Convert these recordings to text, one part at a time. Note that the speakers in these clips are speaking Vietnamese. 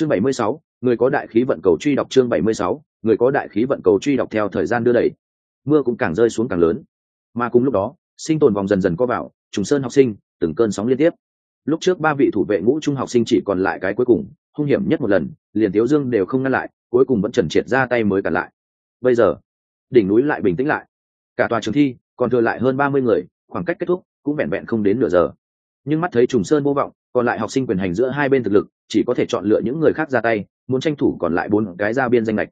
chương bảy mươi sáu, người có đại khí vận cầu truy đọc chương bảy mươi sáu, người có đại khí vận cầu truy đọc theo thời gian đưa đẩy. Mưa cũng càng rơi xuống càng lớn. Mà cùng lúc đó, sinh tồn vòng dần dần có vào, trùng sơn học sinh, từng cơn sóng liên tiếp. Lúc trước ba vị thủ vệ ngũ trung học sinh chỉ còn lại cái cuối cùng, hung hiểm nhất một lần, liền thiếu dương đều không ngăn lại, cuối cùng vẫn trần triệt ra tay mới cản lại. Bây giờ, đỉnh núi lại bình tĩnh lại. Cả tòa trường thi, còn thừa lại hơn ba mươi người, khoảng cách kết thúc cũng vẹn vẹn không đến nửa giờ. Nhưng mắt thấy trùng sơn vô vọng còn lại học sinh quyền hành giữa hai bên thực lực, chỉ có thể chọn lựa những người khác ra tay, muốn tranh thủ còn lại bốn cái ra biên danh lệch.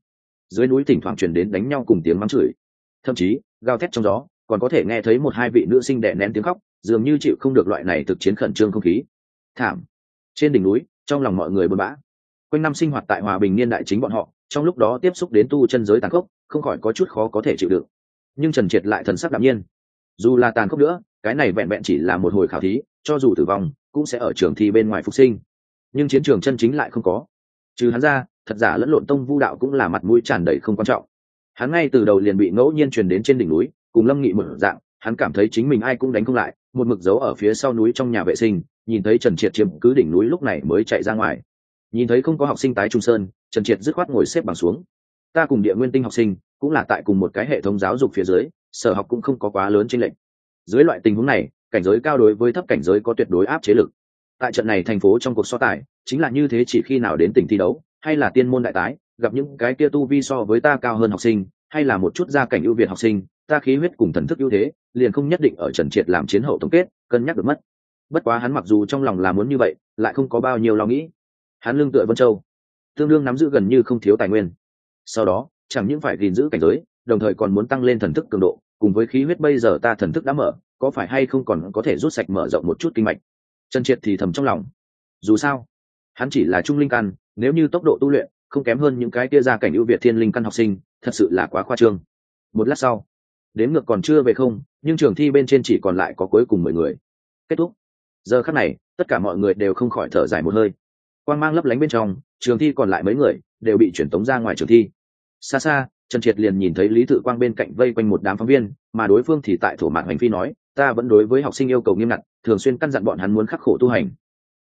Dưới núi thỉnh thoảng truyền đến đánh nhau cùng tiếng mắng chửi. Thậm chí, gào thét trong gió, còn có thể nghe thấy một hai vị nữ sinh đẻ nén tiếng khóc, dường như chịu không được loại này thực chiến khẩn trương không khí. Thảm. Trên đỉnh núi, trong lòng mọi người buồn bã. Quanh năm sinh hoạt tại hòa bình niên đại chính bọn họ, trong lúc đó tiếp xúc đến tu chân giới tàn khốc, không khỏi có chút khó có thể chịu đựng. Nhưng trần triệt lại thần sắc đạm nhiên. Dù là tàn khốc nữa cái này vẹn vẹn chỉ là một hồi khảo thí, cho dù tử vong, cũng sẽ ở trường thi bên ngoài phục sinh. Nhưng chiến trường chân chính lại không có. Trừ hắn ra, thật giả lẫn lộn tông vu đạo cũng là mặt mũi tràn đầy không quan trọng. Hắn ngay từ đầu liền bị ngẫu nhiên truyền đến trên đỉnh núi, cùng lâm nghị một dạng, hắn cảm thấy chính mình ai cũng đánh không lại, một mực dấu ở phía sau núi trong nhà vệ sinh, nhìn thấy trần triệt chiếm cứ đỉnh núi lúc này mới chạy ra ngoài. Nhìn thấy không có học sinh tái trung sơn, trần triệt dứt khoát ngồi xếp bằng xuống. Ta cùng địa nguyên tinh học sinh, cũng là tại cùng một cái hệ thống giáo dục phía dưới, sở học cũng không có quá lớn trên lệnh dưới loại tình huống này, cảnh giới cao đối với thấp cảnh giới có tuyệt đối áp chế lực. Tại trận này thành phố trong cuộc so tài, chính là như thế chỉ khi nào đến tỉnh thi đấu, hay là tiên môn đại tái, gặp những cái kia tu vi so với ta cao hơn học sinh, hay là một chút gia cảnh ưu việt học sinh, ta khí huyết cùng thần thức ưu thế, liền không nhất định ở trần triệt làm chiến hậu tổng kết, cân nhắc được mất. Bất quá hắn mặc dù trong lòng là muốn như vậy, lại không có bao nhiêu lo nghĩ. Hắn lương tựa vân châu, tương đương nắm giữ gần như không thiếu tài nguyên. Sau đó, chẳng những phải gìn giữ cảnh giới, đồng thời còn muốn tăng lên thần thức cường độ cùng với khí huyết bây giờ ta thần thức đã mở, có phải hay không còn có thể rút sạch mở rộng một chút kinh mạch? Trần triệt thì thầm trong lòng. Dù sao, hắn chỉ là trung linh căn, nếu như tốc độ tu luyện không kém hơn những cái kia ra cảnh ưu việt thiên linh căn học sinh, thật sự là quá khoa trương. Một lát sau, đến ngược còn chưa về không, nhưng trường thi bên trên chỉ còn lại có cuối cùng mười người. Kết thúc. Giờ khắc này, tất cả mọi người đều không khỏi thở dài một hơi. Quan g mang lấp lánh bên trong, trường thi còn lại mấy người đều bị chuyển tống ra ngoài trường thi. Xa xa trần triệt liền nhìn thấy lý tự quang bên cạnh vây quanh một đám phóng viên, mà đối phương thì tại thổ mạng hành phi nói, ta vẫn đối với học sinh yêu cầu nghiêm ngặt, thường xuyên căn dặn bọn hắn muốn khắc khổ tu hành.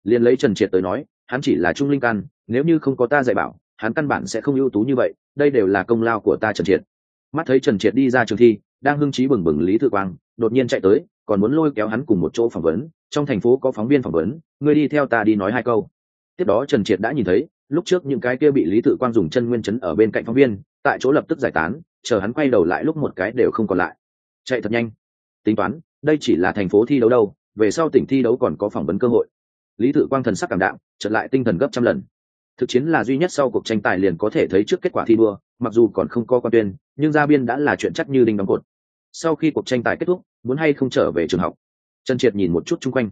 Liền lấy trần triệt tới nói, hắn chỉ là trung linh căn, nếu như không có ta dạy bảo, hắn căn bản sẽ không ưu tú như vậy, đây đều là công lao của ta trần triệt. Mắt thấy trần triệt đi ra trường thi, đang hưng trí bừng bừng lý tự quang, đột nhiên chạy tới, còn muốn lôi kéo hắn cùng một chỗ phỏng vấn, trong thành phố có phóng viên phỏng vấn, ngươi đi theo ta đi nói hai câu. Tiếp đó trần triệt đã nhìn thấy, lúc trước những cái kia bị lý tự quang dùng chân nguyên chấn ở bên cạnh phóng viên tại chỗ lập tức giải tán, chờ hắn quay đầu lại lúc một cái đều không còn lại. Chạy thật nhanh. Tính toán, đây chỉ là thành phố thi đấu đâu, về sau tỉnh thi đấu còn có phỏng vấn cơ hội. Lý tự quang thần sắc cảm đạm trở lại tinh thần gấp trăm lần. Thực chiến là duy nhất sau cuộc tranh tài liền có thể thấy trước kết quả thi đua, mặc dù còn không có quan tuyên, nhưng gia biên đã là chuyện chắc như đinh đóng cột. Sau khi cuộc tranh tài kết thúc, muốn hay không trở về trường học? Trần triệt nhìn một chút chung quanh.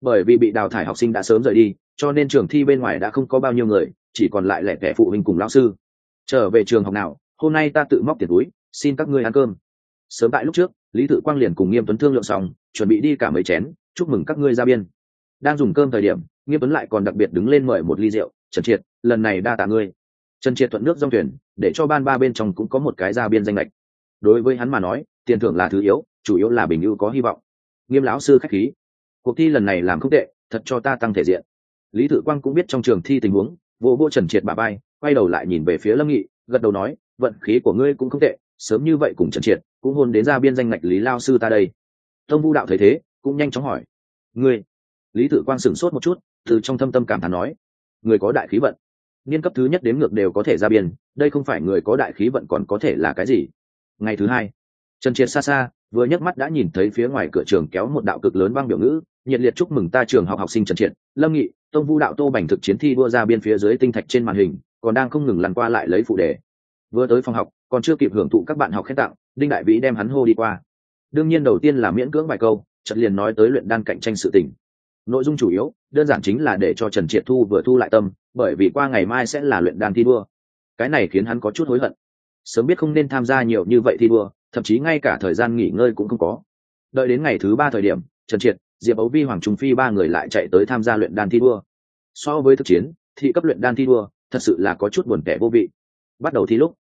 Bởi vì bị đào thải học sinh đã sớm rời đi, cho nên trường thi bên ngoài đã không có bao nhiêu người, chỉ còn lại lẻ tẻ phụ huynh cùng lão sư trở về trường học nào, hôm nay ta tự móc tiền túi, xin các ngươi ăn cơm. Sớm tại lúc trước, lý tự quang liền cùng nghiêm tuấn thương lượng xong, chuẩn bị đi cả mấy chén, chúc mừng các ngươi ra biên. Đang dùng cơm thời điểm, nghiêm tuấn lại còn đặc biệt đứng lên mời một ly rượu, trần triệt, lần này đa tạ ngươi. Trần triệt thuận nước dòng thuyền, để cho ban ba bên trong cũng có một cái ra biên danh lệch. Đối với hắn mà nói, tiền thưởng là thứ yếu, chủ yếu là bình ưu có hy vọng. Nghiêm lão sư khách khí, cuộc thi lần này làm không tệ, thật cho ta tăng thể diện. Lý tự quang cũng biết trong trường thi tình huống vô vô trần triệt bà bay quay đầu lại nhìn về phía lâm nghị, gật đầu nói, vận khí của ngươi cũng không tệ, sớm như vậy cùng trần triệt, cũng hôn đến ra biên danh ngạch lý lao sư ta đây. Tông vu đạo thấy thế, cũng nhanh chóng hỏi, ngươi? Lý tự quang sửng sốt một chút, từ trong thâm tâm cảm thán nói người có đại khí vận. Niên cấp thứ nhất đến ngược đều có thể ra biên, đây không phải người có đại khí vận còn có thể là cái gì? Ngày thứ hai, trần triệt xa xa, vừa nhấc mắt đã nhìn thấy phía ngoài cửa trường kéo một đạo cực lớn băng biểu ngữ, nhiệt liệt chúc mừng ta trường học học sinh trần triệt. Lâm nghị, tông vu đạo tô bành thực chiến thi đua ra biên phía dưới tinh thạch trên màn hình còn đang không ngừng lăn qua lại lấy phụ đề. Vừa tới phòng học, còn chưa kịp hưởng thụ các bạn học khen tặng, đinh đại vĩ đem hắn hô đi qua. Đương nhiên đầu tiên là miễn cưỡng vài câu, chợt liền nói tới luyện đan cạnh tranh sự tình. Nội dung chủ yếu, đơn giản chính là để cho trần triệt thu vừa thu lại tâm, bởi vì qua ngày mai sẽ là luyện đan thi đua. Cái này khiến hắn có chút hối hận. Sớm biết không nên tham gia nhiều như vậy thi đua, thậm chí ngay cả thời gian nghỉ ngơi cũng không có. Đợi đến ngày thứ ba thời điểm, trần triệt, diệp ấu vi, hoàng trung phi ba người lại chạy tới tham gia luyện đan thi đua. So với thực chiến thị cấp luyện đan thi đua thật sự là có chút buồn tẻ vô vị. Bắt đầu thi lúc,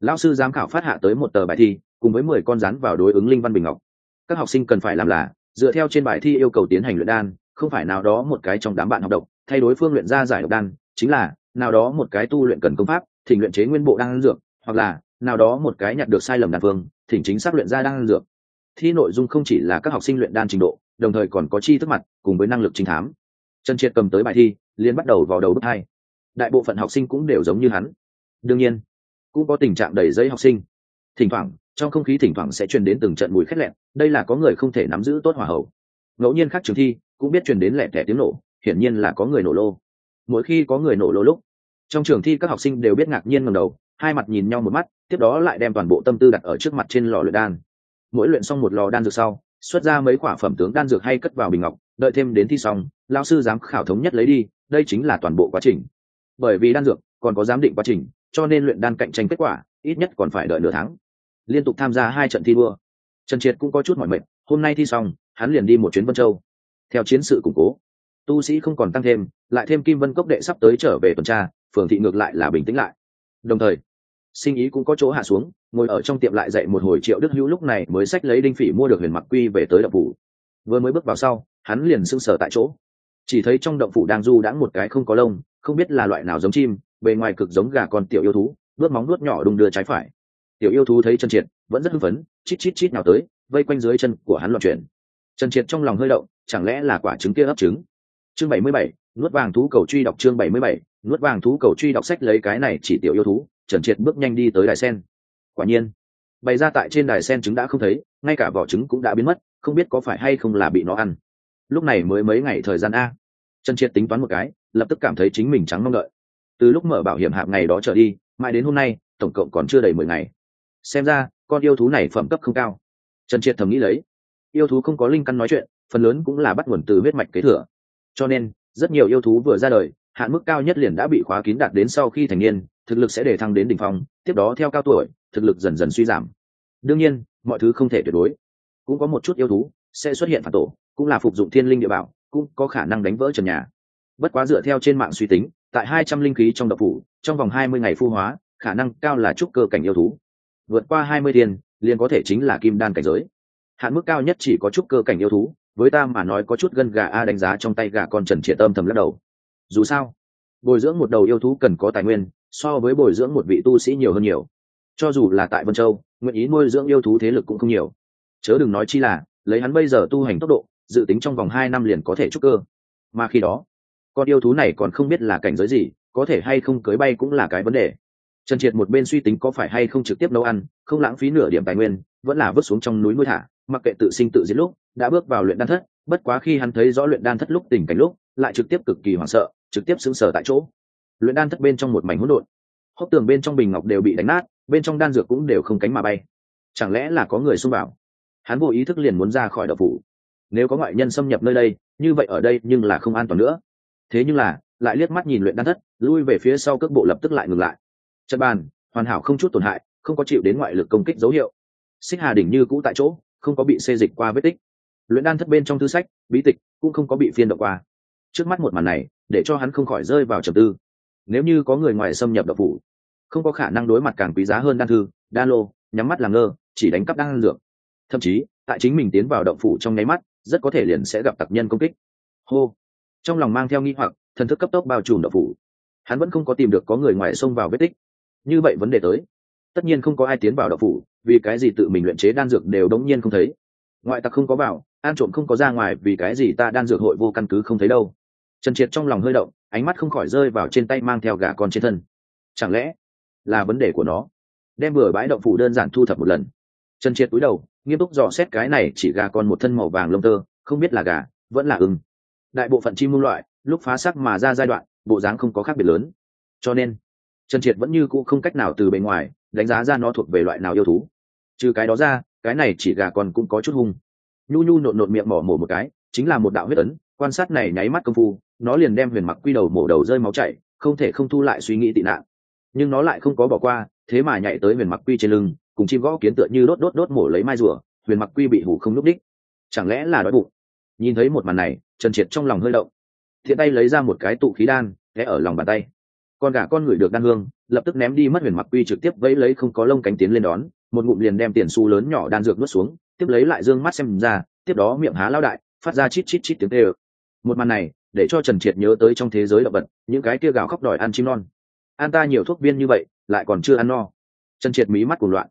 lão sư giám khảo phát hạ tới một tờ bài thi, cùng với mười con rắn vào đối ứng linh văn bình ngọc. Các học sinh cần phải làm là, dựa theo trên bài thi yêu cầu tiến hành luyện đan, không phải nào đó một cái trong đám bạn học độc, thay đối phương luyện ra giải độc đan, chính là, nào đó một cái tu luyện cần công pháp, thỉnh luyện chế nguyên bộ đan dược, hoặc là, nào đó một cái nhặt được sai lầm đan phương, thỉnh chính xác luyện ra đan dược. Thi nội dung không chỉ là các học sinh luyện đan trình độ, đồng thời còn có chi thức mặt, cùng với năng lực trinh thám. Trần triệt cầm tới bài thi, liền bắt đầu vào đầu bước hai đại bộ phận học sinh cũng đều giống như hắn. Đương nhiên, cũng có tình trạng đầy giấy học sinh. Thỉnh thoảng, trong không khí thỉnh thoảng sẽ truyền đến từng trận mùi khét lẹn đây là có người không thể nắm giữ tốt hỏa hậu. Ngẫu nhiên khác trường thi, cũng biết truyền đến lẹ thẻ tiếng nổ, hiển nhiên là có người nổ lô. Mỗi khi có người nổ lô lúc, trong trường thi các học sinh đều biết ngạc nhiên ngầm đầu, hai mặt nhìn nhau một mắt, tiếp đó lại đem toàn bộ tâm tư đặt ở trước mặt trên lò luyện đan. Mỗi luyện xong một lò đan dược sau, xuất ra mấy quả phẩm tướng đan dược hay cất vào bình ngọc, đợi thêm đến thi xong lao sư giám khảo thống nhất lấy đi, đây chính là toàn bộ quá trình bởi vì đan dược còn có giám định quá trình, cho nên luyện đan cạnh tranh kết quả ít nhất còn phải đợi nửa tháng. Liên tục tham gia hai trận thi đua. Trần triệt cũng có chút mỏi mệt, hôm nay thi xong, hắn liền đi một chuyến vân châu. Theo chiến sự củng cố, tu sĩ không còn tăng thêm, lại thêm kim vân cốc đệ sắp tới trở về tuần tra, phường thị ngược lại là bình tĩnh lại. Đồng thời, sinh ý cũng có chỗ hạ xuống, ngồi ở trong tiệm lại dậy một hồi triệu đức hữu lúc này mới xách lấy đinh phỉ mua được huyền mặc quy về tới đậu phủ. Vừa mới bước vào sau, hắn liền sưng sờ tại chỗ. Chỉ thấy trong động phủ đang du đãng một cái không có lông không biết là loại nào giống chim, bề ngoài cực giống gà con tiểu yêu thú bước móng nuốt nhỏ đung đưa trái phải. Tiểu yêu thú thấy chân triệt, vẫn rất hưng phấn, chít chít chít nào tới, vây quanh dưới chân của hắn loạn chuyển. Chân triệt trong lòng hơi động, chẳng lẽ là quả trứng kia ấp trứng? Chương bảy mươi bảy, nuốt vàng thú cầu truy đọc chương bảy mươi bảy, nuốt vàng thú cầu truy đọc sách lấy cái này chỉ tiểu yêu thú, trần triệt bước nhanh đi tới đài sen. Quả nhiên, bày ra tại trên đài sen trứng đã không thấy, ngay cả vỏ trứng cũng đã biến mất, không biết có phải hay không là bị nó ăn. Lúc này mới mấy ngày thời gian a. Trần triệt tính toán một cái lập tức cảm thấy chính mình trắng mong đợi. Từ lúc mở bảo hiểm hạng ngày đó trở đi, mãi đến hôm nay, tổng cộng còn chưa đầy mười ngày. Xem ra, con yêu thú này phẩm cấp không cao. Trần triệt thầm nghĩ lấy. Yêu thú không có linh căn nói chuyện, phần lớn cũng là bắt nguồn từ huyết mạch kế thừa. Cho nên, rất nhiều yêu thú vừa ra đời, hạn mức cao nhất liền đã bị khóa kín đạt đến sau khi thành niên, thực lực sẽ để thăng đến đỉnh phong, tiếp đó theo cao tuổi, thực lực dần dần suy giảm. Đương nhiên, mọi thứ không thể tuyệt đối. Cũng có một chút yêu thú sẽ xuất hiện phản tổ, cũng là phục dụng thiên linh địa bảo, cũng có khả năng đánh vỡ trần nhà bất quá dựa theo trên mạng suy tính, tại hai trăm linh khí trong độc phủ, trong vòng hai mươi ngày phu hóa, khả năng cao là trúc cơ cảnh yêu thú. Vượt qua hai mươi tiền liền có thể chính là kim đan cảnh giới. Hạn mức cao nhất chỉ có trúc cơ cảnh yêu thú, với ta mà nói có chút gân gà a đánh giá trong tay gà con trần triệt tâm thầm lắc đầu. Dù sao, bồi dưỡng một đầu yêu thú cần có tài nguyên, so với bồi dưỡng một vị tu sĩ nhiều hơn nhiều. Cho dù là tại vân châu, nguyện ý nuôi dưỡng yêu thú thế lực cũng không nhiều. Chớ đừng nói chi là, lấy hắn bây giờ tu hành tốc độ, dự tính trong vòng hai năm liền có thể trúc cơ. Mà khi đó con yêu thú này còn không biết là cảnh giới gì, có thể hay không cưới bay cũng là cái vấn đề. Trần triệt một bên suy tính có phải hay không trực tiếp nấu ăn, không lãng phí nửa điểm tài nguyên, vẫn là vứt xuống trong núi nuôi thả, mặc kệ tự sinh tự diệt lúc, đã bước vào luyện đan thất, bất quá khi hắn thấy rõ luyện đan thất lúc tình cảnh lúc, lại trực tiếp cực kỳ hoảng sợ, trực tiếp xứng sở tại chỗ. Luyện đan thất bên trong một mảnh hỗn độn, hốc tường bên trong bình ngọc đều bị đánh nát, bên trong đan dược cũng đều không cánh mà bay. Chẳng lẽ là có người xung vào? Hắn vô ý thức liền muốn ra khỏi đậu phủ. Nếu có ngoại nhân xâm nhập nơi đây, như vậy ở đây nhưng là không an toàn nữa thế nhưng là, lại liếc mắt nhìn luyện đan thất, lui về phía sau cước bộ lập tức lại ngừng lại. Trận bàn, hoàn hảo không chút tổn hại, không có chịu đến ngoại lực công kích dấu hiệu. Xích hà đỉnh như cũ tại chỗ, không có bị xê dịch qua vết tích. Luyện đan thất bên trong thư sách, bí tịch cũng không có bị phiên động qua. Trước mắt một màn này, để cho hắn không khỏi rơi vào trầm tư. Nếu như có người ngoài xâm nhập độc phủ, không có khả năng đối mặt càng quý giá hơn đan thư đan lô, nhắm mắt làm ngơ, chỉ đánh cắp đan dược. Thậm chí, tại chính mình tiến vào động phủ trong nháy mắt, rất có thể liền sẽ gặp tặc nhân công kích. Hô! Trong lòng mang theo nghi hoặc, thần thức cấp tốc bao trùm đậu phủ. Hắn vẫn không có tìm được có người ngoài xông vào vết tích. Như vậy vấn đề tới. Tất nhiên không có ai tiến vào đậu phủ, vì cái gì tự mình luyện chế đan dược đều đống nhiên không thấy. Ngoại tặc không có vào, an trộm không có ra ngoài, vì cái gì ta đan dược hội vô căn cứ không thấy đâu. Trần triệt trong lòng hơi động, ánh mắt không khỏi rơi vào trên tay mang theo gà con trên thân. Chẳng lẽ là vấn đề của nó? Đem vừa bãi động phủ đơn giản thu thập một lần. Trần triệt cúi đầu, nghiêm túc dò xét cái này chỉ gà con một thân màu vàng lông tơ, không biết là gà, vẫn là ưng đại bộ phận chim muôn loại, lúc phá sắc mà ra giai đoạn, bộ dáng không có khác biệt lớn. Cho nên, trần triệt vẫn như cũ không cách nào từ bề ngoài đánh giá ra nó thuộc về loại nào yêu thú. Trừ cái đó ra, cái này chỉ gà còn cũng có chút hung. Nhu nhu nộn nộn miệng mỏ mổ một cái, chính là một đạo huyết ấn, quan sát này nháy mắt công phu, nó liền đem huyền mặc quy đầu mổ đầu rơi máu chảy, không thể không thu lại suy nghĩ tị nạn. Nhưng nó lại không có bỏ qua, thế mà nhảy tới huyền mặc quy trên lưng, cùng chim gõ kiến tựa như đốt đốt đốt mổ lấy mai rùa, huyền mặc quy bị hủ không n ú c đích chẳng lẽ là đói bụng? Nhìn thấy một màn này, trần triệt trong lòng hơi động. Thiện tay lấy ra một cái tụ khí đan, ghé ở lòng bàn tay. Con gà con người được đan hương, lập tức ném đi mất huyền mặc quy trực tiếp vẫy lấy không có lông cánh tiến lên đón, một ngụm liền đem tiền xu lớn nhỏ đan dược nuốt xuống, tiếp lấy lại d ư ơ n g mắt xem ra, tiếp đó miệng há lao đại, phát ra chít chít chít tiếng tê một màn này, để cho trần triệt nhớ tới trong thế giới động vật, những cái kia gào khóc đòi ăn chim non. An ta nhiều thuốc viên như vậy, lại còn chưa ăn no. Trần triệt mí mắt cuồng loạn.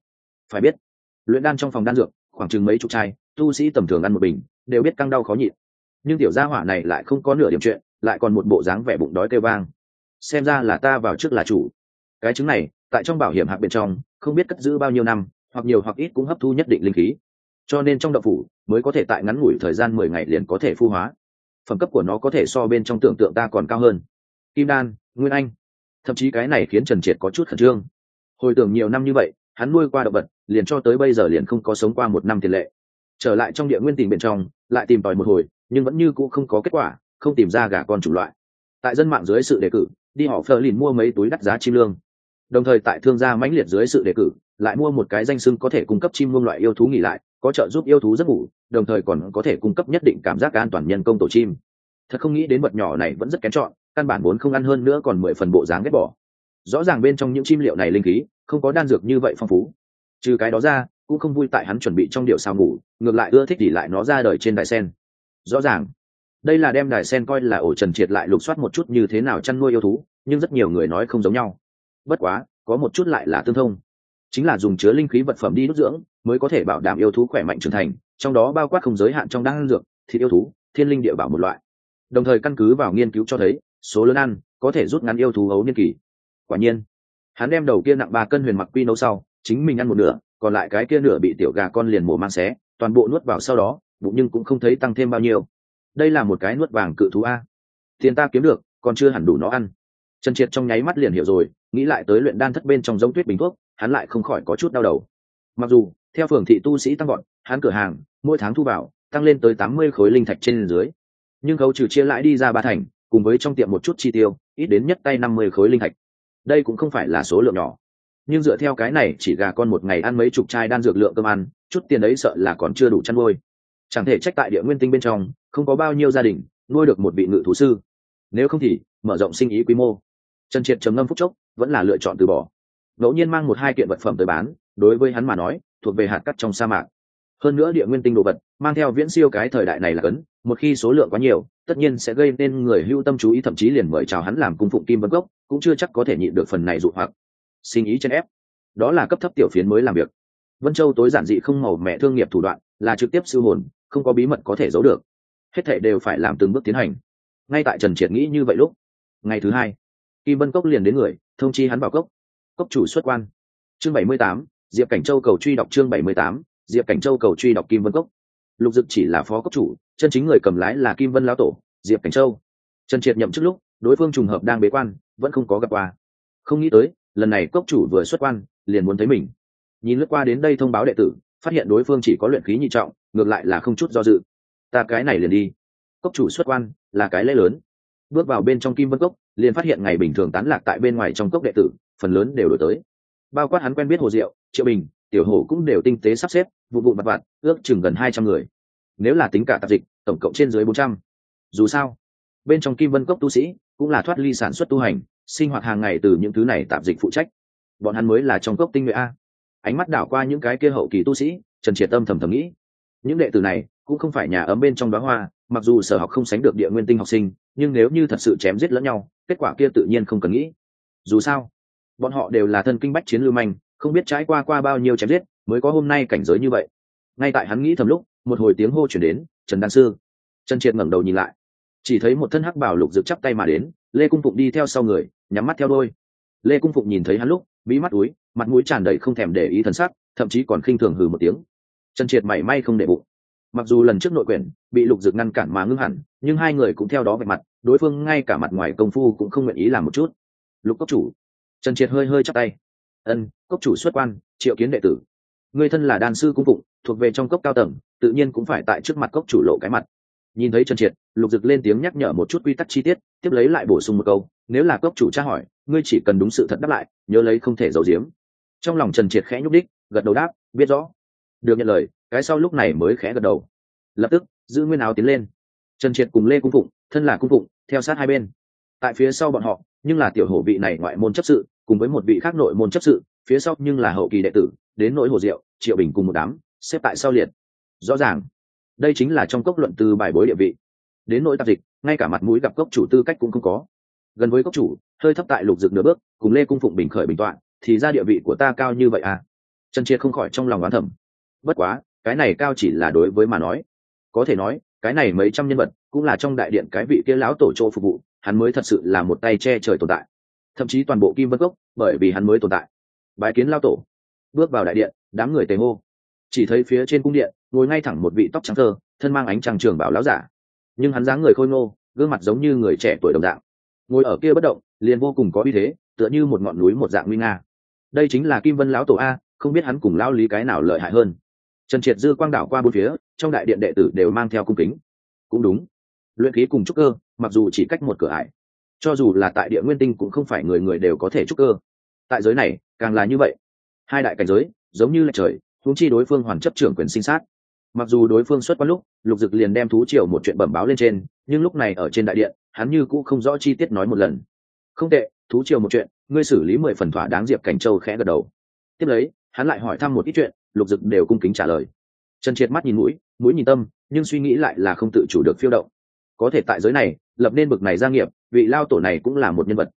Phải biết, luyện đan trong phòng đan dược, khoảng chừng mấy chục chai, tu sĩ tầm thường ăn một bình đều biết căng đau khó nhịn. Nhưng tiểu gia hỏa này lại không có nửa điểm chuyện, lại còn một bộ dáng vẻ bụng đói kêu vang. Xem ra là ta vào trước là chủ. Cái chứng này, tại trong bảo hiểm hạc bên trong, không biết cất giữ bao nhiêu năm, hoặc nhiều hoặc ít cũng hấp thu nhất định linh khí. Cho nên trong đậu phủ, mới có thể tại ngắn ngủi thời gian mười ngày liền có thể phu hóa. Phẩm cấp của nó có thể so bên trong tưởng tượng ta còn cao hơn. Kim đan, nguyên anh. Thậm chí cái này khiến trần triệt có chút khẩn trương. Hồi tưởng nhiều năm như vậy, hắn nuôi qua động vật, liền cho tới bây giờ liền không có sống qua một năm tiền lệ. Trở lại trong địa nguyên tình bên trong lại tìm tòi một hồi, nhưng vẫn như cũ không có kết quả, không tìm ra gà con chủng loại. Tại dân mạng dưới sự đề cử, đi họ phờ lìn mua mấy túi đắt giá chim lương. Đồng thời tại thương gia mãnh liệt dưới sự đề cử, lại mua một cái danh sưng có thể cung cấp chim muông loại yêu thú nghỉ lại, có trợ giúp yêu thú giấc ngủ, đồng thời còn có thể cung cấp nhất định cảm giác an toàn nhân công tổ chim. Thật không nghĩ đến vật nhỏ này vẫn rất kén chọn, căn bản vốn không ăn hơn nữa còn mười phần bộ dáng ghét bỏ. Rõ ràng bên trong những chim liệu này linh khí, không có đan dược như vậy phong phú. Trừ cái đó ra cũng không vui tại hắn chuẩn bị trong điệu sao ngủ, ngược lại ưa thích thì lại nó ra đời trên đài sen. Rõ ràng, đây là đem đài sen coi là ổ trần triệt lại lục soát một chút như thế nào chăn nuôi yêu thú, nhưng rất nhiều người nói không giống nhau. Bất quá, có một chút lại là tương thông. Chính là dùng chứa linh khí vật phẩm đi nuốt dưỡng, mới có thể bảo đảm yêu thú khỏe mạnh trưởng thành, trong đó bao quát không giới hạn trong đan dược, thịt yêu thú, thiên linh địa bảo một loại. Đồng thời căn cứ vào nghiên cứu cho thấy, số lớn ăn có thể rút ngắn yêu thú ấu niên kỳ. Quả nhiên, hắn đem đầu kia nặng ba cân huyền mặc quy nấu sau, chính mình ăn một nửa còn lại cái kia nửa bị tiểu gà con liền mổ mang xé, toàn bộ nuốt vào sau đó, bụng nhưng cũng không thấy tăng thêm bao nhiêu. Đây là một cái nuốt vàng cự thú a. Tiền ta kiếm được, còn chưa hẳn đủ nó ăn. Trần triệt trong nháy mắt liền hiểu rồi, nghĩ lại tới luyện đan thất bên trong giống tuyết bình thuốc, hắn lại không khỏi có chút đau đầu. Mặc dù, theo phường thị tu sĩ tăng gọn hắn cửa hàng, mỗi tháng thu vào, tăng lên tới tám mươi khối linh thạch trên dưới. Nhưng khấu trừ chia lãi đi ra ba thành, cùng với trong tiệm một chút chi tiêu, ít đến nhất tay năm mươi khối linh thạch. Đây cũng không phải là số lượng nhỏ nhưng dựa theo cái này chỉ gà con một ngày ăn mấy chục chai đan dược lượng cơm ăn, chút tiền ấy sợ là còn chưa đủ chăn nuôi. Chẳng thể trách tại địa nguyên tinh bên trong, không có bao nhiêu gia đình, nuôi được một vị ngự thú sư. Nếu không thì, mở rộng sinh ý quy mô. Trần triệt trầm ngâm phúc chốc, vẫn là lựa chọn từ bỏ. Ngẫu nhiên mang một hai kiện vật phẩm tới bán, đối với hắn mà nói, thuộc về hạt cắt trong sa mạc. Hơn nữa địa nguyên tinh đồ vật, mang theo viễn siêu cái thời đại này là cấn, một khi số lượng quá nhiều, tất nhiên sẽ gây nên người hưu tâm chú ý, thậm chí liền mời chào hắn làm cung phụng kim vân gốc cũng chưa chắc có thể nhịn được phần này dụ hoặc sinh ý chân ép. Đó là cấp thấp tiểu phiến mới làm việc. Vân châu tối giản dị không màu mẹ thương nghiệp thủ đoạn, là trực tiếp siêu hồn, không có bí mật có thể giấu được. Hết thệ đều phải làm từng bước tiến hành. Ngay tại trần triệt nghĩ như vậy lúc, ngày thứ hai, kim vân cốc liền đến người, thông chi hắn vào cốc. Cốc chủ xuất quan. Chương bảy mươi tám, diệp cảnh châu cầu truy đọc chương bảy mươi tám, diệp cảnh châu cầu truy đọc kim vân cốc. Lục dực chỉ là phó cốc chủ, chân chính người cầm lái là kim vân lão tổ, diệp cảnh châu. Trần triệt nhậm trước lúc, đối phương trùng hợp đang bế quan, vẫn không có gặp qua. Không nghĩ tới lần này cốc chủ vừa xuất quan, liền muốn thấy mình. Nhìn lướt qua đến đây thông báo đệ tử, phát hiện đối phương chỉ có luyện khí nhị trọng, ngược lại là không chút do dự. Ta cái này liền đi. Cốc chủ xuất quan, là cái lễ lớn. Bước vào bên trong kim vân cốc, liền phát hiện ngày bình thường tán lạc tại bên ngoài trong cốc đệ tử, phần lớn đều đổi tới. Bao quát hắn quen biết hồ diệu, triệu bình, tiểu hổ cũng đều tinh tế sắp xếp, vụ vụ mặt vặt, ước chừng gần hai trăm người. Nếu là tính cả tạp dịch, tổng cộng trên dưới bốn trăm. Dù sao, bên trong kim vân cốc tu sĩ cũng là thoát ly sản xuất tu hành sinh hoạt hàng ngày từ những thứ này tạp dịch phụ trách. Bọn hắn mới là trong cốc tinh nhuệ a. Ánh mắt đảo qua những cái kia hậu kỳ tu sĩ, trần triệt tâm thầm thầm nghĩ. Những đệ tử này cũng không phải nhà ấm bên trong đó hoa, mặc dù sở học không sánh được địa nguyên tinh học sinh, nhưng nếu như thật sự chém giết lẫn nhau, kết quả kia tự nhiên không cần nghĩ. Dù sao, bọn họ đều là thân kinh bách chiến lưu manh, không biết trải qua qua bao nhiêu chém giết, mới có hôm nay cảnh giới như vậy. Ngay tại hắn nghĩ thầm lúc, một hồi tiếng hô chuyển đến, trần đan sư. Trần triệt ngẩng đầu nhìn lại, chỉ thấy một thân hắc bảo lục rực chắp tay mà đến, lê cung phụng đi theo sau người nhắm mắt theo đôi. Lê cung phụng nhìn thấy hắn lúc bí mắt úi mặt mũi tràn đầy không thèm để ý thần sắc, thậm chí còn khinh thường hừ một tiếng. Trần triệt mảy may không để bụng. Mặc dù lần trước nội quyển bị lục dực ngăn cản mà ngưng hẳn, nhưng hai người cũng theo đó về mặt, đối phương ngay cả mặt ngoài công phu cũng không nguyện ý làm một chút. Lục cốc chủ. Trần triệt hơi hơi chắc tay. Ân, cốc chủ xuất quan, triệu kiến đệ tử. Người thân là đàn sư cung phụng, thuộc về trong cốc cao tầng, tự nhiên cũng phải tại trước mặt cốc chủ lộ cái mặt nhìn thấy trần triệt, lục dực lên tiếng nhắc nhở một chút quy tắc chi tiết, tiếp lấy lại bổ sung một câu, nếu là cốc chủ tra hỏi, ngươi chỉ cần đúng sự thật đáp lại, nhớ lấy không thể giấu giếm. Trong lòng trần triệt khẽ nhúc đích gật đầu đáp, biết rõ. Được nhận lời, cái sau lúc này mới khẽ gật đầu. Lập tức, giữ nguyên áo tiến lên. Trần triệt cùng lê cung phụng, thân là cung phụng, theo sát hai bên. Tại phía sau bọn họ, nhưng là tiểu hổ vị này ngoại môn chấp sự, cùng với một vị khác nội môn chấp sự, phía sau nhưng là hậu kỳ đệ tử, đến nỗi hồ diệu, triệu bình cùng một đám, xếp tại sau liệt. Rõ ràng đây chính là trong cốc luận từ bài bối địa vị. Đến nỗi tạp dịch, ngay cả mặt mũi gặp cốc chủ tư cách cũng không có. Gần với cốc chủ, hơi thấp tại lục dực nửa bước, cùng lê cung phụng bình khởi bình toạn, thì ra địa vị của ta cao như vậy à? Trần triệt không khỏi trong lòng oán thẩm bất quá, cái này cao chỉ là đối với mà nói. Có thể nói, cái này mấy trăm nhân vật, cũng là trong đại điện cái vị kia lão tổ chỗ phục vụ, hắn mới thật sự là một tay che trời tồn tại. Thậm chí toàn bộ kim vân cốc, bởi vì hắn mới tồn tại. Bãi kiến lao tổ. Bước vào đại điện, đám người tề hô chỉ thấy phía trên cung điện ngồi ngay thẳng một vị tóc trắng thơ, thân mang ánh trăng trường bảo láo giả. Nhưng hắn dáng người khôi ngô, gương mặt giống như người trẻ tuổi đồng dạng. Ngồi ở kia bất động, liền vô cùng có uy thế, tựa như một ngọn núi một dạng nguy nga. Đây chính là kim vân lão tổ a, không biết hắn cùng lao lý cái nào lợi hại hơn. Trần triệt dư quang đảo qua bốn phía, trong đại điện đệ tử đều mang theo cung kính. Cũng đúng. Luyện khí cùng trúc cơ, mặc dù chỉ cách một cửa ải, cho dù là tại địa nguyên tinh cũng không phải người người đều có thể trúc cơ. Tại giới này, càng là như vậy. Hai đại cảnh giới, giống như là trời, huống chi đối phương hoàn chấp trưởng quyền sinh sát mặc dù đối phương xuất quan lúc lục dực liền đem thú triều một chuyện bẩm báo lên trên nhưng lúc này ở trên đại điện hắn như cũng không rõ chi tiết nói một lần. Không tệ thú triều một chuyện ngươi xử lý mười phần thỏa đáng diệp cảnh châu khẽ gật đầu. Tiếp lấy hắn lại hỏi thăm một ít chuyện lục dực đều cung kính trả lời. Trần triệt mắt nhìn mũi mũi nhìn tâm nhưng suy nghĩ lại là không tự chủ được phiêu động. Có thể tại giới này lập nên bực này gia nghiệp vị lao tổ này cũng là một nhân vật.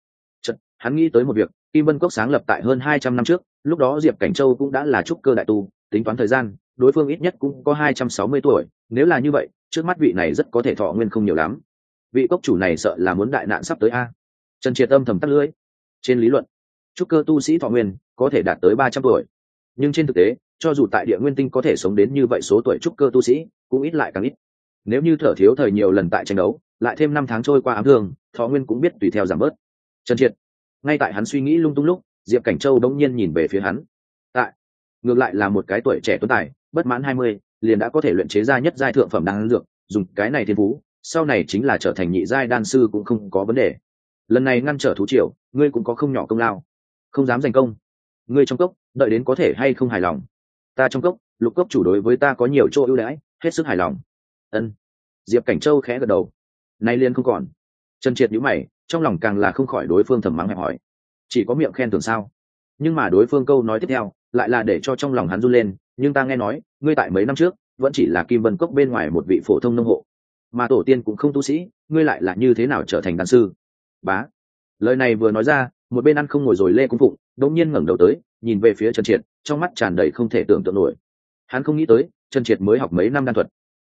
Chật, hắn nghĩ tới một việc kim vân cốc sáng lập tại hơn hai trăm năm trước lúc đó diệp cảnh châu cũng đã là trúc cơ đại tu tính toán thời gian đối phương ít nhất cũng có hai trăm sáu mươi tuổi, nếu là như vậy, trước mắt vị này rất có thể thọ nguyên không nhiều lắm. Vị cốc chủ này sợ là muốn đại nạn sắp tới a. Trần triệt âm thầm tắt lưỡi. Trên lý luận trúc cơ tu sĩ thọ nguyên có thể đạt tới ba trăm tuổi. Nhưng trên thực tế, cho dù tại địa nguyên tinh có thể sống đến như vậy số tuổi trúc cơ tu sĩ, cũng ít lại càng ít. Nếu như thở thiếu thời nhiều lần tại tranh đấu, lại thêm năm tháng trôi qua ám thương, thọ nguyên cũng biết tùy theo giảm bớt. Trần triệt, ngay tại hắn suy nghĩ lung tung lúc, diệp cảnh châu đống nhiên nhìn về phía hắn. Tại, ngược lại là một cái tuổi trẻ tuấn tài bất mãn hai mươi, liền đã có thể luyện chế ra nhất giai thượng phẩm đan dược, dùng cái này thiên phú, sau này chính là trở thành nhị giai đan sư cũng không có vấn đề. Lần này ngăn trở thú triều, ngươi cũng có không nhỏ công lao. Không dám giành công. Ngươi trong cốc, đợi đến có thể hay không hài lòng? Ta trong cốc, lục cốc chủ đối với ta có nhiều chỗ ưu đãi, hết sức hài lòng. Ân. Diệp cảnh châu khẽ gật đầu. Nay liên không còn. Trần triệt nhíu mày, trong lòng càng là không khỏi đối phương thầm mắng hẹp hỏi. Chỉ có miệng khen tưởng sao? Nhưng mà đối phương câu nói tiếp theo, lại là để cho trong lòng hắn run lên nhưng ta nghe nói, ngươi tại mấy năm trước, vẫn chỉ là kim vân cốc bên ngoài một vị phổ thông nông hộ. Mà tổ tiên cũng không tu sĩ, ngươi lại là như thế nào trở thành đàn sư? Bá. Lời này vừa nói ra, một bên ăn không ngồi rồi lê cung phụng, đột nhiên ngẩng đầu tới, nhìn về phía trần triệt, trong mắt tràn đầy không thể tưởng tượng nổi. Hắn không nghĩ tới, trần triệt mới học mấy năm đan thuật.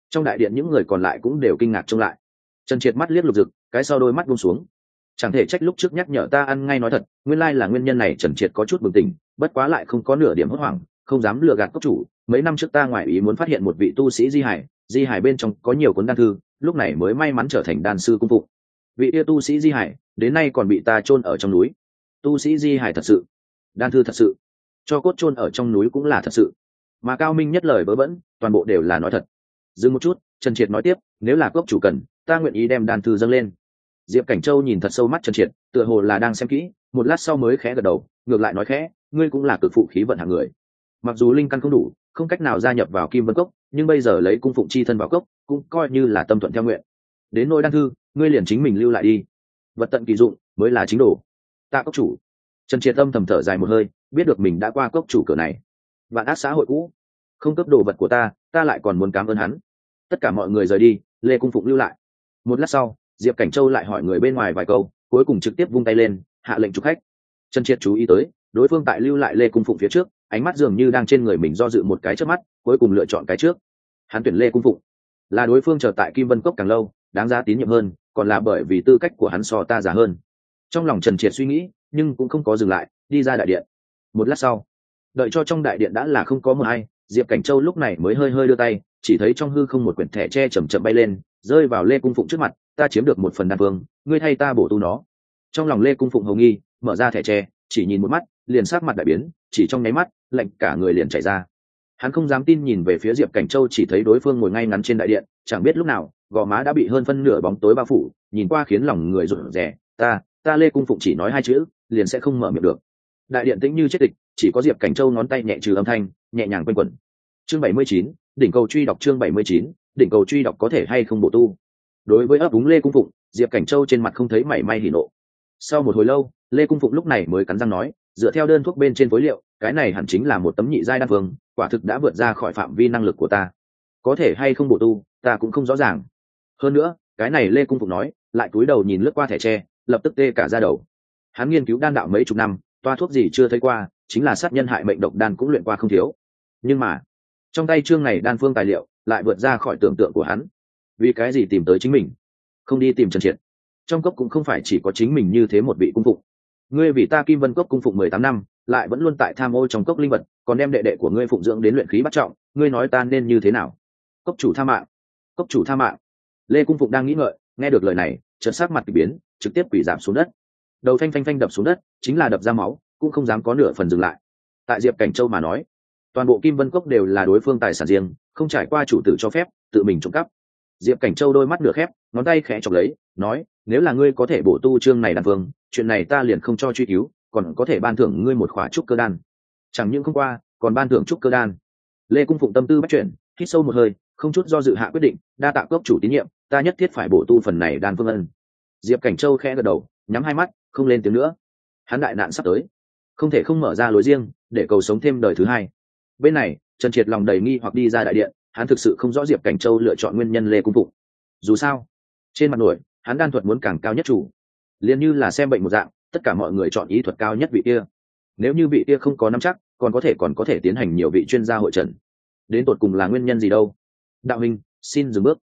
Trong đại điện những người còn lại cũng đều kinh ngạc trông lại. Trần triệt mắt liếc lục rực, cái sau đôi mắt buông xuống. Chẳng thể trách lúc trước nhắc nhở ta ăn ngay nói thật, nguyên lai là nguyên nhân này trần triệt có chút bừng tỉnh, bất quá lại không có nửa điểm hốt hoảng không dám lừa gạt cốc chủ, mấy năm trước ta ngoài ý muốn phát hiện một vị tu sĩ di hải di hải bên trong có nhiều cuốn đan thư, lúc này mới may mắn trở thành đan sư cung phụ vị yêu tu sĩ di hải, đến nay còn bị ta chôn ở trong núi. Tu sĩ di hải thật sự, đan thư thật sự, cho cốt chôn ở trong núi cũng là thật sự. Mà cao minh nhất lời vớ vẩn toàn bộ đều là nói thật. Dừng một chút, trần triệt nói tiếp, nếu là cốc chủ cần, ta nguyện ý đem đan thư dâng lên. Diệp cảnh châu nhìn thật sâu mắt trần triệt, tựa hồ là đang xem kỹ, một lát sau mới khẽ gật đầu, ngược lại nói khẽ, ngươi cũng là cực phụ khí vận hạng người mặc dù linh căn không đủ, không cách nào gia nhập vào kim vân cốc, nhưng bây giờ lấy cung phụng chi thân vào cốc, cũng coi như là tâm thuận theo nguyện. Đến nỗi đan thư, ngươi liền chính mình lưu lại đi. Vật tận kỳ dụng, mới là chính đồ. Tạ cốc chủ. Trần triệt tâm thầm thở dài một hơi, biết được mình đã qua cốc chủ cửa này. Vạn ác xã hội cũ. Không cấp đồ vật của ta ta lại còn muốn cảm ơn hắn. Tất cả mọi người rời đi, lê cung phụng lưu lại. Một lát sau, diệp cảnh châu lại hỏi người bên ngoài vài câu, cuối cùng trực tiếp vung tay lên, hạ lệnh chụp khách. Trần triệt chú ý tới, đối phương tại lưu lại lê cung phụng phía trước ánh mắt dường như đang trên người mình do dự một cái trước mắt, cuối cùng lựa chọn cái trước. Hắn tuyển lê cung phụng. Là đối phương chờ tại kim vân cốc càng lâu, đáng giá tín nhiệm hơn, còn là bởi vì tư cách của hắn so ta giả hơn. Trong lòng trần triệt suy nghĩ, nhưng cũng không có dừng lại, đi ra đại điện. Một lát sau, đợi cho trong đại điện đã là không có một ai, diệp cảnh châu lúc này mới hơi hơi đưa tay, chỉ thấy trong hư không một quyển thẻ tre chầm chậm bay lên, rơi vào lê cung phụng trước mặt, ta chiếm được một phần đan phương ngươi thay ta bổ tu nó. Trong lòng lê cung phụng hầu nghi, mở ra thẻ tre chỉ nhìn một mắt liền sát mặt đại biến, chỉ trong nháy mắt, lạnh cả người liền chảy ra. Hắn không dám tin nhìn về phía diệp cảnh châu chỉ thấy đối phương ngồi ngay ngắn trên đại điện, chẳng biết lúc nào, gò má đã bị hơn phân nửa bóng tối bao phủ, nhìn qua khiến lòng người rụt rè. Ta ta lê cung phụng chỉ nói hai chữ, liền sẽ không mở miệng được. Đại điện tĩnh như chết địch chỉ có diệp cảnh châu ngón tay nhẹ trừ âm thanh, nhẹ nhàng quanh quẩn. Chương bảy mươi chín, đỉnh cầu truy đọc chương bảy mươi chín, đỉnh cầu truy đọc có thể hay không bổ tu? Đối với ấp úng lê cung phụng, diệp cảnh châu trên mặt không thấy mảy may hỉ nộ. Sau một hồi lâu, lê cung phụng lúc này mới cắn răng nói dựa theo đơn thuốc bên trên phối liệu, cái này hẳn chính là một tấm nhị giai đan phương, quả thực đã vượt ra khỏi phạm vi năng lực của ta. Có thể hay không bổ tu, ta cũng không rõ ràng. Hơn nữa, cái này lê cung phục nói, lại cúi đầu nhìn lướt qua thẻ tre, lập tức tê cả ra đầu. Hắn nghiên cứu đan đạo mấy chục năm, toa thuốc gì chưa thấy qua, chính là sát nhân hại mệnh độc đan cũng luyện qua không thiếu. Nhưng mà, trong tay chương này đan phương tài liệu, lại vượt ra khỏi tưởng tượng của hắn. Vì cái gì tìm tới chính mình? Không đi tìm trần triệt. Trong cốc cũng không phải chỉ có chính mình như thế một vị cung phụng ngươi vì ta kim vân cốc cung phụng mười tám năm, lại vẫn luôn tại tham ô trong cốc linh vật, còn đem đệ đệ của ngươi phụng dưỡng đến luyện khí bắt trọng, ngươi nói ta nên như thế nào? Cốc chủ tha mạng. Cốc chủ tha mạng. Lê cung phụng đang nghĩ ngợi, nghe được lời này, chợt sát mặt k ỳ biến, trực tiếp quỷ giảm xuống đất. Đầu phanh phanh phanh đập xuống đất, chính là đập ra máu, cũng không dám có nửa phần dừng lại. Tại diệp cảnh châu mà nói, toàn bộ kim vân cốc đều là đối phương tài sản riêng, không trải qua chủ tử cho phép, tự mình trộm cắp. Diệp cảnh châu đôi mắt nửa khép, ngón tay khẽ chọc lấy, nói nếu là ngươi có thể bổ tu chương này đan vương, chuyện này ta liền không cho truy cứu, còn có thể ban thưởng ngươi một khóa trúc cơ đan. Chẳng những không qua, còn ban thưởng trúc cơ đan. Lê cung phụng tâm tư bắt chuyển, hít sâu một hơi, không chút do dự hạ quyết định, đa tạ cốc chủ tín nhiệm, ta nhất thiết phải bổ tu phần này đan phương ân. Diệp cảnh châu khẽ gật đầu, nhắm hai mắt, không lên tiếng nữa. Hắn đại nạn sắp tới. Không thể không mở ra lối riêng, để cầu sống thêm đời thứ hai. Bên này, trần triệt lòng đầy nghi hoặc đi ra đại điện, hắn thực sự không rõ diệp cảnh châu lựa chọn nguyên nhân lê cung phụng. Dù sao, trên mặt nổi hắn đan thuật muốn càng cao nhất chủ. Liền như là xem bệnh một dạng, tất cả mọi người chọn ý thuật cao nhất vị kia. Nếu như vị kia không có nắm chắc, còn có thể còn có thể tiến hành nhiều vị chuyên gia hội trần. Đến tột cùng là nguyên nhân gì đâu? Đạo hình xin dừng bước.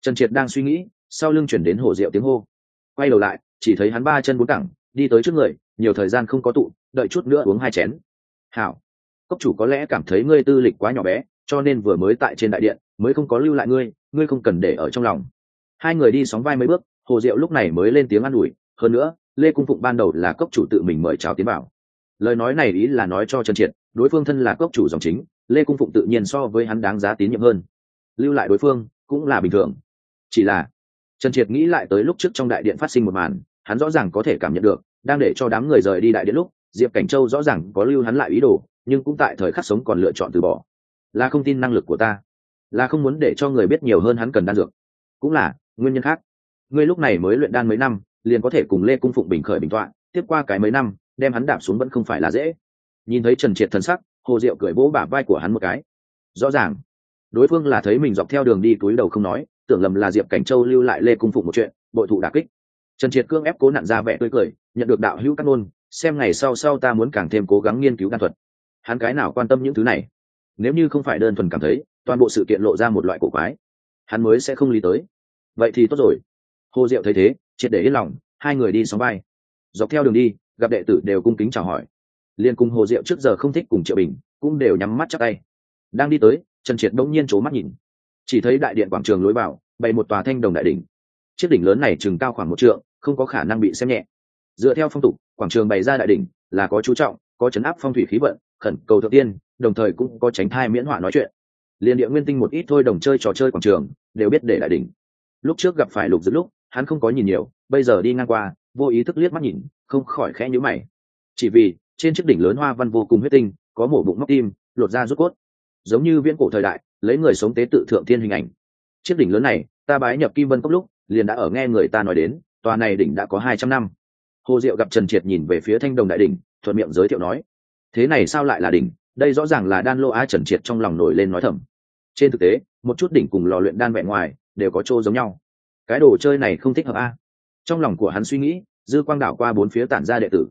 Trần triệt đang suy nghĩ, sau lưng chuyển đến hồ diệu tiếng hô. Quay đầu lại, chỉ thấy hắn ba chân bốn cẳng, đi tới trước người, nhiều thời gian không có tụ, đợi chút nữa uống hai chén. Hảo. Cốc chủ có lẽ cảm thấy ngươi tư lịch quá nhỏ bé, cho nên vừa mới tại trên đại điện, mới không có lưu lại ngươi ngươi không cần để ở trong lòng. Hai người đi sóng vai mấy bước hồ diệu lúc này mới lên tiếng an ủi, hơn nữa, lê cung phụng ban đầu là cốc chủ tự mình mời chào tiến bảo lời nói này ý là nói cho trần triệt, đối phương thân là cốc chủ dòng chính, lê cung phụng tự nhiên so với hắn đáng giá tín nhiệm hơn. Lưu lại đối phương, cũng là bình thường. Chỉ là, trần triệt nghĩ lại tới lúc trước trong đại điện phát sinh một màn, hắn rõ ràng có thể cảm nhận được, đang để cho đám người rời đi đại điện lúc, diệp cảnh châu rõ ràng có lưu hắn lại ý đồ, nhưng cũng tại thời khắc sống còn lựa chọn từ bỏ. Là không tin năng lực của ta, là không muốn để cho người biết nhiều hơn hắn cần đan dược. Cũng là, nguyên nhân khác ngươi lúc này mới luyện đan mấy năm, liền có thể cùng lê cung phụng bình khởi bình tọa, tiếp qua cái mấy năm, đem hắn đạp xuống vẫn không phải là dễ. Nhìn thấy trần triệt thần sắc, hồ diệu cười vỗ bả vai của hắn một cái. Rõ ràng, đối phương là thấy mình dọc theo đường đi túi đầu không nói, tưởng lầm là diệp cảnh châu lưu lại lê cung phụng một chuyện, bội thụ đà kích. Trần triệt cương ép cố nặn ra vẻ tươi cười, nhận được đạo hữu cát ngôn, xem ngày sau sau ta muốn càng thêm cố gắng nghiên cứu đan thuật. Hắn cái nào quan tâm những thứ này? Nếu như không phải đơn thuần cảm thấy, toàn bộ sự kiện lộ ra một loại cổ quái, hắn mới sẽ không lý tới. Vậy thì tốt rồi hồ diệu thấy thế, triệt để yên lòng, hai người đi xóm vai. Dọc theo đường đi, gặp đệ tử đều cung kính chào hỏi. Liên cùng hồ diệu trước giờ không thích cùng triệu bình, cũng đều nhắm mắt chắc tay. Đang đi tới, trần triệt bỗng nhiên c mắt nhìn. Chỉ thấy đại điện quảng trường lối vào, bày một tòa thanh đồng đại đỉnh. Chiếc đỉnh lớn này chừng cao khoảng một trượng, không có khả năng bị xem nhẹ. Dựa theo phong tục, quảng trường bày ra đại đỉnh là có chú trọng, có chấn áp phong thủy khí vận, khẩn cầu thượng tiên, đồng thời cũng có tránh thai miễn họa nói chuyện. Liền địa nguyên tinh một ít thôi đồng chơi trò chơi quảng trường, đều biết để đại đỉnh. Lúc trước gặp phải lục dứt lúc hắn không có nhìn nhiều, bây giờ đi ngang qua, vô ý thức liếc mắt nhìn, không khỏi khẽ nhíu mày. Chỉ vì, trên chiếc đỉnh lớn hoa văn vô cùng huyết tinh, có mổ bụng móc tim, lột da rút cốt. Giống như viễn cổ thời đại, lấy người sống tế tự thượng thiên hình ảnh. Chiếc đỉnh lớn này, ta bái nhập kim vân cốc lúc, liền đã ở nghe người ta nói đến, tòa này đỉnh đã có hai trăm năm. Hồ diệu gặp trần triệt nhìn về phía thanh đồng đại đỉnh, thuận miệng giới thiệu nói, thế này sao lại là đỉnh? Đây rõ ràng là đan lô a trần triệt trong lòng nổi lên nói thầm. Trên thực tế, một chút đỉnh cùng lò luyện đan vẹn ngoài, đều có chỗ giống nhau cái đồ chơi này không thích hợp a. Trong lòng của hắn suy nghĩ, dư quang đảo qua bốn phía tản ra đệ tử.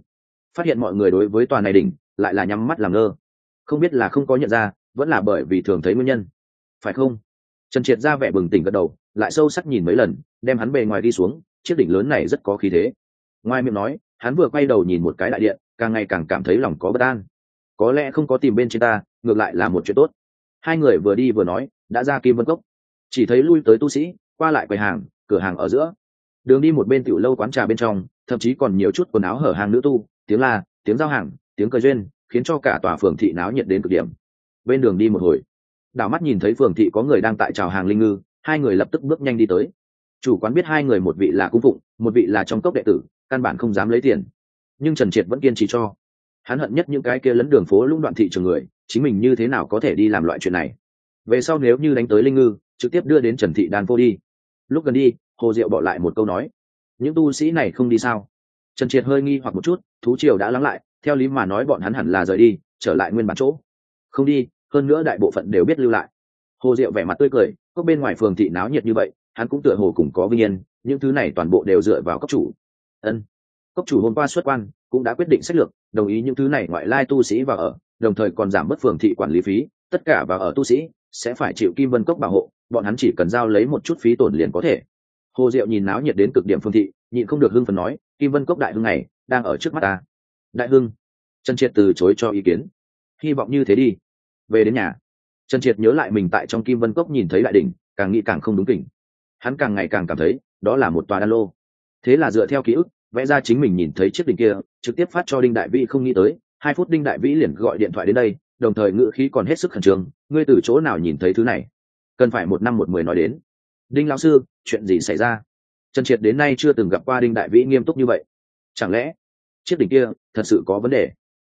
Phát hiện mọi người đối với tòa này đỉnh, lại là nhắm mắt làm ngơ. Không biết là không có nhận ra, vẫn là bởi vì thường thấy nguyên nhân. Phải không? Trần triệt ra vẻ bừng tỉnh gật đầu, lại sâu sắc nhìn mấy lần, đem hắn bề ngoài đi xuống, chiếc đỉnh lớn này rất có khí thế. Ngoài miệng nói, hắn vừa quay đầu nhìn một cái đại điện, càng ngày càng cảm thấy lòng có bất an. Có lẽ không có tìm bên trên ta, ngược lại là một chuyện tốt. Hai người vừa đi vừa nói, đã ra kim vân cốc. Chỉ thấy lui tới tu sĩ, qua lại quầy hàng cửa hàng ở giữa. Đường đi một bên tiểu lâu quán trà bên trong, thậm chí còn nhiều chút quần áo hở hàng nữ tu, tiếng la, tiếng giao hàng, tiếng cười duyên, khiến cho cả tòa phường thị náo nhiệt đến cực điểm. Bên đường đi một hồi, đảo mắt nhìn thấy phường thị có người đang tại trào hàng linh ngư, hai người lập tức bước nhanh đi tới. Chủ quán biết hai người một vị là cung phụng, một vị là trong cốc đệ tử, căn bản không dám lấy tiền. Nhưng trần triệt vẫn kiên trì cho. Hắn hận nhất những cái kia lấn đường phố lũng đoạn thị trường người, chính mình như thế nào có thể đi làm loại chuyện này? Về sau nếu như đánh tới linh ngư, trực tiếp đưa đến trần thị đàn vô đi lúc gần đi, hồ diệu bỏ lại một câu nói. Những tu sĩ này không đi sao? Trần triệt hơi nghi hoặc một chút, thú triều đã lắng lại, theo lý mà nói bọn hắn hẳn là rời đi, trở lại nguyên bản chỗ. Không đi, hơn nữa đại bộ phận đều biết lưu lại. Hồ diệu vẻ mặt tươi cười cốc bên ngoài phường thị náo nhiệt như vậy, hắn cũng tựa hồ cùng có vinh yên, những thứ này toàn bộ đều dựa vào cốc chủ. Ân. Cốc chủ hôm qua xuất quan, cũng đã quyết định sách lược, đồng ý những thứ này ngoại lai tu sĩ vào ở, đồng thời còn giảm bớt phường thị quản lý phí, tất cả vào ở tu sĩ sẽ phải chịu kim vân cốc bảo hộ bọn hắn chỉ cần giao lấy một chút phí tổn liền có thể. Hồ diệu nhìn náo nhiệt đến cực điểm phương thị, nhịn không được hưng phần nói, kim vân cốc đại hưng này, đang ở trước mắt ta. Đại hưng? Trần triệt từ chối cho ý kiến. Hy vọng như thế đi. Về đến nhà. Trần triệt nhớ lại mình tại trong kim vân cốc nhìn thấy đại đỉnh, càng nghĩ càng không đúng kỉnh. Hắn càng ngày càng cảm thấy, đó là một tòa đan lô. Thế là dựa theo ký ức, vẽ ra chính mình nhìn thấy chiếc đỉnh kia, trực tiếp phát cho đinh đại vĩ không nghĩ tới, hai phút đinh đại vĩ liền gọi điện thoại đến đây, đồng thời ngữ khí còn hết sức khẩn trương, ngươi từ chỗ nào nhìn thấy thứ này? Cần phải một năm một mười nói đến. Đinh lão sư, chuyện gì xảy ra? Trần triệt đến nay chưa từng gặp qua đinh đại vĩ nghiêm túc như vậy. Chẳng lẽ chiếc đỉnh kia thật sự có vấn đề?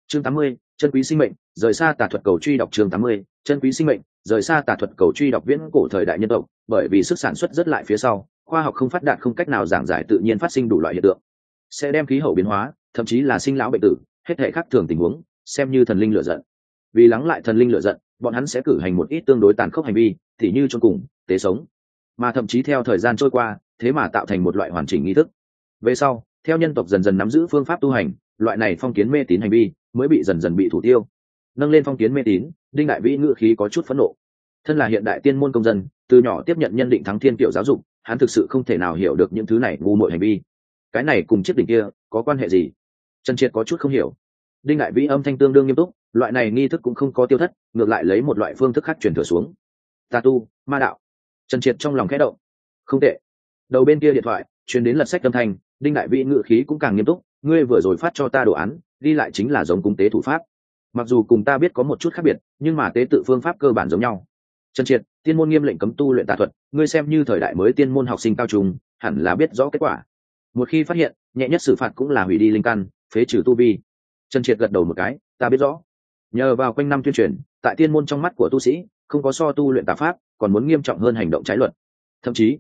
Chương tám mươi, chân quý sinh mệnh, rời xa tà thuật cầu truy đọc chương tám mươi, chân quý sinh mệnh, rời xa tà thuật cầu truy đọc viễn cổ thời đại nhân tộc, bởi vì sức sản xuất rất lại phía sau, khoa học không phát đạt không cách nào giảng giải tự nhiên phát sinh đủ loại hiện tượng. Sẽ đem khí hậu biến hóa, thậm chí là sinh lão bệnh tử, hết thể khác thường tình huống, xem như thần linh lựa giận. Vì lắng lại thần linh lựa giận bọn hắn sẽ cử hành một ít tương đối tàn khốc hành vi thì như cho cùng, tế sống. Mà thậm chí theo thời gian trôi qua, thế mà tạo thành một loại hoàn chỉnh nghi thức. Về sau, theo nhân tộc dần dần nắm giữ phương pháp tu hành, loại này phong kiến mê tín hành vi mới bị dần dần bị thủ tiêu. Nâng lên phong kiến mê tín, đinh đại vĩ ngự khí có chút phẫn nộ. Thân là hiện đại tiên môn công dân, từ nhỏ tiếp nhận nhân định thắng thiên kiểu giáo dục, hắn thực sự không thể nào hiểu được những thứ này ngu muội hành vi. Cái này cùng chiếc đỉnh kia có quan hệ gì? Trần triệt có chút không hiểu. Đinh đại vĩ âm thanh tương đương nghiêm túc loại này nghi thức cũng không có tiêu thất, ngược lại lấy một loại phương thức khác truyền thừa xuống. Tà tu, ma đạo. Trần triệt trong lòng khẽ động. Không tệ. Đầu bên kia điện thoại, truyền đến lật sách âm thanh, đinh đại vĩ ngự khí cũng càng nghiêm túc, ngươi vừa rồi phát cho ta đồ án đi lại chính là giống cung tế thủ pháp. Mặc dù cùng ta biết có một chút khác biệt, nhưng mà tế tự phương pháp cơ bản giống nhau. Trần triệt, tiên môn nghiêm lệnh cấm tu luyện tà thuật, ngươi xem như thời đại mới tiên môn học sinh cao trùng hẳn là biết rõ kết quả. Một khi phát hiện, nhẹ nhất xử phạt cũng là hủy đi linh căn, phế trừ tu vi. Trần triệt gật đầu một cái, ta biết rõ nhờ vào quanh năm tuyên truyền, tại tiên môn trong mắt của tu sĩ, không có so tu luyện tà pháp, còn muốn nghiêm trọng hơn hành động trái luật. Thậm chí,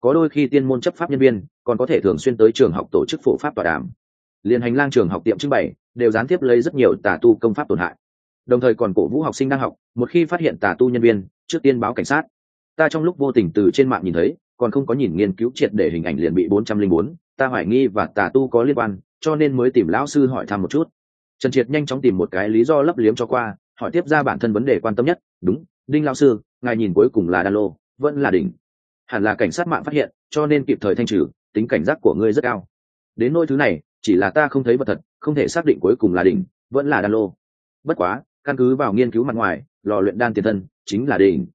có đôi khi tiên môn chấp pháp nhân viên, còn có thể thường xuyên tới trường học tổ chức phổ pháp tọa đàm. Liền hành lang trường học tiệm trưng bày, đều gián tiếp lấy rất nhiều tà tu công pháp tổn hại. Đồng thời còn cổ vũ học sinh đang học, một khi phát hiện tà tu nhân viên, trước tiên báo cảnh sát. Ta trong lúc vô tình từ trên mạng nhìn thấy, còn không có nhìn nghiên cứu triệt để hình ảnh liền bị bốn trăm linh bốn, ta hoài nghi và tà tu có liên quan, cho nên mới tìm lão sư hỏi thăm một chút trần triệt nhanh chóng tìm một cái lý do lấp liếm cho qua, hỏi tiếp ra bản thân vấn đề quan tâm nhất, đúng, đinh lão sư, ngài nhìn cuối cùng là đan lô, vẫn là đỉnh. Hẳn là cảnh sát mạng phát hiện, cho nên kịp thời thanh trừ, tính cảnh giác của ngươi rất cao. Đến nỗi thứ này, chỉ là ta không thấy vật thật, không thể xác định cuối cùng là đỉnh, vẫn là đan lô. Bất quá, căn cứ vào nghiên cứu mặt ngoài, lò luyện đan tiền thân, chính là đỉnh.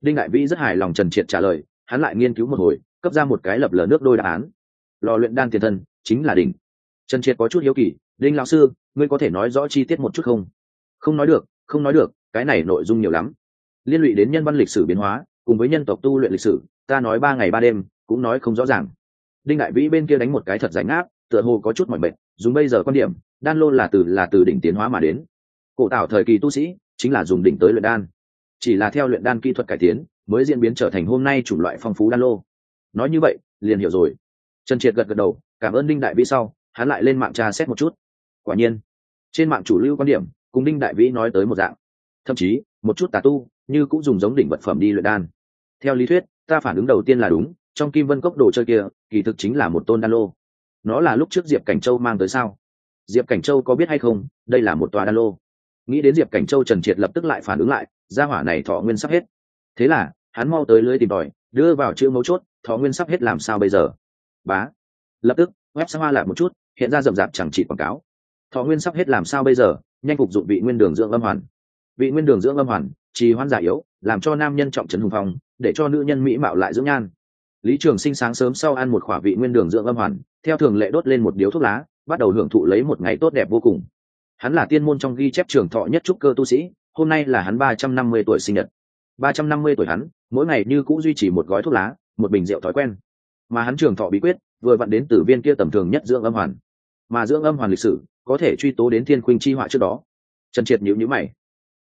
Đinh đại vĩ rất hài lòng trần triệt trả lời, hắn lại nghiên cứu một hồi, cấp ra một cái lập lờ nước đôi đáp án. Lò luyện đan tiền thân, chính là đỉnh. Trần triệt có chút hiếu kỳ, đinh lão sư ngươi có thể nói rõ chi tiết một chút không? Không nói được, không nói được, cái này nội dung nhiều lắm. Liên lụy đến nhân văn lịch sử biến hóa, cùng với nhân tộc tu luyện lịch sử, ta nói ba ngày ba đêm, cũng nói không rõ ràng. Đinh đại vĩ bên kia đánh một cái thật ránh áp tựa hồ có chút mọi bệnh dùng bây giờ quan điểm, đan lô là từ là từ đỉnh tiến hóa mà đến. Cổ tạo thời kỳ tu sĩ, chính là dùng đỉnh tới luyện đan. Chỉ là theo luyện đan kỹ thuật cải tiến, mới diễn biến trở thành hôm nay chủng loại phong phú đan lô. Nói như vậy, liền hiểu rồi. Trần triệt gật gật đầu, cảm ơn đinh đại vĩ sau, hắn lại lên mạng tra xét một chút. Quả nhiên trên mạng chủ lưu quan điểm, cùng đinh đại vĩ nói tới một dạng. Thậm chí, một chút tà tu, như cũng dùng giống đỉnh vật phẩm đi luyện đan. Theo lý thuyết, ta phản ứng đầu tiên là đúng, trong kim vân cốc đồ chơi kia, kỳ thực chính là một tôn đan lô. Nó là lúc trước diệp cảnh châu mang tới sao? Diệp cảnh châu có biết hay không, đây là một tòa đan lô. Nghĩ đến diệp cảnh châu trần triệt lập tức lại phản ứng lại, gia hỏa này thọ nguyên sắp hết. Thế là, hắn mau tới lưới tìm tòi, đưa vào chữ mấu chốt, thọ nguyên sắp hết làm sao bây giờ? Bá. Lập tức, web sang hoa lại một chút, hiện ra rậm rạp chẳng chỉ quảng cáo thọ nguyên sắp hết làm sao bây giờ? Nhanh phục dụng vị nguyên đường dưỡng âm hoàn. Vị nguyên đường dưỡng âm hoàn, trì hoãn giả yếu, làm cho nam nhân trọng trấn hùng phong, để cho nữ nhân mỹ mạo lại dưỡng nhan. Lý trường sinh sáng sớm sau ăn một khỏa vị nguyên đường dưỡng âm hoàn, theo thường lệ đốt lên một điếu thuốc lá, bắt đầu hưởng thụ lấy một ngày tốt đẹp vô cùng. Hắn là tiên môn trong ghi chép trường thọ nhất trúc cơ tu sĩ, hôm nay là hắn ba trăm năm mươi tuổi sinh nhật. ba trăm năm mươi tuổi hắn, mỗi ngày như cũng duy trì một gói thuốc lá, một bình rượu thói quen. Mà hắn trường thọ bí quyết, vừa vặn đến từ viên kia tầm thường nhất dưỡng âm hoàn. Mà dưỡng âm hoàn lịch sử có thể truy tố đến thiên khuynh chi họa trước đó. Trần triệt nhữ nhữ mày,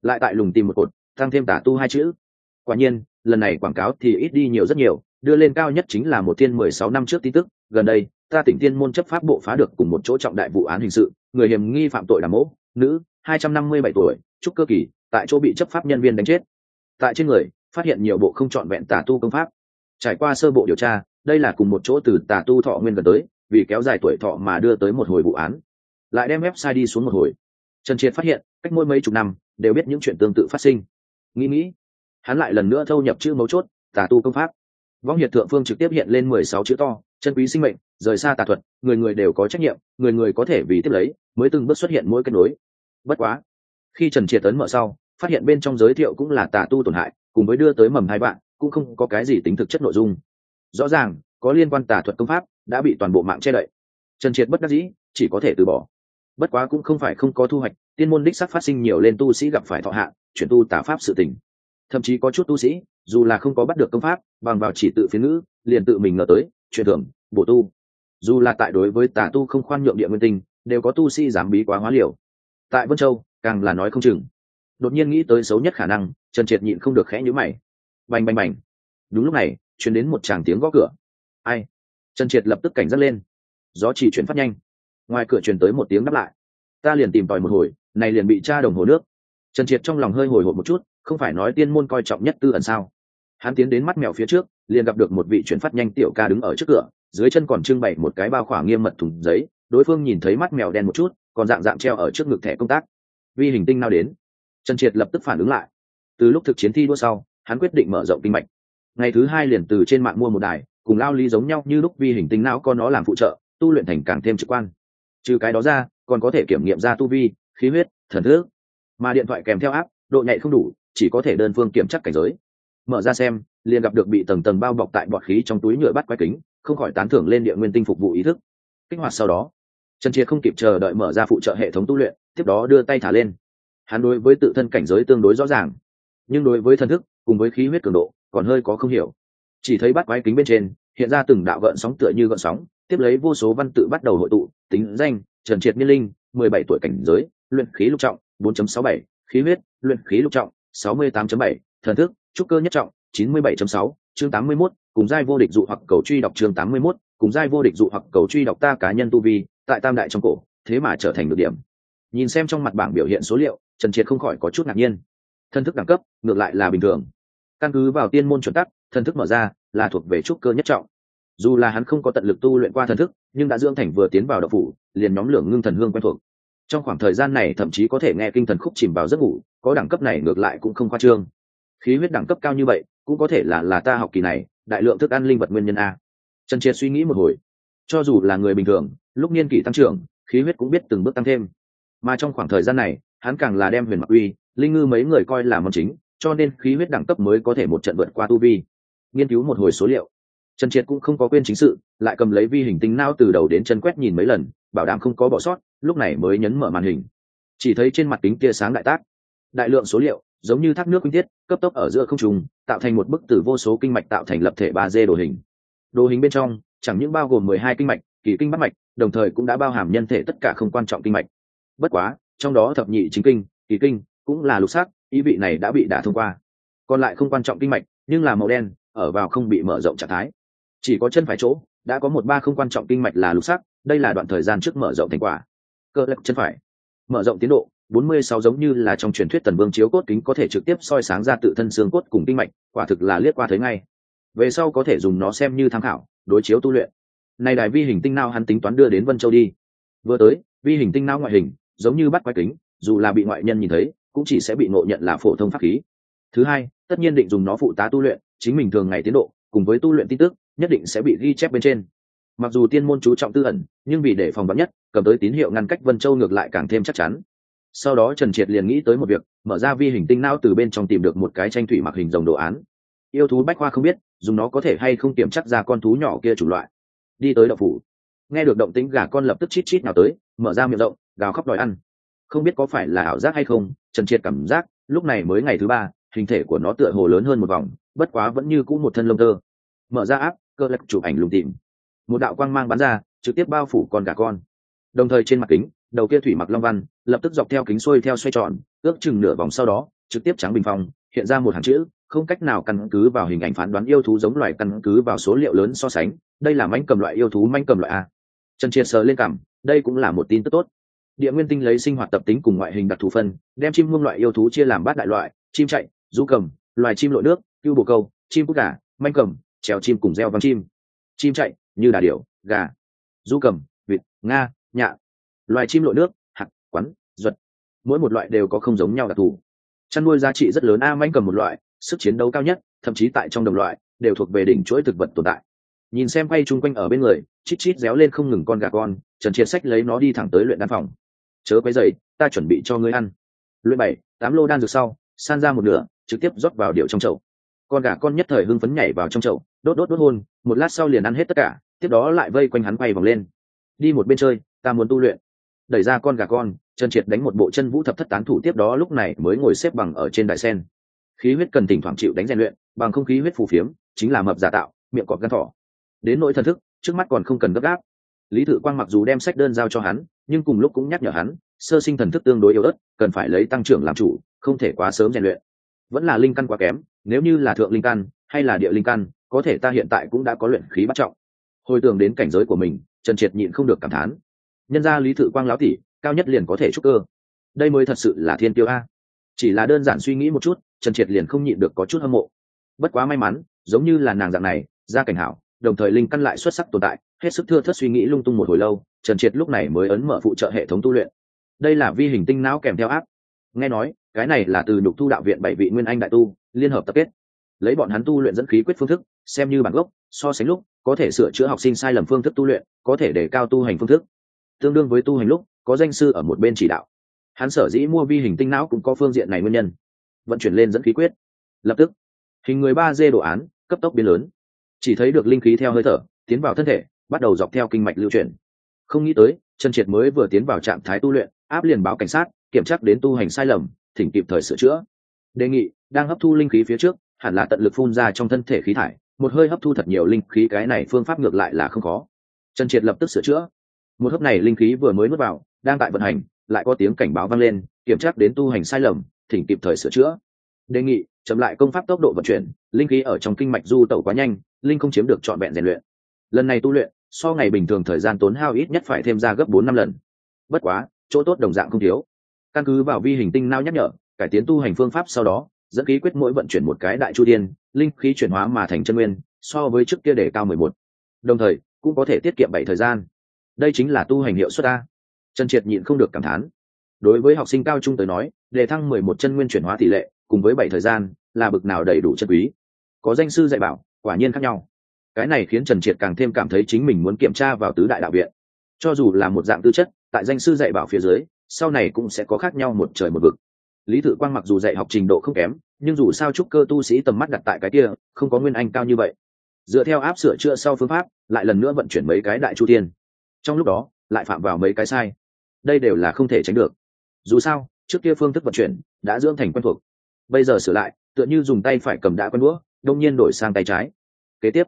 lại tại lùng tìm một cột, tăng thêm tả tu hai chữ. Quả nhiên, lần này quảng cáo thì ít đi nhiều rất nhiều, đưa lên cao nhất chính là một thiên mười sáu năm trước tin tức. Gần đây, ta tỉnh tiên môn chấp pháp bộ phá được cùng một chỗ trọng đại vụ án hình sự, người hiểm nghi phạm tội là mẫu, nữ, hai trăm năm mươi bảy tuổi, trúc cơ kỳ, tại chỗ bị chấp pháp nhân viên đánh chết. Tại trên người, phát hiện nhiều bộ không trọn vẹn tả tu công pháp. Trải qua sơ bộ điều tra, đây là cùng một chỗ từ tà tu thọ nguyên gần tới, vì kéo dài tuổi thọ mà đưa tới một hồi vụ án lại đem website đi xuống một hồi. Trần triệt phát hiện, cách mỗi mấy chục năm, đều biết những chuyện tương tự phát sinh. Nghĩ nghĩ, hắn lại lần nữa thâu nhập chữ mấu chốt, tà tu công pháp. Võng hiệt thượng phương trực tiếp hiện lên mười sáu chữ to, chân quý sinh mệnh, rời xa tà thuật, người người đều có trách nhiệm, người người có thể vì tiếp lấy, mới từng bước xuất hiện mỗi kết nối. Bất quá, khi trần triệt tấn mở sau, phát hiện bên trong giới thiệu cũng là tà tu tổn hại, cùng với đưa tới mầm hai bạn cũng không có cái gì tính thực chất nội dung. Rõ ràng, có liên quan tà thuật công pháp, đã bị toàn bộ mạng che đậy. Trần triệt bất đắc dĩ, chỉ có thể từ bỏ bất quá cũng không phải không có thu hoạch, tiên môn đích sắc phát sinh nhiều lên tu sĩ gặp phải thọ hạ, chuyển tu tả pháp sự tình. Thậm chí có chút tu sĩ, dù là không có bắt được công pháp, bằng vào chỉ tự phiến ngữ, liền tự mình ngờ tới, truyền thưởng, bổ tu. Dù là tại đối với tà tu không khoan nhượng địa nguyên tinh, đều có tu sĩ dám bí quá hóa liều. Tại vân châu, càng là nói không chừng. Đột nhiên nghĩ tới xấu nhất khả năng, trần triệt nhịn không được khẽ nhữ mày. Bành bành bành. Đúng lúc này chuyển đến một tràng tiếng gõ cửa. Ai? Trần triệt lập tức cảnh giác lên. Gió chỉ chuyển phát nhanh ngoài cửa truyền tới một tiếng đáp lại. Ta liền tìm tòi một hồi, này liền bị tra đồng hồ nước. Trần triệt trong lòng hơi hồi hộp một chút, không phải nói tiên môn coi trọng nhất tư ẩn sao? Hắn tiến đến mắt mèo phía trước, liền gặp được một vị chuyển phát nhanh tiểu ca đứng ở trước cửa, dưới chân còn trưng bày một cái bao khỏa nghiêm mật thùng giấy, đối phương nhìn thấy mắt mèo đen một chút, còn dạng dạng treo ở trước ngực thẻ công tác. Vi hình tinh nào đến? Trần triệt lập tức phản ứng lại. Từ lúc thực chiến thi đua sau, hắn quyết định mở rộng kinh mạch. Ngày thứ hai liền từ trên mạng mua một đài, cùng lao ly giống nhau như lúc vi hình tinh não có nó làm phụ trợ, tu luyện thành càng thêm trực quan trừ cái đó ra, còn có thể kiểm nghiệm ra tu vi, khí huyết, thần thức. Mà điện thoại kèm theo áp độ nhạy không đủ, chỉ có thể đơn phương kiểm chắc cảnh giới. Mở ra xem, liền gặp được bị tầng tầng bao bọc tại bọt khí trong túi nhựa bắt quái kính, không khỏi tán thưởng lên địa nguyên tinh phục vụ ý thức. Kích hoạt sau đó, trần triệt không kịp chờ đợi mở ra phụ trợ hệ thống tu luyện, tiếp đó đưa tay thả lên. Hắn đối với tự thân cảnh giới tương đối rõ ràng, nhưng đối với thần thức cùng với khí huyết cường độ còn hơi có không hiểu. Chỉ thấy bắt quái kính bên trên hiện ra từng đạo gợn sóng tựa như gợn sóng tiếp lấy vô số văn tự bắt đầu hội tụ, tính danh, trần triệt niên linh, mười bảy tuổi cảnh giới, luyện khí lục trọng, bốn chấm sáu bảy, khí huyết, luyện khí lục trọng, sáu mươi tám chấm bảy, thần thức, trúc cơ nhất trọng, chín mươi bảy chấm sáu, chương tám mươi mốt, cùng giai vô địch dụ hoặc cầu truy đọc chương tám mươi mốt, cùng giai vô địch dụ hoặc cầu truy đọc ta cá nhân tu vi, tại tam đại trong cổ, thế mà trở thành được điểm. Nhìn xem trong mặt bảng biểu hiện số liệu, trần triệt không khỏi có chút ngạc nhiên. Thân thức đẳng cấp, ngược lại là bình thường. Căn cứ vào tiên môn chuẩn tắc, thân thức mở ra là thuộc về trúc cơ nhất trọng dù là hắn không có tận lực tu luyện qua thần thức, nhưng đã dưỡng thành vừa tiến vào đậu phủ, liền nhóm lửa ngưng thần hương quen thuộc. Trong khoảng thời gian này thậm chí có thể nghe kinh thần khúc chìm vào giấc ngủ, có đẳng cấp này ngược lại cũng không khoa trương. Khí huyết đẳng cấp cao như vậy, cũng có thể là là ta học kỳ này, đại lượng thức ăn linh vật nguyên nhân a. Trần triệt suy nghĩ một hồi. Cho dù là người bình thường, lúc niên kỷ tăng trưởng, khí huyết cũng biết từng bước tăng thêm. Mà trong khoảng thời gian này, hắn càng là đem huyền mặc uy, linh ngư mấy người coi là món chính, cho nên khí huyết đẳng cấp mới có thể một trận vượt qua tu vi. Nghiên cứu một hồi số liệu trần triệt cũng không có quên chính sự, lại cầm lấy vi hình tinh não từ đầu đến chân quét nhìn mấy lần, bảo đảm không có bỏ sót, lúc này mới nhấn mở màn hình. Chỉ thấy trên mặt kính tia sáng đại tác. Đại lượng số liệu, giống như thác nước kinh tiết cấp tốc ở giữa không trùng tạo thành một bức tử vô số kinh mạch tạo thành lập thể ba d đồ hình. Đồ hình bên trong, chẳng những bao gồm mười hai kinh mạch, kỳ kinh bắt mạch, đồng thời cũng đã bao hàm nhân thể tất cả không quan trọng kinh mạch. Bất quá, trong đó thập nhị chính kinh, kỳ kinh cũng là lục sắc, ý vị này đã bị đả thông qua. Còn lại không quan trọng kinh mạch, nhưng là màu đen, ở vào không bị mở rộng trạng thái chỉ có chân phải chỗ, đã có một ba không quan trọng kinh mạch là lục sắc, đây là đoạn thời gian trước mở rộng thành quả. Cơ lệch chân phải. Mở rộng tiến độ 46 giống như là trong truyền thuyết tần vương chiếu cốt kính có thể trực tiếp soi sáng ra tự thân xương cốt cùng kinh mạch, quả thực là liếc qua thấy ngay. Về sau có thể dùng nó xem như tham khảo, đối chiếu tu luyện. Này đài vi hình tinh nao hắn tính toán đưa đến vân châu đi. Vừa tới, vi hình tinh nao ngoại hình, giống như bắt quái kính, dù là bị ngoại nhân nhìn thấy, cũng chỉ sẽ bị ngộ nhận là phổ thông pháp khí. Thứ hai, tất nhiên định dùng nó phụ tá tu luyện, chính mình thường ngày tiến độ, cùng với tu luyện tin tức nhất định sẽ bị ghi chép bên trên. Mặc dù tiên môn chú trọng tư ẩn, nhưng vì để phòng vắn nhất, cầm tới tín hiệu ngăn cách vân châu ngược lại càng thêm chắc chắn. Sau đó trần triệt liền nghĩ tới một việc, mở ra vi hình tinh não từ bên trong tìm được một cái tranh thủy mặc hình rồng đồ án. Yêu thú bách khoa không biết, dùng nó có thể hay không kiểm chắc ra con thú nhỏ kia chủng loại. Đi tới đậu phủ. Nghe được động tính gà con lập tức chít chít nào tới, mở ra miệng rộng, gào khóc đòi ăn. Không biết có phải là ảo giác hay không, trần triệt cảm giác, lúc này mới ngày thứ ba, hình thể của nó tựa hồ lớn hơn một vòng, bất quá vẫn như cũ một thân lông tơ. Mở ra áp cơ lắc chụp ảnh lùng tìm. Một đạo quang mang bắn ra, trực tiếp bao phủ con gà con. Đồng thời trên mặt kính, đầu kia thủy mặc long văn, lập tức dọc theo kính xuôi theo xoay tròn, ước chừng nửa vòng sau đó, trực tiếp trắng bình phong, hiện ra một hàng chữ, không cách nào căn cứ vào hình ảnh phán đoán yêu thú giống loài căn cứ vào số liệu lớn so sánh. Đây là manh cầm loại yêu thú, manh cầm loại a. Trần triệt sờ lên cảm, đây cũng là một tin tức tốt. Địa nguyên tinh lấy sinh hoạt tập tính cùng ngoại hình đặc thù phân, đem chim muông loại yêu thú chia làm bát đại loại, chim chạy du cầm, loài chim lội nước, cưu bồ câu, chim bút gà, manh cầm trèo chim cùng reo văng chim. Chim chạy, như đà điểu, gà du cầm, vịt, nga, nhạ. Loài chim lội nước, hạt, quắn, ruột. Mỗi một loại đều có không giống nhau đặc thù. Chăn nuôi giá trị rất lớn, a manh cầm một loại, sức chiến đấu cao nhất, thậm chí tại trong đồng loại, đều thuộc về đỉnh chuỗi thực vật tồn tại. Nhìn xem quay chung quanh ở bên người, chít chít réo lên không ngừng con gà con, trần triệt sách lấy nó đi thẳng tới luyện đan phòng. Chớ quấy dày ta chuẩn bị cho ngươi ăn. Luyện bảy, tám lô đan dược sau, san ra một nửa, trực tiếp rót vào điệu trong chậu con gà con nhất thời hưng phấn nhảy vào trong chậu, đốt đốt đốt hôn, một lát sau liền ăn hết tất cả, tiếp đó lại vây quanh hắn quay vòng lên. Đi một bên chơi, ta muốn tu luyện. Đẩy ra con gà con, chân triệt đánh một bộ chân vũ thập thất tán thủ tiếp đó lúc này mới ngồi xếp bằng ở trên đại sen. Khí huyết cần thỉnh thoảng chịu đánh rèn luyện, bằng không khí huyết phù phiếm, chính là mập giả tạo, miệng cọp gan thỏ. Đến nỗi thần thức, trước mắt còn không cần gấp gáp. Lý tự quang mặc dù đem sách đơn giao cho hắn, nhưng cùng lúc cũng nhắc nhở hắn, sơ sinh thần thức tương đối yếu ớt, cần phải lấy tăng trưởng làm chủ, không thể quá sớm rèn luyện. Vẫn là linh căn quá kém nếu như là thượng linh căn, hay là địa linh căn, có thể ta hiện tại cũng đã có luyện khí bắt trọng. Hồi tưởng đến cảnh giới của mình, trần triệt nhịn không được cảm thán. Nhân ra lý thự quang lão tỷ, cao nhất liền có thể trúc cơ. Đây mới thật sự là thiên tiêu a. Chỉ là đơn giản suy nghĩ một chút, trần triệt liền không nhịn được có chút hâm mộ. Bất quá may mắn, giống như là nàng dạng này ra cảnh hảo, đồng thời linh căn lại xuất sắc tồn tại, hết sức thưa thất suy nghĩ lung tung một hồi lâu, trần triệt lúc này mới ấn mở phụ trợ hệ thống tu luyện. Đây là vi hình tinh não kèm theo áp. Nghe nói, cái này là từ nhục thu đạo viện bảy vị nguyên anh đại tu liên hợp tập kết. Lấy bọn hắn tu luyện dẫn khí quyết phương thức, xem như bản gốc, so sánh lúc, có thể sửa chữa học sinh sai lầm phương thức tu luyện, có thể để cao tu hành phương thức. Tương đương với tu hành lúc, có danh sư ở một bên chỉ đạo. Hắn sở dĩ mua vi hình tinh não cũng có phương diện này nguyên nhân. Vận chuyển lên dẫn khí quyết. Lập tức, hình người ba d đồ án, cấp tốc biến lớn. Chỉ thấy được linh khí theo hơi thở, tiến vào thân thể, bắt đầu dọc theo kinh mạch lưu chuyển. Không nghĩ tới, chân triệt mới vừa tiến vào trạng thái tu luyện, áp liền báo cảnh sát, kiểm tra đến tu hành sai lầm, thỉnh kịp thời sửa chữa. Đề nghị đang hấp thu linh khí phía trước, hẳn là tận lực phun ra trong thân thể khí thải, một hơi hấp thu thật nhiều linh khí, cái này phương pháp ngược lại là không khó. Trần triệt lập tức sửa chữa. Một hấp này linh khí vừa mới nuốt vào, đang tại vận hành, lại có tiếng cảnh báo vang lên, kiểm tra đến tu hành sai lầm, thỉnh kịp thời sửa chữa. Đề nghị, chậm lại công pháp tốc độ vận chuyển, linh khí ở trong kinh mạch du tẩu quá nhanh, linh không chiếm được trọn vẹn rèn luyện. Lần này tu luyện, so ngày bình thường thời gian tốn hao ít nhất phải thêm ra gấp bốn năm lần. Bất quá, chỗ tốt đồng dạng không thiếu. Căn cứ vào vi hình tinh nao nhắc nhở, cải tiến tu hành phương pháp sau đó dẫn khí quyết mỗi vận chuyển một cái đại chu tiên linh khí chuyển hóa mà thành chân nguyên, so với trước kia để cao mười một. Đồng thời, cũng có thể tiết kiệm bảy thời gian. Đây chính là tu hành hiệu suất a. Trần triệt nhịn không được cảm thán. Đối với học sinh cao trung tới nói đề thăng mười một chân nguyên chuyển hóa tỷ lệ, cùng với bảy thời gian, là bực nào đầy đủ chân quý. Có danh sư dạy bảo, quả nhiên khác nhau. Cái này khiến trần triệt càng thêm cảm thấy chính mình muốn kiểm tra vào tứ đại đạo viện. Cho dù là một dạng tư chất, tại danh sư dạy bảo phía dưới, sau này cũng sẽ có khác nhau một trời một vực lý thự quang mặc dù dạy học trình độ không kém, nhưng dù sao trúc cơ tu sĩ tầm mắt đặt tại cái kia, không có nguyên anh cao như vậy. Dựa theo áp sửa chữa sau phương pháp, lại lần nữa vận chuyển mấy cái đại chu tiên. Trong lúc đó, lại phạm vào mấy cái sai. Đây đều là không thể tránh được. Dù sao, trước kia phương thức vận chuyển đã dưỡng thành quen thuộc. Bây giờ sửa lại, tựa như dùng tay phải cầm đã quen đũa, đông nhiên đổi sang tay trái. Kế tiếp,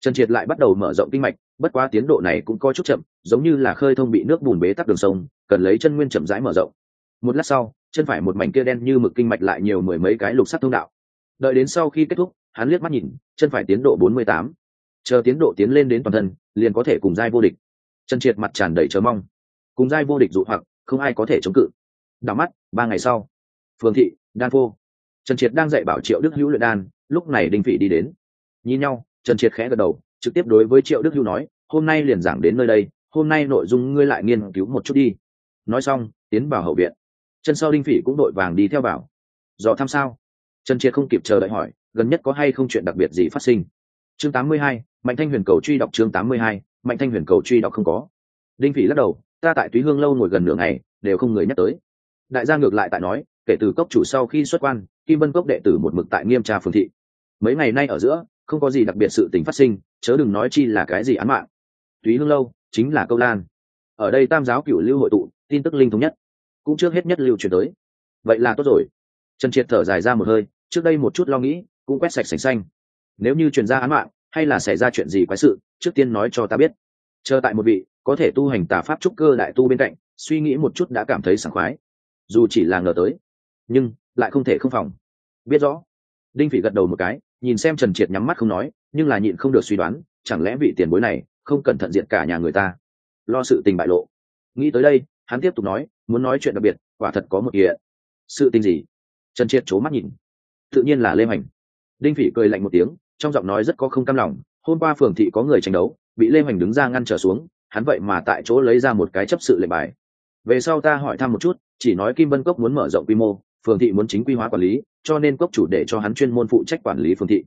trần triệt lại bắt đầu mở rộng kinh mạch, bất quá tiến độ này cũng có chút chậm, giống như là khơi thông bị nước bùn bế tắc đường sông, cần lấy chân nguyên chậm rãi mở rộng một lát sau, chân phải một mảnh kia đen như mực kinh mạch lại nhiều mười mấy cái lục sắc thông đạo. Đợi đến sau khi kết thúc, hắn liếc mắt nhìn, chân phải tiến độ bốn mươi tám. Chờ tiến độ tiến lên đến toàn thân, liền có thể cùng giai vô địch. Chân triệt mặt tràn đầy chờ mong. Cùng giai vô địch dụ hoặc, không ai có thể chống cự. Đảo mắt, ba ngày sau. Phường thị, đan phô. Trần triệt đang dạy bảo triệu đức hữu luyện đan, lúc này đinh phỉ đi đến. Nhìn nhau trần triệt khẽ gật đầu, trực tiếp đối với triệu đức hữu nói, hôm nay liền giảng đến nơi đây, hôm nay nội dung ngươi lại nghiên cứu một chút đi. Nói xong, tiến vào hậu viện chân sau đinh phỉ cũng đội vàng đi theo vào dò thăm sao? Trần triệt không kịp chờ đợi hỏi gần nhất có hay không chuyện đặc biệt gì phát sinh? Chương 82, mạnh thanh huyền cầu truy đọc chương 82, mạnh thanh huyền cầu truy đọc không có. Đinh phỉ lắc đầu ta tại túy hương lâu ngồi gần nửa ngày đều không người nhắc tới. Đại gia ngược lại tại nói kể từ cốc chủ sau khi xuất quan kim vân cốc đệ tử một mực tại nghiêm tra phường thị. Mấy ngày nay ở giữa không có gì đặc biệt sự tình phát sinh chớ đừng nói chi là cái gì án mạng. Túy hương lâu chính là câu lan. Ở đây tam giáo cửu lưu hội tụ tin tức linh thống nhất cũng trước hết nhất lưu truyền tới. Vậy là tốt rồi. Trần triệt thở dài ra một hơi, trước đây một chút lo nghĩ, cũng quét sạch sành xanh. Nếu như truyền ra án mạng, hay là xảy ra chuyện gì quái sự, trước tiên nói cho ta biết. Chờ tại một vị, có thể tu hành tà pháp trúc cơ đại tu bên cạnh, suy nghĩ một chút đã cảm thấy sảng khoái. Dù chỉ là ngờ tới, nhưng lại không thể không phòng. Biết rõ. Đinh phỉ gật đầu một cái, nhìn xem trần triệt nhắm mắt không nói, nhưng là nhịn không được suy đoán, chẳng lẽ vị tiền bối này không cẩn thận diện cả nhà người ta? Lo sự tình bại lộ. Nghĩ tới đây hắn tiếp tục nói, muốn nói chuyện đặc biệt, quả thật có một kiện sự tình gì? Trần triệt c mắt nhìn. Tự nhiên là lê hành đinh phỉ cười lạnh một tiếng, trong giọng nói rất có không cam lòng, hôm qua phường thị có người tranh đấu, bị lê hoành đứng ra ngăn trở xuống, hắn vậy mà tại chỗ lấy ra một cái chấp sự lệnh bài. Về sau ta hỏi thăm một chút, chỉ nói kim vân cốc muốn mở rộng quy mô, phường thị muốn chính quy hóa quản lý, cho nên cốc chủ để cho hắn chuyên môn phụ trách quản lý phường thị.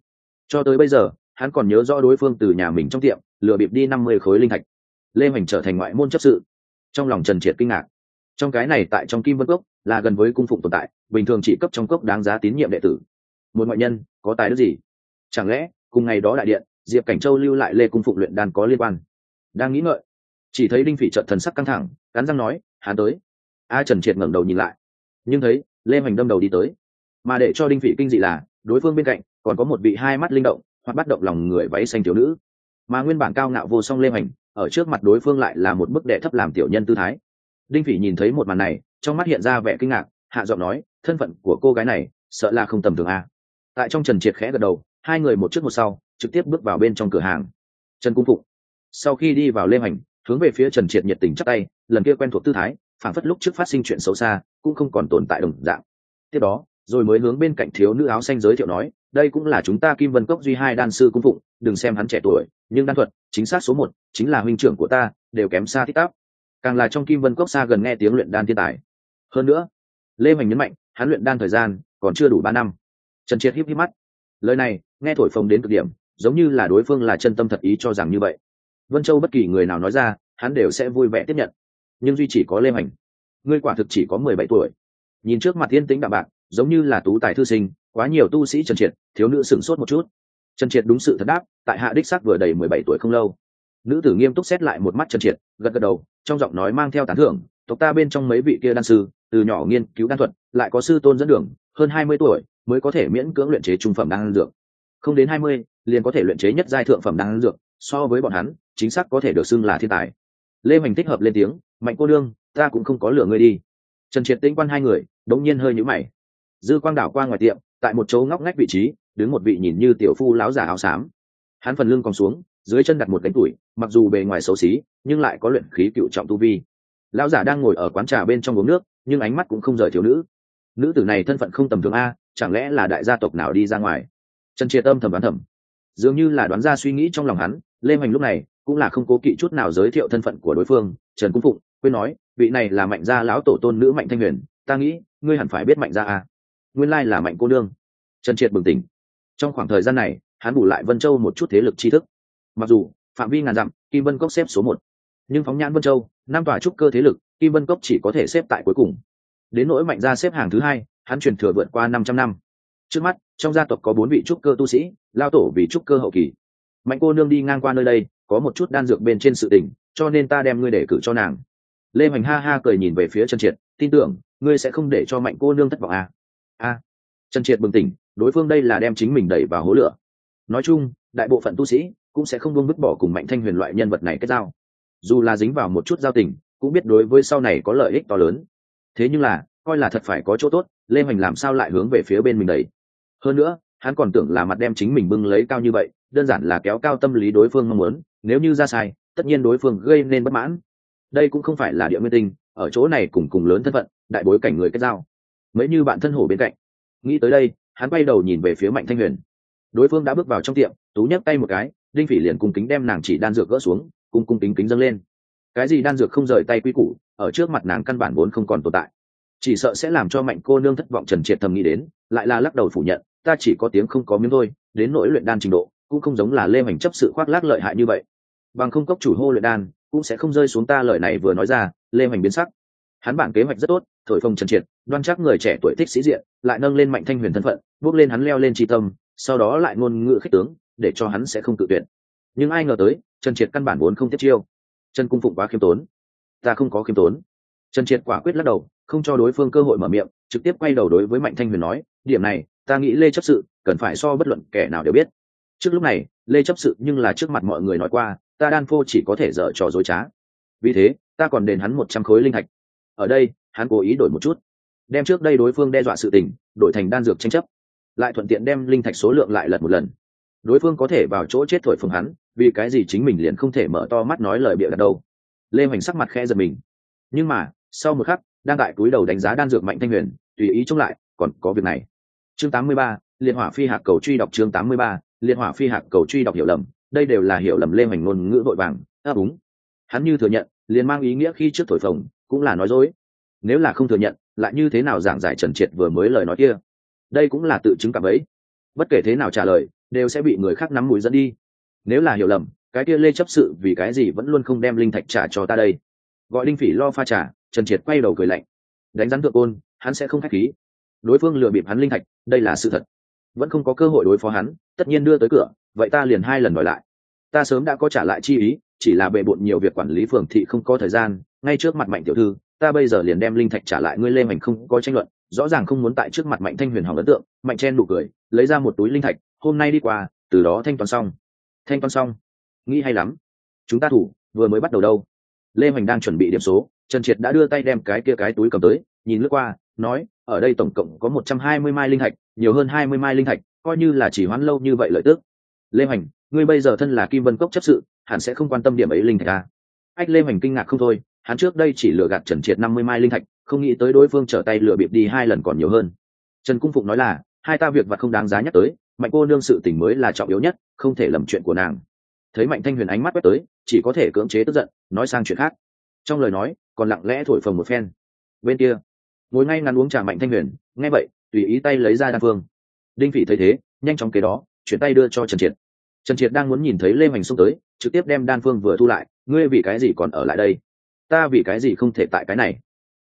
Cho tới bây giờ, hắn còn nhớ rõ đối phương từ nhà mình trong tiệm, lừa bịp đi năm mươi khối linh thạch. Lê hoành trở thành ngoại môn chấp sự trong lòng trần triệt kinh ngạc. Trong cái này tại trong kim vân cốc, là gần với cung phụng tồn tại, bình thường chỉ cấp trong cốc đáng giá tín nhiệm đệ tử. Một ngoại nhân, có tài đức gì? Chẳng lẽ, cùng ngày đó đại điện, diệp cảnh châu lưu lại lê cung phụng luyện đan có liên quan? Đang nghĩ ngợi, chỉ thấy đinh phỉ trợn thần sắc căng thẳng, cắn răng nói, hắn tới. A trần triệt ngẩng đầu nhìn lại. Nhưng thấy, lê hoành đâm đầu đi tới. Mà để cho đinh phỉ kinh dị là, đối phương bên cạnh, còn có một vị hai mắt linh động hoặc bắt động lòng người váy xanh thiếu nữ. Mà nguyên bản cao ngạo vô song lê hoành ở trước mặt đối phương lại là một bức đệ thấp làm tiểu nhân tư thái. Đinh phỉ nhìn thấy một màn này trong mắt hiện ra vẻ kinh ngạc hạ giọng nói thân phận của cô gái này sợ là không tầm thường a tại trong trần triệt khẽ gật đầu hai người một trước một sau trực tiếp bước vào bên trong cửa hàng. Trần cung phụng sau khi đi vào lê hành, hướng về phía trần triệt nhiệt tình chắc tay lần kia quen thuộc tư thái phản phất lúc trước phát sinh chuyện xấu xa cũng không còn tồn tại đồng dạng. Tiếp đó rồi mới hướng bên cạnh thiếu nữ áo xanh giới thiệu nói, đây cũng là chúng ta kim vân cốc duy hai đan sư cung phụng, đừng xem hắn trẻ tuổi, nhưng đan thuật, chính xác số một, chính là huynh trưởng của ta, đều kém xa thích tắp càng là trong kim vân cốc xa gần nghe tiếng luyện đan thiên tài. Hơn nữa, lê hoành nhấn mạnh, hắn luyện đan thời gian còn chưa đủ ba năm. Trần triệt híp híp mắt. Lời này, nghe thổi phồng đến cực điểm, giống như là đối phương là chân tâm thật ý cho rằng như vậy. Vân châu bất kỳ người nào nói ra, hắn đều sẽ vui vẻ tiếp nhận. Nhưng duy chỉ có lê hoành. Ngươi quả thực chỉ có mười bảy tuổi. Nhìn trước mặt yên tĩnh đạm bạc giống như là tú tài thư sinh, quá nhiều tu sĩ trần triệt, thiếu nữ sửng sốt một chút. Trần triệt đúng sự thật đáp, tại hạ đích sắc vừa đầy mười bảy tuổi không lâu. Nữ tử nghiêm túc xét lại một mắt trần triệt, gật gật đầu, trong giọng nói mang theo tán thưởng, tộc ta bên trong mấy vị kia đan sư, từ nhỏ nghiên cứu đan thuật, lại có sư tôn dẫn đường, hơn hai mươi tuổi mới có thể miễn cưỡng luyện chế trung phẩm đan dược. Không đến hai mươi, liền có thể luyện chế nhất giai thượng phẩm đan dược, so với bọn hắn, chính xác có thể được xưng là thiên tài. Lê hoành thích hợp lên tiếng, mạnh cô đương ta cũng không có lửa ngươi đi. Trần triệt tĩnh quan hai người, đống nhiên hơi nhũ mày dư quang đảo qua ngoài tiệm, tại một chỗ ngóc ngách vị trí, đứng một vị nhìn như tiểu phu láo giả áo xám. Hắn phần lưng còn xuống, dưới chân đặt một cánh tuổi mặc dù bề ngoài xấu xí, nhưng lại có luyện khí cựu trọng tu vi. Lão giả đang ngồi ở quán trà bên trong uống nước, nhưng ánh mắt cũng không rời thiếu nữ. Nữ tử này thân phận không tầm thường a, chẳng lẽ là đại gia tộc nào đi ra ngoài? Trần triệt âm thầm đoán thầm. Dường như là đoán ra suy nghĩ trong lòng hắn, lê hoành lúc này cũng là không cố kỵ chút nào giới thiệu thân phận của đối phương, trần cung phụng, quên nói, vị này là mạnh gia lão tổ tôn nữ mạnh thanh huyền, ta nghĩ, ngươi hẳn phải biết mạnh gia a nguyên lai là mạnh cô nương. Trần triệt bừng tỉnh. Trong khoảng thời gian này, hắn bù lại vân châu một chút thế lực tri thức. Mặc dù, phạm vi ngàn dặm, kim vân cốc xếp số một. Nhưng phóng nhãn vân châu, năm tòa trúc cơ thế lực, kim vân cốc chỉ có thể xếp tại cuối cùng. Đến nỗi mạnh gia xếp hàng thứ hai, hắn truyền thừa vượt qua năm trăm năm. Trước mắt, trong gia tộc có bốn vị trúc cơ tu sĩ, lao tổ vì trúc cơ hậu kỳ. Mạnh cô nương đi ngang qua nơi đây, có một chút đan dược bên trên sự tình, cho nên ta đem ngươi để cử cho nàng. Lê hoành ha ha cười nhìn về phía trần triệt, tin tưởng, ngươi sẽ không để cho mạnh cô nương thất vọng à a. À. trần triệt bừng tỉnh, đối phương đây là đem chính mình đẩy vào hố lửa. Nói chung, đại bộ phận tu sĩ cũng sẽ không buông vứt bỏ cùng mạnh thanh huyền loại nhân vật này kết giao. Dù là dính vào một chút giao tình, cũng biết đối với sau này có lợi ích to lớn. Thế nhưng là, coi là thật phải có chỗ tốt, lê hoành làm sao lại hướng về phía bên mình đẩy? Hơn nữa, hắn còn tưởng là mặt đem chính mình bưng lấy cao như vậy, đơn giản là kéo cao tâm lý đối phương mong muốn, nếu như ra sai, tất nhiên đối phương gây nên bất mãn. Đây cũng không phải là địa nguyên tinh, ở chỗ này cùng cùng lớn thân phận, đại bối cảnh người kết giao mấy như bạn thân hổ bên cạnh. Nghĩ tới đây, hắn quay đầu nhìn về phía mạnh thanh huyền. Đối phương đã bước vào trong tiệm, tú nhấc tay một cái, đinh phỉ liền cung kính đem nàng chỉ đan dược gỡ xuống, cung cung kính kính dâng lên. Cái gì đan dược không rời tay quy củ, ở trước mặt nàng căn bản vốn không còn tồn tại. Chỉ sợ sẽ làm cho mạnh cô nương thất vọng trần triệt thầm nghĩ đến, lại là lắc đầu phủ nhận, ta chỉ có tiếng không có miếng thôi, đến nỗi luyện đan trình độ, cũng không giống là lê hoành chấp sự khoác lác lợi hại như vậy. Bằng không cốc chủ hô luyện đan, cũng sẽ không rơi xuống ta lời này vừa nói ra, lê hoành biến sắc. Hắn bản kế hoạch rất tốt thổi phồng trần triệt, đoan chắc người trẻ tuổi thích sĩ diện, lại nâng lên mạnh thanh huyền thân phận, bước lên hắn leo lên tri tâm, sau đó lại ngôn ngữ khích tướng, để cho hắn sẽ không tự tuyển nhưng ai ngờ tới, trần triệt căn bản vốn không tiếp chiêu. Trần cung phụng quá khiêm tốn. Ta không có khiêm tốn. Trần triệt quả quyết lắc đầu, không cho đối phương cơ hội mở miệng, trực tiếp quay đầu đối với mạnh thanh huyền nói, điểm này, ta nghĩ lê chấp sự, cần phải so bất luận kẻ nào đều biết. Trước lúc này, lê chấp sự nhưng là trước mặt mọi người nói qua, ta đan phô chỉ có thể dở trò dối trá. Vì thế, ta còn đền hắn một trăm khối linh thạch. Ở đây hắn cố ý đổi một chút. Đem trước đây đối phương đe dọa sự tình đổi thành đan dược tranh chấp. Lại thuận tiện đem linh thạch số lượng lại lật một lần. Đối phương có thể vào chỗ chết thổi phồng hắn vì cái gì chính mình liền không thể mở to mắt nói lời bịa đặt đâu. Lê hoành sắc mặt khe giật mình. Nhưng mà sau một khắc đang tại túi đầu đánh giá đan dược mạnh thanh huyền tùy ý chống lại còn có việc này. Chương 83, liên hỏa phi hạt cầu truy đọc chương 83, liệt hỏa phi hạt cầu truy đọc hiểu lầm đây đều là hiểu lầm lê hoành ngôn ngữ vội vàng. À, Ấp úng hắn như thừa nhận liền mang ý nghĩa khi trước thổi phồng cũng là nói dối nếu là không thừa nhận, lại như thế nào giảng giải trần triệt vừa mới lời nói kia? Đây cũng là tự chứng cảm ấy. Bất kể thế nào trả lời, đều sẽ bị người khác nắm mũi dẫn đi. Nếu là hiểu lầm, cái kia lê chấp sự vì cái gì vẫn luôn không đem linh thạch trả cho ta đây? Gọi đinh phỉ lo pha trả trần triệt quay đầu cười lạnh. Đánh rắn thượng côn, hắn sẽ không k h á c h khí. Đối phương lừa bịp hắn linh thạch, đây là sự thật. Vẫn không có cơ hội đối phó hắn, tất nhiên đưa tới cửa, vậy ta liền hai lần đòi lại. Ta sớm đã có trả lại chi ý, chỉ là bề bộn nhiều việc quản lý phường thị không có thời gian, ngay trước mặt mạnh tiểu thư ta bây giờ liền đem linh thạch trả lại ngươi lê mạnh không có tranh luận, rõ ràng không muốn tại trước mặt mạnh thanh huyền hỏng ấn tượng, mạnh chen nụ cười, lấy ra một túi linh thạch, hôm nay đi qua, từ đó thanh toán xong. Thanh toán xong. Nghĩ hay lắm. Chúng ta thủ, vừa mới bắt đầu đâu. Lê hoành đang chuẩn bị điểm số, trần triệt đã đưa tay đem cái kia cái túi cầm tới, nhìn lướt qua, nói, ở đây tổng cộng có một trăm hai mươi mai linh thạch, nhiều hơn hai mươi mai linh thạch, coi như là chỉ hoãn lâu như vậy lợi tức. Lê hoành, ngươi bây giờ thân là kim vân cốc chấp sự, hẳn sẽ không quan tâm điểm ấy linh thạch à. ách, lê hoành kinh ngạc không thôi hắn trước đây chỉ lừa gạt trần triệt năm mươi mai linh thạch, không nghĩ tới đối phương trở tay lừa bịp đi hai lần còn nhiều hơn. Trần cung phụng nói là, hai ta việc và không đáng giá nhắc tới, mạnh cô nương sự tình mới là trọng yếu nhất, không thể lầm chuyện của nàng. Thấy mạnh thanh huyền ánh mắt quét tới, chỉ có thể cưỡng chế tức giận, nói sang chuyện khác. Trong lời nói, còn lặng lẽ thổi phồng một phen. Bên kia, ngồi ngay ngắn uống trà mạnh thanh huyền, nghe vậy, tùy ý tay lấy ra đan phương. Đinh phỉ thấy thế, nhanh chóng kế đó, chuyển tay đưa cho trần triệt. Trần triệt đang muốn nhìn thấy lê hoành xông tới, trực tiếp đem đan phương vừa thu lại, ngươi vì cái gì còn ở lại đây? Ta vì cái gì không thể tại cái này?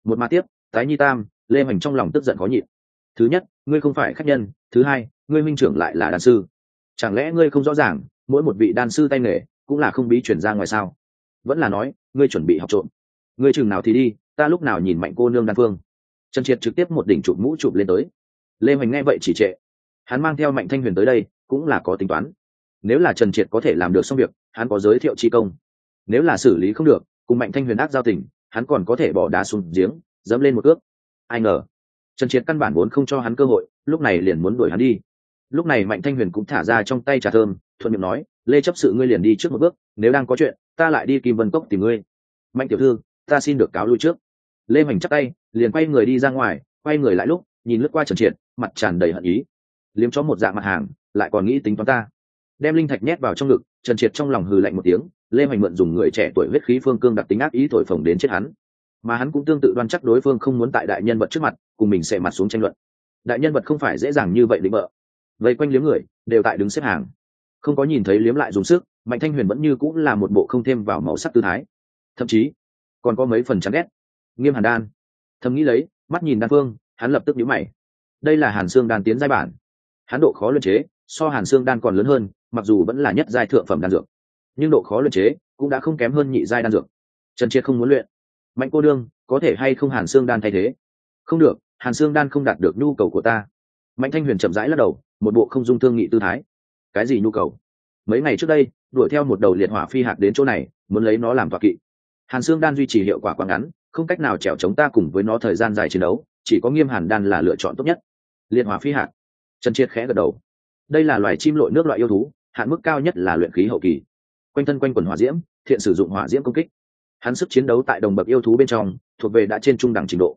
Một mà tiếp, tái nhi tam, lê hoành trong lòng tức giận khó nhịn. Thứ nhất, ngươi không phải khách nhân, thứ hai, ngươi minh trưởng lại là đan sư. Chẳng lẽ ngươi không rõ ràng, mỗi một vị đan sư tay nghề cũng là không bí chuyển ra ngoài sao? Vẫn là nói, ngươi chuẩn bị học trộm. Ngươi chừng nào thì đi, ta lúc nào nhìn mạnh cô nương đan phương. Trần triệt trực tiếp một đỉnh chụp mũ chụp lên tới. Lê hoành nghe vậy chỉ trệ. Hắn mang theo mạnh thanh huyền tới đây, cũng là có tính toán. Nếu là trần triệt có thể làm được xong việc, hắn có giới thiệu chi công. Nếu là xử lý không được cùng mạnh thanh huyền ác giao tình, hắn còn có thể bỏ đá xuống giếng, dẫm lên một ước ai ngờ, trần triệt căn bản vốn không cho hắn cơ hội, lúc này liền muốn đuổi hắn đi. Lúc này mạnh thanh huyền cũng thả ra trong tay trà thơm, thuận miệng nói, lê chấp sự ngươi liền đi trước một bước, nếu đang có chuyện, ta lại đi kim vân cốc tìm ngươi. Mạnh tiểu thư, ta xin được cáo lui trước. Lê hoành chắc tay, liền quay người đi ra ngoài, quay người lại lúc, nhìn lướt qua trần triệt, mặt tràn đầy hận ý. Liếm chó một dạng mặt hàng, lại còn nghĩ tính toán ta. Đem linh thạch nhét vào trong ngực, trần triệt trong lòng hừ lạnh một tiếng lê hoành mượn dùng người trẻ tuổi huyết khí phương cương đặc tính ác ý thổi phồng đến chết hắn. Mà hắn cũng tương tự đoan chắc đối phương không muốn tại đại nhân vật trước mặt cùng mình sẽ mặt xuống tranh luận. Đại nhân vật không phải dễ dàng như vậy định bợ. Vây quanh liếm người, đều tại đứng xếp hàng. Không có nhìn thấy liếm lại dùng sức, mạnh thanh huyền vẫn như cũng là một bộ không thêm vào màu sắc tư thái. Thậm chí, còn có mấy phần chán ghét. Nghiêm hàn đan. Thầm nghĩ lấy, mắt nhìn đan phương, hắn lập tức nhíu mày. Đây là hàn xương đan tiến giai bản. Hắn độ khó luyện chế, so hàn xương đan còn lớn hơn, mặc dù vẫn là nhất giai thượng phẩm đan dược nhưng độ khó luyện chế cũng đã không kém hơn nhị giai đan dược. Trần triệt không muốn luyện. Mạnh cô đương, có thể hay không hàn xương đan thay thế? Không được, hàn xương đan không đạt được nhu cầu của ta. Mạnh thanh huyền chậm rãi lắc đầu, một bộ không dung thương nghị tư thái. Cái gì nhu cầu? Mấy ngày trước đây, đuổi theo một đầu liệt hỏa phi hạt đến chỗ này, muốn lấy nó làm tọa kỵ. Hàn xương đan duy trì hiệu quả quá ngắn, không cách nào trèo chống ta cùng với nó thời gian dài chiến đấu, chỉ có nghiêm hàn đan là lựa chọn tốt nhất. Liệt hỏa phi hạt. Trần triệt khẽ gật đầu. Đây là loài chim lội nước loại yêu thú, hạn mức cao nhất là luyện khí hậu kỳ quanh thân quanh quần hỏa diễm, thiện sử dụng hỏa diễm công kích. Hắn sức chiến đấu tại đồng bậc yêu thú bên trong, thuộc về đã trên trung đẳng trình độ.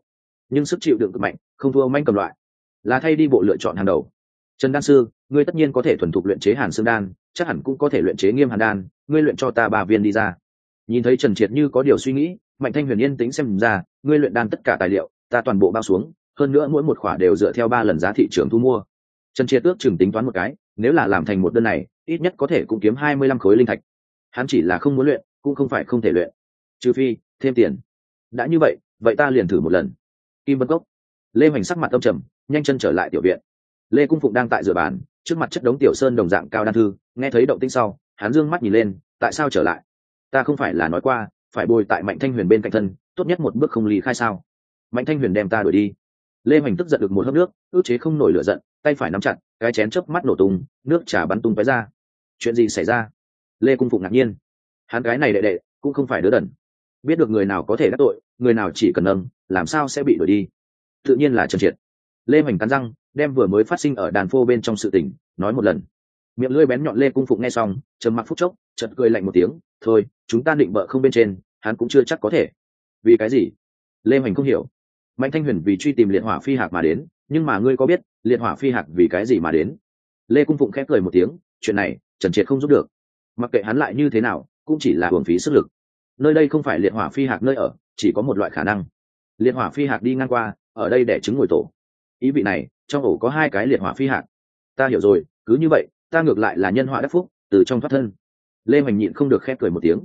Nhưng sức chịu đựng cực mạnh, không thua manh cầm loại. Là thay đi bộ lựa chọn hàng đầu. Trần đan sư, ngươi tất nhiên có thể thuần thục luyện chế hàn xương đan, chắc hẳn cũng có thể luyện chế nghiêm hàn đan, ngươi luyện cho ta ba viên đi ra. Nhìn thấy trần triệt như có điều suy nghĩ, mạnh thanh huyền yên tính xem ra, ngươi luyện đan tất cả tài liệu, ta toàn bộ bao xuống, hơn nữa mỗi một khỏa đều dựa theo ba lần giá thị trường thu mua. Trần triệt ước chừng tính toán một cái, nếu là làm thành một đơn này, ít nhất có thể cũng kiếm hai mươi lăm khối linh thạch hắn chỉ là không muốn luyện, cũng không phải không thể luyện. Trừ phi, thêm tiền. Đã như vậy vậy ta liền thử một lần. Kim vân cốc. Lê hoành sắc mặt âm trầm, nhanh chân trở lại tiểu viện. Lê cung phụng đang tại rửa bàn, trước mặt chất đống tiểu sơn đồng dạng cao đan thư, nghe thấy động tĩnh sau, hắn dương mắt nhìn lên, tại sao trở lại? Ta không phải là nói qua, phải bồi tại mạnh thanh huyền bên cạnh thân, tốt nhất một bước không lý khai sao. Mạnh thanh huyền đem ta đuổi đi. Lê hoành tức giận được một hớp nước, ước chế không nổi lửa giận, tay phải nắm chặt, cái chén chớp mắt nổ tung, nước trà bắn tung tóe ra. Chuyện gì xảy ra? Lê cung phụng ngạc nhiên. Hắn cái này đệ đệ, cũng không phải đứa đần. Biết được người nào có thể đắc tội, người nào chỉ cần nâng, làm sao sẽ bị đuổi đi? Tự nhiên là trần triệt. Lê hoành cắn răng, đem vừa mới phát sinh ở đàn phô bên trong sự tình, nói một lần. Miệng lưỡi bén nhọn lê cung phụng nghe xong, trầm mặc phút chốc, chợt cười lạnh một tiếng, thôi, chúng ta định bợ không bên trên, hắn cũng chưa chắc có thể. Vì cái gì? Lê hoành không hiểu. Mạnh thanh huyền vì truy tìm liệt hỏa phi hạc mà đến, nhưng mà ngươi có biết liệt hỏa phi hạc vì cái gì mà đến? Lê cung phụng khép cười một tiếng, chuyện này, trần triệt không giúp được mặc kệ hắn lại như thế nào, cũng chỉ là hưởng phí sức lực. Nơi đây không phải liệt hỏa phi hạt nơi ở, chỉ có một loại khả năng. Liệt hỏa phi hạt đi ngang qua, ở đây để trứng ngồi tổ. Ý vị này, trong ổ có hai cái liệt hỏa phi hạt ta hiểu rồi, cứ như vậy, ta ngược lại là nhân họa đắc phúc, từ trong thoát thân. Lê hoành nhịn không được khép cười một tiếng.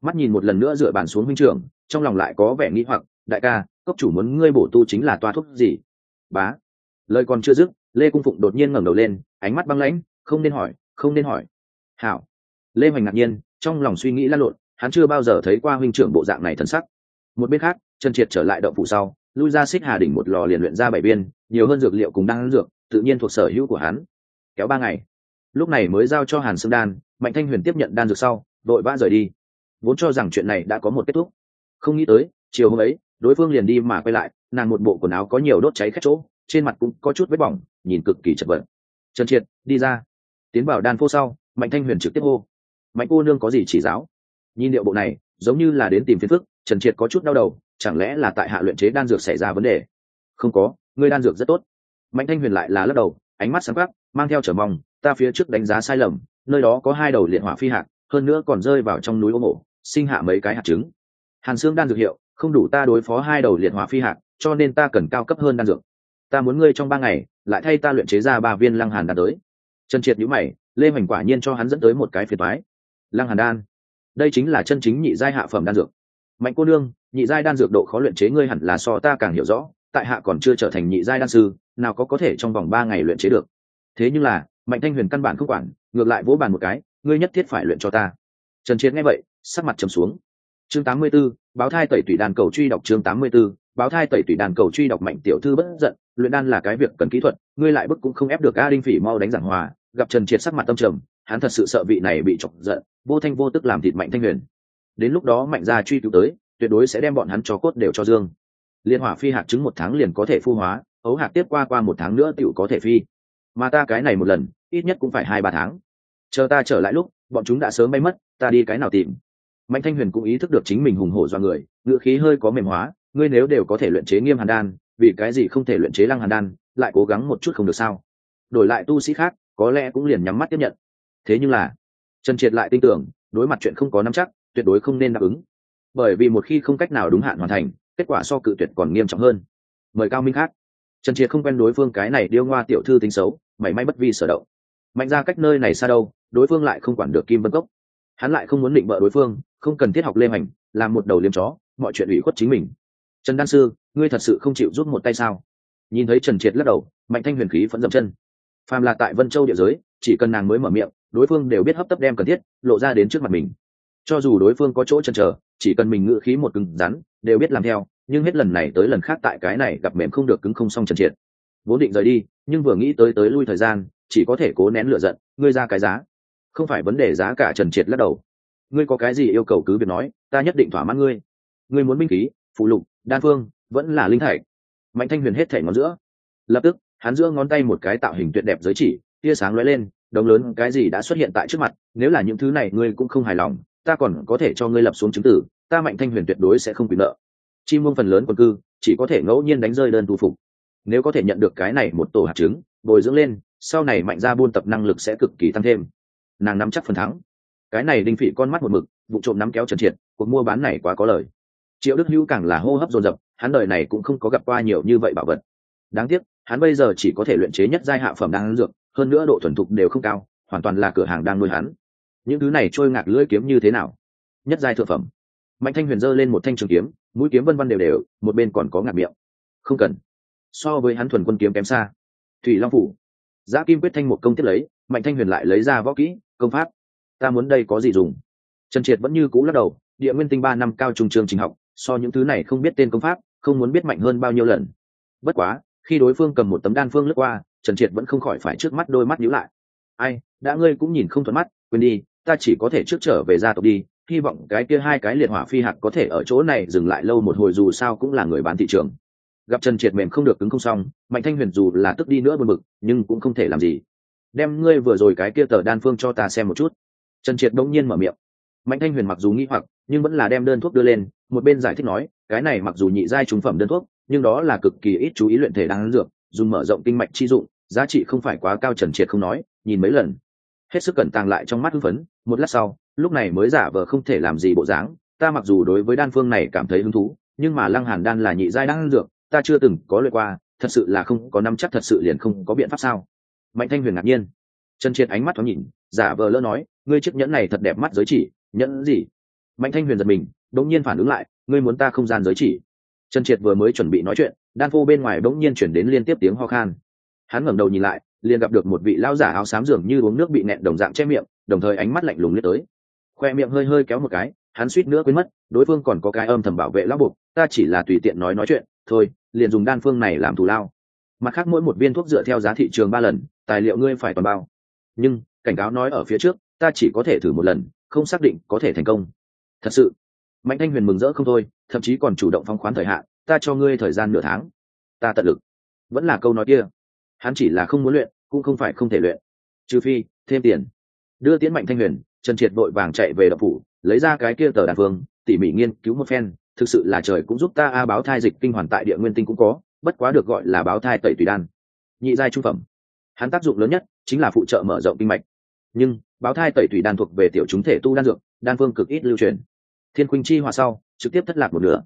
Mắt nhìn một lần nữa dựa bàn xuống huynh trưởng, trong lòng lại có vẻ nghĩ hoặc, đại ca, cốc chủ muốn ngươi bổ tu chính là toa thuốc gì? Bá. Lời còn chưa dứt, lê cung phụng đột nhiên ngẩng đầu lên, ánh mắt băng lãnh, không nên hỏi, không nên hỏi. Hảo lê hoành ngạc nhiên, trong lòng suy nghĩ lăn lộn, hắn chưa bao giờ thấy qua huynh trưởng bộ dạng này thần sắc. Một bên khác, trần triệt trở lại động phủ sau, lui ra xích hà đỉnh một lò liền luyện ra bảy viên, nhiều hơn dược liệu cùng đang dược, tự nhiên thuộc sở hữu của hắn. Kéo ba ngày. Lúc này mới giao cho hàn xương đan, mạnh thanh huyền tiếp nhận đan dược sau, đội vã rời đi. Vốn cho rằng chuyện này đã có một kết thúc. Không nghĩ tới, chiều hôm ấy, đối phương liền đi mà quay lại, nàng một bộ quần áo có nhiều đốt cháy khét chỗ, trên mặt cũng có chút vết bỏng, nhìn cực kỳ chật vật. Trần triệt, đi ra. Tiến vào đan phô sau, mạnh thanh huyền trực tiếp hô mạnh cô nương có gì chỉ giáo? Nhìn điệu bộ này, giống như là đến tìm phiền phức, trần triệt có chút đau đầu, chẳng lẽ là tại hạ luyện chế đan dược xảy ra vấn đề? Không có, ngươi đan dược rất tốt. Mạnh thanh huyền lại là lắc đầu, ánh mắt sáng khắc mang theo trở mong, ta phía trước đánh giá sai lầm, nơi đó có hai đầu liệt hỏa phi hạt, hơn nữa còn rơi vào trong núi ô mộ sinh hạ mấy cái hạt trứng. Hàn xương đan dược hiệu, không đủ ta đối phó hai đầu liệt hỏa phi hạt, cho nên ta cần cao cấp hơn đan dược. Ta muốn ngươi trong ba ngày, lại thay ta luyện chế ra ba viên lăng hàn đan tới. Trần triệt nhữ mày, lê hoành quả nhiên cho hắn dẫn tới một cái phiền thoái lăng hàn đan. Đây chính là chân chính nhị giai hạ phẩm đan dược. Mạnh cô nương nhị giai đan dược độ khó luyện chế ngươi hẳn là so ta càng hiểu rõ tại hạ còn chưa trở thành nhị giai đan sư nào có có thể trong vòng ba ngày luyện chế được. Thế nhưng là mạnh thanh huyền căn bản không quản ngược lại vỗ bàn một cái ngươi nhất thiết phải luyện cho ta. Trần triệt nghe vậy sắc mặt trầm xuống. Chương 84, báo thai tẩy tủy đàn cầu truy đọc chương 84, báo thai tẩy tủy đàn cầu truy đọc mạnh tiểu thư bất giận luyện đan là cái việc cần kỹ thuật ngươi lại bức cũng không ép được a đinh phỉ mau đánh giảng hòa. Gặp trần triệt sắc mặt tâm trầm hắn thật sự sợ vị này bị chọc giận vô thanh vô tức làm thịt mạnh thanh huyền. Đến lúc đó mạnh gia truy cứu tới, tuyệt đối sẽ đem bọn hắn cho cốt đều cho dương. Liên hỏa phi hạt trứng một tháng liền có thể phu hóa, ấu hạt tiếp qua qua một tháng nữa tựu có thể phi. Mà ta cái này một lần, ít nhất cũng phải hai ba tháng. Chờ ta trở lại lúc, bọn chúng đã sớm bay mất, ta đi cái nào tìm? Mạnh thanh huyền cũng ý thức được chính mình hùng hổ do người ngựa khí hơi có mềm hóa, ngươi nếu đều có thể luyện chế nghiêm hàn đan, vì cái gì không thể luyện chế lăng hàn đan, lại cố gắng một chút không được sao? Đổi lại tu sĩ khác, có lẽ cũng liền nhắm mắt tiếp nhận. Thế nhưng là trần triệt lại tin tưởng, đối mặt chuyện không có nắm chắc, tuyệt đối không nên đáp ứng. Bởi vì một khi không cách nào đúng hạn hoàn thành, kết quả so cự tuyệt còn nghiêm trọng hơn. Mời cao minh khác. Trần triệt không quen đối phương cái này điêu ngoa tiểu thư tính xấu, mảy may bất vi sở động. Mạnh ra cách nơi này xa đâu, đối phương lại không quản được kim vân cốc. Hắn lại không muốn định bợ đối phương, không cần thiết học lê hành làm một đầu liêm chó, mọi chuyện ủy khuất chính mình. Trần đan sư, ngươi thật sự không chịu rút một tay sao? Nhìn thấy trần triệt lắc đầu, mạnh thanh huyền khí vẫn dậm chân. Phàm là tại vân châu địa giới, chỉ cần nàng mới mở miệng đối phương đều biết hấp tấp đem cần thiết, lộ ra đến trước mặt mình. Cho dù đối phương có chỗ chần chờ chỉ cần mình ngự khí một cứng rắn, đều biết làm theo, nhưng hết lần này tới lần khác tại cái này gặp mềm không được cứng không xong trần triệt. Vốn định rời đi, nhưng vừa nghĩ tới tới lui thời gian, chỉ có thể cố nén lựa giận, ngươi ra cái giá. Không phải vấn đề giá cả trần triệt lắc đầu. Ngươi có cái gì yêu cầu cứ việc nói, ta nhất định thỏa mãn ngươi. Ngươi muốn binh khí, phụ lục, đan phương, vẫn là linh thạch. Mạnh thanh huyền hết thể ngón giữa. Lập tức, hắn giữa ngón tay một cái tạo hình tuyệt đẹp giới chỉ, tia sáng lóe lên đống lớn cái gì đã xuất hiện tại trước mặt, nếu là những thứ này ngươi cũng không hài lòng, ta còn có thể cho ngươi lập xuống chứng tử, ta mạnh thanh huyền tuyệt đối sẽ không quyền nợ. Chi muông phần lớn quân cư, chỉ có thể ngẫu nhiên đánh rơi đơn tu phục. Nếu có thể nhận được cái này một tổ hạt trứng, bồi dưỡng lên, sau này mạnh ra buôn tập năng lực sẽ cực kỳ tăng thêm. Nàng nắm chắc phần thắng. Cái này đinh phỉ con mắt một mực, vụ trộm nắm kéo trần triệt, cuộc mua bán này quá có lời. Triệu đức hữu càng là hô hấp dồn dập, hắn đời này cũng không có gặp qua nhiều như vậy bảo vật. Đáng tiếc, hắn bây giờ chỉ có thể luyện chế nhất giai hạ phẩm đang dược hơn nữa độ thuần thục đều không cao, hoàn toàn là cửa hàng đang nuôi hắn. Những thứ này trôi ngạc lưỡi kiếm như thế nào? Nhất giai thượng phẩm. Mạnh thanh huyền giơ lên một thanh trường kiếm, mũi kiếm vân vân đều đều, một bên còn có ngạc miệng. Không cần. So với hắn thuần quân kiếm kém xa. Thủy long phủ. Giá kim quyết thanh một công tiếp lấy, mạnh thanh huyền lại lấy ra võ kỹ, công pháp. Ta muốn đây có gì dùng? Trần triệt vẫn như cũ lắc đầu, địa nguyên tinh ba năm cao trung trường trình học, so những thứ này không biết tên công pháp, không muốn biết mạnh hơn bao nhiêu lần. Bất quá, khi đối phương cầm một tấm đan phương lướt qua trần triệt vẫn không khỏi phải trước mắt đôi mắt nhíu lại. Ai, đã ngươi cũng nhìn không thuận mắt, quên đi, ta chỉ có thể trước trở về gia tộc đi, hy vọng cái kia hai cái liệt hỏa phi hạt có thể ở chỗ này dừng lại lâu một hồi dù sao cũng là người bán thị trường. Gặp trần triệt mềm không được cứng không xong, mạnh thanh huyền dù là tức đi nữa buồn bực, nhưng cũng không thể làm gì. Đem ngươi vừa rồi cái kia tờ đan phương cho ta xem một chút. Trần triệt đông nhiên mở miệng. Mạnh thanh huyền mặc dù nghĩ hoặc, nhưng vẫn là đem đơn thuốc đưa lên, một bên giải thích nói, cái này mặc dù nhị giai trúng phẩm đơn thuốc, nhưng đó là cực kỳ ít chú ý luyện thể đáng dược, dùng mở rộng kinh mạch chi dụng giá trị không phải quá cao trần triệt không nói, nhìn mấy lần. Hết sức cẩn tàng lại trong mắt hưng phấn, một lát sau, lúc này mới giả vờ không thể làm gì bộ dáng. Ta mặc dù đối với đan phương này cảm thấy hứng thú, nhưng mà lăng hàn đan là nhị giai đan dược, ta chưa từng có luyện qua, thật sự là không có nắm chắc, thật sự liền không có biện pháp sao? Mạnh thanh huyền ngạc nhiên. Trần triệt ánh mắt thoáng nhìn, giả vờ lỡ nói, ngươi chiếc nhẫn này thật đẹp mắt giới chỉ, nhẫn gì? Mạnh thanh huyền giật mình, đống nhiên phản ứng lại, ngươi muốn ta không gian giới chỉ. Trần triệt vừa mới chuẩn bị nói chuyện, đan phô bên ngoài đống nhiên chuyển đến liên tiếp tiếng ho khan hắn ngẩng đầu nhìn lại, liền gặp được một vị lao giả áo xám dường như uống nước bị nẹn đồng dạng che miệng, đồng thời ánh mắt lạnh lùng liếc tới. Khoe miệng hơi hơi kéo một cái, hắn suýt nữa quên mất, đối phương còn có cái âm thầm bảo vệ lao buộc ta chỉ là tùy tiện nói nói chuyện, thôi, liền dùng đan phương này làm thù lao. Mặt khác mỗi một viên thuốc dựa theo giá thị trường ba lần, tài liệu ngươi phải toàn bao. Nhưng, cảnh cáo nói ở phía trước, ta chỉ có thể thử một lần, không xác định có thể thành công. Thật sự, mạnh thanh huyền mừng rỡ không thôi, thậm chí còn chủ động phóng khoán thời hạn, ta cho ngươi thời gian nửa tháng. Ta tận lực. Vẫn là câu nói kia hắn chỉ là không muốn luyện, cũng không phải không thể luyện. Trừ phi, thêm tiền. Đưa tiến mạnh thanh huyền, trần triệt vội vàng chạy về đập phủ, lấy ra cái kia tờ đàn phương tỉ mỉ nghiên cứu một phen, thực sự là trời cũng giúp ta a, báo thai dịch kinh hoàn tại địa nguyên tinh cũng có, bất quá được gọi là báo thai tẩy tùy đan. Nhị giai trung phẩm. Hắn tác dụng lớn nhất chính là phụ trợ mở rộng kinh mạch. Nhưng, báo thai tẩy tùy đan thuộc về tiểu chúng thể tu đan dược, đan phương cực ít lưu truyền. Thiên khuynh chi hòa sau, trực tiếp thất lạc một nửa.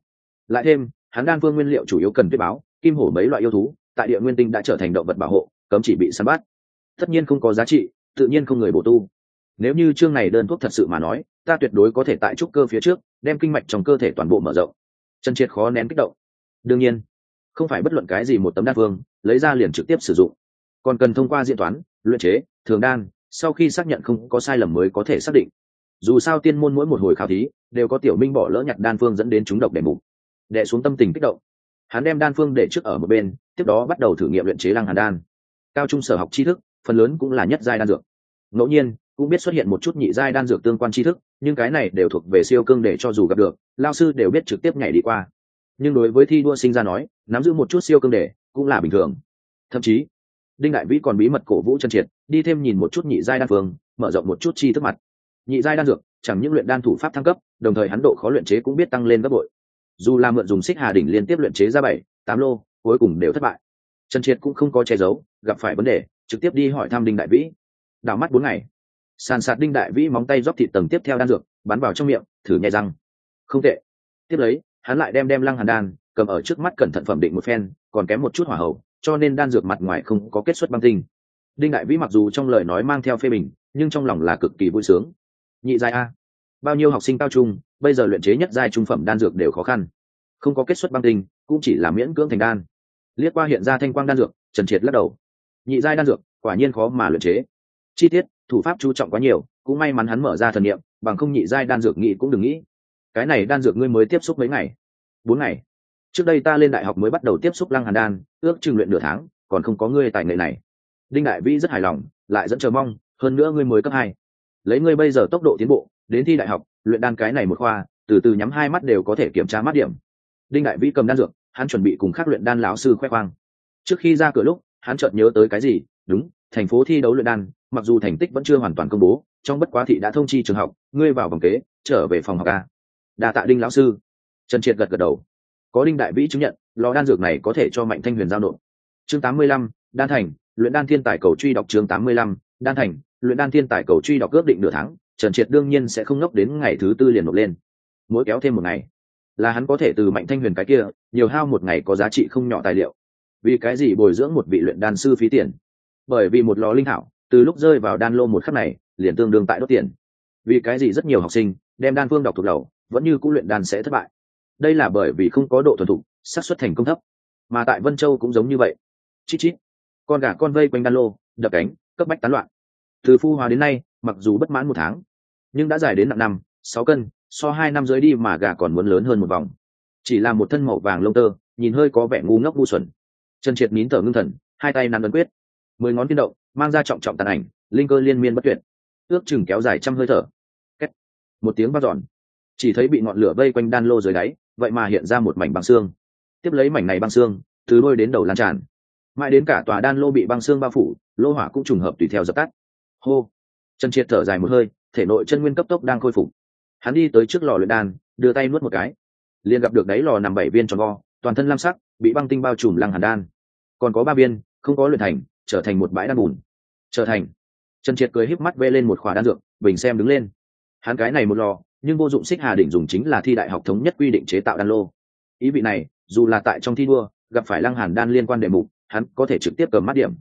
Lại thêm, hắn đan phương nguyên liệu chủ yếu cần tuyết báo, kim hổ mấy loại yêu thú tại địa nguyên tinh đã trở thành động vật bảo hộ, cấm chỉ bị săn bắt. Tất nhiên không có giá trị, tự nhiên không người bổ tu. Nếu như chương này đơn thuốc thật sự mà nói, ta tuyệt đối có thể tại trúc cơ phía trước, đem kinh mạch trong cơ thể toàn bộ mở rộng. Chân triệt khó nén kích động. Đương nhiên, không phải bất luận cái gì một tấm đan phương, lấy ra liền trực tiếp sử dụng. Còn cần thông qua diễn toán, luyện chế, thường đan, sau khi xác nhận không có sai lầm mới có thể xác định. Dù sao tiên môn mỗi một hồi khảo thí, đều có tiểu minh bỏ lỡ nhặt đan phương dẫn đến chúng độc để mục đệ xuống tâm tình kích động. Hắn đem đan phương để trước ở một bên tiếp đó bắt đầu thử nghiệm luyện chế lăng hàn đan. Cao trung sở học tri thức, phần lớn cũng là nhất giai đan dược. Ngẫu nhiên, cũng biết xuất hiện một chút nhị giai đan dược tương quan tri thức, nhưng cái này đều thuộc về siêu cương để cho dù gặp được, lao sư đều biết trực tiếp nhảy đi qua. Nhưng đối với thi đua sinh ra nói, nắm giữ một chút siêu cương để cũng là bình thường. Thậm chí, đinh đại vĩ còn bí mật cổ vũ chân triệt, đi thêm nhìn một chút nhị giai đan phương, mở rộng một chút chi thức mặt. Nhị giai đan dược, chẳng những luyện đan thủ pháp thăng cấp, đồng thời hắn độ khó luyện chế cũng biết tăng lên gấp bội. Dù là mượn dùng xích hà đỉnh liên tiếp luyện chế ra bảy, tám lô cuối cùng đều thất bại. Trần triệt cũng không có che giấu, gặp phải vấn đề, trực tiếp đi hỏi thăm đinh đại vĩ. Đảo mắt bốn ngày, sàn sạt đinh đại vĩ móng tay dóc thịt tầng tiếp theo đan dược, bắn vào trong miệng, thử nhai răng. Không tệ. Tiếp lấy, hắn lại đem đem lăng hàn đan, cầm ở trước mắt cẩn thận phẩm định một phen, còn kém một chút hỏa hậu cho nên đan dược mặt ngoài không có kết xuất băng tinh. Đinh đại vĩ mặc dù trong lời nói mang theo phê bình, nhưng trong lòng là cực kỳ vui sướng. Nhị giai a. Bao nhiêu học sinh cao trung, bây giờ luyện chế nhất giai trung phẩm đan dược đều khó khăn. Không có kết xuất băng tinh cũng chỉ là miễn cưỡng thành đan. Liếc qua hiện ra thanh quang đan dược, trần triệt lắc đầu. Nhị giai đan dược, quả nhiên khó mà luyện chế. Chi tiết, thủ pháp chú trọng quá nhiều, cũng may mắn hắn mở ra thần niệm, bằng không nhị giai đan dược nghĩ cũng đừng nghĩ. Cái này đan dược ngươi mới tiếp xúc mấy ngày? Bốn ngày. Trước đây ta lên đại học mới bắt đầu tiếp xúc lăng hàn đan, ước chừng luyện nửa tháng, còn không có ngươi tài nghệ này. Đinh đại vĩ rất hài lòng, lại dẫn chờ mong, hơn nữa ngươi mới cấp hai. Lấy ngươi bây giờ tốc độ tiến bộ, đến thi đại học, luyện đan cái này một khoa, từ từ nhắm hai mắt đều có thể kiểm tra mắt điểm. Đinh đại vĩ cầm đan dược hắn chuẩn bị cùng khác luyện đan lão sư khoe khoang. Trước khi ra cửa lúc, hắn chợt nhớ tới cái gì? Đúng, thành phố thi đấu luyện đan, mặc dù thành tích vẫn chưa hoàn toàn công bố, trong bất quá thị đã thông chi trường học, ngươi vào vòng kế, trở về phòng học a. Đà tạ đinh lão sư. Trần triệt gật gật đầu. Có đinh đại vĩ chứng nhận, lò đan dược này có thể cho mạnh thanh huyền giao nộp. Chương tám mươi lăm, đan thành, luyện đan thiên tài cầu truy đọc chương tám mươi lăm, đan thành, luyện đan thiên tài cầu truy đọc ước định nửa tháng, trần triệt đương nhiên sẽ không ngốc đến ngày thứ tư liền nộp lên. Mỗi kéo thêm một ngày là hắn có thể từ mạnh thanh huyền cái kia, nhiều hao một ngày có giá trị không nhỏ tài liệu. Vì cái gì bồi dưỡng một vị luyện đan sư phí tiền? Bởi vì một lò linh thảo, từ lúc rơi vào đan lô một khắc này, liền tương đương tại đốt tiền. Vì cái gì rất nhiều học sinh, đem đan phương đọc thuộc đầu, vẫn như cũng luyện đan sẽ thất bại. Đây là bởi vì không có độ thuần thục, xác suất thành công thấp. Mà tại vân châu cũng giống như vậy. Chít chít. Con gà con vây quanh đan lô, đập cánh, cấp bách tán loạn. Từ phu hòa đến nay, mặc dù bất mãn một tháng, nhưng đã dài đến nặng năm, sáu cân so hai năm dưới đi mà gà còn muốn lớn hơn một vòng. Chỉ là một thân màu vàng lông tơ, nhìn hơi có vẻ ngu ngốc ngu xuẩn. Trần triệt nín thở ngưng thần, hai tay nắm ấn quyết. Mười ngón tiên động, mang ra trọng trọng tàn ảnh, linh cơ liên miên bất tuyệt. Ước chừng kéo dài trăm hơi thở. Kết. một tiếng vắt giòn chỉ thấy bị ngọn lửa vây quanh đan lô dưới đáy, vậy mà hiện ra một mảnh băng xương. Tiếp lấy mảnh này băng xương, từ đôi đến đầu lan tràn. Mãi đến cả tòa đan lô bị băng xương bao phủ, lô hỏa cũng trùng hợp tùy theo dập tắt. Hô. Trần triệt thở dài một hơi, thể nội chân nguyên cấp tốc đang khôi phục hắn đi tới trước lò luyện đan, đưa tay nuốt một cái. Liền gặp được đáy lò nằm bảy viên tròn vo, toàn thân lam sắc, bị băng tinh bao trùm lăng hàn đan. Còn có ba viên, không có luyện thành, trở thành một bãi đan bùn. Trở thành. Trần triệt cười híp mắt vê lên một khỏa đan dược, bình xem đứng lên. Hắn cái này một lò, nhưng vô dụng xích hà đỉnh dùng chính là thi đại học thống nhất quy định chế tạo đan lô. Ý vị này, dù là tại trong thi đua, gặp phải lăng hàn đan liên quan đề mục, hắn có thể trực tiếp cầm mắt điểm.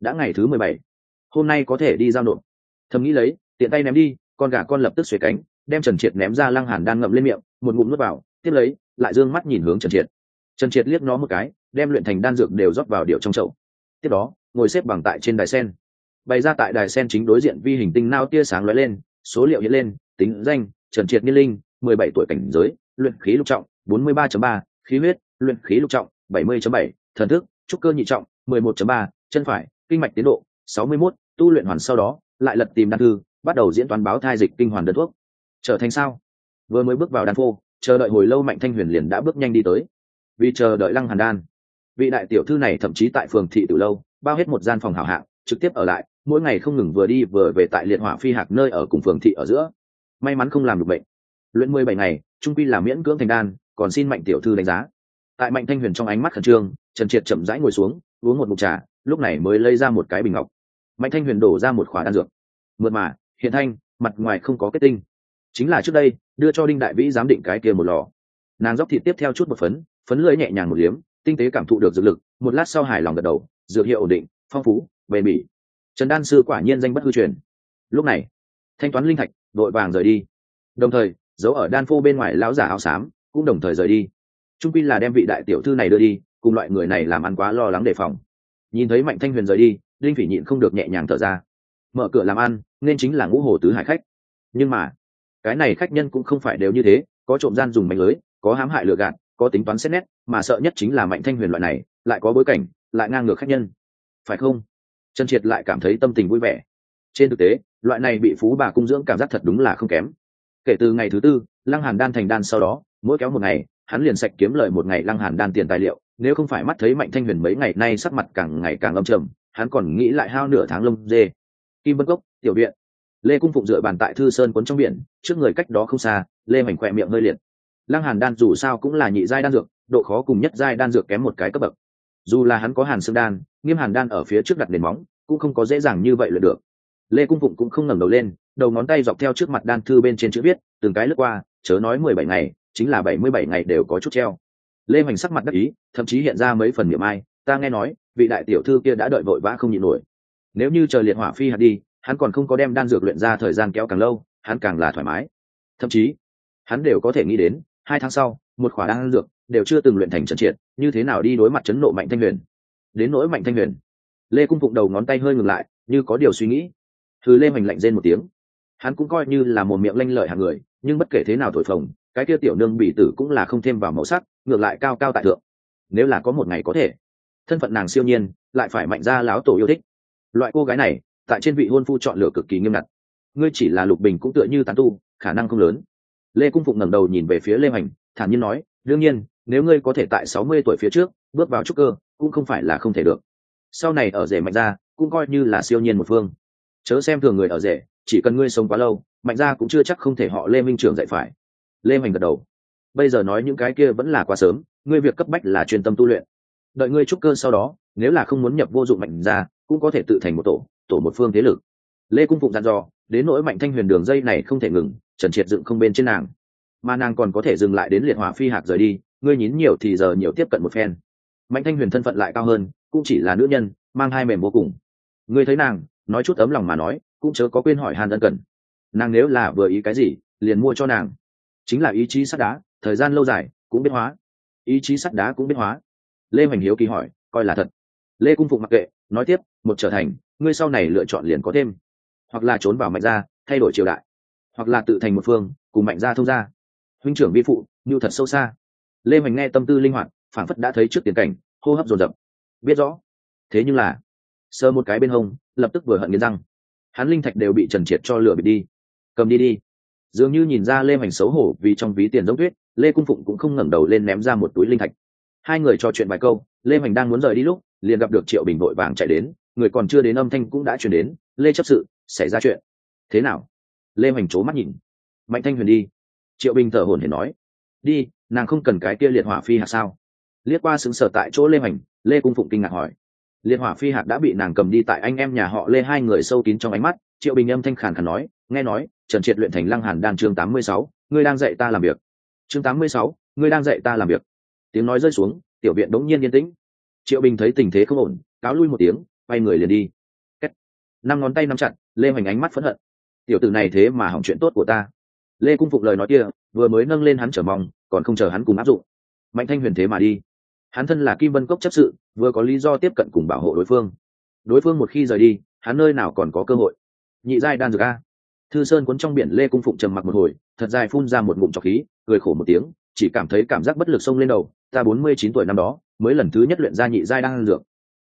Đã ngày thứ mười bảy, hôm nay có thể đi giao nộp. Thầm nghĩ lấy, tiện tay ném đi, con gà con lập tức xuề cánh đem trần triệt ném ra lăng hàn đan ngậm lên miệng một ngụm nuốt vào tiếp lấy lại dương mắt nhìn hướng trần triệt. Trần triệt liếc nó một cái đem luyện thành đan dược đều rót vào điệu trong chậu. Tiếp đó ngồi xếp bằng tại trên đài sen. Bày ra tại đài sen chính đối diện vi hình tinh nao tia sáng lóe lên số liệu hiện lên tính danh trần triệt niên linh mười bảy tuổi cảnh giới luyện khí lục trọng bốn mươi ba ba khí huyết luyện khí lục trọng bảy mươi bảy thần thức trúc cơ nhị trọng mười một ba chân phải kinh mạch tiến độ sáu mươi 61, tu luyện hoàn sau đó lại lật tìm đan thư bắt đầu diễn toán báo thai dịch kinh hoàn đơn thuốc trở thành sao? Vừa mới bước vào đan phô, chờ đợi hồi lâu mạnh thanh huyền liền đã bước nhanh đi tới. Vì chờ đợi lăng hàn đan, vị đại tiểu thư này thậm chí tại phường thị từ lâu, bao hết một gian phòng hảo hạng, trực tiếp ở lại, mỗi ngày không ngừng vừa đi vừa về tại liệt hỏa phi hạc nơi ở cùng phường thị ở giữa. May mắn không làm được bệnh. Luyện mười bảy ngày, trung quy là miễn cưỡng thành đan, còn xin mạnh tiểu thư đánh giá. Tại mạnh thanh huyền trong ánh mắt khẩn trương, trần triệt chậm rãi ngồi xuống, uống một mục trà, lúc này mới lấy ra một cái bình ngọc. Mạnh thanh huyền đổ ra một khóa đan dược. Mượt mà, hiện thanh, mặt ngoài không có kết tinh chính là trước đây, đưa cho đinh đại vĩ giám định cái kia một lò. Nàng dóc thịt tiếp theo chút một phấn phấn lưỡi nhẹ nhàng một liếm, tinh tế cảm thụ được dược lực, một lát sau hài lòng gật đầu, dược hiệu ổn định, phong phú, bền bỉ. Trần đan sư quả nhiên danh bất hư truyền. Lúc này, thanh toán linh thạch đội vàng rời đi. Đồng thời, giấu ở đan phô bên ngoài lão giả áo xám cũng đồng thời rời đi. Trung pin là đem vị đại tiểu thư này đưa đi, cùng loại người này làm ăn quá lo lắng đề phòng. Nhìn thấy mạnh thanh huyền rời đi linh phỉ nhịn không được nhẹ nhàng thở ra. Mở cửa làm ăn, nên chính là ngũ hồ tứ hải khách. Nhưng mà cái này khách nhân cũng không phải đều như thế, có trộm gian dùng mạnh lưới, có hãm hại lừa gạt, có tính toán xét nét, mà sợ nhất chính là mạnh thanh huyền loại này, lại có bối cảnh, lại ngang ngược khách nhân. Phải không? Trần triệt lại cảm thấy tâm tình vui vẻ. Trên thực tế, loại này bị phú bà cung dưỡng cảm giác thật đúng là không kém. Kể từ ngày thứ tư, lăng hàn đan thành đan sau đó, mỗi kéo một ngày, hắn liền sạch kiếm lời một ngày lăng hàn đan tiền tài liệu, nếu không phải mắt thấy mạnh thanh huyền mấy ngày nay sắc mặt càng ngày càng âm trầm, hắn còn nghĩ lại hao nửa tháng lông dê. Kim bất cốc, tiểu viện lê cung phụng dựa bàn tại thư sơn quấn trong biển, trước người cách đó không xa, lê mảnh khỏe miệng hơi liệt. Lăng hàn đan dù sao cũng là nhị giai đan dược, độ khó cùng nhất giai đan dược kém một cái cấp bậc. Dù là hắn có hàn xương đan, nghiêm hàn đan ở phía trước đặt nền móng, cũng không có dễ dàng như vậy luyện được. Lê cung phụng cũng không ngẩng đầu lên, đầu ngón tay dọc theo trước mặt đan thư bên trên chữ viết, từng cái lướt qua, chớ nói mười bảy ngày, chính là bảy mươi bảy ngày đều có chút treo. Lê hoành sắc mặt đắc ý, thậm chí hiện ra mấy phần niệm ai, ta nghe nói, vị đại tiểu thư kia đã đợi vội vã không nhịn nổi. Nếu như chờ liệt hỏa phi hạt đi hắn còn không có đem đan dược luyện ra thời gian kéo càng lâu, hắn càng là thoải mái. Thậm chí, hắn đều có thể nghĩ đến, hai tháng sau, một khỏa đan dược đều chưa từng luyện thành trận triệt, như thế nào đi đối mặt chấn nộ mạnh thanh huyền. Đến nỗi mạnh thanh huyền, lê cung phụng đầu ngón tay hơi ngừng lại, như có điều suy nghĩ. Thứ lê hoành lạnh rên một tiếng. Hắn cũng coi như là một miệng lanh lợi hàng người, nhưng bất kể thế nào thổi phồng, cái kia tiểu nương bị tử cũng là không thêm vào màu sắc, ngược lại cao cao tại thượng. Nếu là có một ngày có thể, thân phận nàng siêu nhiên, lại phải mạnh ra láo tổ yêu thích. Loại cô gái này tại trên vị hôn phu chọn lựa cực kỳ nghiêm ngặt. Ngươi chỉ là lục bình cũng tựa như tán tu, khả năng không lớn. Lê cung phụng ngẩng đầu nhìn về phía lê hoành, thản nhiên nói, đương nhiên, nếu ngươi có thể tại sáu mươi tuổi phía trước, bước vào trúc cơ, cũng không phải là không thể được. Sau này ở rể mạnh ra cũng coi như là siêu nhiên một phương. Chớ xem thường người ở rể, chỉ cần ngươi sống quá lâu, mạnh ra cũng chưa chắc không thể họ lê minh trường dạy phải. Lê hoành gật đầu. Bây giờ nói những cái kia vẫn là quá sớm, ngươi việc cấp bách là chuyên tâm tu luyện. Đợi ngươi trúc cơ sau đó, nếu là không muốn nhập vô dụng mạnh ra cũng có thể tự thành một tổ tổ một phương thế lực. Lê cung phụng dặn dò, đến nỗi mạnh thanh huyền đường dây này không thể ngừng, trần triệt dựng không bên trên nàng. Mà nàng còn có thể dừng lại đến liệt hỏa phi hạt rời đi, ngươi nhín nhiều thì giờ nhiều tiếp cận một phen. Mạnh thanh huyền thân phận lại cao hơn, cũng chỉ là nữ nhân, mang hai mềm vô cùng. Ngươi thấy nàng, nói chút ấm lòng mà nói, cũng chớ có quên hỏi hàn ân cần. Nàng nếu là vừa ý cái gì, liền mua cho nàng. Chính là ý chí sắt đá, thời gian lâu dài, cũng biết hóa. Ý chí sắt đá cũng biết hóa. Lê hoành hiếu kỳ hỏi, coi là thật. Lê cung phụng mặc kệ, nói tiếp một trở thành, ngươi sau này lựa chọn liền có thêm. Hoặc là trốn vào mạnh gia, thay đổi triều đại. Hoặc là tự thành một phương, cùng mạnh gia thông gia. Huynh trưởng vi phụ, như thật sâu xa. Lê hoành nghe tâm tư linh hoạt phản phất đã thấy trước tiền cảnh, hô hấp dồn dập. Biết rõ. Thế nhưng là, sơ một cái bên hông, lập tức vừa hận nghiến răng. Hắn linh thạch đều bị trần triệt cho lửa bị đi. Cầm đi đi. Dường như nhìn ra lê hoành xấu hổ vì trong ví tiền giống tuyết, lê cung phụng cũng không ngẩng đầu lên ném ra một túi linh thạch. Hai người trò chuyện vài câu, lê hoành đang muốn rời đi lúc, liền gặp được triệu bình vội vàng chạy đến người còn chưa đến âm thanh cũng đã chuyển đến, lê chấp sự, xảy ra chuyện. Thế nào? Lê hoành c mắt nhìn. Mạnh thanh huyền đi. Triệu bình thở hồn hển nói. Đi, nàng không cần cái kia liệt hỏa phi hạt sao? Liếc qua xứng sở tại chỗ lê hoành, lê cung phụng kinh ngạc hỏi. Liệt hỏa phi hạt đã bị nàng cầm đi tại anh em nhà họ lê hai người sâu kín trong ánh mắt, triệu bình âm thanh khàn khàn nói, nghe nói, trần triệt luyện thành lăng hàn đan chương tám mươi sáu, ngươi đang dạy ta làm việc. Chương tám mươi sáu, ngươi đang dạy ta làm việc. Tiếng nói rơi xuống, tiểu viện đống nhiên yên tĩnh. Triệu bình thấy tình thế không ổn, cáo lui một tiếng quay người liền đi. Kết. năm ngón tay nắm chặt, lê hoành ánh mắt phẫn hận. Tiểu tử này thế mà hỏng chuyện tốt của ta. Lê cung phục lời nói kia, vừa mới nâng lên hắn trở mong, còn không chờ hắn cùng áp dụng. Mạnh thanh huyền thế mà đi. Hắn thân là kim vân cốc chấp sự, vừa có lý do tiếp cận cùng bảo hộ đối phương. Đối phương một khi rời đi, hắn nơi nào còn có cơ hội? Nhị giai đan dược a. Thư sơn cuốn trong biển lê cung phụng trầm mặc một hồi, thật dài phun ra một ngụm trọc khí, cười khổ một tiếng, chỉ cảm thấy cảm giác bất lực sông lên đầu, ta bốn mươi chín tuổi năm đó, mới lần thứ nhất luyện ra nhị giai đan dược.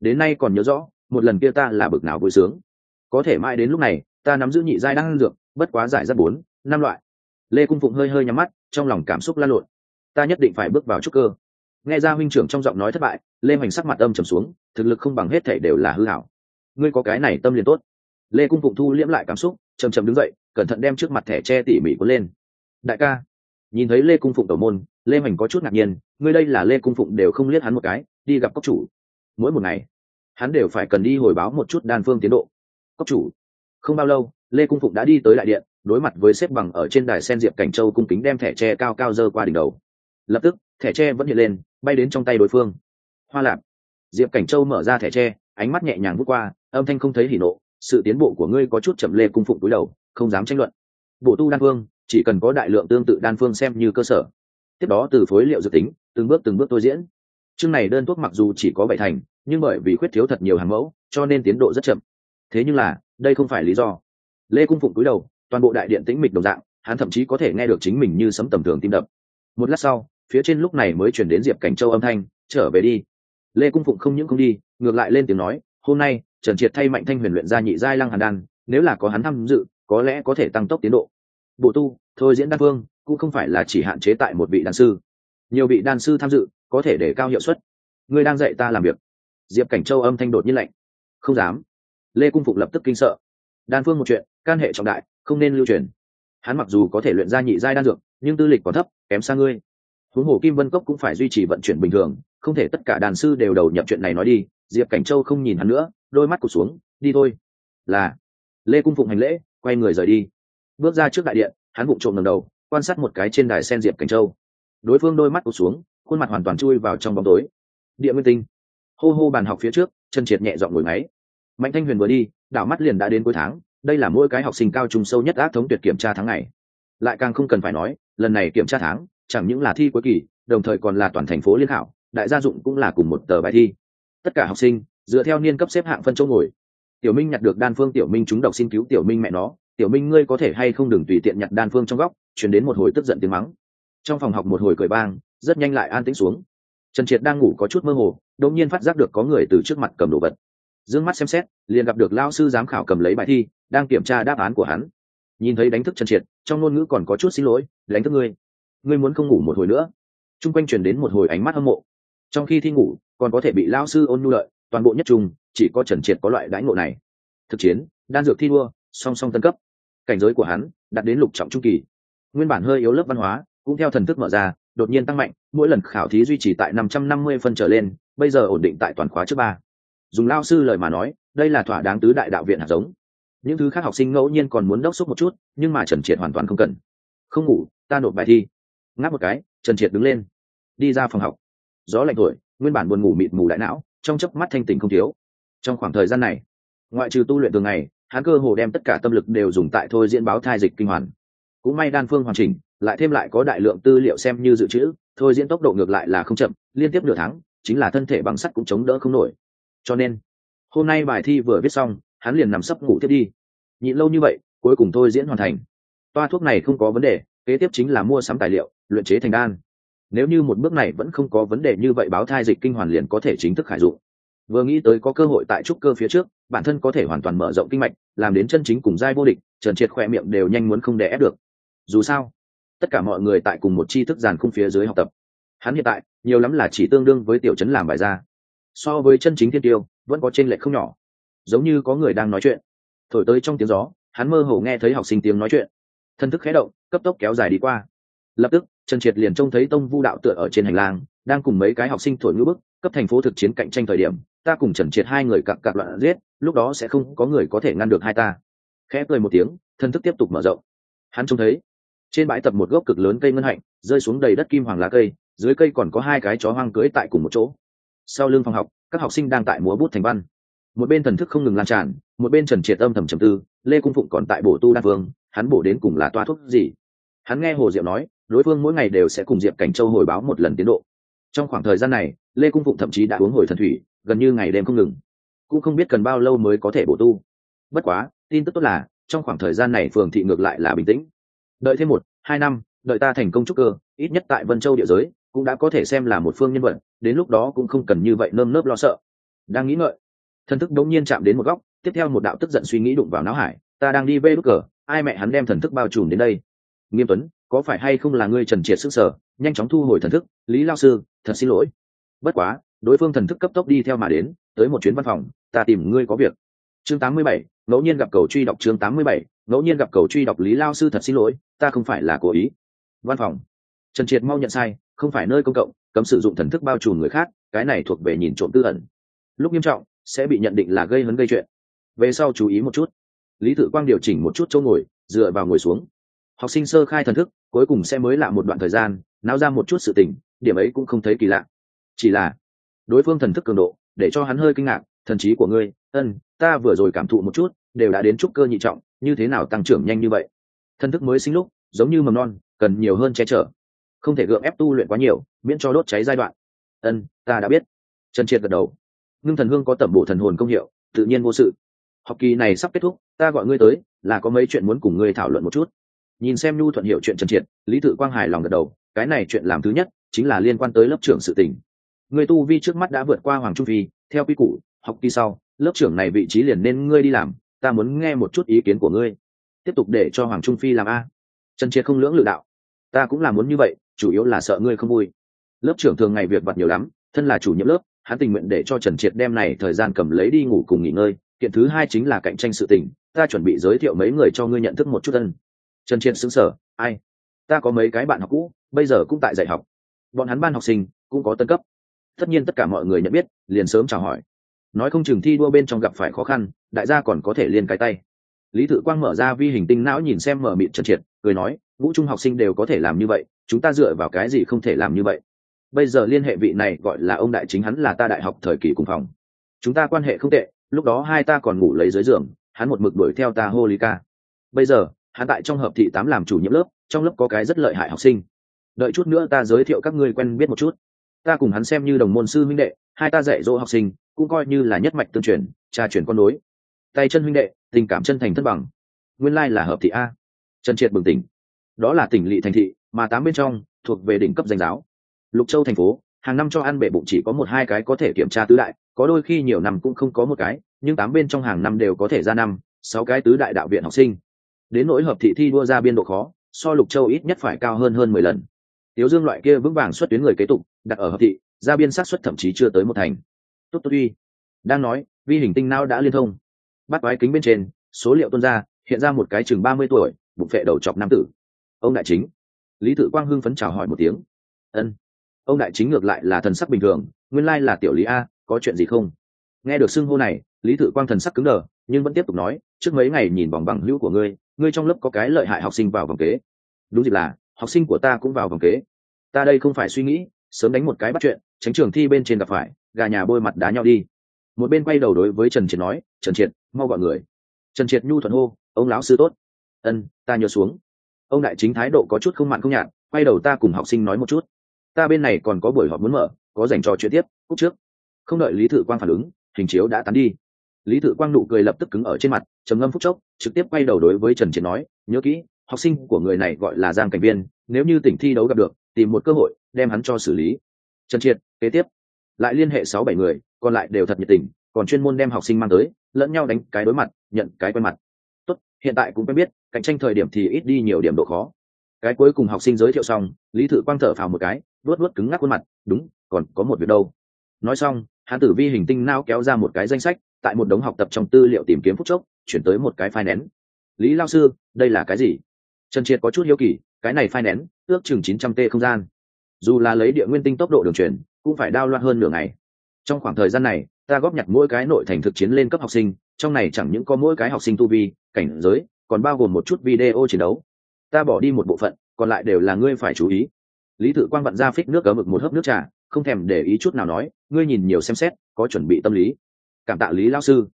Đến nay còn nhớ rõ một lần kia ta là bực nào vui sướng. Có thể mãi đến lúc này, ta nắm giữ nhị giai đang dược, bất quá giải rất bốn, năm loại. Lê cung phụng hơi hơi nhắm mắt, trong lòng cảm xúc lan lộn. Ta nhất định phải bước vào trúc cơ. Nghe ra huynh trưởng trong giọng nói thất bại, lê hoành sắc mặt âm trầm xuống, thực lực không bằng hết thể đều là hư hảo ngươi có cái này tâm liền tốt. Lê cung phụng thu liễm lại cảm xúc chầm chầm đứng dậy, cẩn thận đem trước mặt thẻ tre tỉ mỉ cuốn lên. Đại ca. Nhìn thấy lê cung phụng tổ môn, lê hoành có chút ngạc nhiên, ngươi đây là lê cung phụng đều không liếc hắn một cái, đi gặp cốc chủ. Mỗi một ngày hắn đều phải cần đi hồi báo một chút đan phương tiến độ. Cốc chủ, không bao lâu, lê cung phụng đã đi tới đại điện, đối mặt với xếp bằng ở trên đài sen diệp cảnh châu cung kính đem thẻ tre cao cao dơ qua đỉnh đầu. Lập tức, thẻ tre vẫn hiện lên, bay đến trong tay đối phương. Hoa lạp, diệp cảnh châu mở ra thẻ tre, ánh mắt nhẹ nhàng vút qua, âm thanh không thấy hỉ nộ, sự tiến bộ của ngươi có chút chậm lê cung phụng túi đầu, không dám tranh luận. Bộ tu đan phương, chỉ cần có đại lượng tương tự đan phương xem như cơ sở. Tiếp đó từ phối liệu dự tính, từng bước từng bước tôi diễn. Chương này đơn thuốc mặc dù chỉ có bảy thành nhưng bởi vì khuyết thiếu thật nhiều hàng mẫu, cho nên tiến độ rất chậm. Thế nhưng là, đây không phải lý do. Lê cung phụng cúi đầu, toàn bộ đại điện tĩnh mịch đồng dạng, hắn thậm chí có thể nghe được chính mình như sấm tầm thường tim đập. Một lát sau, phía trên lúc này mới chuyển đến diệp cảnh châu âm thanh, trở về đi. Lê cung phụng không những không đi, ngược lại lên tiếng nói, hôm nay, trần triệt thay mạnh thanh huyền luyện ra nhị giai lăng hàn đan, nếu là có hắn tham dự, có lẽ có thể tăng tốc tiến độ. Bộ tu, thôi diễn đan phương, cũng không phải là chỉ hạn chế tại một vị đan sư. Nhiều vị đan sư tham dự, có thể để cao hiệu suất. Ngươi đang dạy ta làm việc diệp cảnh châu âm thanh đột nhiên lạnh. Không dám. Lê cung phục lập tức kinh sợ. Đan phương một chuyện, can hệ trọng đại, không nên lưu truyền. Hắn mặc dù có thể luyện ra nhị giai đan dược, nhưng tư lịch còn thấp, kém xa ngươi. Huống hồ kim vân cốc cũng phải duy trì vận chuyển bình thường, không thể tất cả đàn sư đều đầu nhập chuyện này nói đi. Diệp cảnh châu không nhìn hắn nữa, đôi mắt cụt xuống, đi thôi. Là. Lê cung phụng hành lễ, quay người rời đi. Bước ra trước đại điện, hắn vụng trộm ngầm đầu, quan sát một cái trên đài sen diệp cảnh châu. Đối phương đôi mắt cụt xuống, khuôn mặt hoàn toàn chui vào trong bóng tối. Địa nguyên tinh hô hô bàn học phía trước, chân triệt nhẹ dọn ngồi máy. Mạnh thanh huyền vừa đi, đảo mắt liền đã đến cuối tháng, đây là mỗi cái học sinh cao trung sâu nhất ác thống tuyệt kiểm tra tháng này lại càng không cần phải nói, lần này kiểm tra tháng, chẳng những là thi cuối kỳ, đồng thời còn là toàn thành phố liên khảo, đại gia dụng cũng là cùng một tờ bài thi. Tất cả học sinh, dựa theo niên cấp xếp hạng phân chỗ ngồi. Tiểu minh nhặt được đan phương, tiểu minh chúng độc xin cứu tiểu minh mẹ nó. Tiểu minh ngươi có thể hay không đừng tùy tiện nhặt đan phương trong góc chuyển đến một hồi tức giận tiếng mắng. Trong phòng học một hồi cười bang, rất nhanh lại an tĩnh xuống. Trần triệt đang ngủ có chút mơ hồ đột nhiên phát giác được có người từ trước mặt cầm đồ vật. Dương mắt xem xét, liền gặp được lao sư giám khảo cầm lấy bài thi, đang kiểm tra đáp án của hắn. Nhìn thấy đánh thức trần triệt, trong ngôn ngữ còn có chút xin lỗi, đánh thức ngươi? Ngươi muốn không ngủ một hồi nữa? T r u n g quanh truyền đến một hồi ánh mắt hâm mộ. Trong khi thi ngủ, còn có thể bị lao sư ôn nhu lợi, toàn bộ nhất trùng chỉ có trần triệt có loại đãi ngộ này. Thực chiến, đan dược thi đua, song song tân cấp. Cảnh giới của hắn, đạt đến lục trọng trung kỳ. Nguyên bản hơi yếu lớp văn hóa, cũng theo thần thức mở ra, đột nhiên tăng mạnh, mỗi lần khảo thí duy trì tại năm trăm năm mươi phân trở lên bây giờ ổn định tại toàn khóa trước ba. Dùng lao sư lời mà nói, đây là thỏa đáng tứ đại đạo viện hạt giống. Những thứ khác học sinh ngẫu nhiên còn muốn đốc xúc một chút, nhưng mà trần triệt hoàn toàn không cần. Không ngủ, ta nộp bài thi. Ngáp một cái, trần triệt đứng lên. Đi ra phòng học. Gió lạnh thổi, nguyên bản buồn ngủ mịt mù đại não, trong chớp mắt thanh tình không thiếu. Trong khoảng thời gian này, ngoại trừ tu luyện thường ngày, hắn cơ hồ đem tất cả tâm lực đều dùng tại thôi diễn báo thai dịch kinh hoàn. Cũng may đan phương hoàn chỉnh, lại thêm lại có đại lượng tư liệu xem như dự trữ, thôi diễn tốc độ ngược lại là không chậm, liên tiếp nửa tháng chính là thân thể bằng sắt cũng chống đỡ không nổi. Cho nên, hôm nay bài thi vừa viết xong, hắn liền nằm sấp ngủ tiếp đi. Nhịn lâu như vậy, cuối cùng thôi diễn hoàn thành. Toa thuốc này không có vấn đề, kế tiếp chính là mua sắm tài liệu, luyện chế thành đan. Nếu như một bước này vẫn không có vấn đề như vậy báo thai dịch kinh hoàn liền có thể chính thức khải dụng. Vừa nghĩ tới có cơ hội tại trúc cơ phía trước, bản thân có thể hoàn toàn mở rộng kinh mạch, làm đến chân chính cùng giai vô địch, trần triệt khoe miệng đều nhanh muốn không đè ép được. Dù sao, tất cả mọi người tại cùng một tri thức giàn khung phía dưới học tập hắn hiện tại, nhiều lắm là chỉ tương đương với tiểu chấn làm bài ra. So với chân chính thiên tiêu, vẫn có trên lệch không nhỏ. Giống như có người đang nói chuyện. Thổi tới trong tiếng gió, hắn mơ hồ nghe thấy học sinh tiếng nói chuyện. Thân thức khé động, cấp tốc kéo dài đi qua. Lập tức, trần triệt liền trông thấy tông vu đạo tựa ở trên hành lang, đang cùng mấy cái học sinh thổi ngữ bức, cấp thành phố thực chiến cạnh tranh thời điểm, ta cùng trần triệt hai người cặp cặp loạn giết, lúc đó sẽ không có người có thể ngăn được hai ta. Khẽ cười một tiếng, thân thức tiếp tục mở rộng. Hắn trông thấy, trên bãi tập một gốc cực lớn cây ngân hạnh, rơi xuống đầy đất kim hoàng lá cây dưới cây còn có hai cái chó hoang cưới tại cùng một chỗ. Sau lưng phòng học, các học sinh đang tại múa bút thành văn. Một bên thần thức không ngừng lan tràn, một bên trần triệt âm thầm trầm tư, lê cung phụng còn tại bổ tu đa phương hắn bổ đến cùng là toa thuốc gì? Hắn nghe hồ diệu nói, đối phương mỗi ngày đều sẽ cùng diệp cảnh châu hồi báo một lần tiến độ. Trong khoảng thời gian này, lê cung phụng thậm chí đã uống hồi thần thủy, gần như ngày đêm không ngừng. Cũng không biết cần bao lâu mới có thể bổ tu. Bất quá, tin tức tốt là, trong khoảng thời gian này phường thị ngược lại là bình tĩnh. Đợi thêm một, hai năm, đợi ta thành công trúc cơ, ít nhất tại vân châu địa giới cũng đã có thể xem là một phương nhân vật đến lúc đó cũng không cần như vậy nơm nớp lo sợ. Đang nghĩ ngợi thần thức đống nhiên chạm đến một góc tiếp theo một đạo tức giận suy nghĩ đụng vào não hải ta đang đi vê đúc cờ ai mẹ hắn đem thần thức bao trùm đến đây? Nghiêm tuấn có phải hay không là ngươi trần triệt sức sở nhanh chóng thu hồi thần thức lý lao sư thật xin lỗi. Bất quá đối phương thần thức cấp tốc đi theo mà đến tới một chuyến văn phòng ta tìm ngươi có việc. Chương 87, ngẫu nhiên gặp cầu truy đọc chương 87, ngẫu nhiên gặp cầu truy đọc lý lao sư thật xin lỗi ta không phải là cố ý. Văn phòng. Trần triệt mau nhận sai không phải nơi công cộng, cấm sử dụng thần thức bao trùm người khác, cái này thuộc về nhìn trộm tư ẩn. Lúc nghiêm trọng, sẽ bị nhận định là gây hấn gây chuyện. Về sau chú ý một chút. Lý tự quang điều chỉnh một chút chỗ ngồi, dựa vào ngồi xuống. Học sinh sơ khai thần thức, cuối cùng sẽ mới lạ một đoạn thời gian, náo ra một chút sự tình, điểm ấy cũng không thấy kỳ lạ. Chỉ là, đối phương thần thức cường độ, để cho hắn hơi kinh ngạc, thần trí của ngươi, ân, ta vừa rồi cảm thụ một chút, đều đã đến trúc cơ nhị trọng, như thế nào tăng trưởng nhanh như vậy? Thần thức mới sinh lúc, giống như mầm non, cần nhiều hơn che chở không thể gượng ép tu luyện quá nhiều, miễn cho đốt cháy giai đoạn. Ân, ta đã biết. Trần triệt gật đầu. Ngưng thần hương có tẩm bổ thần hồn công hiệu, tự nhiên vô sự. Học kỳ này sắp kết thúc, ta gọi ngươi tới, là có mấy chuyện muốn cùng ngươi thảo luận một chút. Nhìn xem nhu thuận hiệu chuyện trần triệt, lý tự quang hài lòng gật đầu, cái này chuyện làm thứ nhất, chính là liên quan tới lớp trưởng sự tình. Người tu vi trước mắt đã vượt qua hoàng trung phi, theo quy củ, học kỳ sau, lớp trưởng này vị trí liền nên ngươi đi làm, ta muốn nghe một chút ý kiến của ngươi. Tiếp tục để cho hoàng trung phi làm a. Trần triệt không lưỡng lự đạo. Ta cũng là muốn như vậy chủ yếu là sợ ngươi không vui. Lớp trưởng thường ngày việc vặt nhiều lắm, thân là chủ nhiệm lớp, hắn tình nguyện để cho trần triệt đem này thời gian cầm lấy đi ngủ cùng nghỉ ngơi. Kiện thứ hai chính là cạnh tranh sự tình, ta chuẩn bị giới thiệu mấy người cho ngươi nhận thức một chút thân. Trần triệt xứng sở ai? Ta có mấy cái bạn học cũ, bây giờ cũng tại dạy học. Bọn hắn ban học sinh, cũng có tân cấp. Tất nhiên tất cả mọi người nhận biết, liền sớm chào hỏi. Nói không chừng thi đua bên trong gặp phải khó khăn, đại gia còn có thể liên cái tay. Lý tự quang mở ra vi hình tinh não nhìn xem mở mịt trần triệt, cười nói vũ trung học sinh đều có thể làm như vậy chúng ta dựa vào cái gì không thể làm như vậy? Bây giờ liên hệ vị này gọi là ông đại chính hắn là ta đại học thời kỳ cùng phòng. Chúng ta quan hệ không tệ, lúc đó hai ta còn ngủ lấy dưới giường, hắn một mực đuổi theo ta hô lý ca. Bây giờ, hắn tại trong hợp thị tám làm chủ nhiệm lớp, trong lớp có cái rất lợi hại học sinh. Đợi chút nữa ta giới thiệu các ngươi quen biết một chút. Ta cùng hắn xem như đồng môn sư huynh đệ, hai ta dạy dỗ học sinh, cũng coi như là nhất mạch tương truyền trà truyền con nối. Tay chân huynh đệ, tình cảm chân thành thất bằng. Nguyên lai là hợp thị a. Trần triệt bừng tỉnh. Đó là tỉnh lỵ thành thị mà tám bên trong thuộc về đỉnh cấp danh giáo. Lục châu thành phố, hàng năm cho ăn bệ bụng chỉ có một hai cái có thể kiểm tra tứ đại, có đôi khi nhiều năm cũng không có một cái, nhưng tám bên trong hàng năm đều có thể ra năm, sáu cái tứ đại đạo viện học sinh. Đến nỗi hợp thị thi đua ra biên độ khó, so lục châu ít nhất phải cao hơn hơn mười lần. Tiếu dương loại kia vững vàng xuất tuyến người kế tục, đặt ở hợp thị, ra biên sát xuất thậm chí chưa tới một thành. Tốt tốt uy. Đang nói, vi hình tinh não đã liên thông. Bắt vái kính bên trên, số liệu tuân ra, hiện ra một cái chừng ba mươi tuổi, bụng phệ đầu chọc nam tử. Ông đại chính lý tự quang hưng phấn chào hỏi một tiếng. Ân, ông đại chính ngược lại là thần sắc bình thường, nguyên lai là tiểu lý a, có chuyện gì không? Nghe được xưng hô này, lý tự quang thần sắc cứng đờ, nhưng vẫn tiếp tục nói, trước mấy ngày nhìn vòng bằng hữu của ngươi ngươi trong lớp có cái lợi hại học sinh vào vòng kế. Đúng dịp là, học sinh của ta cũng vào vòng kế. Ta đây không phải suy nghĩ, sớm đánh một cái bắt chuyện, tránh trường thi bên trên gặp phải, gà nhà bôi mặt đá nhau đi. Một bên quay đầu đối với trần triệt nói, trần triệt, mau gọi người. Trần triệt nhu thuận hô, ông lão sư tốt. Ân, ta nhớ xuống ông đại chính thái độ có chút không mặn không nhạt, quay đầu ta cùng học sinh nói một chút. Ta bên này còn có buổi họp muốn mở, có dành trò chuyện tiếp cúc trước. Không đợi lý thự quang phản ứng, hình chiếu đã tán đi. Lý thự quang nụ cười lập tức cứng ở trên mặt, trầm ngâm phúc chốc, trực tiếp quay đầu đối với trần triệt nói, nhớ kỹ, học sinh của người này gọi là giang cảnh viên, nếu như tỉnh thi đấu gặp được, tìm một cơ hội, đem hắn cho xử lý. Trần triệt, kế tiếp. Lại liên hệ sáu bảy người, còn lại đều thật nhiệt tình, còn chuyên môn đem học sinh mang tới, lẫn nhau đánh cái đối mặt, nhận cái quen mặt. Tốt, hiện tại cũng quen biết cạnh tranh thời điểm thì ít đi nhiều điểm độ khó. Cái cuối cùng học sinh giới thiệu xong, lý thự quang thở phào một cái luốt luốt cứng ngắc khuôn mặt, đúng, còn có một việc đâu. Nói xong hãn tử vi hình tinh nao kéo ra một cái danh sách, tại một đống học tập trong tư liệu tìm kiếm phúc chốc, chuyển tới một cái file nén lý lao sư, đây là cái gì? Trần triệt có chút hiếu kỳ, cái này file nén ước chừng chín trăm t không gian. Dù là lấy địa nguyên tinh tốc độ đường truyền, cũng phải đao loạn hơn nửa ngày. Trong khoảng thời gian này, ta góp nhặt mỗi cái nội thành thực chiến lên cấp học sinh, trong này chẳng những có mỗi cái học sinh tu vi, cảnh giới còn bao gồm một chút video chiến đấu. Ta bỏ đi một bộ phận, còn lại đều là ngươi phải chú ý. Lý tự quang vặn ra phích nước cờ mực một hớp nước trà, không thèm để ý chút nào nói, ngươi nhìn nhiều xem xét, có chuẩn bị tâm lý. Cảm tạ lý lao sư.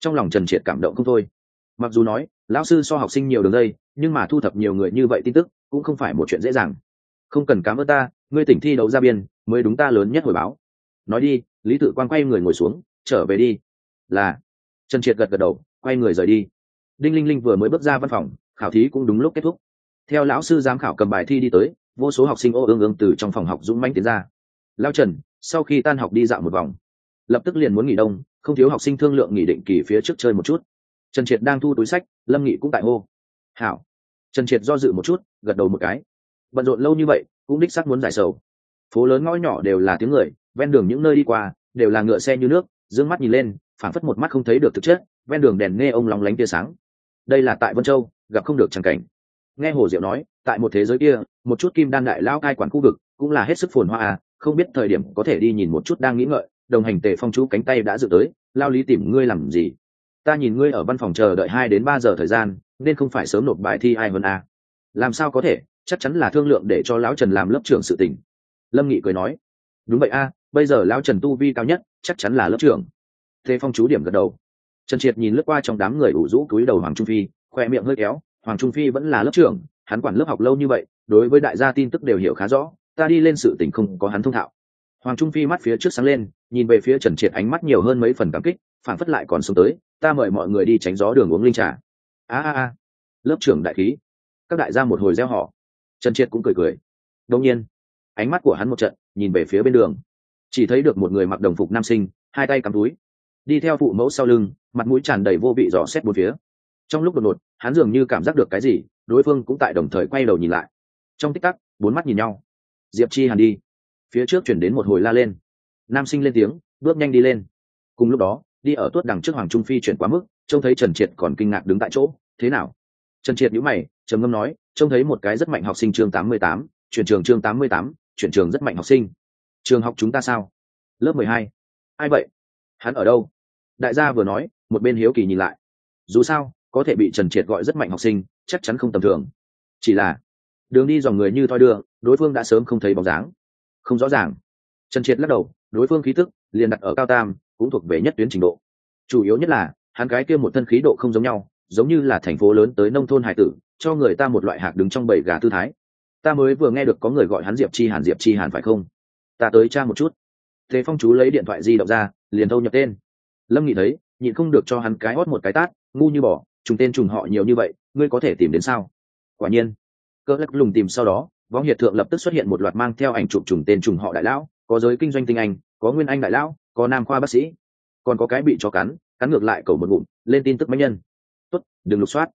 Trong lòng trần triệt cảm động không thôi. Mặc dù nói, lão sư so học sinh nhiều đường dây, nhưng mà thu thập nhiều người như vậy tin tức, cũng không phải một chuyện dễ dàng. Không cần cám ơn ta, ngươi tỉnh thi đấu ra biên, mới đúng ta lớn nhất hồi báo. Nói đi, lý tự Quang quay người ngồi xuống, trở về đi. Là, trần triệt gật gật đầu, quay người rời đi đinh linh linh vừa mới bước ra văn phòng, khảo thí cũng đúng lúc kết thúc. Theo lão sư giám khảo cầm bài thi đi tới, vô số học sinh ô ương ương từ trong phòng học dũng manh tiến ra. Lao trần, sau khi tan học đi dạo một vòng. Lập tức liền muốn nghỉ đông, không thiếu học sinh thương lượng nghỉ định kỳ phía trước chơi một chút. Trần triệt đang thu túi sách, lâm nghị cũng tại hô. Hảo. Trần triệt do dự một chút, gật đầu một cái. Bận rộn lâu như vậy, cũng đích sắc muốn giải sầu. Phố lớn ngõ nhỏ đều là tiếng người, ven đường những nơi đi qua, đều là ngựa xe như nước d ư ơ n g mắt nhìn lên, phảng phất một mắt không thấy được thực chất, ven đường đèn nghe ông lóng lánh tia sáng đây là tại vân châu, gặp không được tràng cảnh. Nghe hồ diệu nói, tại một thế giới kia, một chút kim đan đại lao cai quản khu vực cũng là hết sức phồn hoa à không biết thời điểm có thể đi nhìn một chút đang nghĩ ngợi, đồng hành tề phong chú cánh tay đã dự tới, lao lý tìm ngươi làm gì? Ta nhìn ngươi ở văn phòng chờ đợi hai đến ba giờ thời gian, nên không phải sớm nộp bài thi ai hơn à. làm sao có thể, chắc chắn là thương lượng để cho lão trần làm lớp trưởng sự tình. Lâm nghị cười nói, đúng vậy a bây giờ lão trần tu vi cao nhất, chắc chắn là lớp trưởng. Thế phong chú điểm gật đầu trần triệt nhìn lướt qua trong đám người ủ rũ cúi đầu hoàng trung phi, khoe miệng hơi kéo, hoàng trung phi vẫn là lớp trưởng, hắn quản lớp học lâu như vậy, đối với đại gia tin tức đều hiểu khá rõ, ta đi lên sự tình không có hắn thông thạo. Hoàng trung phi mắt phía trước sáng lên, nhìn về phía trần triệt ánh mắt nhiều hơn mấy phần cảm kích, phản phất lại còn xuống tới, ta mời mọi người đi tránh gió đường uống linh trà. A a a. Lớp trưởng đại khí. Các đại gia một hồi gieo họ trần triệt cũng cười cười. Đông nhiên, ánh mắt của hắn một trận, nhìn về phía bên đường. Chỉ thấy được một người mặc đồng phục nam sinh, hai tay cắm túi đi theo phụ mẫu sau lưng, mặt mũi tràn đầy vô vị dò xét bốn phía. Trong lúc đột ngột, hắn dường như cảm giác được cái gì, đối phương cũng tại đồng thời quay đầu nhìn lại. Trong tích tắc, bốn mắt nhìn nhau. Diệp chi hàn đi. Phía trước chuyển đến một hồi la lên. Nam sinh lên tiếng, bước nhanh đi lên. Cùng lúc đó, đi ở tuốt đằng trước hoàng trung phi chuyển quá mức, trông thấy trần triệt còn kinh ngạc đứng tại chỗ. Thế nào? Trần triệt nhữ mày, trầm ngâm nói, trông thấy một cái rất mạnh học sinh chương tám mươi tám, chuyển trường chương tám mươi tám, chuyển trường rất mạnh học sinh. Trường học chúng ta sao? Lớp mười hai. Ai vậy? Hắn ở đâu? Đại gia vừa nói, một bên hiếu kỳ nhìn lại. Dù sao, có thể bị trần triệt gọi rất mạnh học sinh, chắc chắn không tầm thường. Chỉ là, đường đi dòng người như thoi đưa, đối phương đã sớm không thấy bóng dáng. Không rõ ràng. Trần triệt lắc đầu, đối phương khí tức, liền đặt ở cao tam, cũng thuộc về nhất tuyến trình độ. Chủ yếu nhất là, hắn cái kia một thân khí độ không giống nhau, giống như là thành phố lớn tới nông thôn hải tử, cho người ta một loại hạc đứng trong bầy gà tư thái. Ta mới vừa nghe được có người gọi hắn diệp chi hàn, diệp chi hàn phải không? Ta tới tra một chút. Thế phong chú lấy điện thoại di động ra liền thâu nhập tên. Lâm nghị thấy nhịn không được cho hắn cái hót một cái tát ngu như bỏ trùng tên trùng họ nhiều như vậy ngươi có thể tìm đến sao? Quả nhiên cỡ lắc lùng tìm sau đó võ hiệt thượng lập tức xuất hiện một loạt mang theo ảnh chụp trùng tên trùng họ đại lão có giới kinh doanh tinh anh có nguyên anh đại lão có nam khoa bác sĩ. Còn có cái bị cho cắn cắn ngược lại cầu một bụng lên tin tức máy nhân. Tuất, đừng lục soát.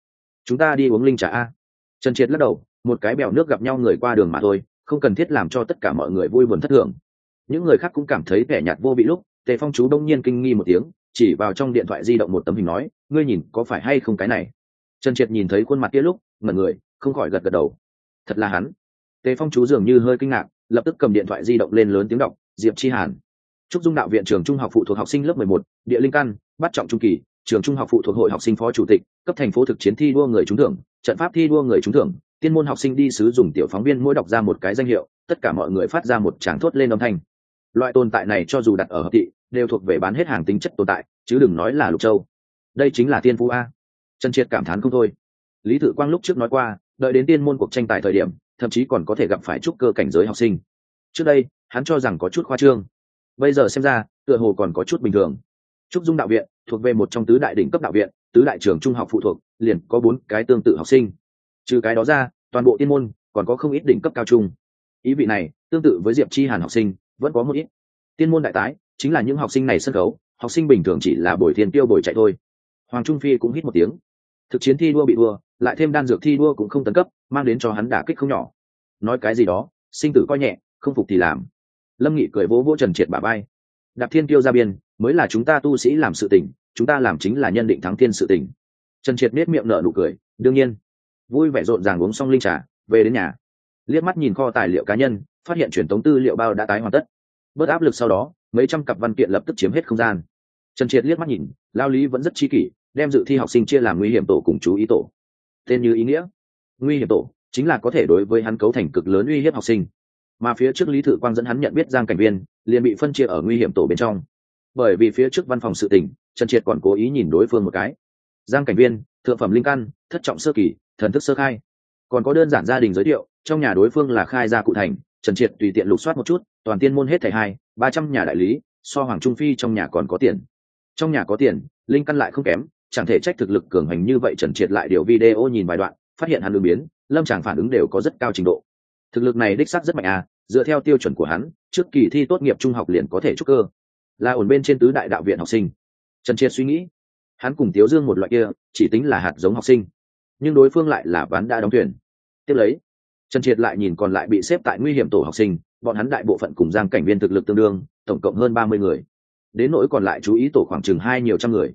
Chúng ta đi uống linh trà a. Trần triệt lắc đầu một cái bèo nước gặp nhau người qua đường mà thôi không cần thiết làm cho tất cả mọi người vui buồn thất thường. Những người khác cũng cảm thấy vẻ nhạt vô vị lúc tề phong chú đông nhiên kinh nghi một tiếng, chỉ vào trong điện thoại di động một tấm hình nói, ngươi nhìn có phải hay không cái này? Trần triệt nhìn thấy khuôn mặt kia lúc, ngẩn người, không khỏi gật gật đầu. Thật là hắn. Tề phong chú dường như hơi kinh ngạc, lập tức cầm điện thoại di động lên lớn tiếng đọc, diệp chi hàn. Trúc dung đạo viện trường trung học phụ thuộc học sinh lớp mười một, địa linh căn bắt trọng trung kỳ, trường trung học phụ thuộc hội học sinh phó chủ tịch, cấp thành phố thực chiến thi đua người trúng thưởng, trận pháp thi đua người trúng thưởng, tiên môn học sinh đi sứ dùng tiểu phóng viên mỗi đọc ra một cái danh hiệu, tất cả mọi người phát ra một tràng thốt lên âm thanh loại tồn tại này cho dù đặt ở hợp thị, đều thuộc về bán hết hàng tính chất tồn tại, chứ đừng nói là lục châu. Đây chính là tiên phú a. Trần triệt cảm thán không thôi. Lý tự quang lúc trước nói qua, đợi đến tiên môn cuộc tranh tài thời điểm, thậm chí còn có thể gặp phải trúc cơ cảnh giới học sinh. Trước đây, hắn cho rằng có chút khoa trương. Bây giờ xem ra, tựa hồ còn có chút bình thường. Trúc dung đạo viện thuộc về một trong tứ đại đỉnh cấp đạo viện, tứ đại trường trung học phụ thuộc, liền có bốn cái tương tự học sinh. Trừ cái đó ra, toàn bộ tiên môn còn có không ít đỉnh cấp cao trung. Ý vị này tương tự với diệp chi hàn học sinh vẫn có một ít. Tiên môn đại tái chính là những học sinh này sân khấu, học sinh bình thường chỉ là buổi thiên tiêu buổi chạy thôi. Hoàng trung phi cũng hít một tiếng. Thực chiến thi đua bị đua lại thêm đan dược thi đua cũng không tấn cấp, mang đến cho hắn đả kích không nhỏ. Nói cái gì đó, sinh tử coi nhẹ, không phục thì làm. Lâm nghị cười vỗ vỗ trần triệt bà bay đạp thiên tiêu ra biên, mới là chúng ta tu sĩ làm sự tình, chúng ta làm chính là nhân định thắng thiên sự tình. Trần triệt biết miệng nở nụ cười, đương nhiên. Vui vẻ rộn ràng uống xong linh trà, về đến nhà liếc mắt nhìn kho tài liệu cá nhân, phát hiện truyền thống tư liệu bao đã tái hoàn tất. Bớt áp lực sau đó, mấy trăm cặp văn kiện lập tức chiếm hết không gian. Trần triệt liếc mắt nhìn, lao lý vẫn rất chi kỷ, đem dự thi học sinh chia làm nguy hiểm tổ cùng chú ý tổ. Tên như ý nghĩa. Nguy hiểm tổ chính là có thể đối với hắn cấu thành cực lớn uy hiếp học sinh. Mà phía trước lý thự quang dẫn hắn nhận biết giang cảnh viên, liền bị phân chia ở nguy hiểm tổ bên trong. Bởi vì phía trước văn phòng sự tỉnh trần triệt còn cố ý nhìn đối phương một cái. Giang cảnh viên, thượng phẩm linh căn, thất trọng sơ kỳ, thần thức sơ khai còn có đơn giản gia đình giới thiệu, trong nhà đối phương là khai gia cụ thành, trần triệt tùy tiện lục soát một chút, toàn tiên môn hết thẻ hai, ba trăm nhà đại lý, so hoàng trung phi trong nhà còn có tiền. Trong nhà có tiền, linh căn lại không kém, chẳng thể trách thực lực cường hành như vậy trần triệt lại điều video nhìn vài đoạn, phát hiện hắn ứng biến, lâm tràng phản ứng đều có rất cao trình độ. Thực lực này đích xác rất mạnh à dựa theo tiêu chuẩn của hắn, trước kỳ thi tốt nghiệp trung học liền có thể trúc cơ. Là ổn bên trên tứ đại đạo viện học sinh. Trần triệt suy nghĩ, hắn cùng tiếu dương một loại kia, chỉ tính là hạt giống học sinh, nhưng đối phương lại là ván đã đóng thuyền tiếp lấy, trần triệt lại nhìn còn lại bị xếp tại nguy hiểm tổ học sinh, bọn hắn đại bộ phận cùng giang cảnh viên thực lực tương đương, tổng cộng hơn ba mươi người. Đến nỗi còn lại chú ý tổ khoảng chừng hai nhiều trăm người.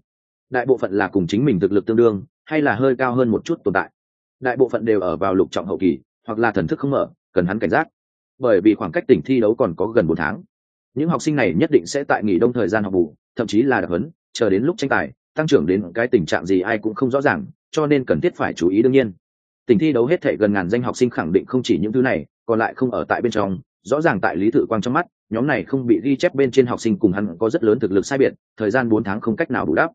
Đại bộ phận là cùng chính mình thực lực tương đương, hay là hơi cao hơn một chút tồn tại. Đại bộ phận đều ở vào lục trọng hậu kỳ, hoặc là thần thức không mở, cần hắn cảnh giác. Bởi vì khoảng cách tỉnh thi đấu còn có gần bốn tháng. Những học sinh này nhất định sẽ tại nghỉ đông thời gian học bù, thậm chí là đặc huấn, chờ đến lúc tranh tài, tăng trưởng đến cái tình trạng gì ai cũng không rõ ràng, cho nên cần thiết phải chú ý đương nhiên tỉnh thi đấu hết thể gần ngàn danh học sinh khẳng định không chỉ những thứ này, còn lại không ở tại bên trong. Rõ ràng tại lý thự quang trong mắt, nhóm này không bị ghi chép bên trên học sinh cùng hắn có rất lớn thực lực sai biệt, thời gian bốn tháng không cách nào đủ đáp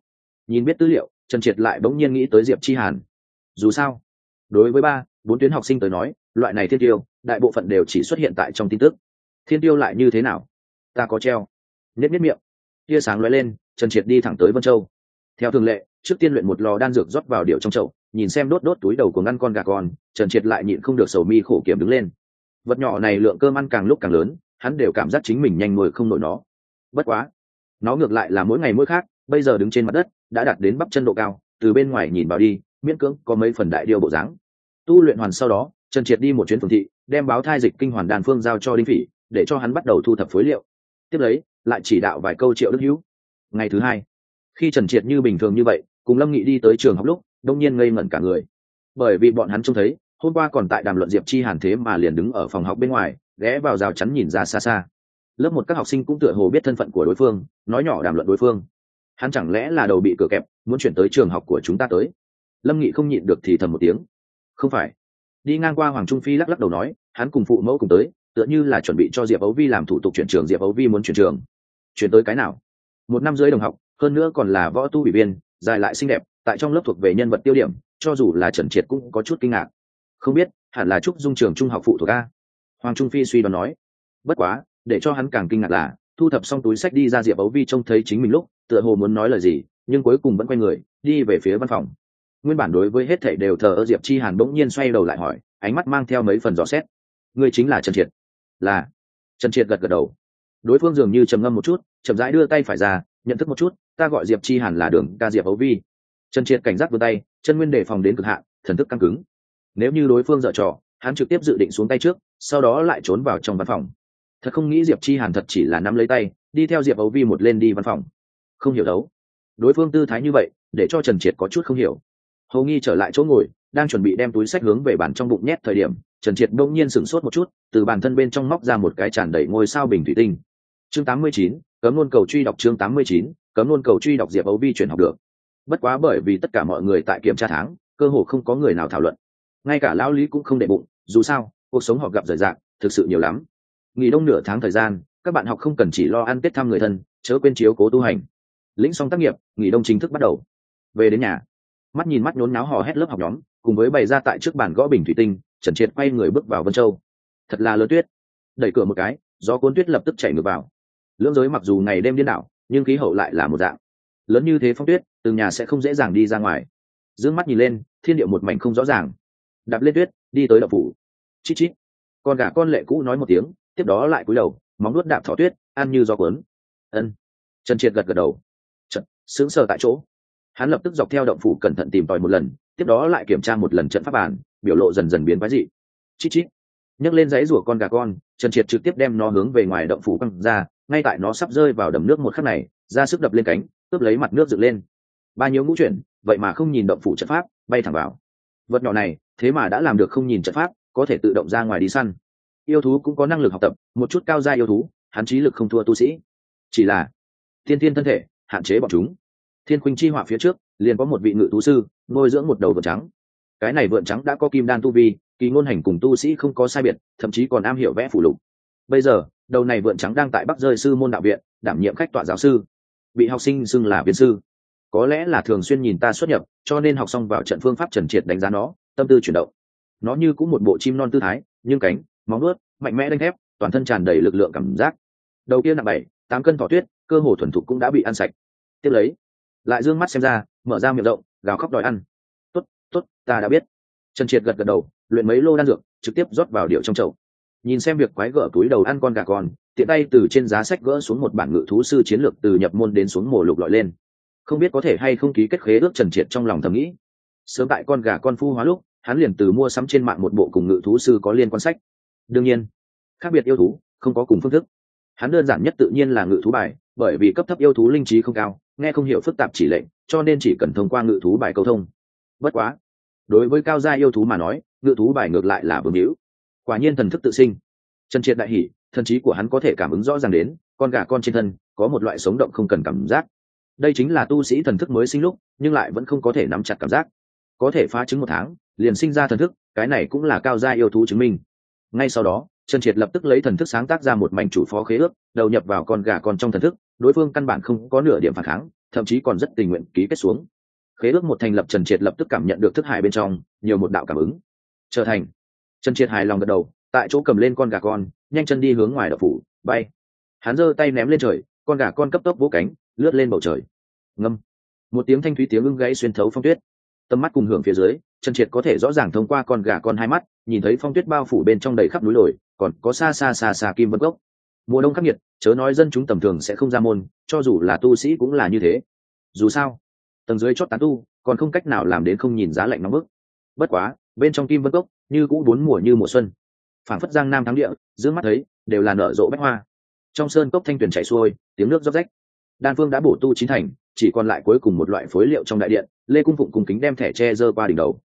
nhìn biết tư liệu, trần triệt lại bỗng nhiên nghĩ tới diệp chi hàn. Dù sao, đối với ba, bốn tuyến học sinh tới nói, loại này thiên tiêu, đại bộ phận đều chỉ xuất hiện tại trong tin tức. Thiên tiêu lại như thế nào? Ta có treo. Nhất nếp miệng. Tia sáng lóe lên, trần triệt đi thẳng tới vân châu. Theo thường lệ, trước tiên luyện một lò đan dược rót vào điệu trong chậu nhìn xem đốt đốt túi đầu của ngăn con gà con, trần triệt lại nhịn không được sầu mi khổ kiểm đứng lên. Vật nhỏ này lượng cơm ăn càng lúc càng lớn, hắn đều cảm giác chính mình nhanh nuôi không nổi nó. Bất quá, nó ngược lại là mỗi ngày mỗi khác, bây giờ đứng trên mặt đất, đã đạt đến bắp chân độ cao, từ bên ngoài nhìn vào đi, miễn cưỡng có mấy phần đại điêu bộ dáng. Tu luyện hoàn sau đó, trần triệt đi một chuyến phường thị, đem báo thai dịch kinh hoàn đàn phương giao cho đinh phỉ, để cho hắn bắt đầu thu thập phối liệu. Tiếp lấy, lại chỉ đạo vài câu triệu đức hữu. Ngày thứ hai, khi trần triệt như bình thường như vậy, cùng lâm nghị đi tới trường học lúc đông nhiên ngây ngẩn cả người. Bởi vì bọn hắn trông thấy, hôm qua còn tại đàm luận diệp chi hàn thế mà liền đứng ở phòng học bên ngoài, ghé vào rào chắn nhìn ra xa xa. Lớp một các học sinh cũng tựa hồ biết thân phận của đối phương, nói nhỏ đàm luận đối phương. Hắn chẳng lẽ là đầu bị cửa kẹp, muốn chuyển tới trường học của chúng ta tới? Lâm nghị không nhịn được thì thầm một tiếng. Không phải. Đi ngang qua hoàng trung phi lắc lắc đầu nói, hắn cùng phụ mẫu cùng tới, tựa như là chuẩn bị cho diệp ấu vi làm thủ tục chuyển trường, diệp ấu vi muốn chuyển trường. Chuyển tới cái nào? Một năm dưới đồng học, hơn nữa còn là võ tu ủy viên, dài lại xinh đẹp tại trong lớp thuộc về nhân vật tiêu điểm, cho dù là trần triệt cũng có chút kinh ngạc. Không biết, hẳn là trúc dung trường trung học phụ thuộc a. Hoàng trung phi suy đoán nói. Bất quá, để cho hắn càng kinh ngạc là, thu thập xong túi sách đi ra diệp ấu vi trông thấy chính mình lúc, tựa hồ muốn nói lời gì, nhưng cuối cùng vẫn quay người, đi về phía văn phòng. Nguyên bản đối với hết thảy đều thờ ơ diệp chi hàn bỗng nhiên xoay đầu lại hỏi, ánh mắt mang theo mấy phần rõ xét. Ngươi chính là trần triệt? Là. Trần triệt gật gật đầu. Đối phương dường như trầm ngâm một chút, chậm rãi đưa tay phải ra, nhận thức một chút, ta gọi diệp chi hàn là đường ca diệp ấu vi trần triệt cảnh giác vươn tay chân nguyên đề phòng đến cực hạn thần thức căng cứng. Nếu như đối phương dở trò hắn trực tiếp dự định xuống tay trước sau đó lại trốn vào trong văn phòng. Thật không nghĩ diệp chi hàn thật chỉ là nắm lấy tay đi theo diệp ấu vi một lên đi văn phòng. Không hiểu đấu. Đối phương tư thái như vậy để cho trần triệt có chút không hiểu. Hầu nghi trở lại chỗ ngồi đang chuẩn bị đem túi sách hướng về bàn trong bụng nhét thời điểm trần triệt đông nhiên sửng sốt một chút từ bản thân bên trong móc ra một cái tràn đầy ngôi sao bình thủy tinh. Chương 89, cấm luôn cầu truy đọc chương 89, cấm luôn cầu truy đọc diệp ấu vi chuyển học được bất quá bởi vì tất cả mọi người tại kiểm tra tháng, cơ hồ không có người nào thảo luận. Ngay cả lão lý cũng không đệ bụng, dù sao, cuộc sống họ gặp rời rạc, thực sự nhiều lắm. Nghỉ đông nửa tháng thời gian, các bạn học không cần chỉ lo ăn tết thăm người thân, chớ quên chiếu cố tu hành. Lĩnh xong tác nghiệp, nghỉ đông chính thức bắt đầu. Về đến nhà, mắt nhìn mắt nhốn náo hò hét lớp học nhóm, cùng với bày ra tại trước bàn gõ bình thủy tinh trần triệt quay người bước vào vân châu. Thật là lớn tuyết. Đẩy cửa một cái, gió cuốn tuyết lập tức chảy ngược vào. Lưỡng giới mặc dù ngày đêm điên đảo, nhưng khí hậu lại là một dạng lớn như thế phong tuyết từng nhà sẽ không dễ dàng đi ra ngoài. D ư ơ n g mắt nhìn lên thiên điệu một mảnh không rõ ràng. Đạp lên tuyết đi tới đậu phủ. Chít chít. Con gà con lệ cũ nói một tiếng tiếp đó lại cúi đầu móng nuốt đạp thỏ tuyết ăn như gió cuốn. Ân. Trần triệt gật gật đầu. Trận sững sờ tại chỗ. Hắn lập tức dọc theo động phủ cẩn thận tìm tòi một lần tiếp đó lại kiểm tra một lần trận pháp bản, biểu lộ dần dần biến quái dị. Chít chít. Nhấc lên giấy rủa con gà con trần triệt trực tiếp đem nó hướng về ngoài động phủ căng ra ngay tại nó sắp rơi vào đầm nước một khắc này ra sức đập lên cánh cướp lấy mặt nước dựng lên. Ba nhiễu ngũ chuyển, vậy mà không nhìn động phủ trận pháp, bay thẳng vào. Vật nhỏ này, thế mà đã làm được không nhìn trận pháp, có thể tự động ra ngoài đi săn. Yêu thú cũng có năng lực học tập, một chút cao gia yêu thú, hắn trí lực không thua tu sĩ. Chỉ là, thiên thiên thân thể, hạn chế bọn chúng. Thiên khuynh chi họa phía trước, liền có một vị ngự thú sư, nuôi dưỡng một đầu vượn trắng. Cái này vượn trắng đã có kim đan tu vi, kỳ ngôn hành cùng tu sĩ không có sai biệt, thậm chí còn am hiểu vẽ phủ lục. Bây giờ, đầu này vượn trắng đang tại bắc rơi sư môn đạo viện, đảm nhiệm khách tọa giáo sư bị học sinh xưng là viên sư. Có lẽ là thường xuyên nhìn ta xuất nhập, cho nên học xong vào trận phương pháp trần triệt đánh giá nó, tâm tư chuyển động. Nó như cũng một bộ chim non tư thái, nhưng cánh, móng ướt mạnh mẽ đánh thép, toàn thân tràn đầy lực lượng cảm giác. Đầu kia nặng bảy, tám cân thỏ tuyết, cơ hồ thuần thục cũng đã bị ăn sạch. Tiếp lấy, lại d ư ơ n g mắt xem ra, mở ra miệng rộng, gào khóc đòi ăn. T ố t t ố t ta đã biết. Trần triệt gật gật đầu, luyện mấy lô đan dược, trực tiếp rót vào điệu trong chậu nhìn xem việc quái gở túi đầu ăn con gà con, tiện tay từ trên giá sách gỡ xuống một bản ngự thú sư chiến lược từ nhập môn đến xuống mổ lục lọi lên. Không biết có thể hay không ký kết khế ước trần triệt trong lòng thầm nghĩ. Sớm tại con gà con phu hóa lúc, hắn liền từ mua sắm trên mạng một bộ cùng ngự thú sư có liên quan sách. Đương nhiên, khác biệt yêu thú, không có cùng phương thức. Hắn đơn giản nhất tự nhiên là ngự thú bài, bởi vì cấp thấp yêu thú linh trí không cao, nghe không hiểu phức tạp chỉ lệnh, cho nên chỉ cần thông qua ngự thú bài cầu thông. Bất quá, đối với cao gia yêu thú mà nói, ngự thú bài ngược lại là vương hữu quả nhiên thần thức tự sinh. Trần triệt đại hỷ thần trí của hắn có thể cảm ứng rõ ràng đến, con gà con trên thân có một loại sống động không cần cảm giác. Đây chính là tu sĩ thần thức mới sinh lúc, nhưng lại vẫn không có thể nắm chặt cảm giác. Có thể phá chứng một tháng, liền sinh ra thần thức, cái này cũng là cao gia yêu thú chứng minh. Ngay sau đó, trần triệt lập tức lấy thần thức sáng tác ra một mảnh chủ phó khế ước, đầu nhập vào con gà con trong thần thức, đối phương căn bản không có nửa điểm phản kháng, thậm chí còn rất tình nguyện ký kết xuống. Khế ước một thành lập trần triệt lập tức cảm nhận được thức hải bên trong, nhiều một đạo cảm ứng. Trở thành trần triệt hài lòng gật đầu, tại chỗ cầm lên con gà con, nhanh chân đi hướng ngoài đập phủ, bay. Hắn giơ tay ném lên trời, con gà con cấp tốc vỗ cánh, lướt lên bầu trời. Ngâm. Một tiếng thanh thúy tiếng ưng gãy xuyên thấu phong tuyết. Tầm mắt cùng hưởng phía dưới, trần triệt có thể rõ ràng thông qua con gà con hai mắt, nhìn thấy phong tuyết bao phủ bên trong đầy khắp núi đồi, còn có xa xa xa xa kim vân gốc mùa đông khắc nghiệt, chớ nói dân chúng tầm thường sẽ không ra môn, cho dù là tu sĩ cũng là như thế. Dù sao, tầng dưới chót tán tu, còn không cách nào làm đến không nhìn giá lạnh nóng bức. Bất quá, bên trong kim vân cốc như cũ bốn mùa như mùa xuân. Phảng phất giang nam thắng địa, giữa mắt thấy, đều là nở rộ bách hoa. Trong sơn cốc thanh tuyền chảy xuôi, tiếng nước róc rách. Đan phương đã bổ tu chín thành, chỉ còn lại cuối cùng một loại phối liệu trong đại điện, lê cung phụng cùng kính đem thẻ tre dơ qua đỉnh đầu.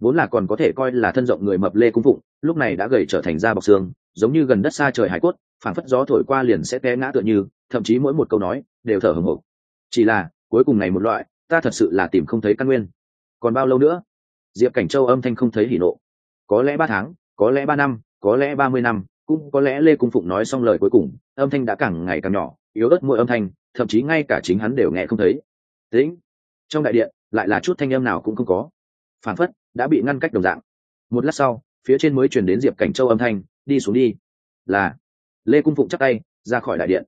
Vốn là còn có thể coi là thân rộng người mập lê cung phụng, lúc này đã gầy trở thành da bọc xương, giống như gần đất xa trời hải cốt, phảng phất gió thổi qua liền sẽ té ngã tựa như, thậm chí mỗi một câu nói, đều thở hồng hộc chỉ là, cuối cùng này một loại, ta thật sự là tìm không thấy căn nguyên. Còn bao lâu nữa? Diệp cảnh châu âm thanh không thấy hỉ nộ có lẽ ba tháng, có lẽ ba năm, có lẽ ba mươi năm, cũng có lẽ lê cung phụng nói xong lời cuối cùng, âm thanh đã càng ngày càng nhỏ, yếu ớt mỗi âm thanh, thậm chí ngay cả chính hắn đều nghe không thấy. Tĩnh trong đại điện, lại là chút thanh âm nào cũng không có. Phản phất, đã bị ngăn cách đồng dạng. Một lát sau, phía trên mới chuyển đến diệp cảnh châu âm thanh, đi xuống đi. Là, lê cung phụng chắc tay, ra khỏi đại điện.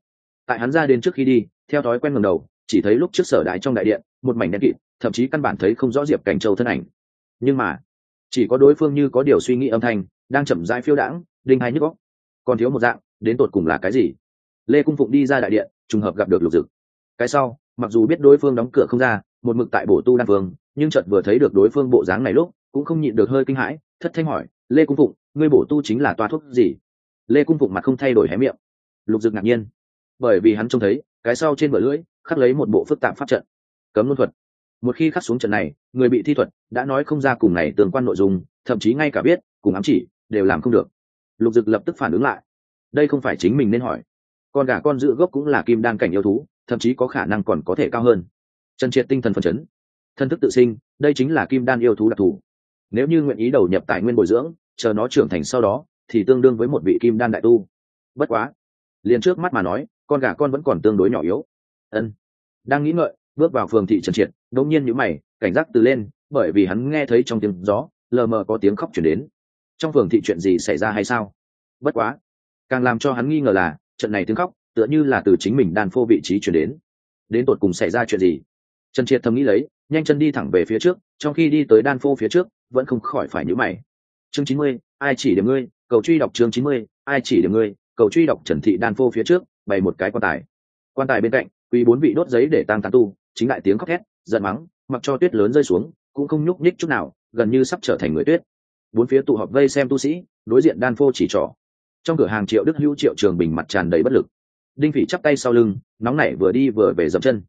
Tại hắn ra đến trước khi đi, theo thói quen ngầm đầu, chỉ thấy lúc trước sở đại trong đại điện, một mảnh đen kịt, thậm chí căn bản thấy không rõ diệp cảnh châu thân ảnh. Nhưng mà chỉ có đối phương như có điều suy nghĩ âm thanh, đang chậm rãi phiêu đãng, đinh hai nhức góc còn thiếu một dạng, đến tột cùng là cái gì? Lê cung phụng đi ra đại điện, trùng hợp gặp được lục dực. Cái sau, mặc dù biết đối phương đóng cửa không ra, một mực tại bổ tu đan phương nhưng chợt vừa thấy được đối phương bộ dáng này lúc, cũng không nhịn được hơi kinh hãi, thất thanh hỏi, lê cung phụng, ngươi bổ tu chính là toa thuốc gì? Lê cung phụng mặt không thay đổi hé miệng. Lục dực ngạc nhiên. Bởi vì hắn trông thấy, cái sau trên bờ lưỡi, khắc lấy một bộ phức tạp pháp trận. Cấm luân thuật một khi khắc xuống trận này, người bị thi thuật đã nói không ra cùng này tương quan nội dung, thậm chí ngay cả biết, cùng ám chỉ, đều làm không được. Lục dực lập tức phản ứng lại. Đây không phải chính mình nên hỏi. Con gà con giữ gốc cũng là kim đan cảnh yêu thú, thậm chí có khả năng còn có thể cao hơn. Trần triệt tinh thần phần chấn. Thân thức tự sinh, đây chính là kim đan yêu thú đặc thù. Nếu như nguyện ý đầu nhập tài nguyên bồi dưỡng, chờ nó trưởng thành sau đó, thì tương đương với một vị kim đan đại tu. Bất quá, liền trước mắt mà nói, con gà con vẫn còn tương đối nhỏ yếu. Ân, đang nghĩ ngợi bước vào phường thị trần triệt, đột nhiên nhíu mày, cảnh giác từ lên, bởi vì hắn nghe thấy trong tiếng gió, lờ mờ có tiếng khóc chuyển đến. Trong phường thị chuyện gì xảy ra hay sao? Bất quá, càng làm cho hắn nghi ngờ là, trận này tiếng khóc, tựa như là từ chính mình đan phô vị trí chuyển đến. Đến tột cùng xảy ra chuyện gì? Trần triệt thầm nghĩ lấy, nhanh chân đi thẳng về phía trước, trong khi đi tới đan phô phía trước, vẫn không khỏi phải nhữ mày. Chương chín mươi, ai chỉ điểm ngươi? Cầu truy đọc chương chín mươi, ai chỉ điểm ngươi? Cầu truy đọc trần thị đan phô phía trước, bày một cái quan tài. Quan tài bên cạnh, quý bốn vị đốt giấy để tăng tán tu chính lại tiếng khóc thét, giận mắng, mặc cho tuyết lớn rơi xuống, cũng không nhúc nhích chút nào, gần như sắp trở thành người tuyết. Bốn phía tụ họp vây xem tu sĩ, đối diện đan phô chỉ trỏ. Trong cửa hàng triệu đức hữu, triệu trường bình mặt tràn đầy bất lực. Đinh phỉ chắp tay sau lưng, nóng nảy vừa đi vừa về dậm chân.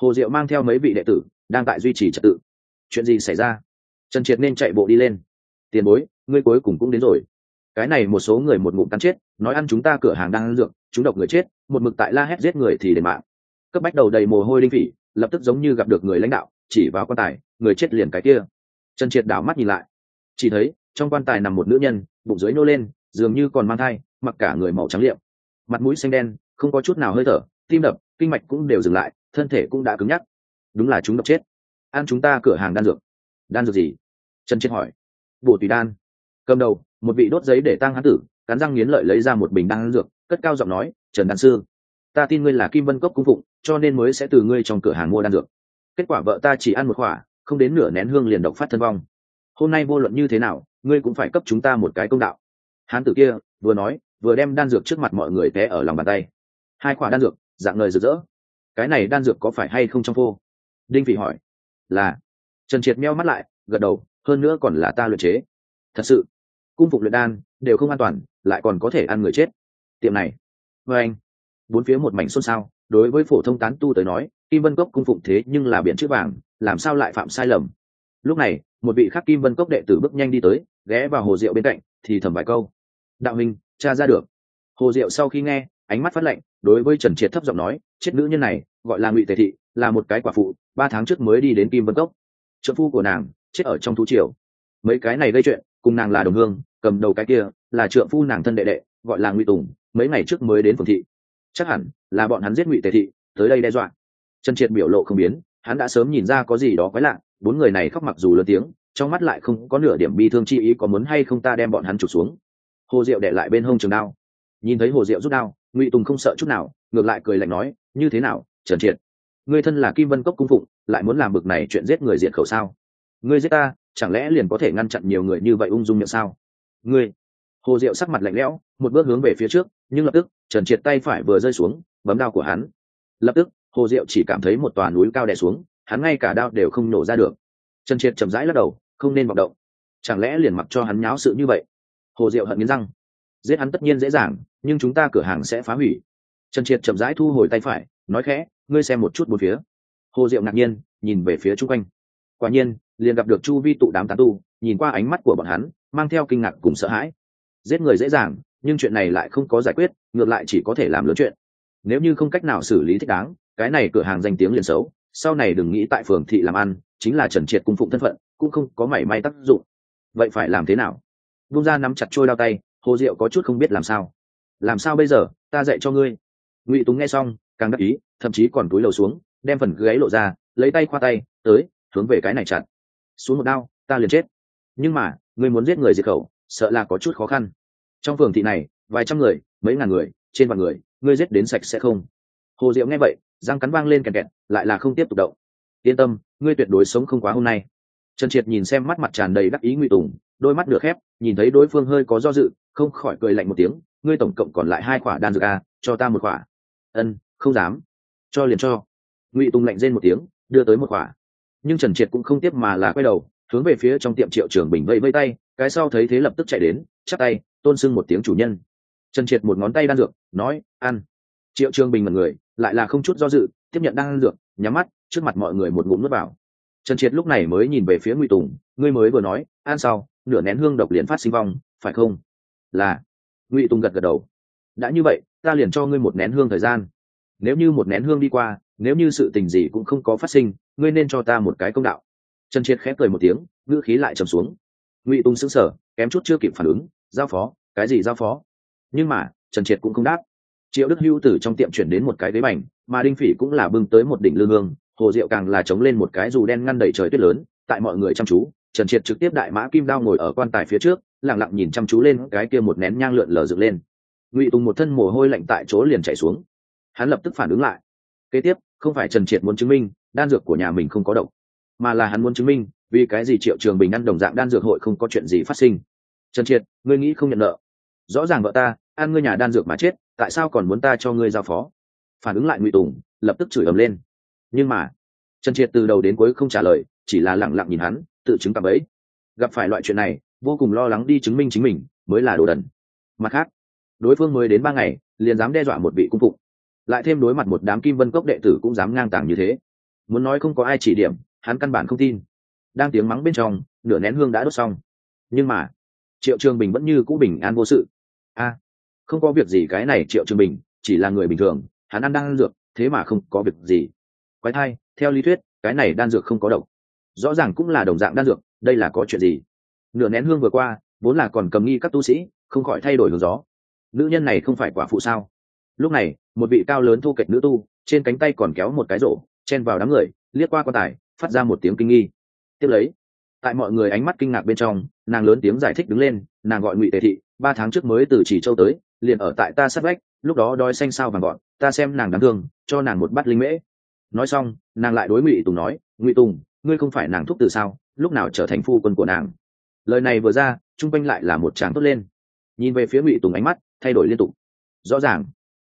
Hồ diệu mang theo mấy vị đệ tử, đang tại duy trì trật tự. Chuyện gì xảy ra? Trần triệt nên chạy bộ đi lên. Tiền bối, ngươi cuối cùng cũng đến rồi. Cái này một số người một ngụm cắn chết, nói ăn chúng ta cửa hàng đang ăn dược, chúng độc người chết, một mực tại la hét giết người thì đền mạng. Cấp bách đầu đầy mồ hôi đinh phỉ lập tức giống như gặp được người lãnh đạo, chỉ vào quan tài, người chết liền cái kia. Trần triệt đảo mắt nhìn lại. Chỉ thấy, trong quan tài nằm một nữ nhân, bụng dưới nô lên, dường như còn mang thai, mặc cả người màu trắng liệm. Mặt mũi xanh đen, không có chút nào hơi thở, tim đập, kinh mạch cũng đều dừng lại, thân thể cũng đã cứng nhắc. Đúng là chúng độc chết. Ăn chúng ta cửa hàng đan dược. Đan dược gì? Trần triệt hỏi. Bổ tùy đan. Cầm đầu, một vị đốt giấy để tăng hán tử, cắn răng nghiến lợi lấy ra một bình đan dược, cất cao giọng nói, trần đan sư ta tin ngươi là kim vân cốc cung phụng, cho nên mới sẽ từ ngươi trong cửa hàng mua đan dược. Kết quả vợ ta chỉ ăn một khỏa không đến nửa nén hương liền độc phát thân vong. Hôm nay vô luận như thế nào, ngươi cũng phải cấp chúng ta một cái công đạo. Hán tử kia vừa nói, vừa đem đan dược trước mặt mọi người té ở lòng bàn tay. Hai khỏa đan dược, dạng lời rực rỡ. Cái này đan dược có phải hay không trong phô? Đinh vị hỏi. Là. Trần triệt meo mắt lại, gật đầu, hơn nữa còn là ta luyện chế. Thật sự, cung phục luyện đan đều không an toàn, lại còn có thể ăn người chết. Tiệm này. Vê anh bốn phía một mảnh xôn xao, đối với phổ thông tán tu tới nói, kim vân cốc cung phụng thế nhưng là biển chữ vàng, làm sao lại phạm sai lầm? Lúc này, một vị khắc kim vân cốc đệ tử bước nhanh đi tới, ghé vào hồ diệu bên cạnh, thì thầm vài câu. Đạo minh cha ra được. Hồ diệu sau khi nghe, ánh mắt phát lạnh, đối với trần triệt thấp giọng nói, chết nữ nhân này, gọi là ngụy tề thị, là một cái quả phụ, ba tháng trước mới đi đến kim vân cốc. Trợ phu của nàng, chết ở trong thú triều. Mấy cái này gây chuyện, cùng nàng là đồng hương, cầm đầu cái kia, là trượng phu nàng thân đệ đệ, gọi là ngụy tùng, mấy ngày trước mới đến phường thị chắc hẳn là bọn hắn giết ngụy tề thị, tới đây đe dọa. Trần triệt biểu lộ không biến, hắn đã sớm nhìn ra có gì đó quái lạ, bốn người này khóc mặc dù lớn tiếng, trong mắt lại không có nửa điểm bi thương chi ý có muốn hay không ta đem bọn hắn trục xuống. Hồ diệu để lại bên hông trường đao. Nhìn thấy hồ diệu rút đao, ngụy tùng không sợ chút nào, ngược lại cười lạnh nói, như thế nào, trần triệt? Ngươi thân là kim vân cốc cung phụng, lại muốn làm bực này chuyện giết người diệt khẩu sao? Ngươi giết ta, chẳng lẽ liền có thể ngăn chặn nhiều người như vậy ung dung miệng sao? Ngươi? Hồ diệu sắc mặt lạnh lẽo, một bước hướng về phía trước nhưng lập tức, trần triệt tay phải vừa rơi xuống, bấm đao của hắn. Lập tức, hồ diệu chỉ cảm thấy một tòa núi cao đè xuống, hắn ngay cả đao đều không nổ ra được. Trần triệt chậm rãi lắc đầu, không nên vọng động. Chẳng lẽ liền mặc cho hắn nháo sự như vậy? Hồ diệu hận nghiến răng. Giết hắn tất nhiên dễ dàng, nhưng chúng ta cửa hàng sẽ phá hủy. Trần triệt chậm rãi thu hồi tay phải, nói khẽ, ngươi xem một chút bốn phía. Hồ diệu ngạc nhiên, nhìn về phía chung quanh. Quả nhiên, liền gặp được chu vi tụ đám tán tu, nhìn qua ánh mắt của bọn hắn, mang theo kinh ngạc cùng sợ hãi. Giết người dễ dàng nhưng chuyện này lại không có giải quyết, ngược lại chỉ có thể làm lớn chuyện. Nếu như không cách nào xử lý thích đáng, cái này cửa hàng danh tiếng liền xấu, sau này đừng nghĩ tại phường thị làm ăn, chính là trần triệt cung phụng thân phận, cũng không có mảy may tác dụng. Vậy phải làm thế nào? Vung ra nắm chặt trôi đao tay, hồ diệu có chút không biết làm sao. Làm sao bây giờ? Ta dạy cho ngươi. Ngụy túng nghe xong, càng đắc ý, thậm chí còn túi lầu xuống, đem phần gáy lộ ra, lấy tay khoa tay, tới, hướng về cái này chặn xuống một đao, ta liền chết. Nhưng mà, ngươi muốn giết người diệt khẩu, sợ là có chút khó khăn trong phường thị này, vài trăm người, mấy ngàn người, trên vạn người, ngươi giết đến sạch sẽ không? Hồ diệu nghe vậy, răng cắn vang lên kẹt kẹt, lại là không tiếp tục động. Yên tâm, ngươi tuyệt đối sống không quá hôm nay. Trần triệt nhìn xem mắt mặt tràn đầy đắc ý ngụy tùng, đôi mắt được khép, nhìn thấy đối phương hơi có do dự, không khỏi cười lạnh một tiếng, ngươi tổng cộng còn lại hai quả đan dược a cho ta một quả. Ân, không dám. Cho liền cho. Ngụy tùng lạnh rên một tiếng, đưa tới một quả. Nhưng trần triệt cũng không tiếp mà là quay đầu, hướng về phía trong tiệm triệu trường bình vây vây tay, cái sau thấy thế lập tức chạy đến chắp tay, tôn sưng một tiếng chủ nhân. Trần triệt một ngón tay đan dược, nói, ăn. Triệu trương bình mật người, lại là không chút do dự, tiếp nhận đan dược, nhắm mắt, trước mặt mọi người một ngụm nước vào. Trần triệt lúc này mới nhìn về phía ngụy tùng, ngươi mới vừa nói, ăn sau, nửa nén hương độc liền phát sinh vong, phải không? Là. Ngụy tùng gật gật đầu. Đã như vậy, ta liền cho ngươi một nén hương thời gian. Nếu như một nén hương đi qua, nếu như sự tình gì cũng không có phát sinh, ngươi nên cho ta một cái công đạo. Trần triệt khép cười một tiếng, ngữ khí lại trầm xuống. Ngụy tùng sững sờ, kém chút chưa kịp phản ứng giao phó, cái gì giao phó? Nhưng mà, trần triệt cũng không đáp. Triệu đức hưu từ trong tiệm chuyển đến một cái ghế bành, mà đinh phỉ cũng là bưng tới một đỉnh lương hương, hồ diệu càng là chống lên một cái dù đen ngăn đẩy trời tuyết lớn, tại mọi người chăm chú, trần triệt trực tiếp đại mã kim đao ngồi ở quan tài phía trước lẳng lặng nhìn chăm chú lên cái kia một nén nhang lượn lờ dựng lên. Ngụy tùng một thân mồ hôi lạnh tại chỗ liền chạy xuống. Hắn lập tức phản ứng lại. Kế tiếp, không phải trần triệt muốn chứng minh, đan dược của nhà mình không có độc, mà là hắn muốn chứng minh, vì cái gì triệu trường bình ăn đồng dạng đan dược hội không có chuyện gì phát sinh trần triệt, ngươi nghĩ không nhận nợ. Rõ ràng vợ ta, ăn ngươi nhà đan dược mà chết, tại sao còn muốn ta cho ngươi giao phó? Phản ứng lại ngụy tùng, lập tức chửi ầm lên. Nhưng mà, trần triệt từ đầu đến cuối không trả lời, chỉ là lẳng lặng nhìn hắn, tự chứng cặp ấy gặp phải loại chuyện này, vô cùng lo lắng đi chứng minh chính mình, mới là đồ đần. Mặt khác, đối phương mới đến ba ngày, liền dám đe dọa một vị cung phụng. Lại thêm đối mặt một đám kim vân cốc đệ tử cũng dám ngang tàng như thế. Muốn nói không có ai chỉ điểm, hắn căn bản không tin. Đang tiếng mắng bên trong, nửa nén hương đã đốt xong. Nhưng mà triệu trường bình vẫn như cũ bình an vô sự. A, không có việc gì cái này triệu trường bình, chỉ là người bình thường, hắn ăn đang ăn dược, thế mà không có việc gì. Quái thai, theo lý thuyết, cái này đan dược không có độc. Rõ ràng cũng là đồng dạng đan dược, đây là có chuyện gì? Nửa nén hương vừa qua, vốn là còn cầm nghi các tu sĩ, không khỏi thay đổi hướng gió. Nữ nhân này không phải quả phụ sao? Lúc này, một vị cao lớn thu kệch nữ tu, trên cánh tay còn kéo một cái rổ, chen vào đám người, liếc qua quan tài, phát ra một tiếng kinh nghi. Tiếp lấy tại mọi người ánh mắt kinh ngạc bên trong, nàng lớn tiếng giải thích đứng lên, nàng gọi ngụy tề thị, ba tháng trước mới từ chỉ châu tới, liền ở tại ta sát vách, lúc đó đói xanh sao vàng gọn ta xem nàng đáng thương, cho nàng một bát linh mễ. Nói xong, nàng lại đối ngụy tùng nói, ngụy tùng, ngươi không phải nàng thúc từ sao, lúc nào trở thành phu quân của nàng? Lời này vừa ra, chung quanh lại là một tràng tốt lên. Nhìn về phía ngụy tùng ánh mắt, thay đổi liên tục. Rõ ràng,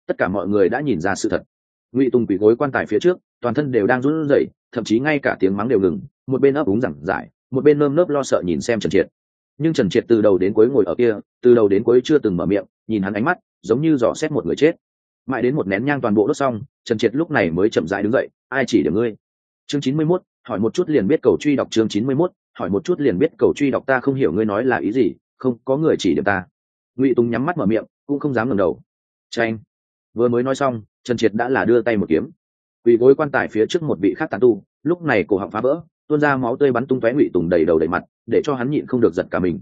tất cả mọi người đã nhìn ra sự thật. Ngụy tùng quỳ gối quan tài phía trước, toàn thân đều đang run rẩy, thậm chí ngay cả tiếng mắng đều ngừng, một bên ấp úng giảng giải một bên nơm nớp lo sợ nhìn xem trần triệt. Nhưng trần triệt từ đầu đến cuối ngồi ở kia từ đầu đến cuối chưa từng mở miệng nhìn hắn ánh mắt giống như dò xét một người chết. Mãi đến một nén nhang toàn bộ đốt xong trần triệt lúc này mới chậm rãi đứng dậy ai chỉ điểm ngươi? Chương chín mươi 91, hỏi một chút liền biết cầu truy đọc chương chín mươi 91, hỏi một chút liền biết cầu truy đọc ta không hiểu ngươi nói là ý gì không có người chỉ điểm ta. Ngụy tùng nhắm mắt mở miệng cũng không dám ngẩng đầu. Tranh. Vừa mới nói xong trần triệt đã là đưa tay một kiếm. Quỳ gối quan tài phía trước một vị khác tàn tu lúc này cổ họng phá vỡ tuôn ra máu tươi bắn tung tóe ngụy tùng đầy đầu đầy mặt, để cho hắn nhịn không được giật cả mình.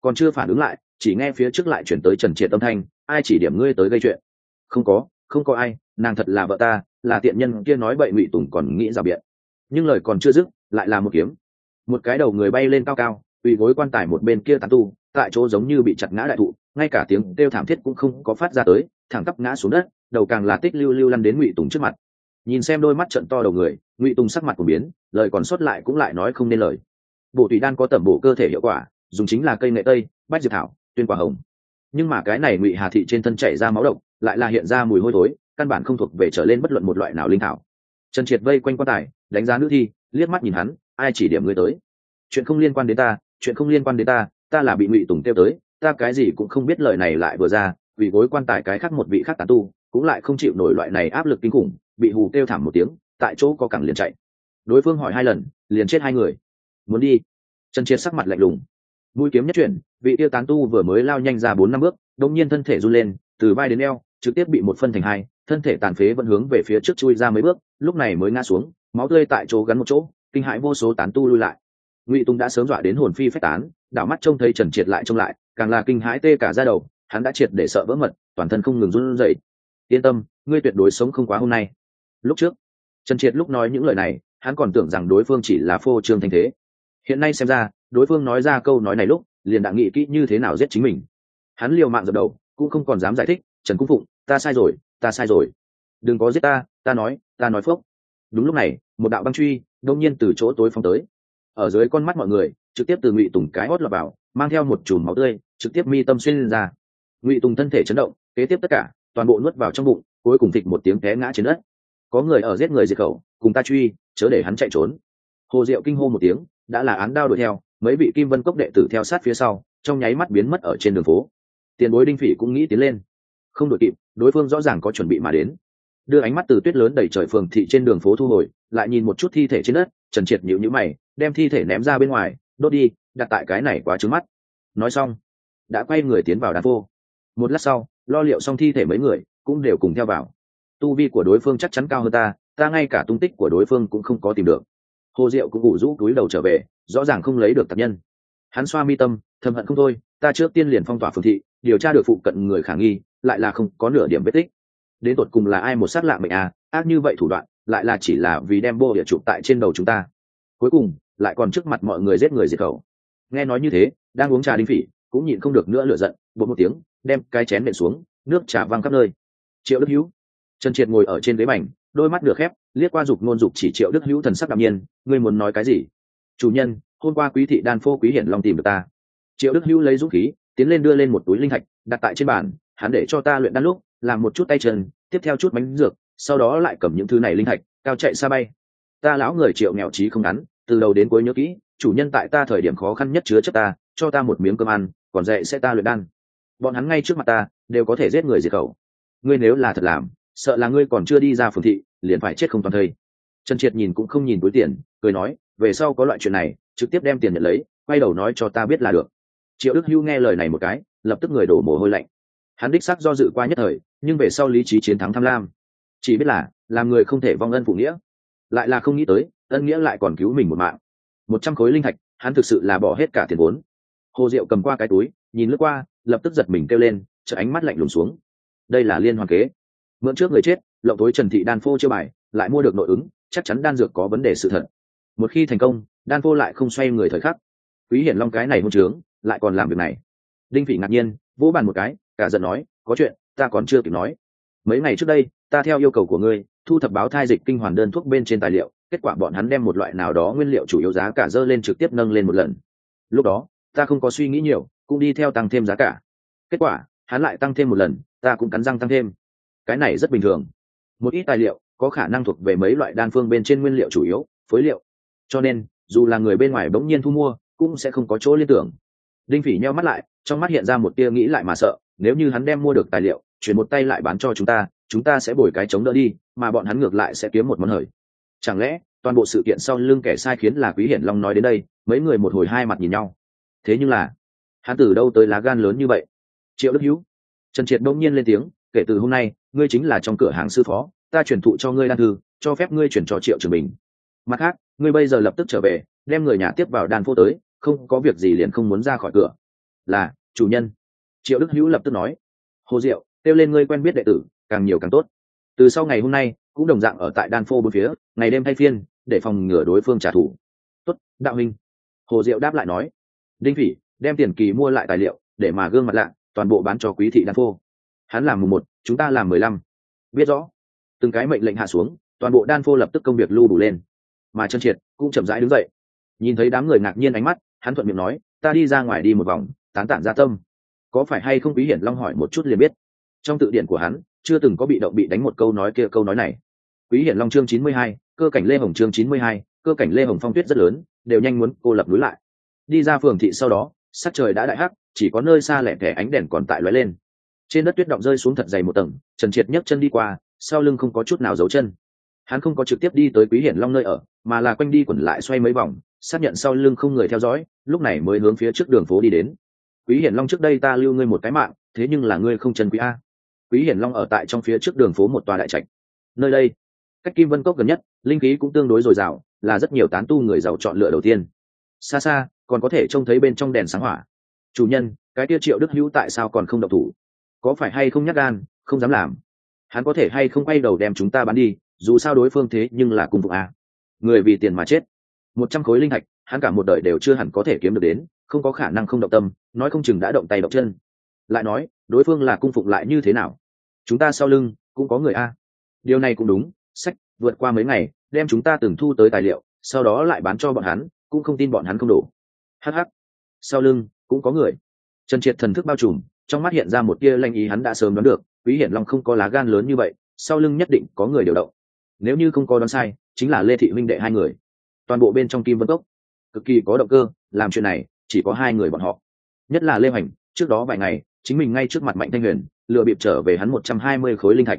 Còn chưa phản ứng lại, chỉ nghe phía trước lại chuyển tới trần triệt âm thanh, ai chỉ điểm ngươi tới gây chuyện? Không có không có ai, nàng thật là vợ ta, là tiện nhân kia nói bậy ngụy tùng còn nghĩ rào biện. Nhưng lời còn chưa dứt, lại là một kiếm. Một cái đầu người bay lên cao cao ủy gối quan tài một bên kia tàn tu, tại chỗ giống như bị chặt ngã đại thụ, ngay cả tiếng kêu thảm thiết cũng không có phát ra tới, thẳng tắp ngã xuống đất, đầu càng là tích lưu lưu lăn đến ngụy tùng trước mặt nhìn xem đôi mắt trận to đầu người, ngụy tùng sắc mặt của biến, lời còn sót lại cũng lại nói không nên lời. Bộ tùy đan có tẩm bổ cơ thể hiệu quả, dùng chính là cây nghệ tây, bách diệp thảo, tuyên quả hồng. Nhưng mà cái này ngụy hà thị trên thân chảy ra máu độc, lại là hiện ra mùi hôi thối, căn bản không thuộc về trở lên bất luận một loại nào linh thảo. Trần triệt vây quanh quan tài, đánh giá nữ thi, liếc mắt nhìn hắn, ai chỉ điểm ngươi tới? Chuyện không liên quan đến ta, chuyện không liên quan đến ta ta là bị ngụy tùng tiêu tới, ta cái gì cũng không biết lời này lại vừa ra, vì gối quan tài cái khác một vị khác tàn tu cũng lại không chịu nổi loại này áp lực kinh khủng, bị hù kêu thảm một tiếng, tại chỗ có cẳng liền chạy. Đối phương hỏi hai lần, liền chết hai người. Muốn đi? Trần triệt sắc mặt lạnh lùng. Mũi kiếm nhất chuyển, vị tiêu tán tu vừa mới lao nhanh ra bốn năm bước đông nhiên thân thể run lên, từ vai đến eo, trực tiếp bị một phân thành hai, thân thể tàn phế vẫn hướng về phía trước chui ra mấy bước, lúc này mới ngã xuống, máu tươi tại chỗ gắn một chỗ, kinh hãi vô số tán tu lui lại. Ngụy tùng đã sớm dọa đến hồn phi phách tán, đảo mắt trông thấy trần triệt lại trông lại, càng là kinh hãi tê cả ra đầu, hắn đã triệt để sợ vỡ mật, toàn thân không ngừng run rẩy yên tâm, ngươi tuyệt đối sống không quá hôm nay. Lúc trước, trần triệt lúc nói những lời này, hắn còn tưởng rằng đối phương chỉ là phô trương thanh thế. Hiện nay xem ra, đối phương nói ra câu nói này lúc, liền đã nghĩ kỹ như thế nào giết chính mình. Hắn liều mạng dập đầu, cũng không còn dám giải thích, trần cung phụng, ta sai rồi, ta sai rồi. Đừng có giết ta ta nói ta nói phốc. Đúng lúc này, một đạo băng truy đông nhiên từ chỗ tối phong tới. Ở dưới con mắt mọi người, trực tiếp từ ngụy tùng cái hót lọt vào, mang theo một chùm máu tươi, trực tiếp mi tâm xuyên lên ra. Ngụy tùng thân thể chấn động, kế tiếp tất cả toàn bộ nuốt vào trong bụng, cuối cùng thịt một tiếng té ngã trên đất. Có người ở giết người diệt khẩu, cùng ta truy, chớ để hắn chạy trốn. Hồ diệu kinh hô một tiếng, đã là án đao đuổi theo, mấy vị kim vân cốc đệ tử theo sát phía sau, trong nháy mắt biến mất ở trên đường phố. Tiền bối đinh phỉ cũng nghĩ tiến lên. Không đội kịp, đối phương rõ ràng có chuẩn bị mà đến. Đưa ánh mắt từ tuyết lớn đẩy trời phường thị trên đường phố thu hồi, lại nhìn một chút thi thể trên đất, trần triệt nhịu nhữ mày, đem thi thể ném ra bên ngoài, đốt đi, đặt tại cái này quá trứng mắt. Nói xong, đã quay người tiến vào đàn vô một lát sau lo liệu xong thi thể mấy người, cũng đều cùng theo vào. Tu vi của đối phương chắc chắn cao hơn ta ta ngay cả tung tích của đối phương cũng không có tìm được. Hồ diệu cũng ủ rũ túi đầu trở về, rõ ràng không lấy được tạp nhân. Hắn xoa mi tâm, thầm hận không thôi, ta trước tiên liền phong tỏa phương thị, điều tra được phụ cận người khả nghi, lại là không có nửa điểm vết tích. Đến tột cùng là ai một sát lạ mệnh à ác như vậy thủ đoạn, lại là chỉ là vì đem bô địa chụp tại trên đầu chúng ta. Cuối cùng, lại còn trước mặt mọi người giết người diệt khẩu. Nghe nói như thế, đang uống trà đinh phỉ, cũng nhịn không được nữa lửa giận bột một tiếng đem cái chén nện xuống, nước trà văng khắp nơi. Triệu đức hữu, trần triệt ngồi ở trên ghế bành, đôi mắt được khép, liếc qua dục ngôn dục chỉ triệu đức hữu thần sắc đạm nhiên, ngươi muốn nói cái gì? Chủ nhân, hôm qua quý thị đan phô quý hiển long tìm được ta. Triệu đức hữu lấy dũng khí, tiến lên đưa lên một túi linh thạch, đặt tại trên bàn, hắn để cho ta luyện đan lúc, làm một chút tay chân, tiếp theo chút bánh dược, sau đó lại cầm những thứ này linh thạch, cao chạy xa bay. Ta lão người triệu nghèo trí không ngắn, từ đầu đến cuối nhớ kỹ, chủ nhân tại ta thời điểm khó khăn nhất chứa chất ta, cho ta một miếng cơm ăn, còn dạy sẽ ta luyện đan bọn hắn ngay trước mặt ta, đều có thể giết người diệt khẩu. Ngươi nếu là thật làm, sợ là ngươi còn chưa đi ra phường thị, liền phải chết không toàn thây. Trần triệt nhìn cũng không nhìn túi tiền, cười nói, về sau có loại chuyện này, trực tiếp đem tiền nhận lấy, quay đầu nói cho ta biết là được. Triệu đức hưu nghe lời này một cái, lập tức người đổ mồ hôi lạnh. Hắn đích sắc do dự qua nhất thời, nhưng về sau lý trí chiến thắng tham lam. Chỉ biết là, làm người không thể vong ân phụ nghĩa. Lại là không nghĩ tới, ân nghĩa lại còn cứu mình một mạng. Một trăm khối linh thạch, hắn thực sự là bỏ hết cả tiền vốn. Hồ diệu cầm qua cái túi, nhìn lướt qua lập tức giật mình kêu lên chợ ánh mắt lạnh lùng xuống. Đây là liên hoàn kế. Mượn trước người chết, lộng tối trần thị đan phô chưa bài, lại mua được nội ứng, chắc chắn đan dược có vấn đề sự thật. Một khi thành công, đan phô lại không xoay người thời khắc. Quý hiển long cái này hôn trướng, lại còn làm việc này. Đinh phỉ ngạc nhiên, vỗ bàn một cái, cả giận nói, có chuyện, ta còn chưa kịp nói. Mấy ngày trước đây, ta theo yêu cầu của ngươi, thu thập báo thai dịch kinh hoàn đơn thuốc bên trên tài liệu, kết quả bọn hắn đem một loại nào đó nguyên liệu chủ yếu giá cả dơ lên trực tiếp nâng lên một lần. Lúc đó, ta không có suy nghĩ nhiều cũng đi theo tăng thêm giá cả. Kết quả, hắn lại tăng thêm một lần, ta cũng cắn răng tăng thêm. Cái này rất bình thường. Một ít tài liệu có khả năng thuộc về mấy loại đan phương bên trên nguyên liệu chủ yếu, phối liệu. Cho nên, dù là người bên ngoài bỗng nhiên thu mua, cũng sẽ không có chỗ liên tưởng. Đinh phỉ nheo mắt lại, trong mắt hiện ra một tia nghĩ lại mà sợ, nếu như hắn đem mua được tài liệu, chuyển một tay lại bán cho chúng ta chúng ta sẽ bồi cái chống đỡ đi, mà bọn hắn ngược lại sẽ kiếm một món hời. Chẳng lẽ, toàn bộ sự kiện sau lưng kẻ sai khiến là quý hiển long nói đến đây, mấy người một hồi hai mặt nhìn nhau. Thế nhưng là hắn từ đâu tới lá gan lớn như vậy? Triệu đức hữu. Trần triệt đông nhiên lên tiếng, kể từ hôm nay, ngươi chính là trong cửa hàng sư phó, ta chuyển thụ cho ngươi đan thư, cho phép ngươi chuyển cho triệu trường bình. Mặt khác, ngươi bây giờ lập tức trở về, đem người nhà tiếp vào đan phố tới, không có việc gì liền không muốn ra khỏi cửa. Là, chủ nhân. Triệu đức hữu lập tức nói. Hồ diệu, kêu lên ngươi quen biết đệ tử, càng nhiều càng tốt. Từ sau ngày hôm nay, cũng đồng dạng ở tại đan phô bốn phía, ngày đêm thay phiên, để phòng ngừa đối phương trả thù. Tốt, đạo minh hồ diệu đáp lại nói. Đinh phỉ đem tiền kỳ mua lại tài liệu, để mà gương mặt lạ, toàn bộ bán cho quý thị đan phô. Hắn làm mùng một, chúng ta làm mười lăm. Biết rõ. Từng cái mệnh lệnh hạ xuống, toàn bộ đan phô lập tức công việc lưu đủ lên. Mà chân triệt cũng chậm rãi đứng dậy. Nhìn thấy đám người ngạc nhiên ánh mắt, hắn thuận miệng nói, ta đi ra ngoài đi một vòng, tán tản ra tâm. Có phải hay không quý hiển long hỏi một chút liền biết. Trong tự điển của hắn, chưa từng có bị động bị đánh một câu nói kia câu nói này. Quý hiển long chương chín mươi hai, cơ cảnh lê hồng chương chín mươi hai, cơ cảnh lê hồng phong tuyết rất lớn, đều nhanh muốn cô lập núi lại. Đi ra phường thị sau đó sắc trời đã đại hắc, chỉ có nơi xa lẻ thẻ ánh đèn còn tại lóe lên. Trên đất tuyết động rơi xuống thật dày một tầng, trần triệt nhấc chân đi qua, sau lưng không có chút nào giấu chân. Hắn không có trực tiếp đi tới quý hiển long nơi ở, mà là quanh đi quẩn lại xoay mấy vòng, xác nhận sau lưng không người theo dõi, lúc này mới hướng phía trước đường phố đi đến. Quý hiển long trước đây ta lưu ngươi một cái mạng, thế nhưng là ngươi không chân quý a. Quý hiển long ở tại trong phía trước đường phố một tòa đại trạch. Nơi đây. Cách kim vân cốc gần nhất, linh khí cũng tương đối dồi dào, là rất nhiều tán tu người giàu chọn lựa đầu tiên. Xa xa còn có thể trông thấy bên trong đèn sáng hỏa. Chủ nhân, cái kia triệu đức hữu tại sao còn không độc thủ? Có phải hay không nhắc gan, không dám làm. Hắn có thể hay không quay đầu đem chúng ta bán đi, dù sao đối phương thế nhưng là cung phục a người vì tiền mà chết. Một trăm khối linh thạch, hắn cả một đời đều chưa hẳn có thể kiếm được đến, không có khả năng không động tâm, nói không chừng đã động tay động chân. Lại nói, đối phương là cung phục lại như thế nào? Chúng ta sau lưng, cũng có người a. Điều này cũng đúng, sách, vượt qua mấy ngày, đem chúng ta từng thu tới tài liệu, sau đó lại bán cho bọn hắn, cũng không tin bọn hắn không đủ hh sau lưng, cũng có người. Trần triệt thần thức bao trùm, trong mắt hiện ra một tia lanh ý hắn đã sớm đoán được, quý hiển long không có lá gan lớn như vậy, sau lưng nhất định có người điều động. Nếu như không có đoán sai, chính là lê thị huynh đệ hai người. Toàn bộ bên trong kim vân cốc, cực kỳ có động cơ, làm chuyện này, chỉ có hai người bọn họ. Nhất là lê hoành, trước đó vài ngày, chính mình ngay trước mặt mạnh thanh huyền lựa bịp trở về hắn một trăm hai mươi khối linh thạch.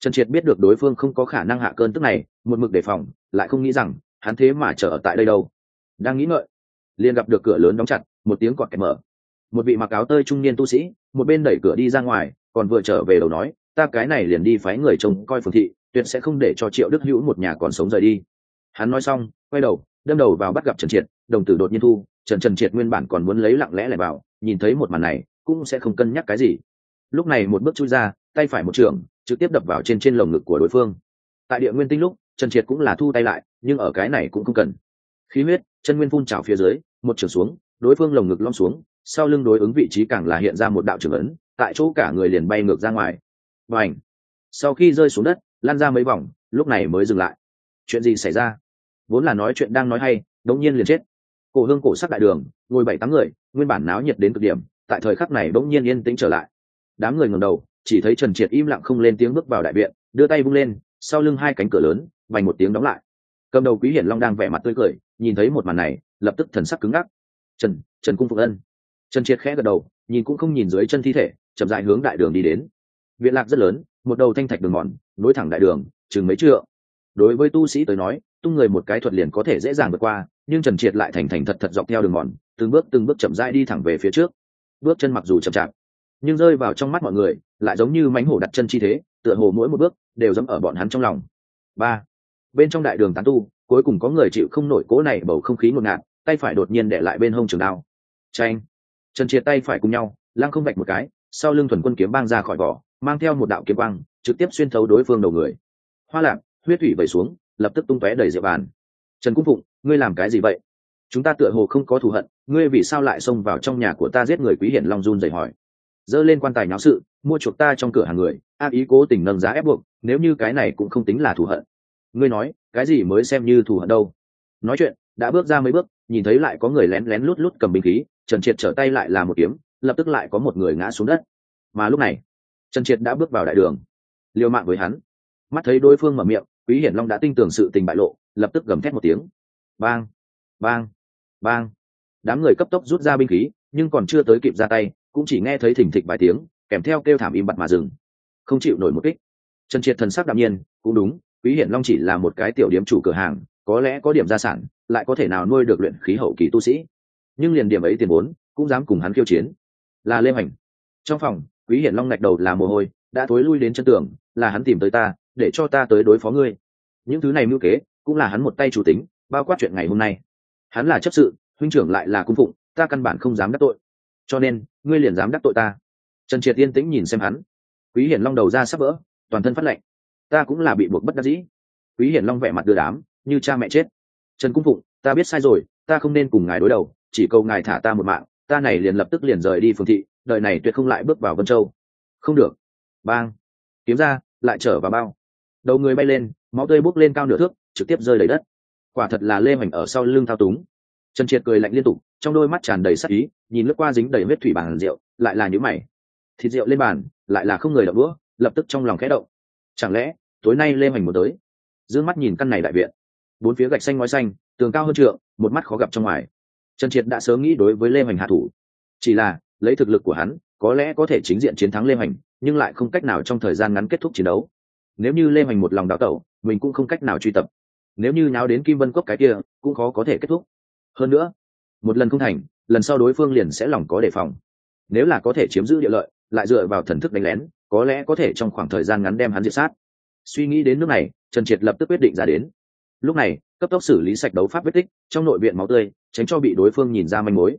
Trần triệt biết được đối phương không có khả năng hạ cơn tức này, một mực đề phòng, lại không nghĩ rằng, hắn thế mà chờ ở tại đây đâu. Đang nghĩ ngợi liền gặp được cửa lớn đóng chặt, một tiếng cọt kẹt mở. Một vị mặc áo tơi trung niên tu sĩ, một bên đẩy cửa đi ra ngoài, còn vừa trở về đầu nói, ta cái này liền đi phái người trông coi phường thị, tuyệt sẽ không để cho triệu đức hữu một nhà còn sống rời đi. Hắn nói xong, quay đầu, đâm đầu vào bắt gặp trần triệt, đồng tử đột nhiên thu, trần trần triệt nguyên bản còn muốn lấy lặng lẽ lại vào, nhìn thấy một màn này, cũng sẽ không cân nhắc cái gì. Lúc này một bước chui ra, tay phải một trường, trực tiếp đập vào trên trên lồng ngực của đối phương. Tại địa nguyên tinh lúc, trần triệt cũng là thu tay lại, nhưng ở cái này cũng không cần. Khí huyết, chân nguyên phun trào phía dưới một trường xuống, đối phương lồng ngực lom xuống, sau lưng đối ứng vị trí càng là hiện ra một đạo trường ấn, tại chỗ cả người liền bay ngược ra ngoài. Và ảnh sau khi rơi xuống đất lan ra mấy vòng, lúc này mới dừng lại. Chuyện gì xảy ra? Vốn là nói chuyện đang nói hay, đống nhiên liền chết. Cổ hương cổ sắc đại đường, ngồi bảy tám người, nguyên bản náo nhiệt đến cực điểm, tại thời khắc này đống nhiên yên tĩnh trở lại. Đám người ngầm đầu, chỉ thấy trần triệt im lặng không lên tiếng bước vào đại viện, đưa tay vung lên, sau lưng hai cánh cửa lớn, vành một tiếng đóng lại. Cầm đầu quý hiển long đang vẻ mặt tươi cười, nhìn thấy một màn này lập tức thần sắc cứng ngắc. Trần trần cung phục ân. Trần triệt khẽ gật đầu, nhìn cũng không nhìn dưới chân thi thể, chậm dại hướng đại đường đi đến. Viện lạc rất lớn, một đầu thanh thạch đường mòn, nối thẳng đại đường, chừng mấy trượng. Đối với tu sĩ tới nói, tung người một cái thuật liền có thể dễ dàng vượt qua, nhưng trần triệt lại thành thành thật thật dọc theo đường mòn, từng bước từng bước chậm rãi đi thẳng về phía trước. Bước chân mặc dù chậm chạp, nhưng rơi vào trong mắt mọi người, lại giống như mánh hổ đặt chân chi thế, tựa hồ mỗi một bước đều dẫm ở bọn hắn trong lòng. Ba, bên trong đại đường tán tu, cuối cùng có người chịu không nổi cố này bầu không khí ngột ngạt tay phải đột nhiên để lại bên hông trường đao. Tranh trần triệt tay phải cùng nhau, lăng không vạch một cái, sau lưng thuần quân kiếm băng ra khỏi vỏ, mang theo một đạo kiếm băng trực tiếp xuyên thấu đối phương đầu người. Hoa lạc huyết thủy vẩy xuống, lập tức tung tóe đầy diệp bàn. Trần cung phụng, ngươi làm cái gì vậy? Chúng ta tựa hồ không có thù hận, ngươi vì sao lại xông vào trong nhà của ta giết người quý hiển long run dậy hỏi. Dơ lên quan tài nháo sự, mua chuộc ta trong cửa hàng người ác ý cố tình nâng giá ép buộc, nếu như cái này cũng không tính là thù hận. Ngươi nói, cái gì mới xem như thù hận đâu? Nói chuyện, đã bước ra mấy bước nhìn thấy lại có người lén lén lút lút cầm binh khí, trần triệt trở tay lại là một kiếm, lập tức lại có một người ngã xuống đất. Mà lúc này, trần triệt đã bước vào đại đường, liều mạng với hắn. Mắt thấy đối phương mở miệng, quý hiển long đã tin tưởng sự tình bại lộ, lập tức gầm thét một tiếng. Bang bang bang. Đám người cấp tốc rút ra binh khí, nhưng còn chưa tới kịp ra tay, cũng chỉ nghe thấy thỉnh thịch vài tiếng, kèm theo kêu thảm im bặt mà dừng. Không chịu nổi một kích. Trần triệt thần sắc đạm nhiên, cũng đúng, quý hiển long chỉ là một cái tiểu điểm chủ cửa hàng có lẽ có điểm gia sản, lại có thể nào nuôi được luyện khí hậu kỳ tu sĩ. Nhưng liền điểm ấy tiền vốn, cũng dám cùng hắn khiêu chiến. Là lê hoành. Trong phòng, quý hiển long ngạch đầu là mồ hôi, đã thối lui đến chân tường, là hắn tìm tới ta, để cho ta tới đối phó ngươi. Những thứ này mưu kế, cũng là hắn một tay chủ tính, bao quát chuyện ngày hôm nay. Hắn là chấp sự, huynh trưởng lại là cung phụng, ta căn bản không dám đắc tội. Cho nên, ngươi liền dám đắc tội ta. Trần triệt yên tĩnh nhìn xem hắn. Quý hiển long đầu ra sắp vỡ, toàn thân phát lệnh ta cũng là bị buộc bất đắc dĩ. Quý hiển long vẻ mặt đưa đám như cha mẹ chết. Trần cung phụng, ta biết sai rồi, ta không nên cùng ngài đối đầu, chỉ cầu ngài thả ta một mạng, ta này liền lập tức liền rời đi phường thị đợi này tuyệt không lại bước vào vân châu. Không được. Bang. Kiếm ra, lại trở vào bao. Đầu người bay lên, máu tươi bốc lên cao nửa thước, trực tiếp rơi đầy đất. Quả thật là lê hoành ở sau lưng thao túng. Trần triệt cười lạnh liên tục, trong đôi mắt tràn đầy sắc ý, nhìn lướt qua dính đầy vết thủy bàn rượu, lại là những mày. Thịt rượu lên bàn, lại là không người đậu đũa, lập tức trong lòng khẽ động. Chẳng lẽ, tối nay lê hoành một tới? D mắt nhìn căn này đại viện bốn phía gạch xanh ngói xanh, tường cao hơn trượng, một mắt khó gặp trong ngoài. Trần triệt đã sớm nghĩ đối với lê hoành hạ thủ. Chỉ là, lấy thực lực của hắn, có lẽ có thể chính diện chiến thắng lê hoành, nhưng lại không cách nào trong thời gian ngắn kết thúc chiến đấu. Nếu như lê hoành một lòng đào tẩu, mình cũng không cách nào truy tập. Nếu như nháo đến kim vân cốc cái kia, cũng khó có thể kết thúc. Hơn nữa, một lần không thành, lần sau đối phương liền sẽ lòng có đề phòng. Nếu là có thể chiếm giữ địa lợi, lại dựa vào thần thức đánh lén, có lẽ có thể trong khoảng thời gian ngắn đem hắn diệt sát. Suy nghĩ đến nước này, trần triệt lập tức quyết định ra đến lúc này, cấp tốc xử lý sạch đấu pháp vết tích, trong nội viện máu tươi, tránh cho bị đối phương nhìn ra manh mối.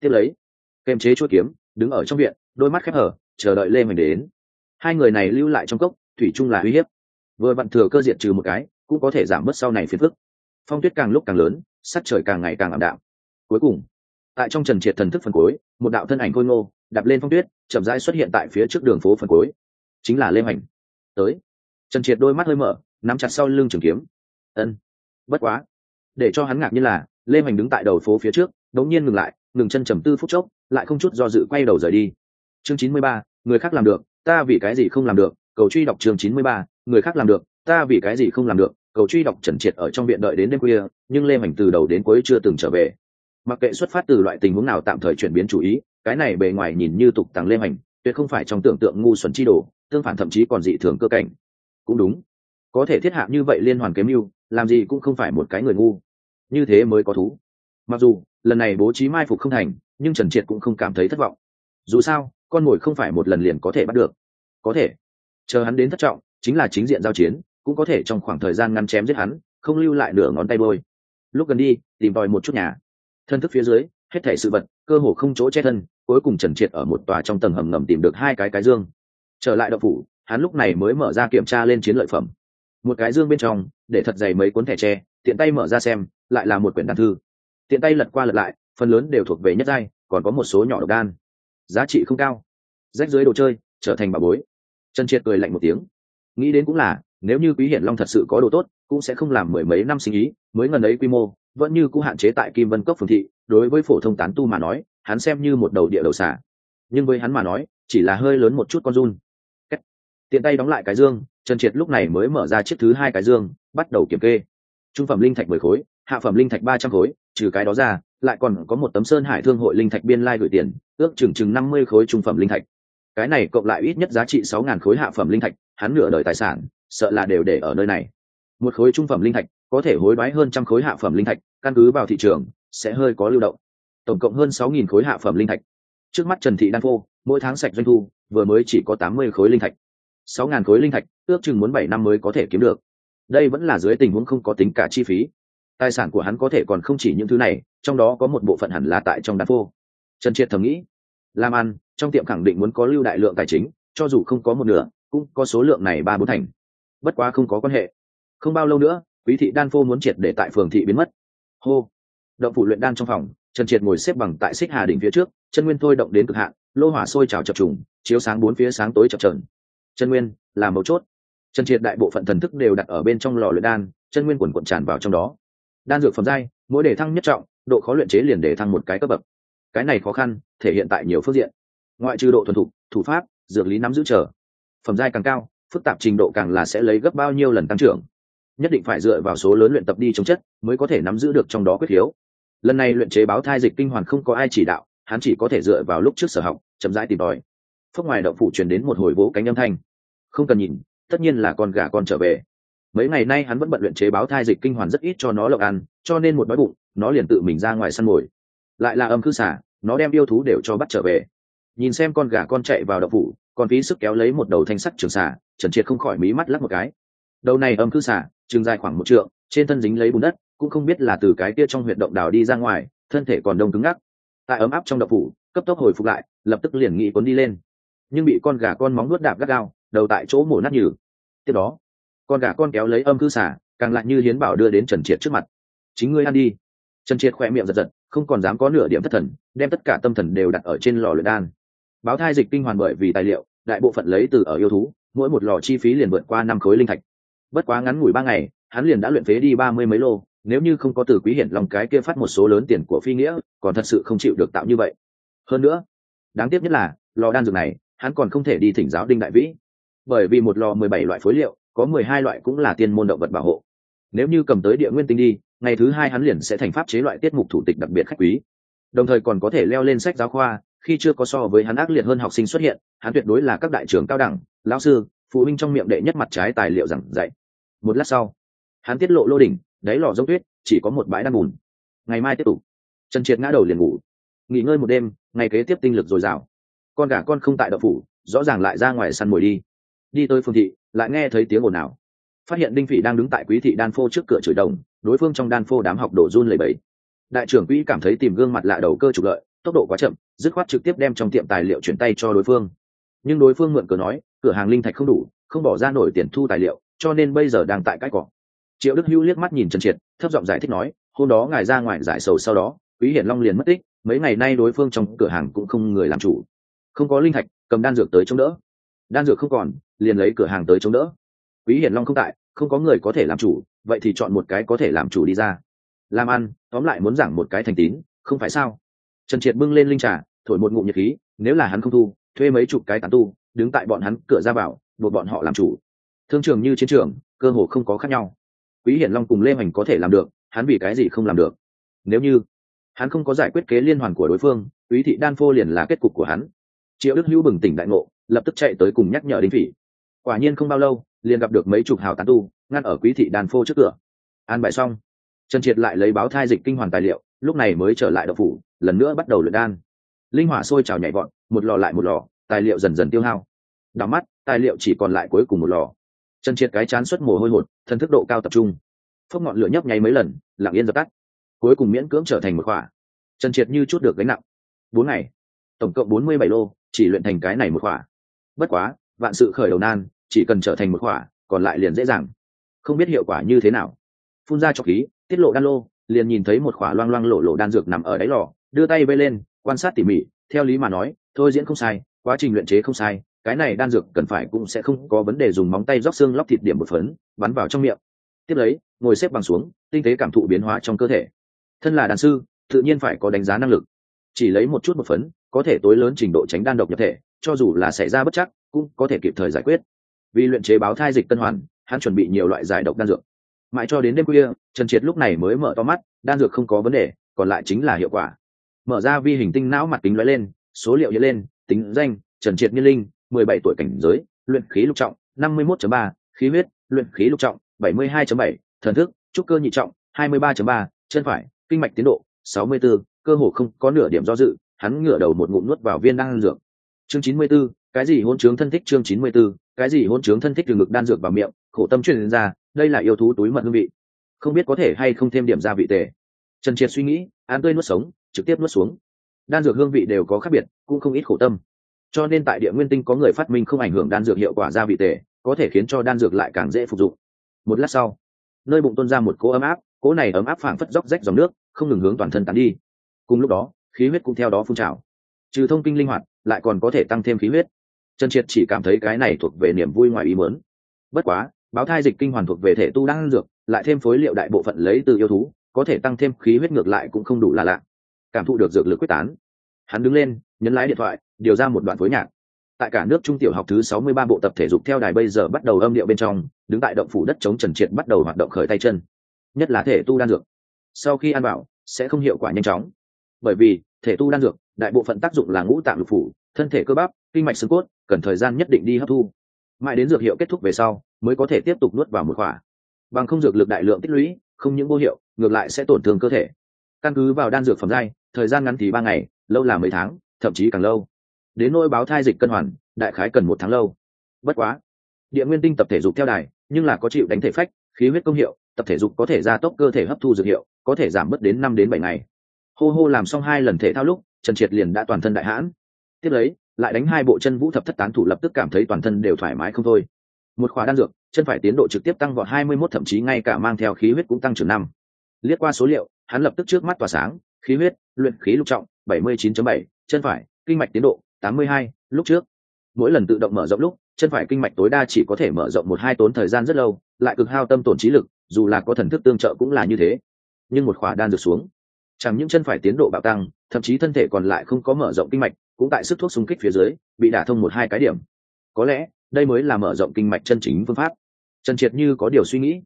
Tiếp lấy, kềm chế chuỗi kiếm, đứng ở trong viện, đôi mắt khép hở, chờ đợi lê mình đến. Hai người này lưu lại trong cốc, thủy chung là uy hiếp. Vừa vặn thừa cơ diện trừ một cái, cũng có thể giảm bớt sau này phiền phức. Phong tuyết càng lúc càng lớn, sắc trời càng ngày càng ảm đạm. Cuối cùng, tại trong trần triệt thần thức phần cuối, một đạo thân ảnh khôi ngô, đạp lên phong tuyết, chậm rãi xuất hiện tại phía trước đường phố phần cuối. Chính là lê hoành. Tới. Trần triệt đôi mắt hơi mở, nắm chặt sau lưng trường kiếm. Ân bất quá, để cho hắn ngạc nhiên là, lê hoành đứng tại đầu phố phía trước, đống nhiên ngừng lại, ngừng chân trầm tư phút chốc, lại không chút do dự quay đầu rời đi. Chương chín mươi ba, người khác làm được, ta vì cái gì không làm được, cầu truy đọc chương chín mươi ba, người khác làm được, ta vì cái gì không làm được, cầu truy đọc trần triệt ở trong viện đợi đến đêm khuya, nhưng lê hoành từ đầu đến cuối chưa từng trở về. Mặc kệ xuất phát từ loại tình huống nào tạm thời chuyển biến chủ ý, cái này bề ngoài nhìn như tục tàng lê hoành, tuyệt không phải trong tưởng tượng ngu xuẩn chi đồ, tương phản thậm chí còn dị thường cơ cảnh. Cũng đúng. Có thể thiết hạ như vậy liên hoàn kiếm mưu làm gì cũng không phải một cái người ngu. Như thế mới có thú. Mặc dù, lần này bố trí mai phục không thành, nhưng trần triệt cũng không cảm thấy thất vọng. Dù sao, con mồi không phải một lần liền có thể bắt được. Có thể. Chờ hắn đến thất trọng, chính là chính diện giao chiến, cũng có thể trong khoảng thời gian ngăn chém giết hắn, không lưu lại nửa ngón tay bôi. Lúc gần đi, tìm tòi một chút nhà. Thân thức phía dưới, hết thể sự vật, cơ hồ không chỗ che thân, cuối cùng trần triệt ở một tòa trong tầng hầm ngầm tìm được hai cái cái dương. Trở lại đậu phủ, hắn lúc này mới mở ra kiểm tra lên chiến lợi phẩm một cái dương bên trong, để thật dày mấy cuốn thẻ tre, tiện tay mở ra xem, lại là một quyển đàn thư. Tiện tay lật qua lật lại, phần lớn đều thuộc về nhất giai, còn có một số nhỏ độc đan. Giá trị không cao. Rách dưới đồ chơi, trở thành bà bối. Trần triệt cười lạnh một tiếng. Nghĩ đến cũng là, nếu như quý hiển long thật sự có đồ tốt, cũng sẽ không làm mười mấy năm sinh ý mới ngần ấy quy mô, vẫn như cũng hạn chế tại kim vân cốc phường thị, đối với phổ thông tán tu mà nói, hắn xem như một đầu địa đầu xả nhưng với hắn mà nói, chỉ là hơi lớn một chút con run. Tiện tay đóng lại cái dương trần triệt lúc này mới mở ra chiếc thứ hai cái dương, bắt đầu kiểm kê. Trung phẩm linh thạch mười khối, hạ phẩm linh thạch ba trăm khối, trừ cái đó ra, lại còn có một tấm sơn hải thương hội linh thạch biên lai gửi tiền, ước chừng chừng năm mươi khối trung phẩm linh thạch. Cái này cộng lại ít nhất giá trị sáu ngàn khối hạ phẩm linh thạch, hắn nửa đời tài sản, sợ là đều để ở nơi này. Một khối trung phẩm linh thạch, có thể hối đoái hơn trăm khối hạ phẩm linh thạch, căn cứ vào thị trường, sẽ hơi có lưu động. Tổng cộng hơn sáu nghìn khối hạ phẩm linh thạch. Trước mắt trần thị đan phô, mỗi tháng sạch doanh thu, vừa mới chỉ có tám mươi khối linh thạch sáu ngàn khối linh thạch, ước chừng muốn bảy năm mới có thể kiếm được. Đây vẫn là dưới tình huống không có tính cả chi phí. Tài sản của hắn có thể còn không chỉ những thứ này, trong đó có một bộ phận hẳn là tại trong đan phô. Trần triệt thầm nghĩ, làm ăn, trong tiệm khẳng định muốn có lưu đại lượng tài chính, cho dù không có một nửa, cũng có số lượng này ba bốn thành. Bất quá không có quan hệ. Không bao lâu nữa, quý thị đan phô muốn triệt để tại phường thị biến mất. Hô. Động phủ luyện đan trong phòng, trần triệt ngồi xếp bằng tại xích hà đỉnh phía trước, chân nguyên thôi động đến cực hạn, lô hỏa sôi trào chập trùng, chiếu sáng bốn phía sáng tối chập trờn chân nguyên là mấu chốt. Trần triệt đại bộ phận thần thức đều đặt ở bên trong lò luyện đan, chân nguyên quần cuộn tràn vào trong đó. Đan dược phẩm giai, mỗi đề thăng nhất trọng, độ khó luyện chế liền đề thăng một cái cấp bậc. Cái này khó khăn, thể hiện tại nhiều phương diện. Ngoại trừ độ thuần thục, thủ pháp, dược lý nắm giữ trở phẩm giai càng cao, phức tạp trình độ càng là sẽ lấy gấp bao nhiêu lần tăng trưởng. Nhất định phải dựa vào số lớn luyện tập đi chống chất mới có thể nắm giữ được trong đó quyết hiếu. Lần này luyện chế báo thai dịch kinh hoàn không có ai chỉ đạo, hắn chỉ có thể dựa vào lúc trước sở học, chậm rãi tìm tòi phước ngoài động phủ truyền đến một hồi vỗ cánh âm thanh. Không cần nhìn, tất nhiên là con gà con trở về. Mấy ngày nay hắn vẫn bận luyện chế báo thai dịch kinh hoàn rất ít cho nó lộc ăn, cho nên một đói bụng, nó liền tự mình ra ngoài săn mồi. Lại là âm khư xả, nó đem yêu thú đều cho bắt trở về. Nhìn xem con gà con chạy vào đậu phủ, còn phí sức kéo lấy một đầu thanh sắt trường xả, trần triệt không khỏi mí mắt lắc một cái. Đầu này âm khư xả, trường dài khoảng một trượng, trên thân dính lấy bùn đất, cũng không biết là từ cái kia trong huyệt động đào đi ra ngoài, thân thể còn đông cứng ngắc. Tại ấm áp trong đậu phủ, cấp tốc hồi phục lại, lập tức liền nghĩ cuốn đi lên nhưng bị con gà con móng nuốt đạp gắt gao, đầu tại chỗ mổ nát nhừ. Tiếp đó, con gà con kéo lấy âm cư xả càng lại như hiến bảo đưa đến trần triệt trước mặt. Chính ngươi ăn đi. Trần triệt khỏe miệng giật giật, không còn dám có nửa điểm thất thần, đem tất cả tâm thần đều đặt ở trên lò luyện đan. Báo thai dịch kinh hoàn bởi vì tài liệu, đại bộ phận lấy từ ở yêu thú, mỗi một lò chi phí liền vượt qua năm khối linh thạch. Bất quá ngắn ngủi ba ngày, hắn liền đã luyện phế đi ba mươi mấy lô, nếu như không có từ quý hiển lòng cái kia phát một số lớn tiền của phi nghĩa, còn thật sự không chịu được tạo như vậy. Hơn nữa, đáng tiếc nhất là, lò đan dược này hắn còn không thể đi thỉnh giáo đinh đại vĩ. Bởi vì một lò mười bảy loại phối liệu, có mười hai loại cũng là tiên môn động vật bảo hộ. Nếu như cầm tới địa nguyên tinh đi, ngày thứ hai hắn liền sẽ thành pháp chế loại tiết mục thủ tịch đặc biệt khách quý. Đồng thời còn có thể leo lên sách giáo khoa, khi chưa có so với hắn ác liệt hơn học sinh xuất hiện, hắn tuyệt đối là các đại trưởng cao đẳng, lão sư, phụ huynh trong miệng đệ nhất mặt trái tài liệu giảng dạy. Một lát sau, hắn tiết lộ lô đỉnh, đáy lò dốc tuyết, chỉ có một bãi đan bùn. Ngày mai tiếp tục. Trần triệt ngã đầu liền ngủ. Nghỉ ngơi một đêm, ngày kế tiếp tinh lực dồi dào con gà con không tại đậu phủ, rõ ràng lại ra ngoài săn mồi đi. Đi tới phương thị, lại nghe thấy tiếng ồn ào. Phát hiện đinh phỉ đang đứng tại quý thị đan phô trước cửa chửi đồng, đối phương trong đan phô đám học đổ run lầy bẫy đại trưởng quỹ cảm thấy tìm gương mặt lạ đầu cơ trục lợi, tốc độ quá chậm, dứt khoát trực tiếp đem trong tiệm tài liệu chuyển tay cho đối phương. Nhưng đối phương mượn cửa nói, cửa hàng linh thạch không đủ, không bỏ ra nổi tiền thu tài liệu, cho nên bây giờ đang tại cãi cỏ triệu đức hữu liếc mắt nhìn trần triệt, thấp giọng giải thích nói, hôm đó ngài ra ngoài giải sầu sau đó, quý hiển long liền mất tích, mấy ngày nay đối phương trong cửa hàng cũng không người làm chủ không có linh thạch, cầm đan dược tới chống đỡ. Đan dược không còn, liền lấy cửa hàng tới chống đỡ. Quý hiển long không tại, không có người có thể làm chủ, vậy thì chọn một cái có thể làm chủ đi ra. Làm ăn, tóm lại muốn giảng một cái thành tín, không phải sao? Trần triệt bưng lên linh trà, thổi một ngụm nhiệt khí, nếu là hắn không thu, thuê mấy chục cái tán tu, đứng tại bọn hắn cửa ra vào, buộc bọn họ làm chủ. Thương trường như chiến trường, cơ hồ không có khác nhau. Quý hiển long cùng lê hoành có thể làm được, hắn vì cái gì không làm được? Nếu như hắn không có giải quyết kế liên hoàn của đối phương, quý thị đan phô liền là kết cục của hắn triệu đức hữu bừng tỉnh đại ngộ, lập tức chạy tới cùng nhắc nhở đinh phỉ. Quả nhiên không bao lâu, liền gặp được mấy chục hào tán tu, ngăn ở quý thị đàn phô trước cửa. An bài xong, trần triệt lại lấy báo thai dịch kinh hoàn tài liệu, lúc này mới trở lại đậu phủ, lần nữa bắt đầu luyện đan. Linh hỏa sôi trào nhảy vọt, một lò lại một lò, tài liệu dần dần tiêu hao. Đắm mắt, tài liệu chỉ còn lại cuối cùng một lò. Trần triệt cái chán xuất mồ hôi hột, thân thức độ cao tập trung. Phốc ngọn lửa nhấp nháy mấy lần, lặng yên dập tắt. Cuối cùng miễn cưỡng trở thành một khỏa trần triệt như chút được gánh nặng. Bốn ngày, tổng cộng bốn mươi bảy lô chỉ luyện thành cái này một khỏa. Bất quá, vạn sự khởi đầu nan, chỉ cần trở thành một khỏa, còn lại liền dễ dàng. Không biết hiệu quả như thế nào. Phun ra trọc khí, tiết lộ đan lô, liền nhìn thấy một khỏa loang loang lộ lộ đan dược nằm ở đáy lò, đưa tay vây lên, quan sát tỉ mỉ, theo lý mà nói, thôi diễn không sai, quá trình luyện chế không sai, cái này đan dược cần phải cũng sẽ không có vấn đề dùng móng tay róc xương lóc thịt điểm một phấn, bắn vào trong miệng. Tiếp lấy, ngồi xếp bằng xuống, tinh tế cảm thụ biến hóa trong cơ thể. Thân là đàn sư, tự nhiên phải có đánh giá năng lực chỉ lấy một chút một phấn có thể tối lớn trình độ tránh đan độc nhập thể cho dù là xảy ra bất chắc cũng có thể kịp thời giải quyết. Vì luyện chế báo thai dịch tân hoàn hắn chuẩn bị nhiều loại giải độc đan dược. Mãi cho đến đêm khuya trần triệt lúc này mới mở to mắt đan dược không có vấn đề còn lại chính là hiệu quả. Mở ra vi hình tinh não mặt kính lóe lên số liệu hiện lên tính danh trần triệt nghiên linh mười bảy tuổi cảnh giới luyện khí lục trọng năm mươi mốt ba khí huyết luyện khí lục trọng bảy mươi hai bảy thần thức trúc cơ nhị trọng hai mươi ba ba chân phải kinh mạch tiến độ sáu mươi 64, cơ hồ không có nửa điểm do dự hắn ngửa đầu một ngụm nuốt vào viên đan dược. Chương chín mươi 94, cái gì hôn trướng thân thích chương chín mươi 94, cái gì hôn trướng thân thích từ ngực đan dược vào miệng khổ tâm truyền ra đây là yêu thú túi mật hương vị. Không biết có thể hay không thêm điểm gia vị tề. Trần triệt suy nghĩ án tươi nuốt sống trực tiếp nuốt xuống. Đan dược hương vị đều có khác biệt cũng không ít khổ tâm. Cho nên tại địa nguyên tinh có người phát minh không ảnh hưởng đan dược hiệu quả gia vị tề có thể khiến cho đan dược lại càng dễ phục dụng. Một lát sau nơi bụng tuôn ra một cỗ ấm áp cỗ này ấm áp phảng phất róc rách dòng nước không ngừng hướng toàn thân tán đi cùng lúc đó, khí huyết cũng theo đó phun trào. Trừ thông kinh linh hoạt, lại còn có thể tăng thêm khí huyết. Trần triệt chỉ cảm thấy cái này thuộc về niềm vui ngoài ý muốn. Bất quá, báo thai dịch kinh hoàn thuộc về thể tu đang dược, lại thêm phối liệu đại bộ phận lấy từ yêu thú, có thể tăng thêm khí huyết ngược lại cũng không đủ là lạ. Cảm thụ được dược lực quyết tán. Hắn đứng lên, nhấn lái điện thoại, điều ra một đoạn phối nhạc. Tại cả nước trung tiểu học thứ sáu mươi ba bộ tập thể dục theo đài bây giờ bắt đầu âm điệu bên trong, đứng tại động phủ đất chống trần triệt bắt đầu hoạt động khởi tay chân. Nhất là thể tu đan dược. Sau khi ăn bảo sẽ không hiệu quả nhanh chóng bởi vì, thể tu đan dược, đại bộ phận tác dụng là ngũ tạng lục phủ, thân thể cơ bắp, kinh mạch xương cốt, cần thời gian nhất định đi hấp thu. Mãi đến dược hiệu kết thúc về sau, mới có thể tiếp tục nuốt vào một khỏa. Bằng không dược lực đại lượng tích lũy, không những vô hiệu, ngược lại sẽ tổn thương cơ thể. Căn cứ vào đan dược phẩm giai, thời gian ngắn thì ba ngày, lâu là mấy tháng, thậm chí càng lâu. Đến nỗi báo thai dịch cân hoàn, đại khái cần một tháng lâu. Bất quá, địa nguyên tinh tập thể dục theo đài, nhưng là có chịu đánh thể phách, khí huyết công hiệu, tập thể dục có thể gia tốc cơ thể hấp thu dược hiệu, có thể giảm bớt đến năm đến bảy ngày hô hô làm xong hai lần thể thao lúc, trần triệt liền đã toàn thân đại hãn. Tiếp lấy, lại đánh hai bộ chân vũ thập thất tán thủ lập tức cảm thấy toàn thân đều thoải mái không thôi. Một khóa đan dược, chân phải tiến độ trực tiếp tăng vọt hai mươi 21 thậm chí ngay cả mang theo khí huyết cũng tăng trưởng năm. Liếc qua số liệu, hắn lập tức trước mắt tỏa sáng, khí huyết, luyện khí lục trọng, bảy mươi 79 bảy, chân phải, kinh mạch tiến độ, tám mươi hai, lúc trước. Mỗi lần tự động mở rộng lúc, chân phải kinh mạch tối đa chỉ có thể mở rộng một hai tốn thời gian rất lâu, lại cực hao tâm tổn trí lực, dù là có thần thức tương trợ cũng là như thế. Nhưng một khỏa đan dược xuống chẳng những chân phải tiến độ bạo tăng, thậm chí thân thể còn lại không có mở rộng kinh mạch, cũng tại sức thuốc xung kích phía dưới, bị đả thông một hai cái điểm. Có lẽ, đây mới là mở rộng kinh mạch chân chính phương pháp. Trần triệt như có điều suy nghĩ.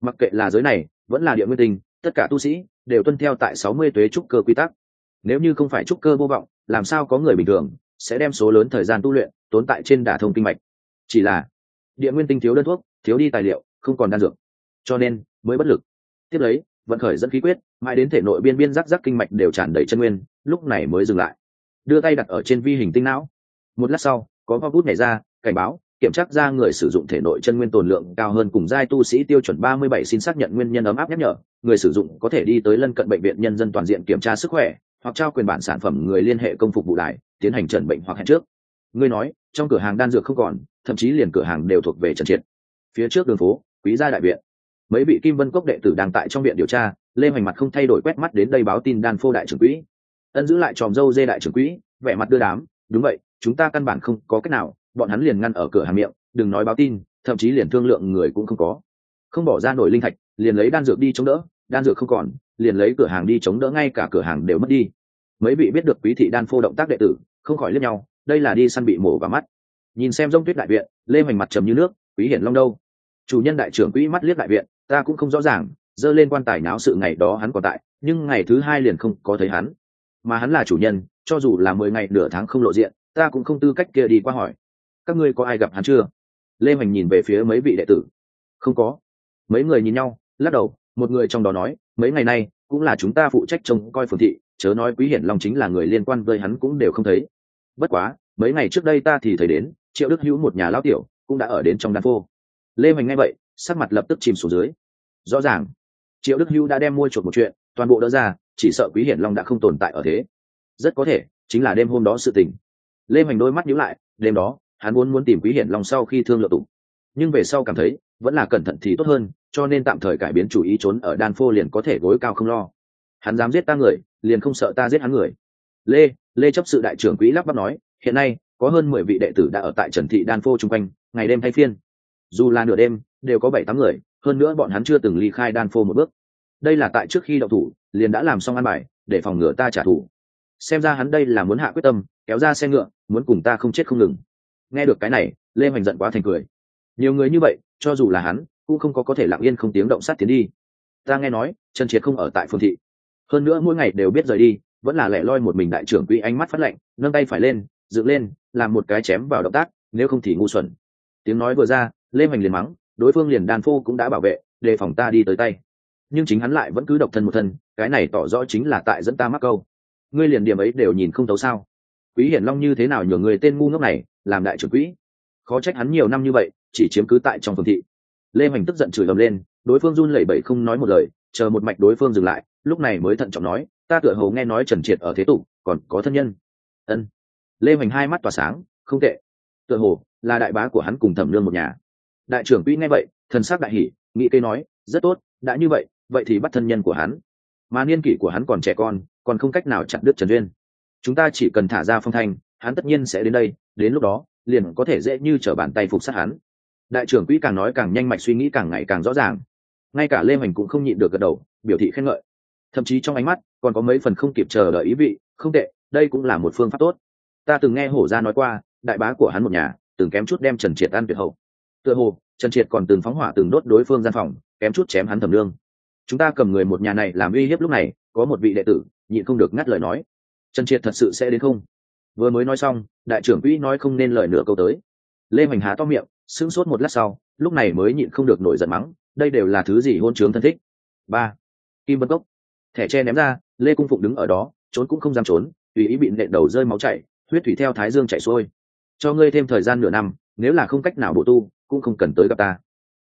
Mặc kệ là giới này, vẫn là địa nguyên tinh, tất cả tu sĩ đều tuân theo tại sáu mươi tuế trúc cơ quy tắc. Nếu như không phải trúc cơ vô vọng, làm sao có người bình thường sẽ đem số lớn thời gian tu luyện tốn tại trên đả thông kinh mạch? Chỉ là, địa nguyên tinh thiếu đơn thuốc, thiếu đi tài liệu, không còn đan dược. Cho nên, mới bất lực. Tiếp lấy vận khởi dẫn khí quyết, mãi đến thể nội biên biên rắc rắc kinh mạch đều tràn đầy chân nguyên, lúc này mới dừng lại. Đưa tay đặt ở trên vi hình tinh não. Một lát sau, có vo bút nhảy ra, cảnh báo, kiểm tra ra người sử dụng thể nội chân nguyên tồn lượng cao hơn cùng giai tu sĩ tiêu chuẩn ba mươi bảy xin xác nhận nguyên nhân ấm áp nhắc nhở. Người sử dụng có thể đi tới lân cận bệnh viện nhân dân toàn diện kiểm tra sức khỏe, hoặc trao quyền bản sản phẩm người liên hệ công phục vụ đài, tiến hành trần bệnh hoặc hẹn trước. Người nói, trong cửa hàng đan dược không còn, thậm chí liền cửa hàng đều thuộc về trần triệt. Phía trước đường phố, quý gia đại viện mấy vị kim vân cốc đệ tử đang tại trong viện điều tra, lê hoành mặt không thay đổi quét mắt đến đây báo tin đan phô đại trưởng quỹ. Ân giữ lại tròm dâu dê đại trưởng quỹ, vẻ mặt đưa đám, đúng vậy, chúng ta căn bản không có cách nào, bọn hắn liền ngăn ở cửa hàng miệng, đừng nói báo tin, thậm chí liền thương lượng người cũng không có. Không bỏ ra nổi linh thạch, liền lấy đan dược đi chống đỡ, đan dược không còn, liền lấy cửa hàng đi chống đỡ, ngay cả cửa hàng đều mất đi. Mấy vị biết được quý thị đan phô động tác đệ tử, không khỏi liếc nhau, đây là đi săn bị mổ và mắt. Nhìn xem rông tuyết đại viện, lê hoành mặt trầm như nước, quý hiển long đâu? Chủ nhân đại trưởng quỹ mắt liếc đại viện ta cũng không rõ ràng, dơ lên quan tài náo sự ngày đó hắn còn tại, nhưng ngày thứ hai liền không có thấy hắn. Mà hắn là chủ nhân, cho dù là mười ngày nửa tháng không lộ diện, ta cũng không tư cách kia đi qua hỏi. Các ngươi có ai gặp hắn chưa? Lê hoành nhìn về phía mấy vị đệ tử. Không có. Mấy người nhìn nhau, lắc đầu, một người trong đó nói, mấy ngày nay, cũng là chúng ta phụ trách trông coi phường thị, chớ nói quý hiển long chính là người liên quan với hắn cũng đều không thấy. Bất quá, mấy ngày trước đây ta thì thấy đến, triệu đức hữu một nhà lão tiểu, cũng đã ở đến trong đan phô. Lê hoành nghe vậy, sắc mặt lập tức chìm xuống dưới rõ ràng. Triệu đức hưu đã đem mua chuột một chuyện, toàn bộ đỡ ra, chỉ sợ quý hiển long đã không tồn tại ở thế. Rất có thể, chính là đêm hôm đó sự tình. Lê hoành đôi mắt nhíu lại, đêm đó, hắn muốn muốn tìm quý hiển long sau khi thương lượng tụng. Nhưng về sau cảm thấy, vẫn là cẩn thận thì tốt hơn, cho nên tạm thời cải biến chủ ý trốn ở đan phô liền có thể gối cao không lo. Hắn dám giết ta người, liền không sợ ta giết hắn người. Lê lê chấp sự đại trưởng quỹ lắp bắp nói, hiện nay, có hơn mười vị đệ tử đã ở tại trần thị đan phô chung quanh, ngày đêm thay phiên. Dù là nửa đêm, đều có bảy tám người hơn nữa bọn hắn chưa từng ly khai đan phô một bước. Đây là tại trước khi đậu thủ, liền đã làm xong ăn bài, để phòng ngừa ta trả thù. Xem ra hắn đây là muốn hạ quyết tâm, kéo ra xe ngựa, muốn cùng ta không chết không ngừng. Nghe được cái này, lê hoành giận quá thành cười. Nhiều người như vậy, cho dù là hắn, cũng không có có thể lặng yên không tiếng động sát tiến đi. Ta nghe nói, trần triệt không ở tại phương thị. Hơn nữa mỗi ngày đều biết rời đi, vẫn là lẻ loi một mình đại trưởng quỹ ánh mắt phát lạnh, nâng tay phải lên, dựng lên, làm một cái chém vào động tác, nếu không thì ngu xuẩn. Tiếng nói vừa ra, lê hoành liền mắng đối phương liền đan phô cũng đã bảo vệ, đề phòng ta đi tới tay. Nhưng chính hắn lại vẫn cứ độc thân một thân, cái này tỏ rõ chính là tại dẫn ta mắc câu. Ngươi liền điểm ấy đều nhìn không thấu sao? Quý hiển long như thế nào nhường người tên ngu ngốc này làm đại trưởng quỹ? Khó trách hắn nhiều năm như vậy, chỉ chiếm cứ tại trong phương thị. Lê hoành tức giận chửi ầm lên, đối phương run lẩy bẩy không nói một lời, chờ một mạch đối phương dừng lại, lúc này mới thận trọng nói, ta tựa hồ nghe nói trần triệt ở thế tục, còn có thân nhân. Ân. Lê hoành hai mắt tỏa sáng, không tệ. Tựa hồ là đại bá của hắn cùng thẩm lương một nhà đại trưởng quỹ nghe vậy, thần sắc đại hỷ nghĩ cây nói, rất tốt, đã như vậy vậy thì bắt thân nhân của hắn. Mà niên kỷ của hắn còn trẻ con, còn không cách nào chặn đứt trần duyên. Chúng ta chỉ cần thả ra phong thanh, hắn tất nhiên sẽ đến đây, đến lúc đó, liền có thể dễ như t r ở bàn tay phục sát hắn. Đại trưởng quỹ càng nói càng nhanh mạch suy nghĩ càng ngày càng rõ ràng. Ngay cả lê hoành cũng không nhịn được gật đầu, biểu thị khen ngợi. Thậm chí trong ánh mắt, còn có mấy phần không kịp chờ đợi ý vị, không tệ, đây cũng là một phương pháp tốt. Ta từng nghe hổ gia nói qua, đại bá của hắn một nhà, từng kém chút đem trần triệt ăn tuyệt hậu tựa hồ, trần triệt còn từng phóng hỏa từng đốt đối phương gian phòng, kém chút chém hắn thẩm lương. Chúng ta cầm người một nhà này làm uy hiếp lúc này, có một vị đệ tử, nhịn không được ngắt lời nói. Trần triệt thật sự sẽ đến không? Vừa mới nói xong, đại trưởng quỹ nói không nên lời nửa câu tới. Lê hoành há to miệng, sững sốt một lát sau, lúc này mới nhịn không được nổi giận mắng, đây đều là thứ gì hôn trướng thân thích? Ba. Kim vân cốc. Thẻ tre ném ra, lê cung phụng đứng ở đó, trốn cũng không dám trốn, tùy ý bị nện đầu rơi máu chảy, huyết thủy theo thái dương chảy xuôi. Cho ngươi thêm thời gian nửa năm nếu là không cách nào bổ tu, cũng không cần tới gặp ta.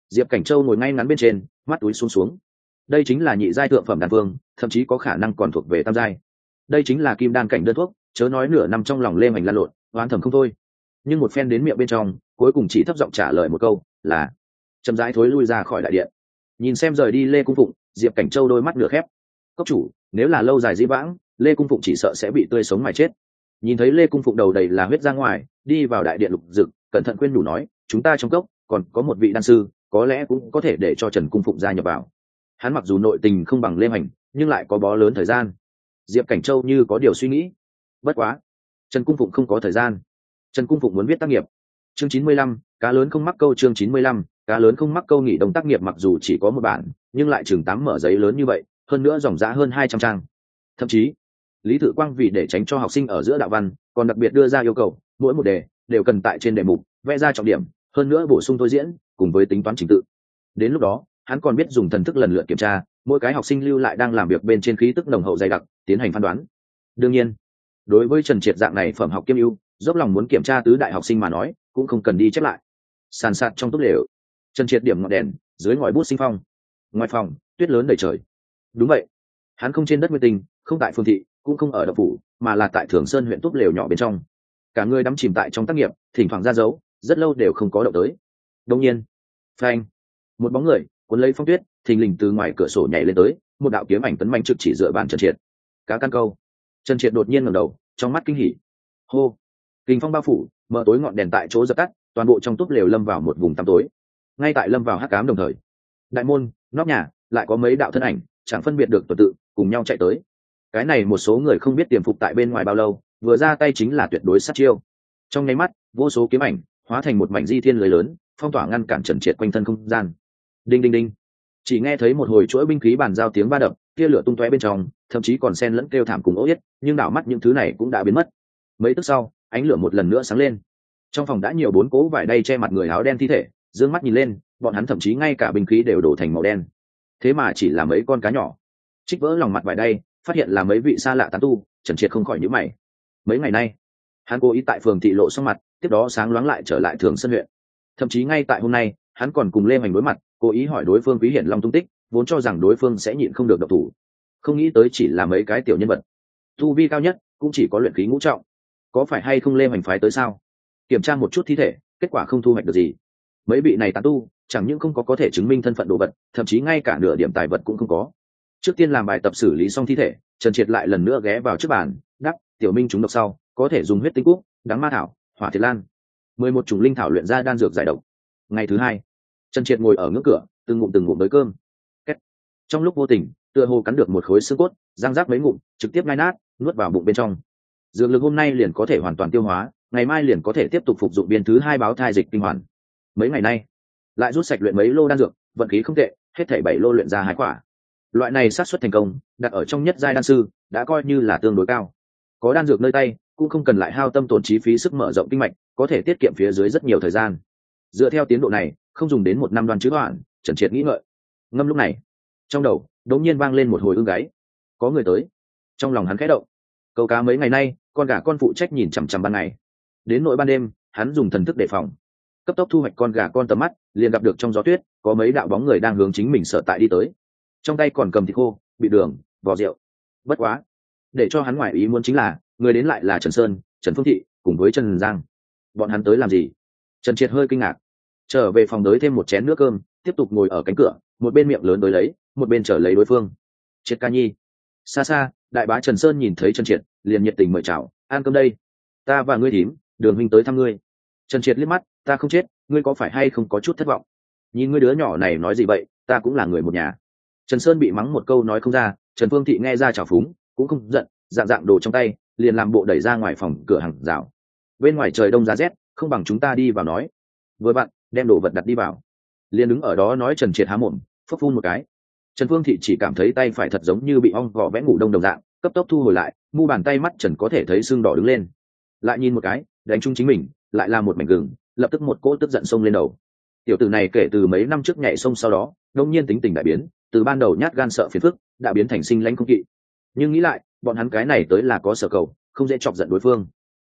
Diệp cảnh châu ngồi ngay ngắn bên trên, mắt túi xuống xuống. Đây chính là nhị giai thượng phẩm đan vương, thậm chí có khả năng còn thuộc về tam giai. Đây chính là kim đan cảnh đơn thuốc, chớ nói nửa năm trong lòng lê hoành lan lộn, oán thầm không thôi. Nhưng một phen đến miệng bên trong, cuối cùng chỉ thấp giọng trả lời một câu, là, chậm rãi thối lui ra khỏi đại điện. Nhìn xem rời đi lê cung phụng, diệp cảnh châu đôi mắt nửa khép. Cốc chủ, nếu là lâu dài dĩ vãng, lê cung phụng chỉ sợ sẽ bị tươi sống mà chết. Nhìn thấy lê cung phụng đầu đầy là huyết ra ngoài, đi vào đại điện lục dực cẩn thận khuyên đủ nói, chúng ta trong cốc, còn có một vị đan sư, có lẽ cũng có thể để cho trần cung phụng gia nhập vào. Hắn mặc dù nội tình không bằng lê hoành, nhưng lại có bó lớn thời gian. Diệp cảnh châu như có điều suy nghĩ. Bất quá, trần cung phụng không có thời gian. Trần cung phụng muốn viết tác nghiệp. Chương chín mươi lăm, cá lớn không mắc câu chương chín mươi lăm, cá lớn không mắc câu nghỉ đồng tác nghiệp mặc dù chỉ có một bản, nhưng lại chừng tám mở giấy lớn như vậy, hơn nữa dòng giá hơn hai trăm trang. Thậm chí, lý tự quang vì để tránh cho học sinh ở giữa đạo văn, còn đặc biệt đưa ra yêu cầu, mỗi một đề đều cần tại trên đề mục, vẽ ra trọng điểm, hơn nữa bổ sung thôi diễn, cùng với tính toán trình tự. Đến lúc đó, hắn còn biết dùng thần thức lần lượt kiểm tra, mỗi cái học sinh lưu lại đang làm việc bên trên khí tức nồng hậu dày đặc, tiến hành phán đoán. Đương nhiên, đối với trần triệt dạng này phẩm học kiêm ưu, dốc lòng muốn kiểm tra tứ đại học sinh mà nói, cũng không cần đi chép lại. Sàn sạt trong túp lều, trần triệt điểm ngọn đèn, dưới ngòi bút sinh phong. Ngoài phòng, tuyết lớn đầy trời. Đúng vậy, hắn không trên đất nguyên tinh, không tại phương thị, cũng không ở đập phủ, mà là tại thường sơn huyện túp lều nhỏ bên trong cả người đắm chìm tại trong tác nghiệp, thỉnh thoảng ra dấu, rất lâu đều không có động tới. Đông nhiên, phanh, một bóng người cuốn lấy phong tuyết, thình lình từ ngoài cửa sổ nhảy lên tới, một đạo kiếm ảnh tấn manh trực chỉ dựa bàn trần triệt. Cá căn câu. Trần triệt đột nhiên ngẩng đầu, trong mắt kinh hỉ. Hô. Kinh phong bao phủ, mở tối ngọn đèn tại chỗ dập tắt, toàn bộ trong túp lều lâm vào một vùng tăm tối. Ngay tại lâm vào hắc cám đồng thời, đại môn, nóc nhà, lại có mấy đạo thân ảnh, chẳng phân biệt được tuần tự, cùng nhau chạy tới. Cái này một số người không biết tiềm phục tại bên ngoài bao lâu vừa ra tay chính là tuyệt đối sát chiêu. Trong nháy mắt, vô số kiếm ảnh hóa thành một mảnh di thiên lưới lớn, phong tỏa ngăn cản trần triệt quanh thân không gian. Đinh đinh đinh. Chỉ nghe thấy một hồi chuỗi binh khí bàn giao tiếng ba đập, tia lửa tung tóe bên trong, thậm chí còn sen lẫn kêu thảm cùng ố yết, nhưng đảo mắt những thứ này cũng đã biến mất. Mấy tức sau, ánh lửa một lần nữa sáng lên. Trong phòng đã nhiều bốn cố vải đay che mặt người áo đen thi thể d ư ơ n g mắt nhìn lên, bọn hắn thậm chí ngay cả binh khí đều đổ thành màu đen. Thế mà chỉ là mấy con cá nhỏ. Trích vỡ lòng mặt vải đay, phát hiện là mấy vị xa lạ tán tu, trần triệt không khỏi nhữ mày mấy ngày nay, hắn cố ý tại phường thị lộ xong mặt, tiếp đó sáng loáng lại trở lại thường sân huyện. Thậm chí ngay tại hôm nay, hắn còn cùng lê hoành đối mặt, cố ý hỏi đối phương quý hiển long tung tích, vốn cho rằng đối phương sẽ nhịn không được độc thủ. Không nghĩ tới chỉ là mấy cái tiểu nhân vật. Tu vi cao nhất cũng chỉ có luyện khí ngũ trọng. Có phải hay không lê hoành phái tới sao? Kiểm tra một chút thi thể, kết quả không thu hoạch được gì. Mấy vị này tán tu, chẳng những không có có thể chứng minh thân phận đồ vật, thậm chí ngay cả nửa điểm tài vật cũng không có. Trước tiên làm bài tập xử lý xong thi thể, trần triệt lại lần nữa ghé vào trước bàn tiểu minh chúng độc sau, có thể dùng huyết tinh cúc, đắng ma thảo, hỏa thiệt lan. mười một chủng linh thảo luyện ra đan dược giải độc. Ngày thứ hai, trần triệt ngồi ở ngưỡng cửa, từng ngụm từng ngụm tới cơm. Trong lúc vô tình, tựa hồ cắn được một khối xương cốt, răng rác mấy ngụm, trực tiếp ngai nát, nuốt vào bụng bên trong. Dược lực hôm nay liền có thể hoàn toàn tiêu hóa, ngày mai liền có thể tiếp tục phục dụng biên thứ hai báo thai dịch kinh hoàn. Mấy ngày nay, lại rút sạch luyện mấy lô đan dược, vận khí không tệ, hết thảy bảy lô luyện ra hai quả. Loại này sát xuất thành công, đặt ở trong nhất giai đan sư, đã coi như là tương đối cao có đan dược nơi tay, cũng không cần lại hao tâm tổn chi phí sức mở rộng kinh mạch, có thể tiết kiệm phía dưới rất nhiều thời gian. Dựa theo tiến độ này, không dùng đến một năm đoan chữ đoạn trần triệt nghĩ ngợi. Ngâm lúc này, trong đầu đột nhiên vang lên một hồi ưng gáy. Có người tới. Trong lòng hắn khẽ động. Câu cá mấy ngày nay, con gà con phụ trách nhìn chằm chằm ban ngày. Đến nội ban đêm, hắn dùng thần thức đề phòng. Cấp tốc thu hoạch con gà con tầm mắt, liền gặp được trong gió tuyết, có mấy đạo bóng người đang hướng chính mình sợ tại đi tới. Trong tay còn cầm thịt khô, bị đường vò rượu. Bất quá để cho hắn ngoại ý muốn chính là, người đến lại là trần sơn, trần phương thị, cùng với trần giang. Bọn hắn tới làm gì? Trần triệt hơi kinh ngạc. Trở về phòng đới thêm một chén nước cơm, tiếp tục ngồi ở cánh cửa, một bên miệng lớn đối lấy, một bên trở lấy đối phương. Triệt ca nhi. Xa xa, đại bá trần sơn nhìn thấy trần triệt, liền nhiệt tình mời chào ăn cơm đây. Ta và ngươi thím, đường huynh tới thăm ngươi. Trần triệt liếc mắt, ta không chết, ngươi có phải hay không có chút thất vọng? Nhìn ngươi đứa nhỏ này nói gì vậy, ta cũng là người một nhà. Trần sơn bị mắng một câu nói không ra, trần phương thị nghe ra trào phúng cũng không giận, dạng dạng đồ trong tay, liền làm bộ đẩy ra ngoài phòng cửa hàng rào. Bên ngoài trời đông giá rét, không bằng chúng ta đi vào nói. Vừa bạn, đem đồ vật đặt đi vào. Liền đứng ở đó nói trần triệt há mồm phấp phun một cái. Trần phương thị chỉ cảm thấy tay phải thật giống như bị ong vỏ vẽ ngủ đông đồng dạng, cấp tốc thu hồi lại, mu bàn tay mắt trần có thể thấy xương đỏ đứng lên. Lại nhìn một cái, đánh chung chính mình, lại là một mảnh gừng, lập tức một cỗ tức giận sông lên đầu. Tiểu tử này kể từ mấy năm trước nhảy sông sau đó đông nhiên tính tình đại biến, từ ban đầu nhát gan sợ phiền phức, đã biến thành sinh lãnh không kỵ nhưng nghĩ lại, bọn hắn cái này tới là có sở cầu, không dễ chọc giận đối phương.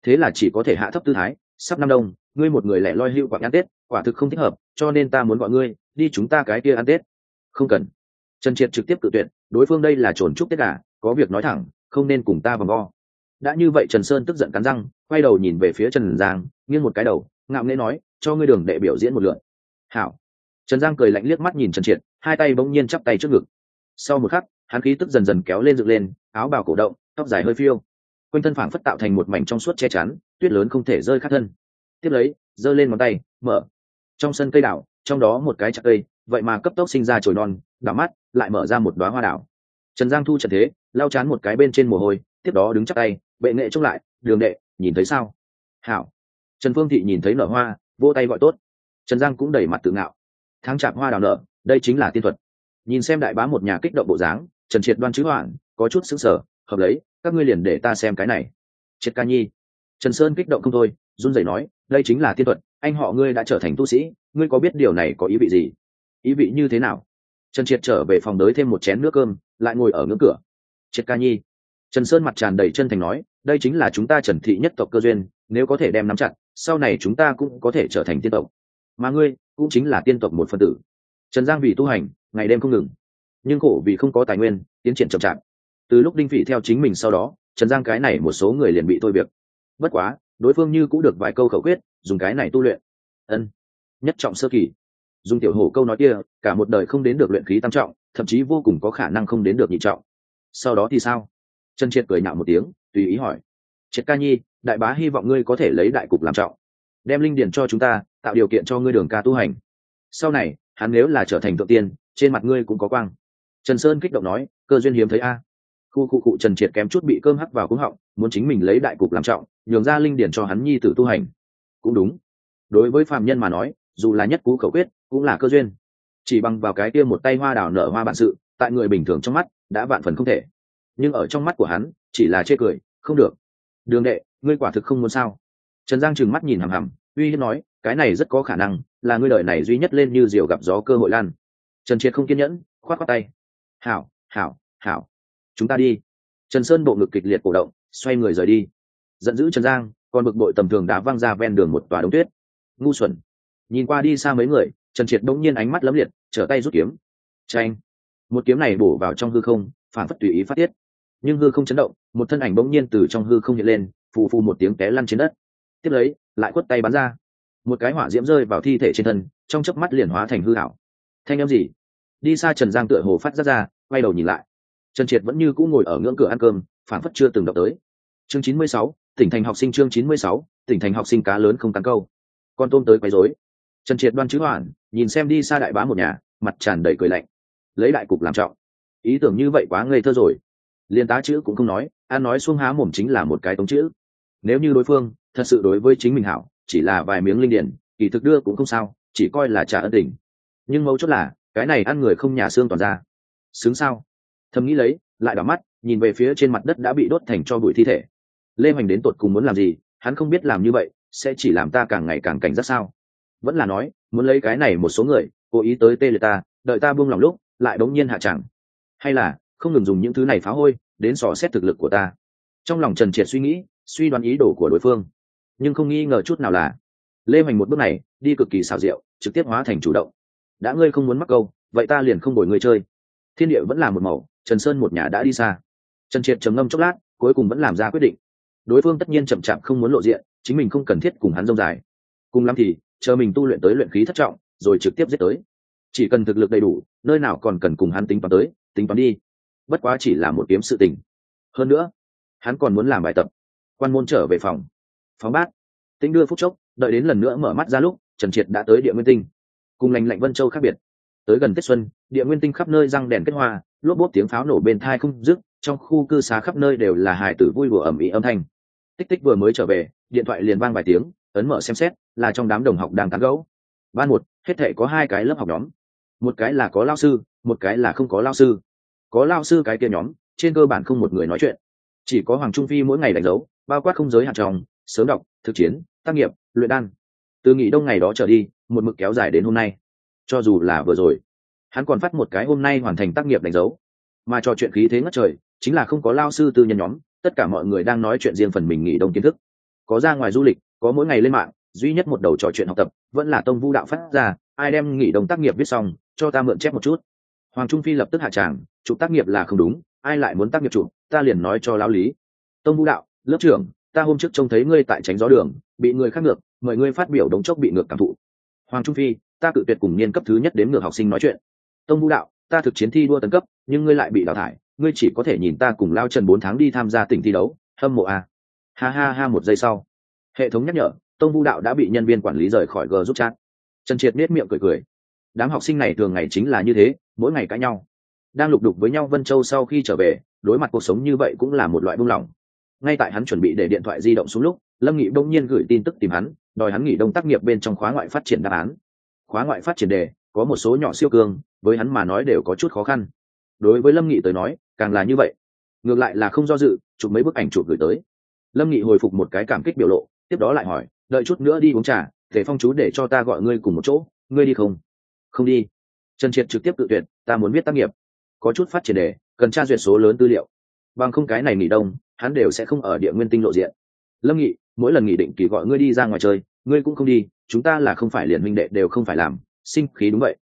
Thế là chỉ có thể hạ thấp tư thái, sắp năm đông, ngươi một người lẻ loi hưu quảng ăn tết, quả thực không thích hợp, cho nên ta muốn gọi ngươi, đi chúng ta cái kia ăn tết. Không cần. Trần triệt trực tiếp cự tuyệt, đối phương đây là trồn trúc tết cả có việc nói thẳng, không nên cùng ta vòng vo. Đã như vậy trần sơn tức giận cắn răng, quay đầu nhìn về phía trần giang, nghiêng một cái đầu, ngạo nghễ nói, cho ngươi đường đệ biểu diễn một lượn hảo. Trần giang cười lạnh liếc mắt nhìn trần triệt, hai tay bỗng nhiên chắp tay trước ngực. Sau một khắc hắn khí tức dần dần kéo lên dựng lên, áo bào cổ động, tóc dài hơi phiêu. Quanh thân phảng phất tạo thành một mảnh trong suốt che chắn, tuyết lớn không thể rơi khát thân. Tiếp lấy, giơ lên ngón tay, mở. Trong sân cây đảo, trong đó một cái chặt cây, vậy mà cấp tốc sinh ra chồi non, đảo mắt, lại mở ra một đoá hoa đảo. Trần giang thu trận thế lao chán một cái bên trên mồ hôi, tiếp đó đứng chắc tay, bệ nghệ trông lại, đường đệ, nhìn thấy sao? Hảo. Trần phương thị nhìn thấy nở hoa vô tay gọi tốt. Trần giang cũng đẩy mặt tự ngạo. Tháng chạp hoa đào nở, đây chính là tiên thuật. Nhìn xem đại bá một nhà kích động bộ dáng trần triệt đoan chữ hoạn có chút xứng sở hợp lấy, các ngươi liền để ta xem cái này. Triệt ca nhi. Trần sơn kích động không thôi, run rẩy nói, đây chính là tiên thuật, anh họ ngươi đã trở thành tu sĩ, ngươi có biết điều này có ý vị gì? Ý vị như thế nào? Trần triệt trở về phòng đới thêm một chén nước cơm, lại ngồi ở ngưỡng cửa. Triệt ca nhi. Trần sơn mặt tràn đầy chân thành nói, đây chính là chúng ta trần thị nhất tộc cơ duyên, nếu có thể đem nắm chặt, sau này chúng ta cũng có thể trở thành tiên tộc. Mà ngươi cũng chính là tiên tộc một phân tử. Trần giang vì tu hành, ngày đêm không ngừng nhưng khổ vì không có tài nguyên, tiến triển chậm chạp. Từ lúc đinh phỉ theo chính mình sau đó, trần giang cái này một số người liền bị thôi việc. Bất quá, đối phương như cũng được vài câu khẩu quyết, dùng cái này tu luyện. Ân, nhất trọng sơ kỳ. Dùng tiểu hổ câu nói kia, cả một đời không đến được luyện khí tam trọng, thậm chí vô cùng có khả năng không đến được nhị trọng. Sau đó thì sao? Trần triệt cười nhạo một tiếng, tùy ý hỏi. Triệt ca nhi, đại bá hy vọng ngươi có thể lấy đại cục làm trọng. Đem linh điển cho chúng ta, tạo điều kiện cho ngươi đường ca tu hành. Sau này, hắn nếu là trở thành thượng tiên, trên mặt ngươi cũng có quang trần sơn kích động nói, cơ duyên hiếm thấy a. Khu khu cụ trần triệt kém chút bị cơm hắc vào cúng họng, muốn chính mình lấy đại cục làm trọng, nhường ra linh điển cho hắn nhi tử tu hành. Cũng đúng. Đối với phạm nhân mà nói, dù là nhất cú khẩu quyết, cũng là cơ duyên. Chỉ bằng vào cái kia một tay hoa đào nở hoa bản sự, tại người bình thường trong mắt, đã vạn phần không thể. Nhưng ở trong mắt của hắn, chỉ là chê cười, không được. Đường đệ, ngươi quả thực không muốn sao? Trần giang trừng mắt nhìn hằm hằm, uy hiếp nói, cái này rất có khả năng, là ngươi đời này duy nhất lên như diều gặp gió cơ hội lan. Trần triệt không kiên nhẫn, khoát khoát tay hảo hảo hảo. Chúng ta đi. Trần sơn bộ ngực kịch liệt cổ động, xoay người rời đi. Giận dữ trần giang còn bực bội tầm thường đá văng ra ven đường một tòa đống tuyết. Ngu xuẩn. Nhìn qua đi xa mấy người, trần triệt bỗng nhiên ánh mắt lấm liệt, trở tay rút kiếm. Tranh một kiếm này bổ vào trong hư không, phản phất tùy ý phát tiết. Nhưng hư không chấn động, một thân ảnh bỗng nhiên từ trong hư không hiện lên, phù phù một tiếng té lăn trên đất. Tiếp lấy, lại quất tay bắn ra. Một cái hỏa diễm rơi vào thi thể trên thân, trong chớp mắt liền hóa thành hư hảo thanh em gì? Đi xa trần giang tựa hồ phát ra ra, quay đầu nhìn lại. Trần triệt vẫn như cũ ngồi ở ngưỡng cửa ăn cơm phản phất chưa từng đọc tới. Chương chín mươi sáu, tỉnh thành học sinh chương chín mươi sáu, tỉnh thành học sinh cá lớn không tán câu. Con tôm tới quấy rối. Trần triệt đoan chữ hoàn, nhìn xem đi xa đại bá một nhà, mặt tràn đầy cười lạnh. Lấy đại cục làm trọng. Ý tưởng như vậy quá ngây thơ rồi. Liên tá chữ cũng không nói an nói xuông há mồm chính là một cái tống chữ. Nếu như đối phương thật sự đối với chính mình hảo, chỉ là vài miếng linh điển, kỳ thực đưa cũng không sao, chỉ coi là trả ân tình. Nhưng mấu chốt là cái này ăn người không nhà xương toàn ra. Xứng sao? Thầm nghĩ lấy, lại đỏ mắt, nhìn về phía trên mặt đất đã bị đốt thành cho bụi thi thể. Lê hoành đến tột cùng muốn làm gì? Hắn không biết làm như vậy, sẽ chỉ làm ta càng ngày càng cảnh giác sao? Vẫn là nói, muốn lấy cái này một số người, cố ý tới tê liệt ta, đợi ta buông lòng lúc, lại đống nhiên hạ chẳng. Hay là, không ngừng dùng những thứ này phá hôi, đến dò xét thực lực của ta. Trong lòng trần triệt suy nghĩ, suy đoán ý đồ của đối phương. Nhưng không nghi ngờ chút nào là, lê hoành một bước này, đi cực kỳ xảo diệu, trực tiếp hóa thành chủ động đã ngươi không muốn mắc câu, vậy ta liền không đổi ngươi chơi. Thiên địa vẫn là một màu, trần sơn một nhà đã đi xa. Trần triệt trầm ngâm chốc lát, cuối cùng vẫn làm ra quyết định. Đối phương tất nhiên chậm chạp không muốn lộ diện, chính mình không cần thiết cùng hắn dông dài. Cùng lắm thì, chờ mình tu luyện tới luyện khí thất trọng, rồi trực tiếp giết tới. Chỉ cần thực lực đầy đủ, nơi nào còn cần cùng hắn tính toán tới, tính toán đi. Bất quá chỉ là một kiếm sự tình. Hơn nữa, hắn còn muốn làm bài tập. Quan môn trở về phòng. Phóng bát. Tính đưa phút chốc, đợi đến lần nữa mở mắt ra lúc, trần triệt đã tới địa nguyên tinh cùng lành lạnh vân châu khác biệt. Tới gần tết xuân, địa nguyên tinh khắp nơi răng đèn kết hoa, lốp bốt tiếng pháo nổ bên thai không dứt, trong khu cư xá khắp nơi đều là hài tử vui vừa ẩm ý âm thanh. Tích tích vừa mới trở về, điện thoại liền vang vài tiếng, ấn mở xem xét, là trong đám đồng học đang tán gẫu. Ban một, hết thể có hai cái lớp học nhóm. Một cái là có lao sư, một cái là không có lao sư. Có lao sư cái kia nhóm, trên cơ bản không một người nói chuyện. Chỉ có hoàng trung phi mỗi ngày đánh dấu, bao quát không giới hạn tròng sớm đọc, thực chiến, tác nghiệp, luyện đan. Từ nghỉ đông ngày đó trở đi một mực kéo dài đến hôm nay. Cho dù là vừa rồi, hắn còn phát một cái hôm nay hoàn thành tác nghiệp đánh dấu. Mà trò chuyện khí thế ngất trời, chính là không có lao sư tư nhân nhóm, tất cả mọi người đang nói chuyện riêng phần mình nghỉ đông kiến thức. Có ra ngoài du lịch, có mỗi ngày lên mạng, duy nhất một đầu trò chuyện học tập, vẫn là tông vu đạo phát ra, ai đem nghỉ đông tác nghiệp viết xong, cho ta mượn chép một chút. Hoàng trung phi lập tức hạ tràng, chụp tác nghiệp là không đúng, ai lại muốn tác nghiệp chụp, ta liền nói cho lao lý. Tông vu đạo, lớp trưởng, ta hôm trước trông thấy ngươi tại tránh gió đường, bị người khác ngược, mời ngươi phát biểu đống chốc bị ngược cảm thụ hoàng trung phi, ta cự tuyệt cùng niên cấp thứ nhất đến ngược học sinh nói chuyện. Tông vũ đạo, ta thực chiến thi đua tấn cấp, nhưng ngươi lại bị đào thải, ngươi chỉ có thể nhìn ta cùng lao trần bốn tháng đi tham gia tỉnh thi đấu, hâm mộ a à. ha ha ha, một giây sau. Hệ thống nhắc nhở, tông vũ đạo đã bị nhân viên quản lý rời khỏi g giúp chat. Trần triệt nết miệng cười cười. Đám học sinh này thường ngày chính là như thế, mỗi ngày cãi nhau. Đang lục đục với nhau vân châu sau khi trở về, đối mặt cuộc sống như vậy cũng là một loại buông lỏng. Ngay tại hắn chuẩn bị để điện thoại di động xuống lúc lâm nghị bỗng nhiên gửi tin tức tìm hắn, đòi hắn nghỉ đông tác nghiệp bên trong khóa ngoại phát triển đáp án. Khóa ngoại phát triển đề, có một số nhỏ siêu cương với hắn mà nói đều có chút khó khăn. Đối với lâm nghị tới nói, càng là như vậy. Ngược lại là không do dự, chụp mấy bức ảnh chụp gửi tới. Lâm nghị hồi phục một cái cảm kích biểu lộ, tiếp đó lại hỏi, đợi chút nữa đi uống trà thể phong chú để cho ta gọi ngươi cùng một chỗ, ngươi đi không? Không đi. Trần triệt trực tiếp tự tuyệt, ta muốn viết tác nghiệp. Có chút phát triển đề, cần tra duyệt số lớn tư liệu. Bằng không cái này nghỉ đông, hắn đều sẽ không ở địa nguyên tinh lộ diện. Lâm nghị mỗi lần nghị định kỳ gọi ngươi đi ra ngoài chơi, ngươi cũng không đi, chúng ta là không phải liền minh đệ đều không phải làm, sinh khí đúng vậy.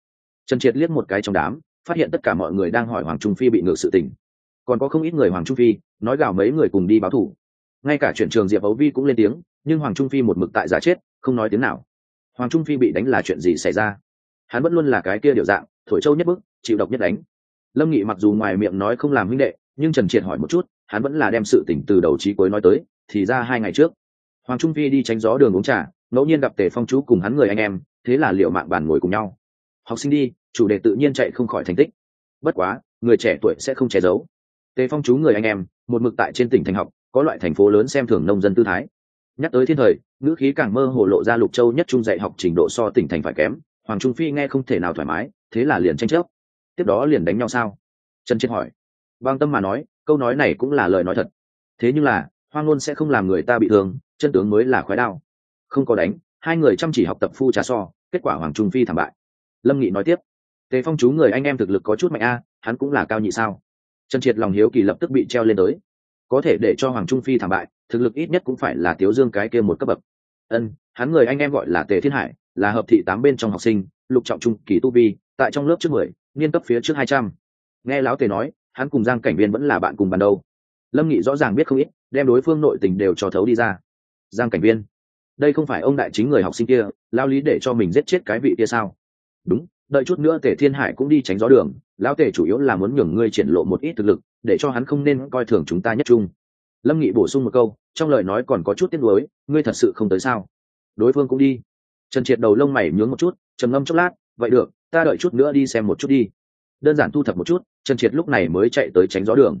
Trần triệt liếc một cái trong đám, phát hiện tất cả mọi người đang hỏi hoàng trung phi bị ngược sự tình. Còn có không ít người hoàng trung phi, nói gào mấy người cùng đi báo thủ. Ngay cả chuyển trường diệp ấu vi cũng lên tiếng, nhưng hoàng trung phi một mực tại giả chết, không nói tiếng nào. Hoàng trung phi bị đánh là chuyện gì xảy ra? Hắn vẫn luôn là cái kia điều dạng, thổi châu nhất bức, chịu độc nhất đánh. Lâm nghị mặc dù ngoài miệng nói không làm huynh đệ, nhưng trần triệt hỏi một chút, hắn vẫn là đem sự tỉnh từ đầu trí cuối nói tới, thì ra hai ngày trước hoàng trung phi đi tránh gió đường uống trà, ngẫu nhiên gặp tề phong chú cùng hắn người anh em, thế là liệu mạng bàn ngồi cùng nhau. Học sinh đi, chủ đề tự nhiên chạy không khỏi thành tích. Bất quá, người trẻ tuổi sẽ không che giấu. Tề phong chú người anh em, một mực tại trên tỉnh thành học, có loại thành phố lớn xem thường nông dân tư thái. Nhắc tới thiên thời, ngữ khí càng mơ hồ lộ ra lục châu nhất trung dạy học trình độ so tỉnh thành phải kém, hoàng trung phi nghe không thể nào thoải mái, thế là liền tranh chấp. Tiếp đó liền đánh nhau sao? Trần Chiến hỏi. Bang tâm mà nói, câu nói này cũng là lời nói thật. Thế nhưng là, hoang ngôn sẽ không làm người ta bị thương chân tướng mới là khói đao. Không có đánh, hai người chăm chỉ học tập phu trà so, kết quả hoàng trung phi thảm bại. Lâm nghị nói tiếp, tề phong chú người anh em thực lực có chút mạnh a, hắn cũng là cao nhị sao? Trần triệt lòng hiếu kỳ lập tức bị treo lên tới. Có thể để cho hoàng trung phi thảm bại, thực lực ít nhất cũng phải là tiếu dương cái kia một cấp bậc. Ân hắn người anh em gọi là tề thiên hải, là hợp thị tám bên trong học sinh, lục trọng trung, kỳ tu vi, tại trong lớp trước mười, niên cấp phía trước hai trăm. Nghe lão tề nói, hắn cùng giang cảnh viên vẫn là bạn cùng bàn đâu lâm nghị rõ ràng biết không ít, đem đối phương nội tình đều cho thấu đi ra giang cảnh viên. Đây không phải ông đại chính người học sinh kia, lao lý để cho mình giết chết cái vị kia sao? Đúng, đợi chút nữa tề thiên hải cũng đi tránh gió đường, lão tề chủ yếu là muốn nhường ngươi triển lộ một ít thực lực, để cho hắn không nên coi thường chúng ta nhất trung. Lâm nghị bổ sung một câu, trong lời nói còn có chút tiếc nuối, ngươi thật sự không tới sao? Đối phương cũng đi. Trần triệt đầu lông mày nhướng một chút, trầm ngâm chốc lát, vậy được, ta đợi chút nữa đi xem một chút đi. Đơn giản thu thập một chút, trần triệt lúc này mới chạy tới tránh gió đường.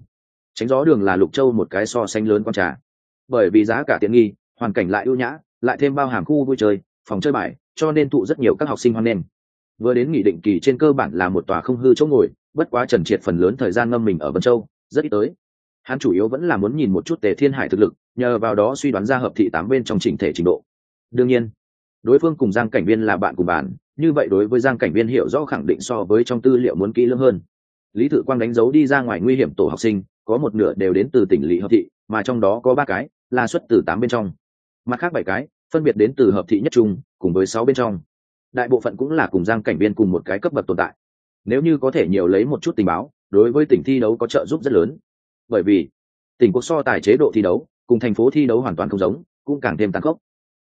Tránh gió đường là lục châu một cái so sánh lớn con trà. Bởi vì giá cả tiện nghi hoàn cảnh lại ưu nhã, lại thêm bao hàm khu vui chơi, phòng chơi bài, cho nên tụ rất nhiều các học sinh hoan nghênh. Vừa đến nghị định kỳ trên cơ bản là một tòa không hư chỗ ngồi, bất quá trần triệt phần lớn thời gian ngâm mình ở vân châu, rất ít tới. Hắn chủ yếu vẫn là muốn nhìn một chút tề thiên hải thực lực, nhờ vào đó suy đoán ra hợp thị tám bên trong trình thể trình độ. Đương nhiên, đối phương cùng giang cảnh viên là bạn cùng bạn, như vậy đối với giang cảnh viên hiểu rõ khẳng định so với trong tư liệu muốn kỹ lưỡng hơn. Lý tự quang đánh dấu đi ra ngoài nguy hiểm tổ học sinh, có một nửa đều đến từ tỉnh lỵ hợp thị, mà trong đó có ba cái là xuất từ tám bên trong mặt khác bảy cái, phân biệt đến từ hợp thị nhất trung, cùng với sáu bên trong. Đại bộ phận cũng là cùng giang cảnh viên cùng một cái cấp bậc tồn tại. Nếu như có thể nhiều lấy một chút tình báo, đối với tỉnh thi đấu có trợ giúp rất lớn. Bởi vì, tỉnh quốc so tài chế độ thi đấu, cùng thành phố thi đấu hoàn toàn không giống, cũng càng thêm tăng khốc.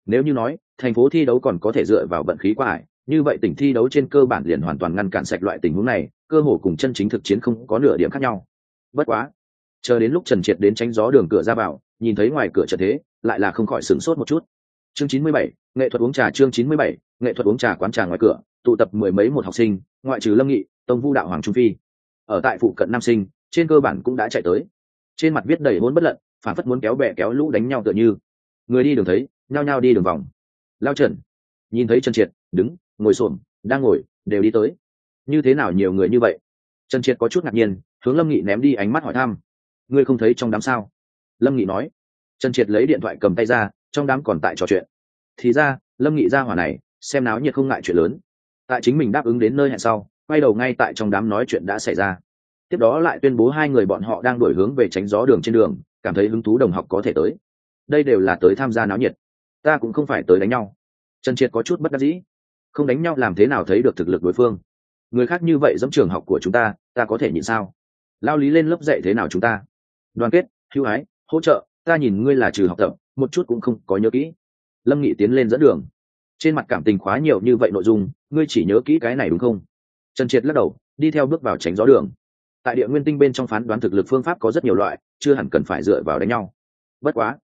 Nếu như nói, thành phố thi đấu còn có thể dựa vào vận khí qua ải, như vậy tỉnh thi đấu trên cơ bản liền hoàn toàn ngăn cản sạch loại tình huống này, cơ hồ cùng chân chính thực chiến không có nửa điểm khác nhau. Bất quá, chờ đến lúc trần triệt đến tránh gió đường cửa ra vào, nhìn thấy ngoài cửa trợ thế lại là không khỏi sửng sốt một chút. Chương chín mươi bảy, nghệ thuật uống trà, chương chín mươi bảy, nghệ thuật uống trà quán trà ngoài cửa, tụ tập mười mấy một học sinh, ngoại trừ lâm nghị, tông vu đạo hoàng trung phi. Ở tại phụ cận nam sinh, trên cơ bản cũng đã chạy tới. Trên mặt viết đầy hôn bất lận, phản phất muốn kéo bè kéo lũ đánh nhau tựa như. Người đi đường thấy, nhao nhao đi đường vòng. Lao trần, nhìn thấy trần triệt, đứng, ngồi xổm, đang ngồi, đều đi tới. Như thế nào nhiều người như vậy? Trần triệt có chút ngạc nhiên, hướng lâm nghị ném đi ánh mắt hỏi thăm. Ngươi không thấy trong đám sao? Lâm nghị nói trần triệt lấy điện thoại cầm tay ra, trong đám còn tại trò chuyện. Thì ra, lâm nghị ra hỏa này, xem náo nhiệt không ngại chuyện lớn. Tại chính mình đáp ứng đến nơi hẹn sau, quay đầu ngay tại trong đám nói chuyện đã xảy ra. Tiếp đó lại tuyên bố hai người bọn họ đang đổi hướng về tránh gió đường trên đường, cảm thấy hứng thú đồng học có thể tới. Đây đều là tới tham gia náo nhiệt. Ta cũng không phải tới đánh nhau. Trần triệt có chút bất đắc dĩ. Không đánh nhau làm thế nào thấy được thực lực đối phương? Người khác như vậy giống trường học của chúng ta ta có thể nhịn sao? Lao lý lên lớp dạy thế nào chúng ta? Đoàn kết, hữu ái, hỗ trợ ta nhìn ngươi là trừ học tập, một chút cũng không có nhớ kỹ. Lâm nghị tiến lên dẫn đường. Trên mặt cảm tình khóa nhiều như vậy nội dung, ngươi chỉ nhớ kỹ cái này đúng không? Trần triệt lắc đầu, đi theo bước vào tránh gió đường. Tại địa nguyên tinh bên trong phán đoán thực lực phương pháp có rất nhiều loại, chưa hẳn cần phải dựa vào đánh nhau. Bất quá,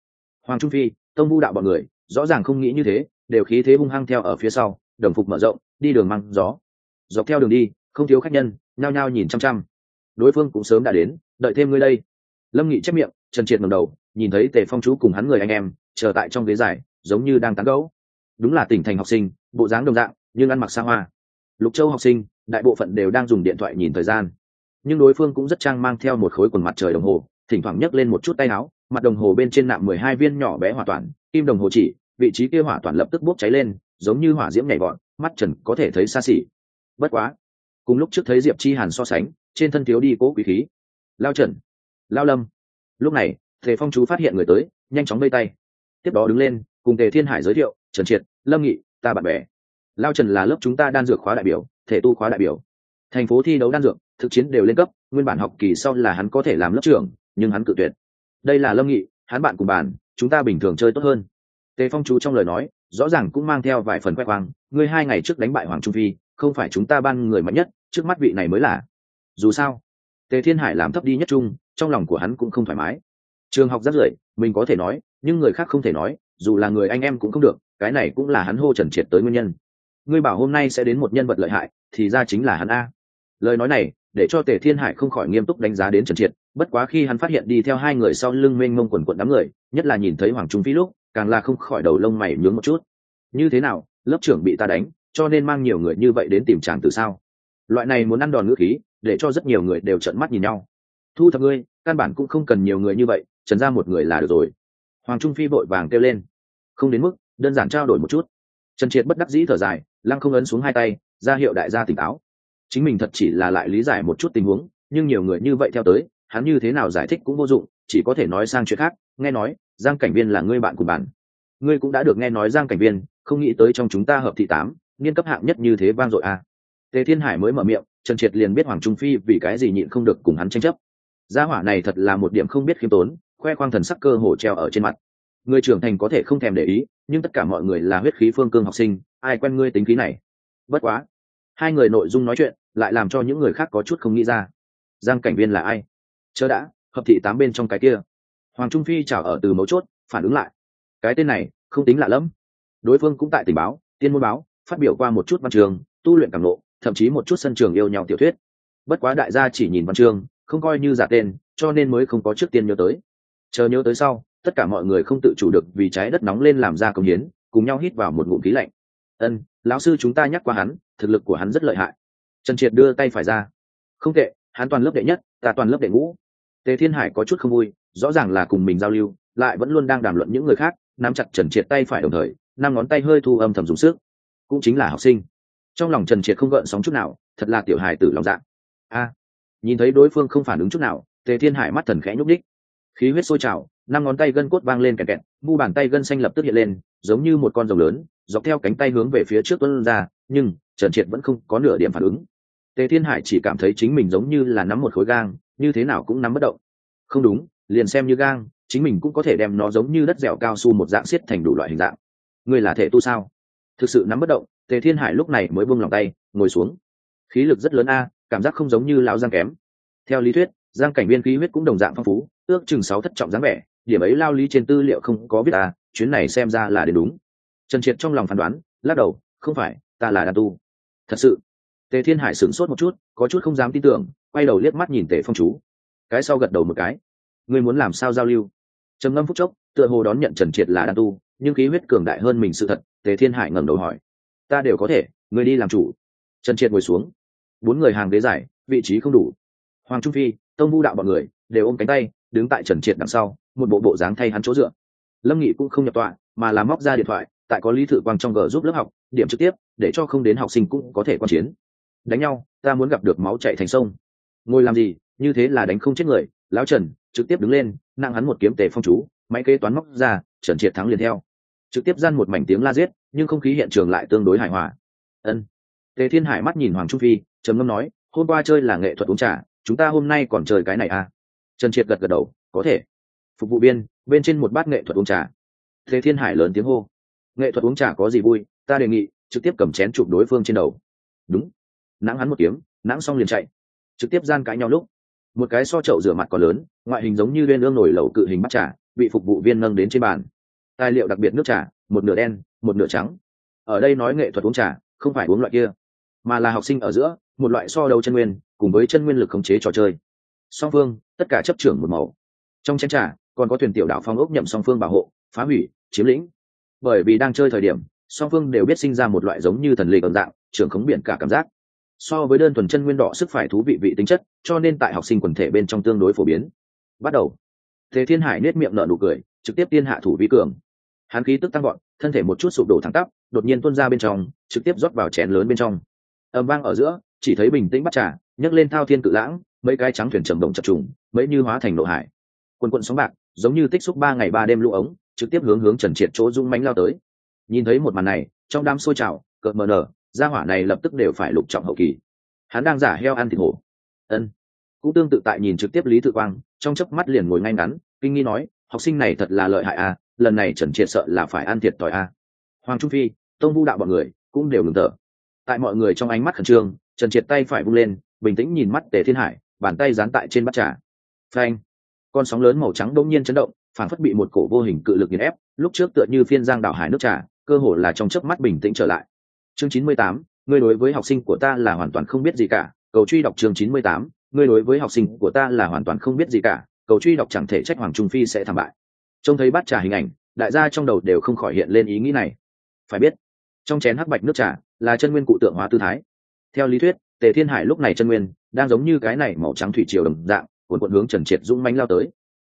hoàng trung phi, tông vu đạo bọn người, rõ ràng không nghĩ như thế, đều khí thế hung hăng theo ở phía sau, đồng phục mở rộng, đi đường măng gió. Dọc theo đường đi, không thiếu khách nhân, nhao nhao nhìn chăm chăm. Đối phương cũng sớm đã đến, đợi thêm ngươi đây. Lâm nghị chép miệng, trần triệt ngầm đầu nhìn thấy tề phong chú cùng hắn người anh em, chờ tại trong ghế dài, giống như đang tán gẫu. Đúng là tỉnh thành học sinh, bộ dáng đồng dạng, nhưng ăn mặc xa hoa. Lục châu học sinh, đại bộ phận đều đang dùng điện thoại nhìn thời gian. Nhưng đối phương cũng rất trang mang theo một khối quần mặt trời đồng hồ, thỉnh thoảng nhấc lên một chút tay áo, mặt đồng hồ bên trên nạm mười hai viên nhỏ bé hỏa toàn, kim đồng hồ chỉ, vị trí kia hỏa toàn lập tức bốc cháy lên, giống như hỏa diễm nhảy vọt, mắt trần có thể thấy xa xỉ. Bất quá, cùng lúc trước thấy diệp chi hàn so sánh, trên thân thiếu đi cố quý khí. Lao trần, lao lâm. Lúc này tề phong chú phát hiện người tới, nhanh chóng vây tay. Tiếp đó đứng lên, cùng tề thiên hải giới thiệu, trần triệt, lâm nghị, ta bạn bè. Lao trần là lớp chúng ta đan dược khóa đại biểu, thể tu khóa đại biểu. Thành phố thi đấu đan dược, thực chiến đều lên cấp, nguyên bản học kỳ sau là hắn có thể làm lớp trưởng, nhưng hắn cự tuyệt. Đây là lâm nghị, hắn bạn cùng bàn, chúng ta bình thường chơi tốt hơn. Tề phong chú trong lời nói, rõ ràng cũng mang theo vài phần khoe khoang, ngươi hai ngày trước đánh bại hoàng trung phi, không phải chúng ta ban người mạnh nhất, trước mắt vị này mới là. Dù sao. Tề thiên hải làm thấp đi nhất trung, trong lòng của hắn cũng không thoải mái trường học rất rưởi, mình có thể nói, nhưng người khác không thể nói, dù là người anh em cũng không được, cái này cũng là hắn hô trần triệt tới nguyên nhân. Ngươi bảo hôm nay sẽ đến một nhân vật lợi hại, thì ra chính là hắn a. Lời nói này, để cho tề thiên hải không khỏi nghiêm túc đánh giá đến trần triệt bất quá khi hắn phát hiện đi theo hai người sau lưng mênh mông quần quận đám người, nhất là nhìn thấy hoàng trung phi lúc, càng là không khỏi đầu lông mày nhướng một chút. Như thế nào, lớp trưởng bị ta đánh, cho nên mang nhiều người như vậy đến tìm chàng từ sao? Loại này muốn ăn đòn ngữ khí, để cho rất nhiều người đều trợn mắt nhìn nhau. Thu thập ngươi, căn bản cũng không cần nhiều người như vậy trần ra một người là được rồi. Hoàng trung phi vội vàng kêu lên. Không đến mức, đơn giản trao đổi một chút. Trần triệt bất đắc dĩ thở dài, lăng không ấn xuống hai tay, ra hiệu đại gia tỉnh táo. Chính mình thật chỉ là lại lý giải một chút tình huống, nhưng nhiều người như vậy theo tới, hắn như thế nào giải thích cũng vô dụng, chỉ có thể nói sang chuyện khác, nghe nói, giang cảnh viên là ngươi bạn của bạn. Ngươi cũng đã được nghe nói giang cảnh viên, không nghĩ tới trong chúng ta hợp thị tám, niên cấp hạng nhất như thế vang dội à. tề thiên hải mới mở miệng, trần triệt liền biết hoàng trung phi vì cái gì nhịn không được cùng hắn tranh chấp. Gia hỏa này thật là một điểm không biết khiêm tốn khoe khoang thần sắc cơ hồ treo ở trên mặt. Người trưởng thành có thể không thèm để ý, nhưng tất cả mọi người là huyết khí phương cương học sinh, ai quen ngươi tính khí này? Bất quá, hai người nội dung nói chuyện lại làm cho những người khác có chút không nghĩ ra. Giang cảnh viên là ai? Chớ đã, hợp thị tám bên trong cái kia. Hoàng trung phi chào ở từ mấu chốt, phản ứng lại. Cái tên này, không tính lạ lẫm. Đối phương cũng tại tình báo, tiên môn báo, phát biểu qua một chút văn trường, tu luyện cảm lộ thậm chí một chút sân trường yêu nhau tiểu thuyết. Bất quá đại gia chỉ nhìn văn chương không coi như giả tên, cho nên mới không có trước tiên nhớ tới chờ nhớ tới sau, tất cả mọi người không tự chủ được vì trái đất nóng lên làm ra công hiến, cùng nhau hít vào một ngụm khí lạnh. Ân, lão sư chúng ta nhắc qua hắn, thực lực của hắn rất lợi hại. Trần triệt đưa tay phải ra. Không tệ, hắn toàn lớp đệ nhất, ta toàn lớp đệ ngũ. Tề thiên hải có chút không vui, rõ ràng là cùng mình giao lưu, lại vẫn luôn đang đàm luận những người khác, nắm chặt trần triệt tay phải đồng thời, năm ngón tay hơi thu âm thầm dùng sức. Cũng chính là học sinh. Trong lòng trần triệt không gợn sóng chút nào, thật là tiểu hài tử lòng dạ. A. Nhìn thấy đối phương không phản ứng chút nào, tề thiên hải mắt thần khẽ nhúc đích khí huyết sôi trào, năm ngón tay gân cốt vang lên kẹt kẹt, mu bàn tay gân xanh lập tức hiện lên, giống như một con rồng lớn, dọc theo cánh tay hướng về phía trước tuân ra, nhưng, trần triệt vẫn không có nửa điểm phản ứng. Tề thiên hải chỉ cảm thấy chính mình giống như là nắm một khối gang, như thế nào cũng nắm bất động. Không đúng, liền xem như gang, chính mình cũng có thể đem nó giống như đất dẻo cao su một dạng xiết thành đủ loại hình dạng. Người là thể tu sao? Thực sự nắm bất động, tề thiên hải lúc này mới buông lòng tay, ngồi xuống. Khí lực rất lớn a, cảm giác không giống như lão giang kém. Theo lý thuyết giang cảnh viên khí huyết cũng đồng dạng phong phú, ước chừng sáu thất trọng dáng vẻ, điểm ấy lao lý trên tư liệu không có biết à chuyến này xem ra là đến đúng. Trần triệt trong lòng phán đoán, lắc đầu, không phải, ta là đàn tu. Thật sự, tề thiên hải sửng sốt một chút, có chút không dám tin tưởng, quay đầu liếc mắt nhìn tề phong chú. Cái sau gật đầu một cái. Ngươi muốn làm sao giao lưu? Trầm ngâm phúc chốc, tựa hồ đón nhận trần triệt là đàn tu, nhưng khí huyết cường đại hơn mình sự thật, tề thiên hải ngẩng đầu hỏi. Ta đều có thể, ngươi đi làm chủ. Trần triệt ngồi xuống. Bốn người hàng ghế giải vị trí không đủ. Hoàng trung phi tông vu đạo bọn người đều ôm cánh tay đứng tại trần triệt đằng sau một bộ bộ dáng thay hắn chỗ dựa lâm nghị cũng không nhập tọa mà là móc ra điện thoại tại có lý thử quang trong g giúp lớp học điểm trực tiếp để cho không đến học sinh cũng có thể quan chiến đánh nhau ta muốn gặp được máu chạy thành sông ngồi làm gì như thế là đánh không chết người lão trần trực tiếp đứng lên nặng hắn một kiếm tề phong chú máy kế toán móc ra trần triệt thắng liền theo trực tiếp gian một mảnh tiếng la giết nhưng không khí hiện trường lại tương đối hài hòa ân tề thiên hải mắt nhìn hoàng trung phi trầm ngâm nói hôm qua chơi là nghệ thuật uống trà chúng ta hôm nay còn chơi cái này à? Trần triệt gật gật đầu, có thể. Phục vụ viên, bên trên một bát nghệ thuật uống trà. Thế thiên hải lớn tiếng hô. Nghệ thuật uống trà có gì vui? Ta đề nghị, trực tiếp cầm chén chụp đối phương trên đầu. Đúng. Nắng hắn một kiếm, nắng xong liền chạy. Trực tiếp gian cãi nhau lúc, một cái so chậu rửa mặt còn lớn, ngoại hình giống như lên ương nổi lẩu cự hình bắt trà, bị phục vụ viên nâng đến trên bàn. Tài liệu đặc biệt nước trà, một nửa đen, một nửa trắng. Ở đây nói nghệ thuật uống trà, không phải uống loại kia, mà là học sinh ở giữa, một loại so đầu chân nguyên cùng với chân nguyên lực khống chế trò chơi. Song phương, tất cả chấp trưởng một màu. Trong chén trà, còn có thuyền tiểu đảo phong ốc nhậm song phương bảo hộ, phá hủy, chiếm lĩnh. Bởi vì đang chơi thời điểm, song phương đều biết sinh ra một loại giống như thần lịch ẩn dạng, trưởng khống biển cả cảm giác. So với đơn thuần chân nguyên đỏ sức phải thú vị vị tính chất, cho nên tại học sinh quần thể bên trong tương đối phổ biến. Bắt đầu. Thế thiên hải nết miệng nở nụ cười, trực tiếp tiên hạ thủ vi cường. Hắn khí tức tăng gọn thân thể một chút sụp đổ thẳng tắp, đột nhiên tuôn ra bên trong, trực tiếp rót vào chén lớn bên trong. Ầm vang ở giữa, chỉ thấy bình tĩnh bắt trà nhấc lên thao thiên cự lãng, mấy cái trắng thuyền trầm động chập trùng, mấy như hóa thành nội hải. Quần quận sóng bạc, giống như tích xúc ba ngày ba đêm lũ ống, trực tiếp hướng hướng trần triệt chỗ dung mánh lao tới. Nhìn thấy một màn này, trong đám sôi trào, cợt mờ nở, gia hỏa này lập tức đều phải lục trọng hậu kỳ. Hắn đang giả heo ăn thịt hổ. Ân. Cũng tương tự tại nhìn trực tiếp lý tự quang, trong chớp mắt liền ngồi ngay ngắn, kinh nghi nói, học sinh này thật là lợi hại à lần này trần triệt sợ là phải ăn thiệt tỏi à. Hoàng trung phi, tông vu đạo bọn người cũng đều ngừng thở. Tại mọi người trong ánh mắt khẩn trương, trần triệt tay phải vung lên bình tĩnh nhìn mắt tề thiên hải, bàn tay dán tại trên bát trà. Phanh! Con sóng lớn màu trắng đông nhiên chấn động phản phất bị một cổ vô hình cự lực nghiền ép, lúc trước tựa như phiên giang đảo hải nước trà, cơ hồ là trong chớp mắt bình tĩnh trở lại. Chương chín mươi tám, ngươi đối với học sinh của ta là hoàn toàn không biết gì cả, cầu truy đọc chương chín mươi tám, ngươi đối với học sinh của ta là hoàn toàn không biết gì cả, cầu truy đọc chẳng thể trách hoàng trung phi sẽ thảm bại. Trông thấy bát trà hình ảnh, đại gia trong đầu đều không khỏi hiện lên ý nghĩ này. Phải biết, trong chén hắc bạch nước trà là chân nguyên cụ tượng hóa tư thái. Theo lý thuyết tề thiên hải lúc này chân nguyên đang giống như cái này màu trắng thủy triều đồng dạng cuộn cuộn hướng trần triệt dũng manh lao tới.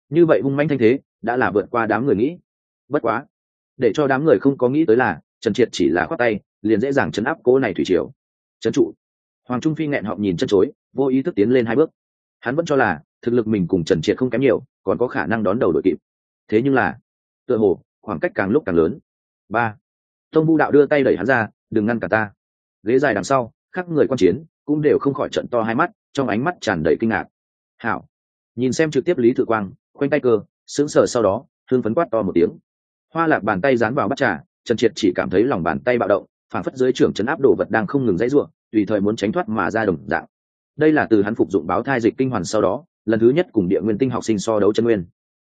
Như vậy hung manh thanh thế, đã là vượt qua đám người nghĩ. Bất quá, để cho đám người không có nghĩ tới là, trần triệt chỉ là khoát tay, liền dễ dàng chấn áp cố này thủy triều. Trấn trụ. Hoàng trung phi nghẹn họng nhìn chân chối, vô ý thức tiến lên hai bước. Hắn vẫn cho là, thực lực mình cùng trần triệt không kém nhiều, còn có khả năng đón đầu đội kịp. Thế nhưng là, tựa hồ, khoảng cách càng lúc càng lớn. Ba. Tông bu đạo đưa tay đẩy hắn ra, đừng ngăn cả ta. Ghế dài đằng sau, khắc người quan chiến cũng đều không khỏi trận to hai mắt, trong ánh mắt tràn đầy kinh ngạc. Hảo. Nhìn xem trực tiếp lý thự quang, khoanh tay cơ, sững sờ sau đó thương phấn quát to một tiếng. Hoa lạc bàn tay dán vào bắt trà, trần triệt chỉ cảm thấy lòng bàn tay bạo động phản phất dưới trưởng chấn áp đồ vật đang không ngừng dãy ruộng tùy thời muốn tránh thoát mà ra đồng dạng. Đây là từ hắn phục dụng báo thai dịch kinh hoàn sau đó, lần thứ nhất cùng địa nguyên tinh học sinh so đấu chân nguyên.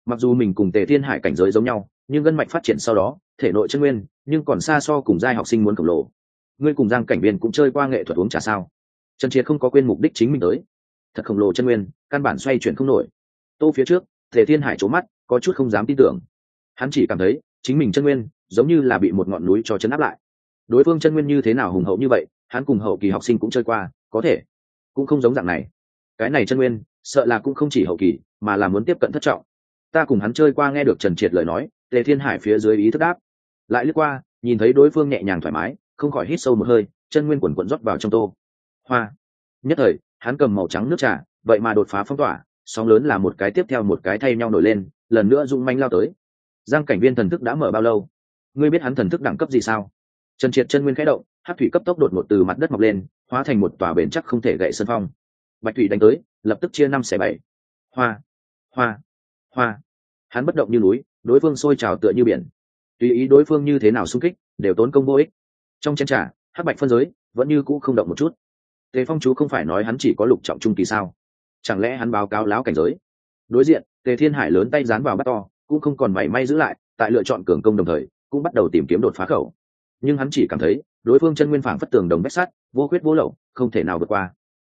Mặc dù mình cùng tề thiên hải cảnh giới giống nhau, nhưng gân mạch phát triển sau đó, thể nội chân nguyên, nhưng còn xa so cùng giai học sinh muốn khổng lồ. Ngươi cùng giang cảnh viên cũng chơi qua nghệ thuật uống trà sao? Trần triệt không có quên mục đích chính mình tới. Thật khổng lồ chân nguyên, căn bản xoay chuyển không nổi. Tô phía trước thể thiên hải trố mắt, có chút không dám tin tưởng. Hắn chỉ cảm thấy, chính mình chân nguyên, giống như là bị một ngọn núi cho chấn áp lại. Đối phương chân nguyên như thế nào hùng hậu như vậy, hắn cùng hậu kỳ học sinh cũng chơi qua, có thể cũng không giống dạng này. Cái này chân nguyên, sợ là cũng không chỉ hậu kỳ, mà là muốn tiếp cận thất trọng. Ta cùng hắn chơi qua nghe được trần triệt lời nói, tề thiên hải phía dưới ý thức đáp. Lại lướt qua, nhìn thấy đối phương nhẹ nhàng thoải mái, không khỏi hít sâu một hơi, chân nguyên quần quận rót vào trong tô hoa. Nhất thời, hắn cầm màu trắng nước trà, vậy mà đột phá phong tỏa, sóng lớn là một cái tiếp theo một cái thay nhau nổi lên, lần nữa rung manh lao tới. Giang cảnh viên thần thức đã mở bao lâu? Ngươi biết hắn thần thức đẳng cấp gì sao? Trần triệt chân nguyên khẽ động hát thủy cấp tốc đột ngột từ mặt đất mọc lên, hóa thành một tòa bền chắc không thể gậy sân phong. Bạch thủy đánh tới, lập tức chia năm xẻ bảy. Hoa. Hoa. Hoa. Hắn bất động như núi, đối phương sôi trào tựa như biển. Tùy ý đối phương như thế nào xung kích, đều tốn công vô ích. Trong chân trà, hắc bạch phân giới vẫn như cũ không động một chút tề phong chú không phải nói hắn chỉ có lục trọng trung kỳ sao? Chẳng lẽ hắn báo cáo láo cảnh giới? Đối diện, tề thiên hải lớn tay dán vào bắt to, cũng không còn mảy may giữ lại, tại lựa chọn cường công đồng thời, cũng bắt đầu tìm kiếm đột phá khẩu. Nhưng hắn chỉ cảm thấy, đối phương chân nguyên phảng phất tường đồng bách sắt, vô khuyết vô lậu, không thể nào vượt qua.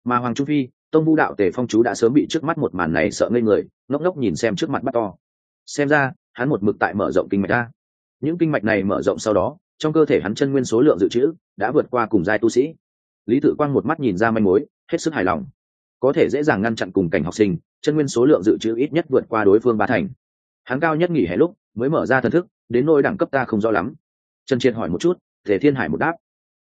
Mà hoàng trung phi, tông vu đạo tề phong chú đã sớm bị trước mắt một màn này sợ ngây người, ngốc ngốc nhìn xem trước mặt bắt to. Xem ra, hắn một mực tại mở rộng kinh mạch ra. Những kinh mạch này mở rộng sau đó, trong cơ thể hắn chân nguyên số lượng dự trữ, đã vượt qua cùng giai tu sĩ lý tự quang một mắt nhìn ra manh mối, hết sức hài lòng. Có thể dễ dàng ngăn chặn cùng cảnh học sinh, chân nguyên số lượng dự trữ ít nhất vượt qua đối phương ba thành. Hắn cao nhất nghỉ hè lúc, mới mở ra thần thức, đến nôi đẳng cấp ta không rõ lắm. Trần triệt hỏi một chút thể thiên hải một đáp.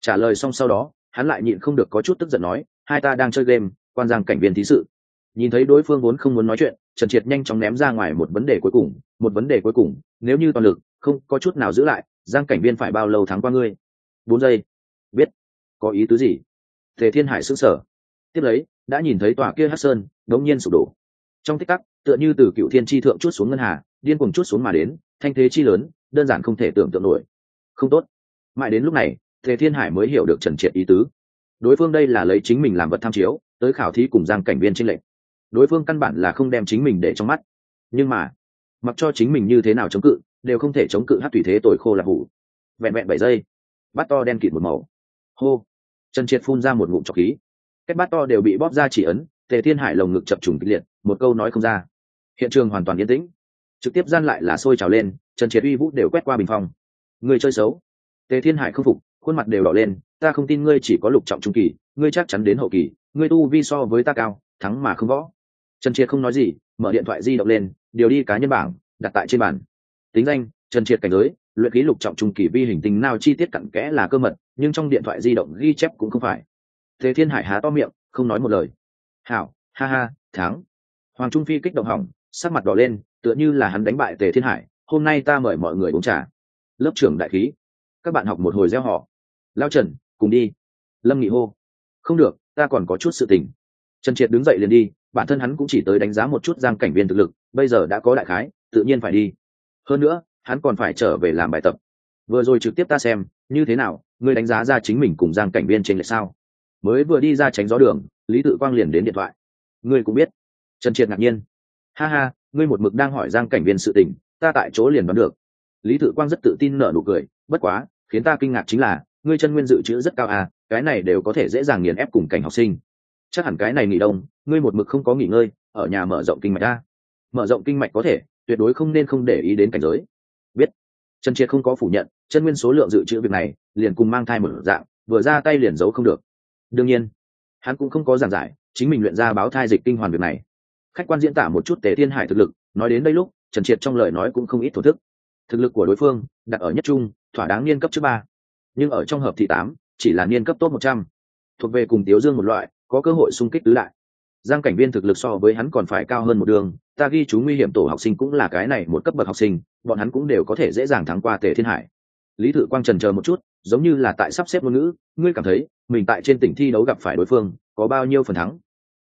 Trả lời xong sau đó, hắn lại nhịn không được có chút tức giận nói, hai ta đang chơi game, quan giang cảnh viên thí sự. Nhìn thấy đối phương vốn không muốn nói chuyện, trần triệt nhanh chóng ném ra ngoài một vấn đề cuối cùng, một vấn đề cuối cùng, nếu như toàn lực, không có chút nào giữ lại, giang cảnh viên phải bao lâu thắng qua ngươi? Bốn giây. Biết. Có ý tứ gì? Tề thiên hải sững sờ. Tiếp lấy, đã nhìn thấy tòa kia hát sơn, đống nhiên sụp đổ. Trong tích tắc, tựa như từ cựu thiên tri thượng chút xuống ngân hà, điên cùng chút xuống mà đến, thanh thế chi lớn, đơn giản không thể tưởng tượng nổi. Không tốt. Mãi đến lúc này, tề thiên hải mới hiểu được trần triệt ý tứ. Đối phương đây là lấy chính mình làm vật tham chiếu, tới khảo thí cùng giang cảnh viên tranh lệnh. đối phương căn bản là không đem chính mình để trong mắt. Nhưng mà, mặc cho chính mình như thế nào chống cự, đều không thể chống cự hát thủy thế tồi khô là hủ. Vẹn vẹn bảy giây, bắt to đen kịt một màu. Hô trần triệt phun ra một ngụm trọc khí. Các bát to đều bị bóp ra chỉ ấn, tề thiên hải lồng ngực chập trùng kịch liệt, một câu nói không ra. Hiện trường hoàn toàn yên tĩnh. Trực tiếp gian lại là sôi trào lên, trần triệt uy vũ đều quét qua bình phong. Người chơi xấu. Tề thiên hải không phục, khuôn mặt đều đỏ lên, ta không tin ngươi chỉ có lục trọng trung kỳ, ngươi chắc chắn đến hậu kỳ, ngươi tu vi so với ta cao, thắng mà không võ trần triệt không nói gì, mở điện thoại di động lên, điều đi cá nhân bảng, đặt tại trên bàn. Tính danh, trần triệt cảnh giới luyện ký lục trọng trung kỳ vi hình tinh nào chi tiết cặn kẽ là cơ mật, nhưng trong điện thoại di động ghi chép cũng không phải. Thế thiên hải há to miệng, không nói một lời. Hảo, ha ha, thắng. Hoàng trung phi kích động hỏng, sắc mặt đỏ lên, tựa như là hắn đánh bại tề thiên hải, hôm nay ta mời mọi người uống trà. Lớp trưởng đại khí. Các bạn học một hồi gieo họ. Lao trần, cùng đi. Lâm nghị hô. Không được, ta còn có chút sự tình. Trần triệt đứng dậy liền đi, bản thân hắn cũng chỉ tới đánh giá một chút giang cảnh viên thực lực, bây giờ đã có đại khái, tự nhiên phải đi. Hơn nữa hắn còn phải trở về làm bài tập. Vừa rồi trực tiếp ta xem, như thế nào, ngươi đánh giá ra chính mình cùng giang cảnh viên trên lệch sao? Mới vừa đi ra tránh gió đường, lý tự quang liền đến điện thoại. Ngươi cũng biết. Trần triệt ngạc nhiên. Ha ha, ngươi một mực đang hỏi giang cảnh viên sự tình, ta tại chỗ liền đoán được. Lý tự quang rất tự tin nở nụ cười, bất quá, khiến ta kinh ngạc chính là, ngươi chân nguyên dự trữ rất cao à cái này đều có thể dễ dàng nghiền ép cùng cảnh học sinh. Chắc hẳn cái này nghỉ đông, ngươi một mực không có nghỉ ngơi, ở nhà mở rộng kinh mạch ta mở rộng kinh mạch có thể, tuyệt đối không nên không để ý đến cảnh giới biết. Trần triệt không có phủ nhận, chân nguyên số lượng dự trữ việc này, liền cùng mang thai một dạng, vừa ra tay liền giấu không được. Đương nhiên, hắn cũng không có giảng giải, chính mình luyện ra báo thai dịch kinh hoàn việc này. Khách quan diễn tả một chút tề thiên hải thực lực, nói đến đây lúc, trần triệt trong lời nói cũng không ít thổ thức. Thực lực của đối phương, đặt ở nhất trung, thỏa đáng niên cấp trước ba. Nhưng ở trong hợp thị tám, chỉ là niên cấp tốt một trăm. Thuộc về cùng tiếu dương một loại, có cơ hội xung kích tứ lại. giang cảnh viên thực lực so với hắn còn phải cao hơn một đường, ta ghi chú nguy hiểm tổ học sinh cũng là cái này một cấp bậc học sinh bọn hắn cũng đều có thể dễ dàng thắng qua tề thiên hải. Lý thự quang trần chờ một chút, giống như là tại sắp xếp ngôn ngữ, ngươi cảm thấy, mình tại trên tỉnh thi đấu gặp phải đối phương, có bao nhiêu phần thắng?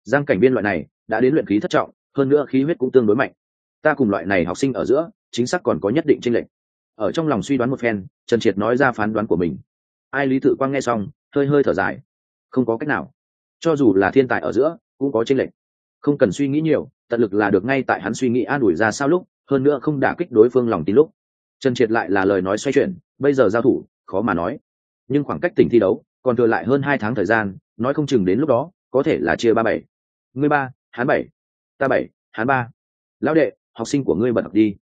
Giang cảnh viên loại này, đã đến luyện khí thất trọng, hơn nữa khí huyết cũng tương đối mạnh. Ta cùng loại này học sinh ở giữa, chính xác còn có nhất định tranh lệch. Ở trong lòng suy đoán một phen, trần triệt nói ra phán đoán của mình. Ai lý tự quang nghe xong, hơi hơi thở dài. Không có cách nào. Cho dù là thiên tài ở giữa, cũng có tranh lệch. Không cần suy nghĩ nhiều, tận lực là được ngay tại hắn suy nghĩ an ủi ra sao lúc hơn nữa không đả kích đối phương lòng tin lúc. Trần triệt lại là lời nói xoay chuyển, bây giờ giao thủ, khó mà nói. Nhưng khoảng cách tỉnh thi đấu, còn thừa lại hơn hai tháng thời gian, nói không chừng đến lúc đó, có thể là chia ba bảy. Ngươi ba, hắn bảy. Ta bảy, hắn ba. Lão đệ, học sinh của ngươi bật học đi.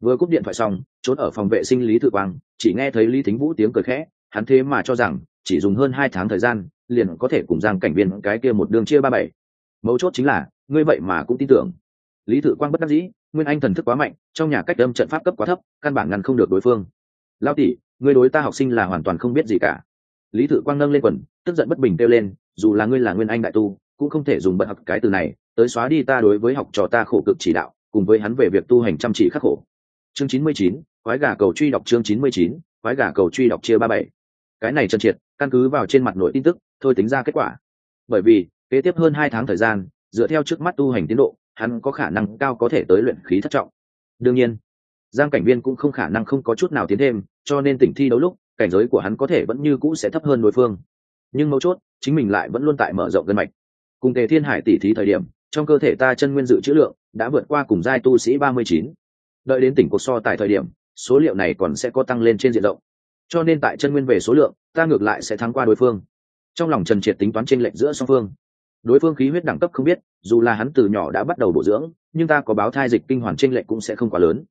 Vừa cúp điện thoại xong, trốn ở phòng vệ sinh lý tự quang, chỉ nghe thấy lý thính vũ tiếng cười khẽ, hắn thế mà cho rằng, chỉ dùng hơn hai tháng thời gian, liền có thể cùng giang cảnh viên cái kia một đường chia ba bảy. Mấu chốt chính là, ngươi vậy mà cũng tin tưởng. Lý tự quang bất đắc dĩ nguyên anh thần thức quá mạnh, trong nhà cách âm trận pháp cấp quá thấp, căn bản ngăn không được đối phương. Lao tỷ ngươi đối ta học sinh là hoàn toàn không biết gì cả. Lý thự quang nâng lên quần, tức giận bất bình kêu lên, dù là ngươi là nguyên anh đại tu, cũng không thể dùng bật học cái từ này, tới xóa đi ta đối với học trò ta khổ cực chỉ đạo, cùng với hắn về việc tu hành chăm chỉ khắc khổ. Chương chín mươi chín, quái gà cầu truy đọc chương chín mươi chín, quái gà cầu truy đọc chia ba bảy. Cái này chân triệt, căn cứ vào trên mặt nội tin tức, thôi tính ra kết quả. Bởi vì, kế tiếp hơn hai tháng thời gian, dựa theo trước mắt tu hành tiến độ hắn có khả năng cao có thể tới luyện khí thất trọng. Đương nhiên, giang cảnh viên cũng không khả năng không có chút nào tiến thêm, cho nên tỉnh thi đấu lúc, cảnh giới của hắn có thể vẫn như cũ sẽ thấp hơn đối phương. Nhưng mấu chốt, chính mình lại vẫn luôn tại mở rộng gân mạch. Cùng tề thiên hải tỉ thí thời điểm, trong cơ thể ta chân nguyên dự trữ lượng đã vượt qua cùng giai tu sĩ ba mươi chín. Đợi đến tỉnh cuộc so tại thời điểm, số liệu này còn sẽ có tăng lên trên diện rộng. Cho nên tại chân nguyên về số lượng, ta ngược lại sẽ thắng qua đối phương. Trong lòng trần triệt tính toán tranh lệch giữa song phương đối phương khí huyết đẳng cấp không biết, dù là hắn từ nhỏ đã bắt đầu bổ dưỡng, nhưng ta có báo thai dịch kinh hoàn tranh lệch cũng sẽ không quá lớn.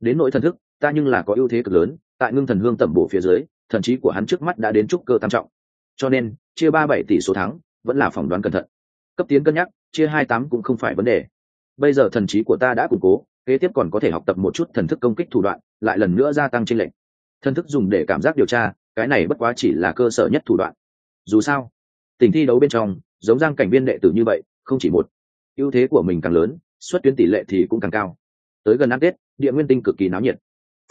Đến nỗi thần thức, ta nhưng là có ưu thế cực lớn, tại ngưng thần hương tẩm bổ phía dưới, thần trí của hắn trước mắt đã đến trúc cơ tam trọng. Cho nên, chia ba bảy tỷ số thắng, vẫn là phỏng đoán cẩn thận. Cấp tiến cân nhắc, chia hai tám cũng không phải vấn đề. Bây giờ thần trí của ta đã củng cố, kế tiếp còn có thể học tập một chút thần thức công kích thủ đoạn, lại lần nữa gia tăng trên lệnh thần thức dùng để cảm giác điều tra, cái này bất quá chỉ là cơ sở nhất thủ đoạn. Dù sao, tình thi đấu bên trong giống giang cảnh viên đệ tử như vậy, không chỉ một. Ưu thế của mình càng lớn, xuất tuyến tỷ lệ thì cũng càng cao. Tới gần ăn tết, địa nguyên tinh cực kỳ náo nhiệt.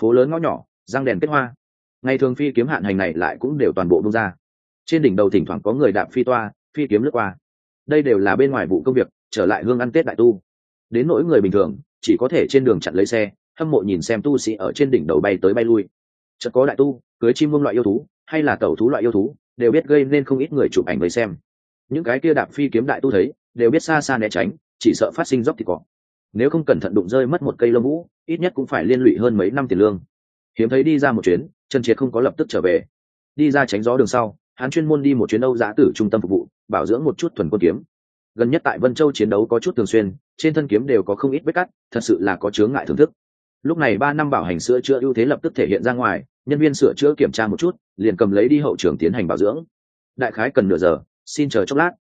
Phố lớn ngõ nhỏ răng đèn kết hoa. Ngày thường phi kiếm hạn hành này lại cũng đều toàn bộ bung ra. Trên đỉnh đầu thỉnh thoảng có người đạp phi toa, phi kiếm lướt qua. Đây đều là bên ngoài vụ công việc, trở lại hương ăn tết đại tu. Đến nỗi người bình thường, chỉ có thể trên đường chặn lấy xe, hâm mộ nhìn xem tu sĩ ở trên đỉnh đầu bay tới bay lui. Chợt có đại tu, cưới chim muông loại yêu thú, hay là tẩu thú loại yêu thú, đều biết gây nên không ít người chụp ảnh với xem những cái kia đạp phi kiếm đại tu thấy, đều biết xa xa né tránh, chỉ sợ phát sinh dốc thì có. Nếu không cẩn thận đụng rơi mất một cây lông vũ, ít nhất cũng phải liên lụy hơn mấy năm tiền lương. Hiếm thấy đi ra một chuyến, trần triệt không có lập tức trở về. Đi ra tránh gió đường sau, hắn chuyên môn đi một chuyến âu giã tử trung tâm phục vụ, bảo dưỡng một chút thuần quân kiếm. Gần nhất tại vân châu chiến đấu có chút thường xuyên, trên thân kiếm đều có không ít vết cắt, thật sự là có chướng ngại thưởng thức. Lúc này ba năm bảo hành sữa chữa ưu thế lập tức thể hiện ra ngoài, nhân viên sửa chữa kiểm tra một chút, liền cầm lấy đi hậu trường tiến hành bảo dưỡng. Đại khái cần nửa giờ xin chờ chốc lát.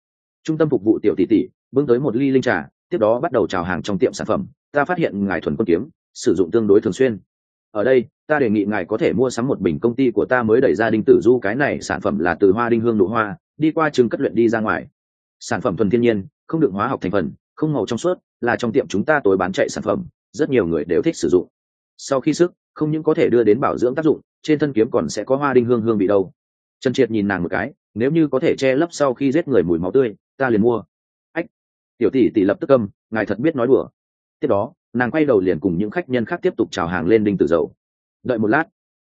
Trung tâm phục vụ tiểu tỷ tỷ, bưng tới một ly linh trà, tiếp đó bắt đầu chào hàng trong tiệm sản phẩm. Ta phát hiện ngài thuần quân kiếm, sử dụng tương đối thường xuyên. Ở đây, ta đề nghị ngài có thể mua sắm một bình công ty của ta mới đẩy ra đinh tử du. Cái này sản phẩm là từ hoa đinh hương nụ hoa, đi qua trường cất luyện đi ra ngoài. Sản phẩm thuần thiên nhiên, không đựng hóa học thành phần, không màu trong suốt, là trong tiệm chúng ta tối bán chạy sản phẩm, rất nhiều người đều thích sử dụng. Sau khi sức, không những có thể đưa đến bảo dưỡng tác dụng, trên thân kiếm còn sẽ có hoa đinh hương hương bị đâu trần triệt nhìn nàng một cái, nếu như có thể che lấp sau khi giết người mùi máu tươi, ta liền mua. Ách. Tiểu tỷ tỷ lập tức âm ngài thật biết nói đùa. Tiếp đó, nàng quay đầu liền cùng những khách nhân khác tiếp tục chào hàng lên đinh tử dầu. Đợi một lát,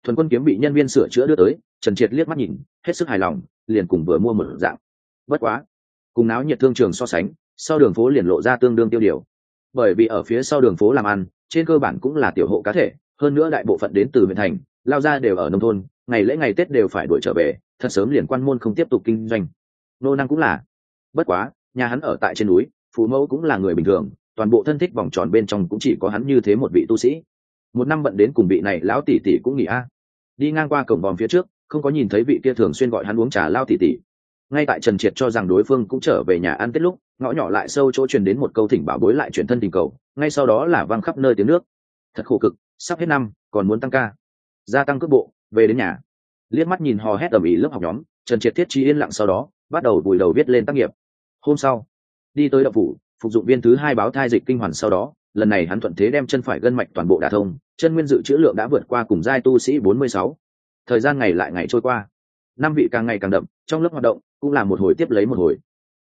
thuần quân kiếm bị nhân viên sửa chữa đưa tới, trần triệt liếc mắt nhìn, hết sức hài lòng, liền cùng vừa mua một dạng. Bất quá, cùng náo nhiệt thương trường so sánh, sau đường phố liền lộ ra tương đương tiêu điều. Bởi vì ở phía sau đường phố làm ăn, trên cơ bản cũng là tiểu hộ cá thể, hơn nữa đại bộ phận đến từ huyện thành, lao ra đều ở nông thôn ngày lễ ngày tết đều phải đuổi trở về, thật sớm liền quan môn không tiếp tục kinh doanh. Nô năng cũng là. Bất quá, nhà hắn ở tại trên núi, phụ mẫu cũng là người bình thường, toàn bộ thân thích vòng tròn bên trong cũng chỉ có hắn như thế một vị tu sĩ. Một năm bận đến cùng vị này lão tỷ tỷ cũng nghỉ a. Đi ngang qua cổng vòm phía trước, không có nhìn thấy vị kia thường xuyên gọi hắn uống trà lao tỷ tỷ. Ngay tại trần triệt cho rằng đối phương cũng trở về nhà ăn tết lúc, ngõ nhỏ lại sâu chỗ truyền đến một câu thỉnh bảo bối lại chuyển thân tình cầu, ngay sau đó là văng khắp nơi tiếng nước. Thật khổ cực, sắp hết năm, còn muốn tăng ca. Gia tăng cước bộ về đến nhà. Liếc mắt nhìn hò hét ầm ĩ lớp học nhóm, trần triệt thiết trí yên lặng sau đó, bắt đầu vùi đầu viết lên tác nghiệp. Hôm sau, đi tới đậu phủ, phục dụng viên thứ hai báo thai dịch kinh hoàn sau đó, lần này hắn thuận thế đem chân phải gân mạch toàn bộ đả thông, chân nguyên dự chữ lượng đã vượt qua cùng giai tu sĩ bốn mươi sáu. Thời gian ngày lại ngày trôi qua, năm vị càng ngày càng đậm, trong lớp hoạt động cũng là một hồi tiếp lấy một hồi.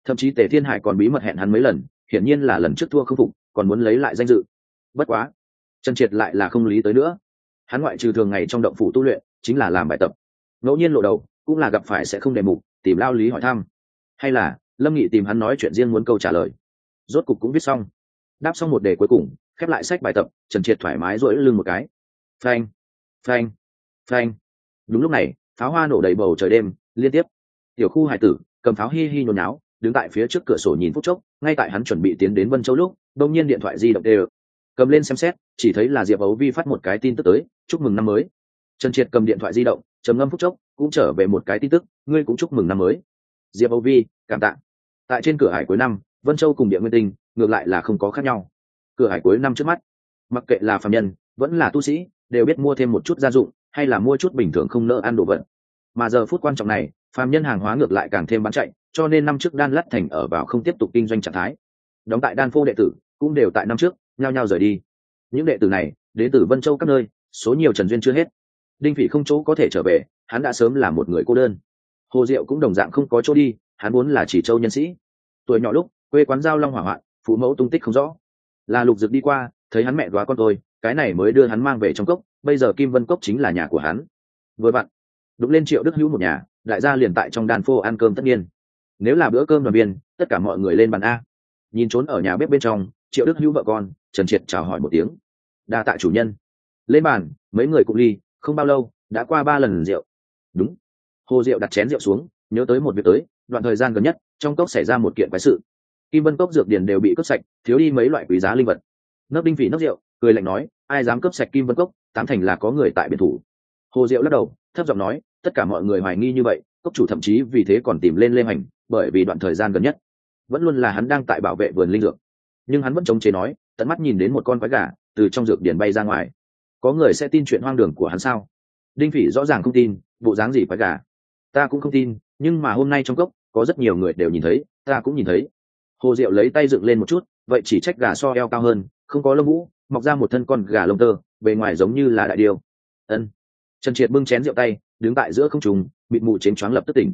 Thậm chí tề thiên hải còn bí mật hẹn hắn mấy lần, hiển nhiên là lần trước thua không phục, còn muốn lấy lại danh dự. Bất quá, trần triệt lại là không lý tới nữa. Hắn ngoại trừ thường ngày trong động phủ tu luyện chính là làm bài tập. Ngẫu nhiên lộ đầu, cũng là gặp phải sẽ không đề mục, tìm lao lý hỏi thăm. Hay là, lâm nghị tìm hắn nói chuyện riêng muốn câu trả lời. Rốt cục cũng viết xong. Đáp xong một đề cuối cùng, khép lại sách bài tập, trần triệt thoải mái rỗi lưng một cái. Phanh phanh phanh. Đúng lúc này, pháo hoa nổ đầy bầu trời đêm, liên tiếp. Tiểu khu hải tử, cầm pháo hi hi nhồi náo đứng tại phía trước cửa sổ nhìn phút chốc, ngay tại hắn chuẩn bị tiến đến vân châu lúc đông nhiên điện thoại di động đều. Cầm lên xem xét, chỉ thấy là diệp ấu vi phát một cái tin tức tới, chúc mừng năm mới trần triệt cầm điện thoại di động, trầm ngâm phút chốc, cũng trở về một cái tin tức, ngươi cũng chúc mừng năm mới. Diệp Âu vi, cảm tạ. Tại trên cửa hải cuối năm, vân châu cùng địa nguyên tinh, ngược lại là không có khác nhau. Cửa hải cuối năm trước mắt, mặc kệ là phạm nhân, vẫn là tu sĩ, đều biết mua thêm một chút gia dụng, hay là mua chút bình thường không nỡ ăn đồ vật. Mà giờ phút quan trọng này phạm nhân hàng hóa ngược lại càng thêm bán chạy, cho nên năm trước đan lắt thành ở vào không tiếp tục kinh doanh trạng thái. Đóng tại đan phô đệ tử, cũng đều tại năm trước, nhao nhao rời đi. Những đệ tử này, đến từ vân châu các nơi, số nhiều trần duyên chưa hết đinh phỉ không chỗ có thể trở về, hắn đã sớm là một người cô đơn. Hồ diệu cũng đồng dạng không có chỗ đi, hắn vốn là chỉ châu nhân sĩ. Tuổi nhỏ lúc, quê quán giao long hỏa hoạn, phụ mẫu tung tích không rõ. Là lục dực đi qua, thấy hắn mẹ đoá con tôi, cái này mới đưa hắn mang về trong cốc, bây giờ kim vân cốc chính là nhà của hắn. Vừa vặn, đụng lên triệu đức hữu một nhà, đại gia liền tại trong đàn phô ăn cơm tất nhiên. Nếu là bữa cơm đoàn viên, tất cả mọi người lên bàn a. Nhìn trốn ở nhà bếp bên trong, triệu đức hữu vợ con, trần triệt chào hỏi một tiếng. Đa tạ chủ nhân. Lên bàn, mấy người cụ ly không bao lâu, đã qua ba lần rượu. Đúng. Hồ rượu đặt chén rượu xuống, nhớ tới một việc tới, đoạn thời gian gần nhất, trong cốc xảy ra một kiện quái sự. Kim vân cốc dược điền đều bị cướp sạch, thiếu đi mấy loại quý giá linh vật. Nấc đinh phỉ nấc rượu, cười lạnh nói, ai dám cướp sạch kim vân cốc, tám thành là có người tại biệt thủ. Hồ diệu lắc đầu, thấp giọng nói, tất cả mọi người hoài nghi như vậy, cốc chủ thậm chí vì thế còn tìm lên lê hành bởi vì đoạn thời gian gần nhất, vẫn luôn là hắn đang tại bảo vệ vườn linh dược. Nhưng hắn vẫn chống chế nói, tận mắt nhìn đến một con quái gà từ trong dược điển bay ra ngoài có người sẽ tin chuyện hoang đường của hắn sao? Đinh phỉ rõ ràng không tin, bộ dáng gì phải gà? Ta cũng không tin, nhưng mà hôm nay trong cốc, có rất nhiều người đều nhìn thấy, ta cũng nhìn thấy. Hồ diệu lấy tay dựng lên một chút, vậy chỉ trách gà so eo cao hơn, không có lông vũ, mọc ra một thân con gà lông tơ, bề ngoài giống như là đại điêu. Ân. Trần triệt bưng chén rượu tay, đứng tại giữa không trùng bịt mù chén choáng lập tức tỉnh.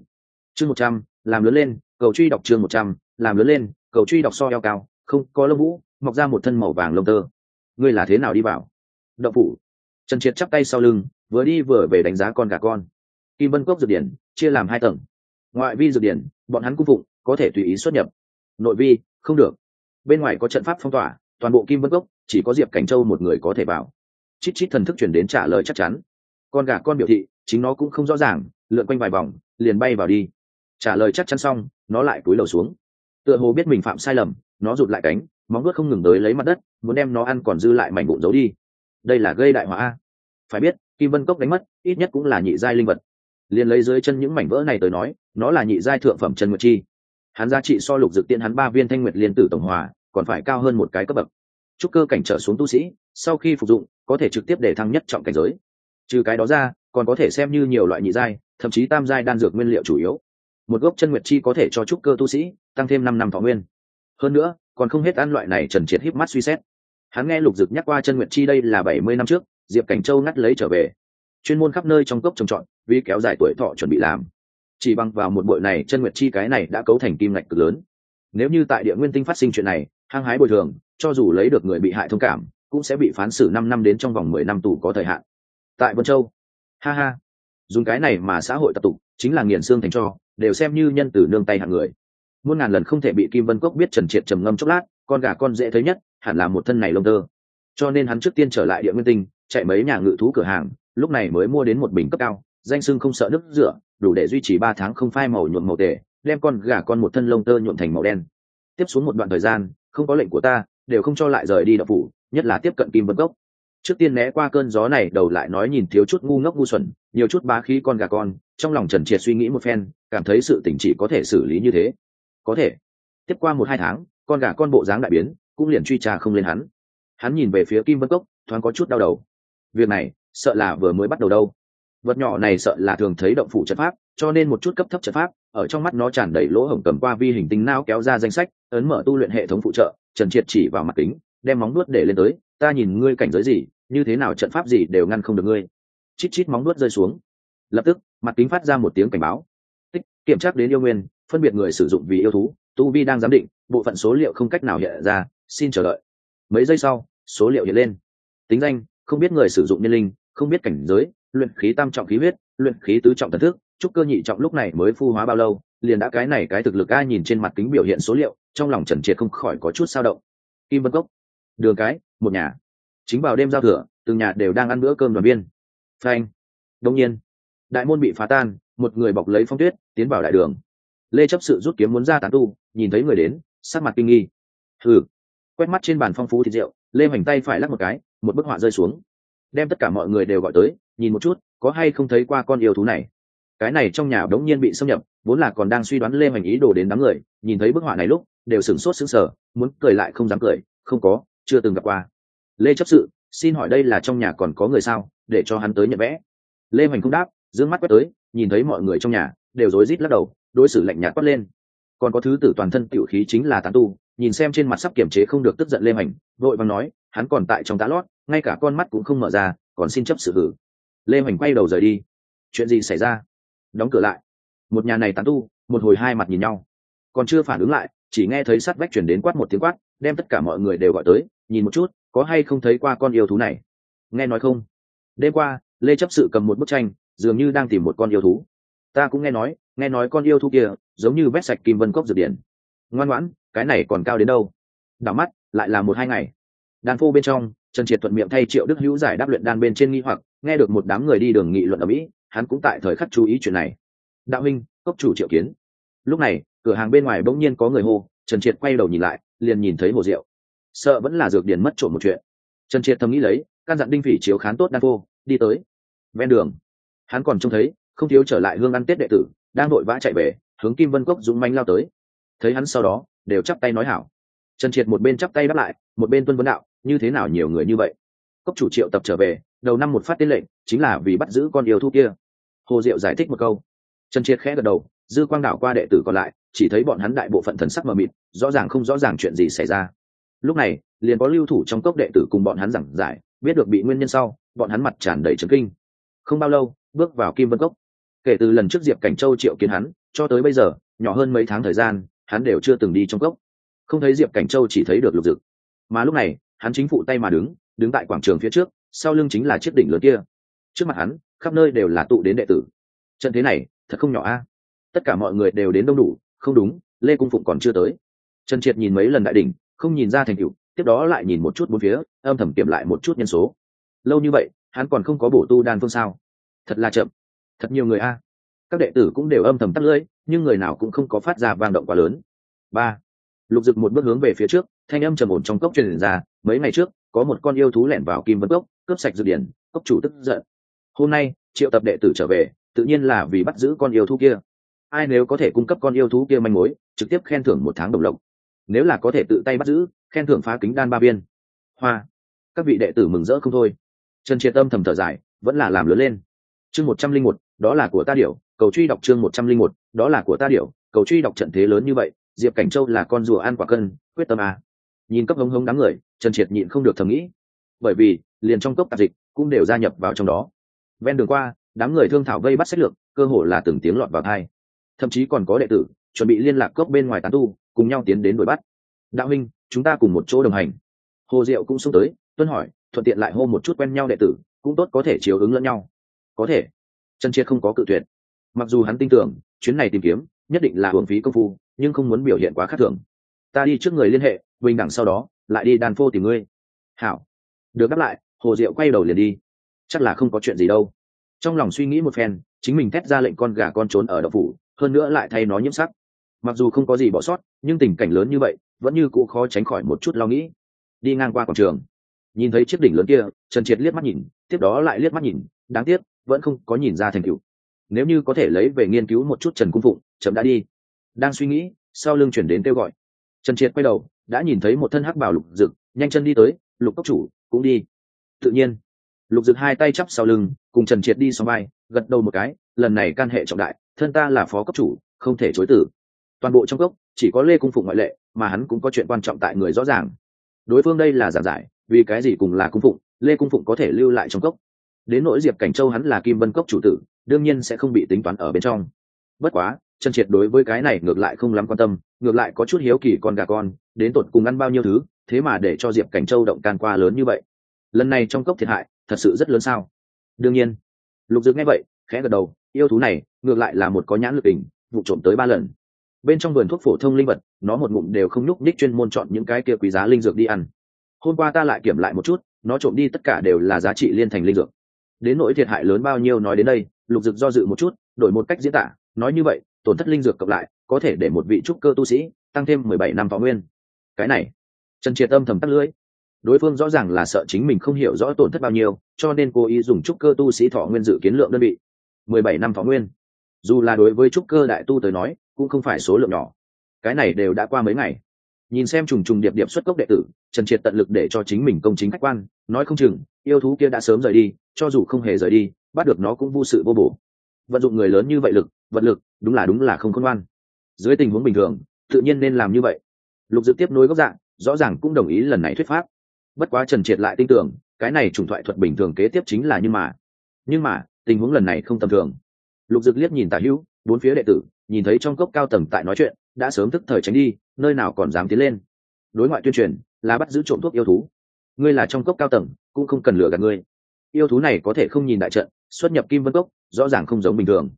Chương một trăm, làm lớn lên, cầu truy đọc chương một trăm, làm lớn lên, cầu truy đọc so eo cao, không có lông vũ, mọc ra một thân màu vàng lông tơ. Ngươi là thế nào đi vào? Đậu phủ. Trần triệt chắp tay sau lưng, vừa đi vừa về đánh giá con gà con. Kim vân cốc dược điển, chia làm hai tầng. Ngoại vi dược điển, bọn hắn cung phụng, có thể tùy ý xuất nhập. Nội vi, không được. Bên ngoài có trận pháp phong tỏa, toàn bộ kim vân cốc, chỉ có diệp cảnh châu một người có thể vào. Chít chít thần thức chuyển đến trả lời chắc chắn. Con gà con biểu thị, chính nó cũng không rõ ràng, lượn quanh vài vòng, liền bay vào đi. Trả lời chắc chắn xong, nó lại cúi đầu xuống. Tựa hồ biết mình phạm sai lầm, nó rụt lại cánh, móng vuốt không ngừng tới lấy mặt đất, muốn đem nó ăn còn dư lại mảnh bụng giấu đi đây là gây đại họa phải biết, kim vân cốc đánh mất, ít nhất cũng là nhị giai linh vật. Liền lấy dưới chân những mảnh vỡ này tới nói, nó là nhị giai thượng phẩm chân nguyệt chi. Hắn giá trị so lục dược tiên hắn ba viên thanh nguyệt liên tử tổng hòa, còn phải cao hơn một cái cấp bậc. Trúc cơ cảnh trở xuống tu sĩ, sau khi phục dụng, có thể trực tiếp để thăng nhất trọng cảnh giới. Trừ cái đó ra, còn có thể xem như nhiều loại nhị giai, thậm chí tam giai đan dược nguyên liệu chủ yếu. Một gốc chân nguyệt chi có thể cho trúc cơ tu sĩ tăng thêm năm năm thọ nguyên. Hơn nữa, còn không hết ăn loại này trần triệt híp mắt suy xét hắn nghe lục dực nhắc qua chân nguyệt chi đây là bảy mươi năm trước, diệp cảnh châu ngắt lấy trở về. Chuyên môn khắp nơi trong cốc trồng trọt, vì kéo dài tuổi thọ chuẩn bị làm. Chỉ bằng vào một bội này, chân nguyệt chi cái này đã cấu thành kim ngạch cực lớn. Nếu như tại địa nguyên tinh phát sinh chuyện này, hăng hái bồi thường, cho dù lấy được người bị hại thông cảm, cũng sẽ bị phán xử năm năm đến trong vòng mười năm tù có thời hạn. Tại vân châu, ha ha, dùng cái này mà xã hội tập tục, chính là nghiền xương thành cho, đều xem như nhân từ nương tay hạng người muôn ngàn lần không thể bị kim vân cốc biết trần triệt trầm ngâm chốc lát, con gà con dễ thấy nhất, hẳn là một thân này lông tơ. Cho nên hắn trước tiên trở lại địa nguyên tinh, chạy mấy nhà ngự thú cửa hàng, lúc này mới mua đến một bình cấp cao, danh sưng không sợ nước rửa, đủ để duy trì ba tháng không phai màu nhuộm màu tể đem con gà con một thân lông tơ nhuộm thành màu đen. Tiếp xuống một đoạn thời gian, không có lệnh của ta, đều không cho lại rời đi đập phủ, nhất là tiếp cận kim vân cốc. Trước tiên né qua cơn gió này, đầu lại nói nhìn thiếu chút ngu ngốc ngu xuẩn, nhiều chút bá khí con gà con, trong lòng trần triệt suy nghĩ một phen, cảm thấy sự tỉnh chỉ có thể xử lý như thế có thể. Tiếp qua một hai tháng, con gà con bộ dáng đại biến, cũng liền truy trà không lên hắn. Hắn nhìn về phía kim vân cốc, thoáng có chút đau đầu. Việc này, sợ là vừa mới bắt đầu đâu. Vật nhỏ này sợ là thường thấy động phủ trận pháp, cho nên một chút cấp thấp trận pháp, ở trong mắt nó tràn đầy lỗ hổng cầm qua vi hình tính não kéo ra danh sách, ấn mở tu luyện hệ thống phụ trợ, trần triệt chỉ vào mặt kính, đem móng nuốt để lên tới, ta nhìn ngươi cảnh giới gì, như thế nào trận pháp gì đều ngăn không được ngươi. Chít chít móng nuốt rơi xuống. Lập tức, mặt kính phát ra một tiếng cảnh báo. Tích, kiểm tra đến yêu nguyên phân biệt người sử dụng vì yêu thú, tu vi đang giám định, bộ phận số liệu không cách nào hiện ra, xin chờ đợi. Mấy giây sau, số liệu hiện lên. Tính danh, không biết người sử dụng niên linh, không biết cảnh giới, luyện khí tam trọng khí huyết, luyện khí tứ trọng thần thức trúc cơ nhị trọng lúc này mới phu hóa bao lâu, liền đã cái này cái thực lực ai nhìn trên mặt kính biểu hiện số liệu, trong lòng trần triệt không khỏi có chút sao động. Kim vân cốc, đường cái, một nhà. Chính vào đêm giao thừa, từng nhà đều đang ăn bữa cơm đoàn viên. Phanh. Đông nhiên, đại môn bị phá tan, một người bọc lấy phong tuyết, tiến vào đại đường lê chấp sự rút kiếm muốn ra tán tu, nhìn thấy người đến, sắc mặt kinh nghi. Thử quét mắt trên bàn phong phú thịt rượu, lê hoành tay phải lắc một cái, một bức họa rơi xuống. Đem tất cả mọi người đều gọi tới, nhìn một chút, có hay không thấy qua con yêu thú này. Cái này trong nhà đống nhiên bị xâm nhập, vốn là còn đang suy đoán lê hoành ý đồ đến đám người, nhìn thấy bức họa này lúc, đều sửng sốt sững sờ, muốn cười lại không dám cười, không có, chưa từng gặp qua. Lê chấp sự, xin hỏi đây là trong nhà còn có người sao, để cho hắn tới nhận vẽ. Lê hoành không đáp d ư ơ n g mắt quét tới, nhìn thấy mọi người trong nhà đều rối rít lắc đầu, đối xử lạnh nhạt quát lên. Còn có thứ tử toàn thân tiểu khí chính là tán tu, nhìn xem trên mặt sắp kiểm chế không được tức giận lê hoành vội vàng nói, hắn còn tại trong tá lót, ngay cả con mắt cũng không mở ra, còn xin chấp sự hử. Lê hoành quay đầu rời đi. Chuyện gì xảy ra? Đóng cửa lại. Một nhà này tán tu, một hồi hai mặt nhìn nhau. Còn chưa phản ứng lại, chỉ nghe thấy sát vách chuyển đến quát một tiếng quát, đem tất cả mọi người đều gọi tới, nhìn một chút, có hay không thấy qua con yêu thú này? Nghe nói không? Đêm qua, lê chấp sự cầm một bức tranh, dường như đang tìm một con yêu thú ta cũng nghe nói nghe nói con yêu thú kia, giống như vét sạch kim vân cốc dược điển. Ngoan ngoãn, cái này còn cao đến đâu? Đảo mắt, lại là một hai ngày. Đàn phô bên trong, trần triệt thuận miệng thay triệu đức hữu giải đáp luyện đan bên trên nghi hoặc, nghe được một đám người đi đường nghị luận ở mỹ, hắn cũng tại thời khắc chú ý chuyện này. Đạo minh cốc chủ triệu kiến. Lúc này, cửa hàng bên ngoài bỗng nhiên có người hô, trần triệt quay đầu nhìn lại, liền nhìn thấy hồ diệu. Sợ vẫn là dược điển mất trộm một chuyện. Trần triệt thầm nghĩ lấy, căn dặn đinh phỉ chiếu khán tốt đan phô đi tới. Ven đường, hắn còn trông thấy không thiếu trở lại hương ăn tết đệ tử, đang vội vã chạy về, hướng kim vân cốc dũng manh lao tới. Thấy hắn sau đó, đều chắp tay nói hảo. Trần triệt một bên chắp tay đáp lại, một bên tuân vấn đạo, như thế nào nhiều người như vậy? Cốc chủ triệu tập trở về, đầu năm một phát tên lệnh, chính là vì bắt giữ con yêu thu kia. Hồ diệu giải thích một câu. Trần triệt khẽ gật đầu, dư quang đảo qua đệ tử còn lại, chỉ thấy bọn hắn đại bộ phận thần sắc mờ mịt, rõ ràng không rõ ràng chuyện gì xảy ra. Lúc này, liền có lưu thủ trong cốc đệ tử cùng bọn hắn giảng giải, biết được bị nguyên nhân sau, bọn hắn mặt tràn đầy trấn kinh. Không bao lâu, bước vào kim vân cốc kể từ lần trước diệp cảnh châu triệu kiến hắn, cho tới bây giờ, nhỏ hơn mấy tháng thời gian, hắn đều chưa từng đi trong cốc. Không thấy diệp cảnh châu chỉ thấy được lục dực. Mà lúc này, hắn chính phụ tay mà đứng đứng tại quảng trường phía trước, sau lưng chính là chiếc đỉnh lớn kia. Trước mặt hắn, khắp nơi đều là tụ đến đệ tử. Trận thế này, thật không nhỏ a. Tất cả mọi người đều đến đông đủ, không đúng, lê cung phụng còn chưa tới. Trần triệt nhìn mấy lần đại đỉnh, không nhìn ra thành cựu tiếp đó lại nhìn một chút bốn phía, âm thầm kiểm lại một chút nhân số. Lâu như vậy, hắn còn không có bổ tu đan phương sao? Thật là chậm thật nhiều người a. Các đệ tử cũng đều âm thầm tắt lưỡi, nhưng người nào cũng không có phát ra vang động quá lớn. Ba. Lục dực một bước hướng về phía trước, thanh âm trầm ổn trong cốc truyền ra, mấy ngày trước, có một con yêu thú lẻn vào kim vân cốc, cướp sạch dược điển, cốc chủ tức giận. Hôm nay, triệu tập đệ tử trở về, tự nhiên là vì bắt giữ con yêu thú kia. Ai nếu có thể cung cấp con yêu thú kia manh mối, trực tiếp khen thưởng một tháng đồng lộc. Nếu là có thể tự tay bắt giữ, khen thưởng phá kính đan ba viên. Hoa. Các vị đệ tử mừng rỡ không thôi. Trần triệt tâm thầm thở dài, vẫn là làm lớn lên. Chương một trăm linh một đó là của ta điểu, cầu truy đọc chương một trăm linh một, đó là của ta điểu, cầu truy đọc trận thế lớn như vậy, diệp cảnh châu là con rùa ăn quả cân, quyết tâm à. nhìn cấp hống hống đám người, trần triệt nhịn không được thầm nghĩ. Bởi vì, liền trong cốc tạp dịch, cũng đều gia nhập vào trong đó. Ven đường qua, đám người thương thảo vây bắt sách lược, cơ hồ là từng tiếng lọt vào thai thậm chí còn có đệ tử, chuẩn bị liên lạc cốc bên ngoài tán tu, cùng nhau tiến đến đuổi bắt. Đạo huynh, chúng ta cùng một chỗ đồng hành. Hồ diệu cũng xông tới, tuân hỏi, thuận tiện lại hô một chút quen nhau đệ tử, cũng tốt có thể chiếu ứng lẫn nhau. Có thể trần triệt không có cự tuyệt. Mặc dù hắn tin tưởng, chuyến này tìm kiếm, nhất định là hưởng phí công phu, nhưng không muốn biểu hiện quá khác thường. Ta đi trước người liên hệ, bình đẳng sau đó, lại đi đàn phô tìm ngươi. Hảo. Được đáp lại, hồ diệu quay đầu liền đi. Chắc là không có chuyện gì đâu. Trong lòng suy nghĩ một phen, chính mình thét ra lệnh con gà con trốn ở đậu phủ, hơn nữa lại thay nó nhiễm sắc. Mặc dù không có gì bỏ sót, nhưng tình cảnh lớn như vậy, vẫn như cũ khó tránh khỏi một chút lo nghĩ. Đi ngang qua quảng trường. Nhìn thấy chiếc đỉnh lớn kia, trần triệt liếc mắt nhìn, tiếp đó lại liếc mắt nhìn, đáng tiếc vẫn không có nhìn ra thành tựu. Nếu như có thể lấy về nghiên cứu một chút trần cung phụng, chậm đã đi. Đang suy nghĩ, sau lưng chuyển đến kêu gọi. Trần triệt quay đầu, đã nhìn thấy một thân hắc bảo lục dực, nhanh chân đi tới, lục cốc chủ, cũng đi. Tự nhiên, lục dực hai tay chắp sau lưng, cùng trần triệt đi sau vai, gật đầu một cái, lần này can hệ trọng đại, thân ta là phó cấp chủ, không thể chối tử toàn bộ trong cốc, chỉ có lê cung phụng ngoại lệ, mà hắn cũng có chuyện quan trọng tại người rõ ràng. Đối phương đây là giảng giải, vì cái gì cùng là cung phụng, lê cung phụng có thể lưu lại trong cốc? Đến nỗi diệp cảnh châu hắn là kim vân cốc chủ tử, đương nhiên sẽ không bị tính toán ở bên trong. Bất quá chân triệt đối với cái này ngược lại không lắm quan tâm, ngược lại có chút hiếu kỳ con gà con, đến tột cùng ăn bao nhiêu thứ, thế mà để cho diệp cảnh châu động can qua lớn như vậy. Lần này trong cốc thiệt hại, thật sự rất lớn sao? Đương nhiên. Lục dực nghe vậy, khẽ gật đầu, yêu thú này, ngược lại là một có nhãn lực ỉnh vụ trộm tới ba lần. Bên trong vườn thuốc phổ thông linh vật, nó một ngụm đều không nhúc ních chuyên môn chọn những cái kia quý giá linh dược đi ăn. Hôm qua ta lại kiểm lại một chút, nó trộm đi tất cả đều là giá trị liên thành linh dược đến nỗi thiệt hại lớn bao nhiêu nói đến đây, lục dực do dự một chút, đổi một cách diễn tả, nói như vậy, tổn thất linh dược cộng lại, có thể để một vị trúc cơ tu sĩ tăng thêm mười bảy năm võ nguyên. Cái này, trần triệt âm thầm tắt lưỡi. Đối phương rõ ràng là sợ chính mình không hiểu rõ tổn thất bao nhiêu, cho nên cố ý dùng trúc cơ tu sĩ thọ nguyên dự kiến lượng đơn vị. mười bảy năm thọ nguyên. Dù là đối với trúc cơ đại tu tới nói, cũng không phải số lượng nhỏ. Cái này đều đã qua mấy ngày. Nhìn xem trùng trùng điệp điệp xuất cốc đệ tử, trần triệt tận lực để cho chính mình công chính khách quan, nói không chừng, yêu thú kia đã sớm rời đi cho dù không hề rời đi, bắt được nó cũng vô sự vô bổ. Vận dụng người lớn như vậy lực, vật lực, đúng là đúng là không khôn ngoan. Dưới tình huống bình thường, tự nhiên nên làm như vậy. Lục dự tiếp nối góc dạng, rõ ràng cũng đồng ý lần này thuyết pháp. Bất quá trần triệt lại tin tưởng, cái này chủng thoại thuật bình thường kế tiếp chính là nhưng mà. Nhưng mà, tình huống lần này không tầm thường. Lục dực liếc nhìn tả hữu, bốn phía đệ tử, nhìn thấy trong cốc cao tầng tại nói chuyện, đã sớm thức thời tránh đi, nơi nào còn dám tiến lên. Đối ngoại tuyên truyền, là bắt giữ trộm thuốc yêu thú. Ngươi là trong cốc cao tầng, cũng không cần lừa gạt ngươi yêu thú này có thể không nhìn đại trận, xuất nhập kim vân cốc, rõ ràng không giống bình thường.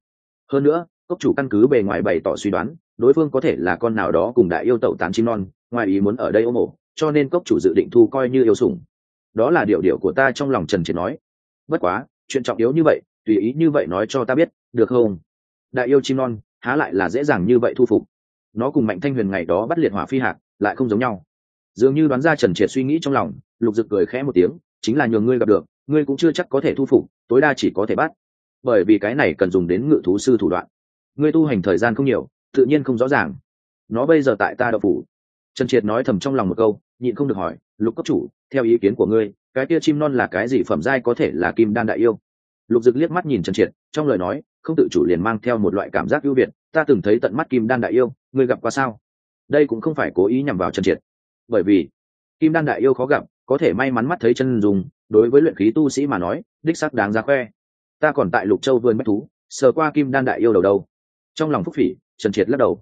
Hơn nữa, cốc chủ căn cứ bề ngoài bày tỏ suy đoán, đối phương có thể là con nào đó cùng đại yêu tẩu tán chim non, ngoài ý muốn ở đây ôm ổ, cho nên cốc chủ dự định thu coi như yêu sủng. Đó là điều điều của ta trong lòng trần triệt nói. Bất quá, chuyện trọng yếu như vậy, tùy ý như vậy nói cho ta biết, được không? Đại yêu chim non, há lại là dễ dàng như vậy thu phục. Nó cùng mạnh thanh huyền ngày đó bắt liệt hỏa phi hạt lại không giống nhau. Dường như đoán ra trần triệt suy nghĩ trong lòng, lục dực cười khẽ một tiếng, chính là nhường ngươi gặp được ngươi cũng chưa chắc có thể thu phục, tối đa chỉ có thể bắt. Bởi vì cái này cần dùng đến ngự thú sư thủ đoạn. Ngươi tu hành thời gian không nhiều, tự nhiên không rõ ràng. Nó bây giờ tại ta đậu phủ. Trần triệt nói thầm trong lòng một câu, nhịn không được hỏi, lục cấp chủ, theo ý kiến của ngươi, cái kia chim non là cái gì phẩm giai có thể là kim đan đại yêu? Lục dực liếc mắt nhìn trần triệt, trong lời nói, không tự chủ liền mang theo một loại cảm giác ưu việt, ta từng thấy tận mắt kim đan đại yêu, ngươi gặp qua sao? Đây cũng không phải cố ý nhằm vào trần triệt. Bởi vì, kim đan đại yêu khó gặp, có thể may mắn mắt thấy chân dùng đối với luyện khí tu sĩ mà nói, đích sắc đáng ra khoe. Ta còn tại lục châu vườn bách thú, sờ qua kim đan đại yêu đầu đâu trong lòng phúc phỉ, trần triệt lắc đầu.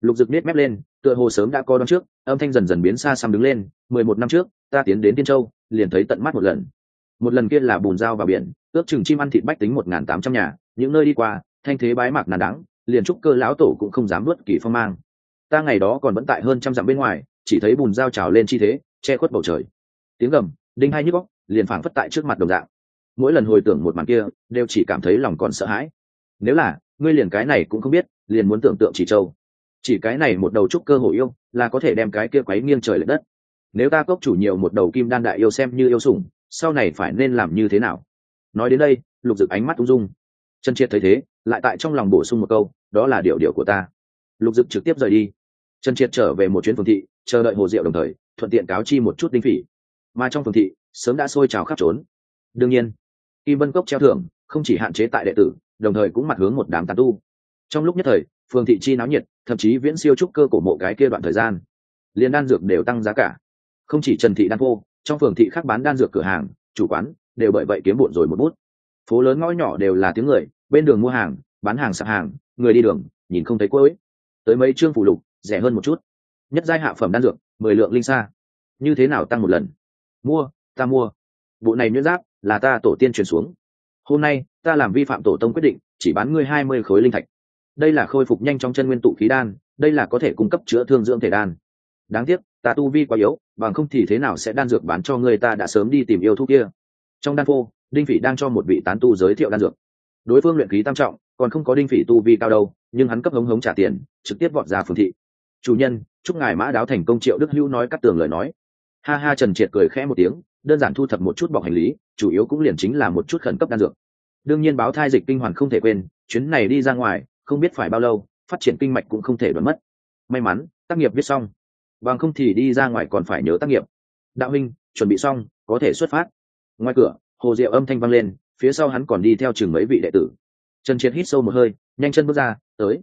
Lục dực nết mép lên, tựa hồ sớm đã co đón trước, âm thanh dần dần biến xa xăm đứng lên, mười một năm trước, ta tiến đến tiên châu, liền thấy tận mắt một lần. Một lần kia là bùn dao vào biển, ước chừng chim ăn thịt bách tính một n g h n tám trăm nhà, những nơi đi qua, thanh thế bái mạc nàn đắng liền trúc cơ lão tổ cũng không dám nuốt kỳ phong mang. Ta ngày đó còn vẫn tại hơn trăm dặm bên ngoài, chỉ thấy bùn dao trào lên chi thế, che khuất bầu trời. Tiếng gầm, đinh hai nhức góc liền phảng phất tại trước mặt đồng dạng. Mỗi lần hồi tưởng một màn kia, đều chỉ cảm thấy lòng còn sợ hãi. Nếu là, ngươi liền cái này cũng không biết, liền muốn tưởng tượng chỉ châu. Chỉ cái này một đầu trúc cơ hội yêu, là có thể đem cái kia quấy nghiêng trời l ệ đất. Nếu ta cốc chủ nhiều một đầu kim đan đại yêu xem như yêu sủng, sau này phải nên làm như thế nào? Nói đến đây, lục dực ánh mắt ung dung. Chân triệt thấy thế, lại tại trong lòng bổ sung một câu, đó là điều điều của ta. Lục dực trực tiếp rời đi. Chân triệt trở về một chuyến phường thị, chờ đợi hồ diệu đồng thời, thuận tiện cáo chi một chút đinh phỉ mà trong phường thị, sớm đã sôi trào khắp trốn. Đương nhiên, kim vân cốc treo thưởng không chỉ hạn chế tại đệ tử, đồng thời cũng mặt hướng một đám tàn tu. Trong lúc nhất thời, phường thị chi náo nhiệt, thậm chí viễn siêu trúc cơ cổ mộ cái kia đoạn thời gian, liền đan dược đều tăng giá cả. Không chỉ trần thị đan phô trong phường thị khác bán đan dược cửa hàng, chủ quán đều bởi vậy kiếm bộn rồi một bút. Phố lớn ngõ nhỏ đều là tiếng người, bên đường mua hàng, bán hàng sạp hàng, người đi đường, nhìn không thấy cuối. Tới mấy chương phụ lục, rẻ hơn một chút. Nhất giai hạ phẩm đan dược, mười lượng linh xa như thế nào tăng một lần? Mua, ta mua. Bộ này nhuyễn giáp là ta tổ tiên truyền xuống. Hôm nay, ta làm vi phạm tổ tông quyết định, chỉ bán ngươi hai mươi khối linh thạch. Đây là khôi phục nhanh trong chân nguyên tụ khí đan, đây là có thể cung cấp chữa thương dưỡng thể đan. Đáng tiếc, ta tu vi quá yếu, bằng không thì thế nào sẽ đan dược bán cho người ta đã sớm đi tìm yêu thuốc kia. Trong đan phô, đinh phỉ đang cho một vị tán tu giới thiệu đan dược. Đối phương luyện khí tam trọng, còn không có đinh phỉ tu vi cao đâu, nhưng hắn cấp hống hống trả tiền, trực tiếp vọt ra phương thị. Chủ nhân, chúc ngài mã đáo thành công, triệu đức hữu nói cắt tường lời nói ha ha, trần triệt cười khẽ một tiếng, đơn giản thu thập một chút bọc hành lý, chủ yếu cũng liền chính là một chút khẩn cấp đan dược. Đương nhiên báo thai dịch kinh hoàn không thể quên, chuyến này đi ra ngoài, không biết phải bao lâu, phát triển kinh mạch cũng không thể đoán mất. May mắn, tác nghiệp viết xong. Bằng không thì đi ra ngoài còn phải nhớ tác nghiệp. Đạo huynh, chuẩn bị xong, có thể xuất phát. Ngoài cửa, hồ diệu âm thanh vang lên, phía sau hắn còn đi theo chừng mấy vị đệ tử. Trần triệt hít sâu một hơi, nhanh chân bước ra, tới.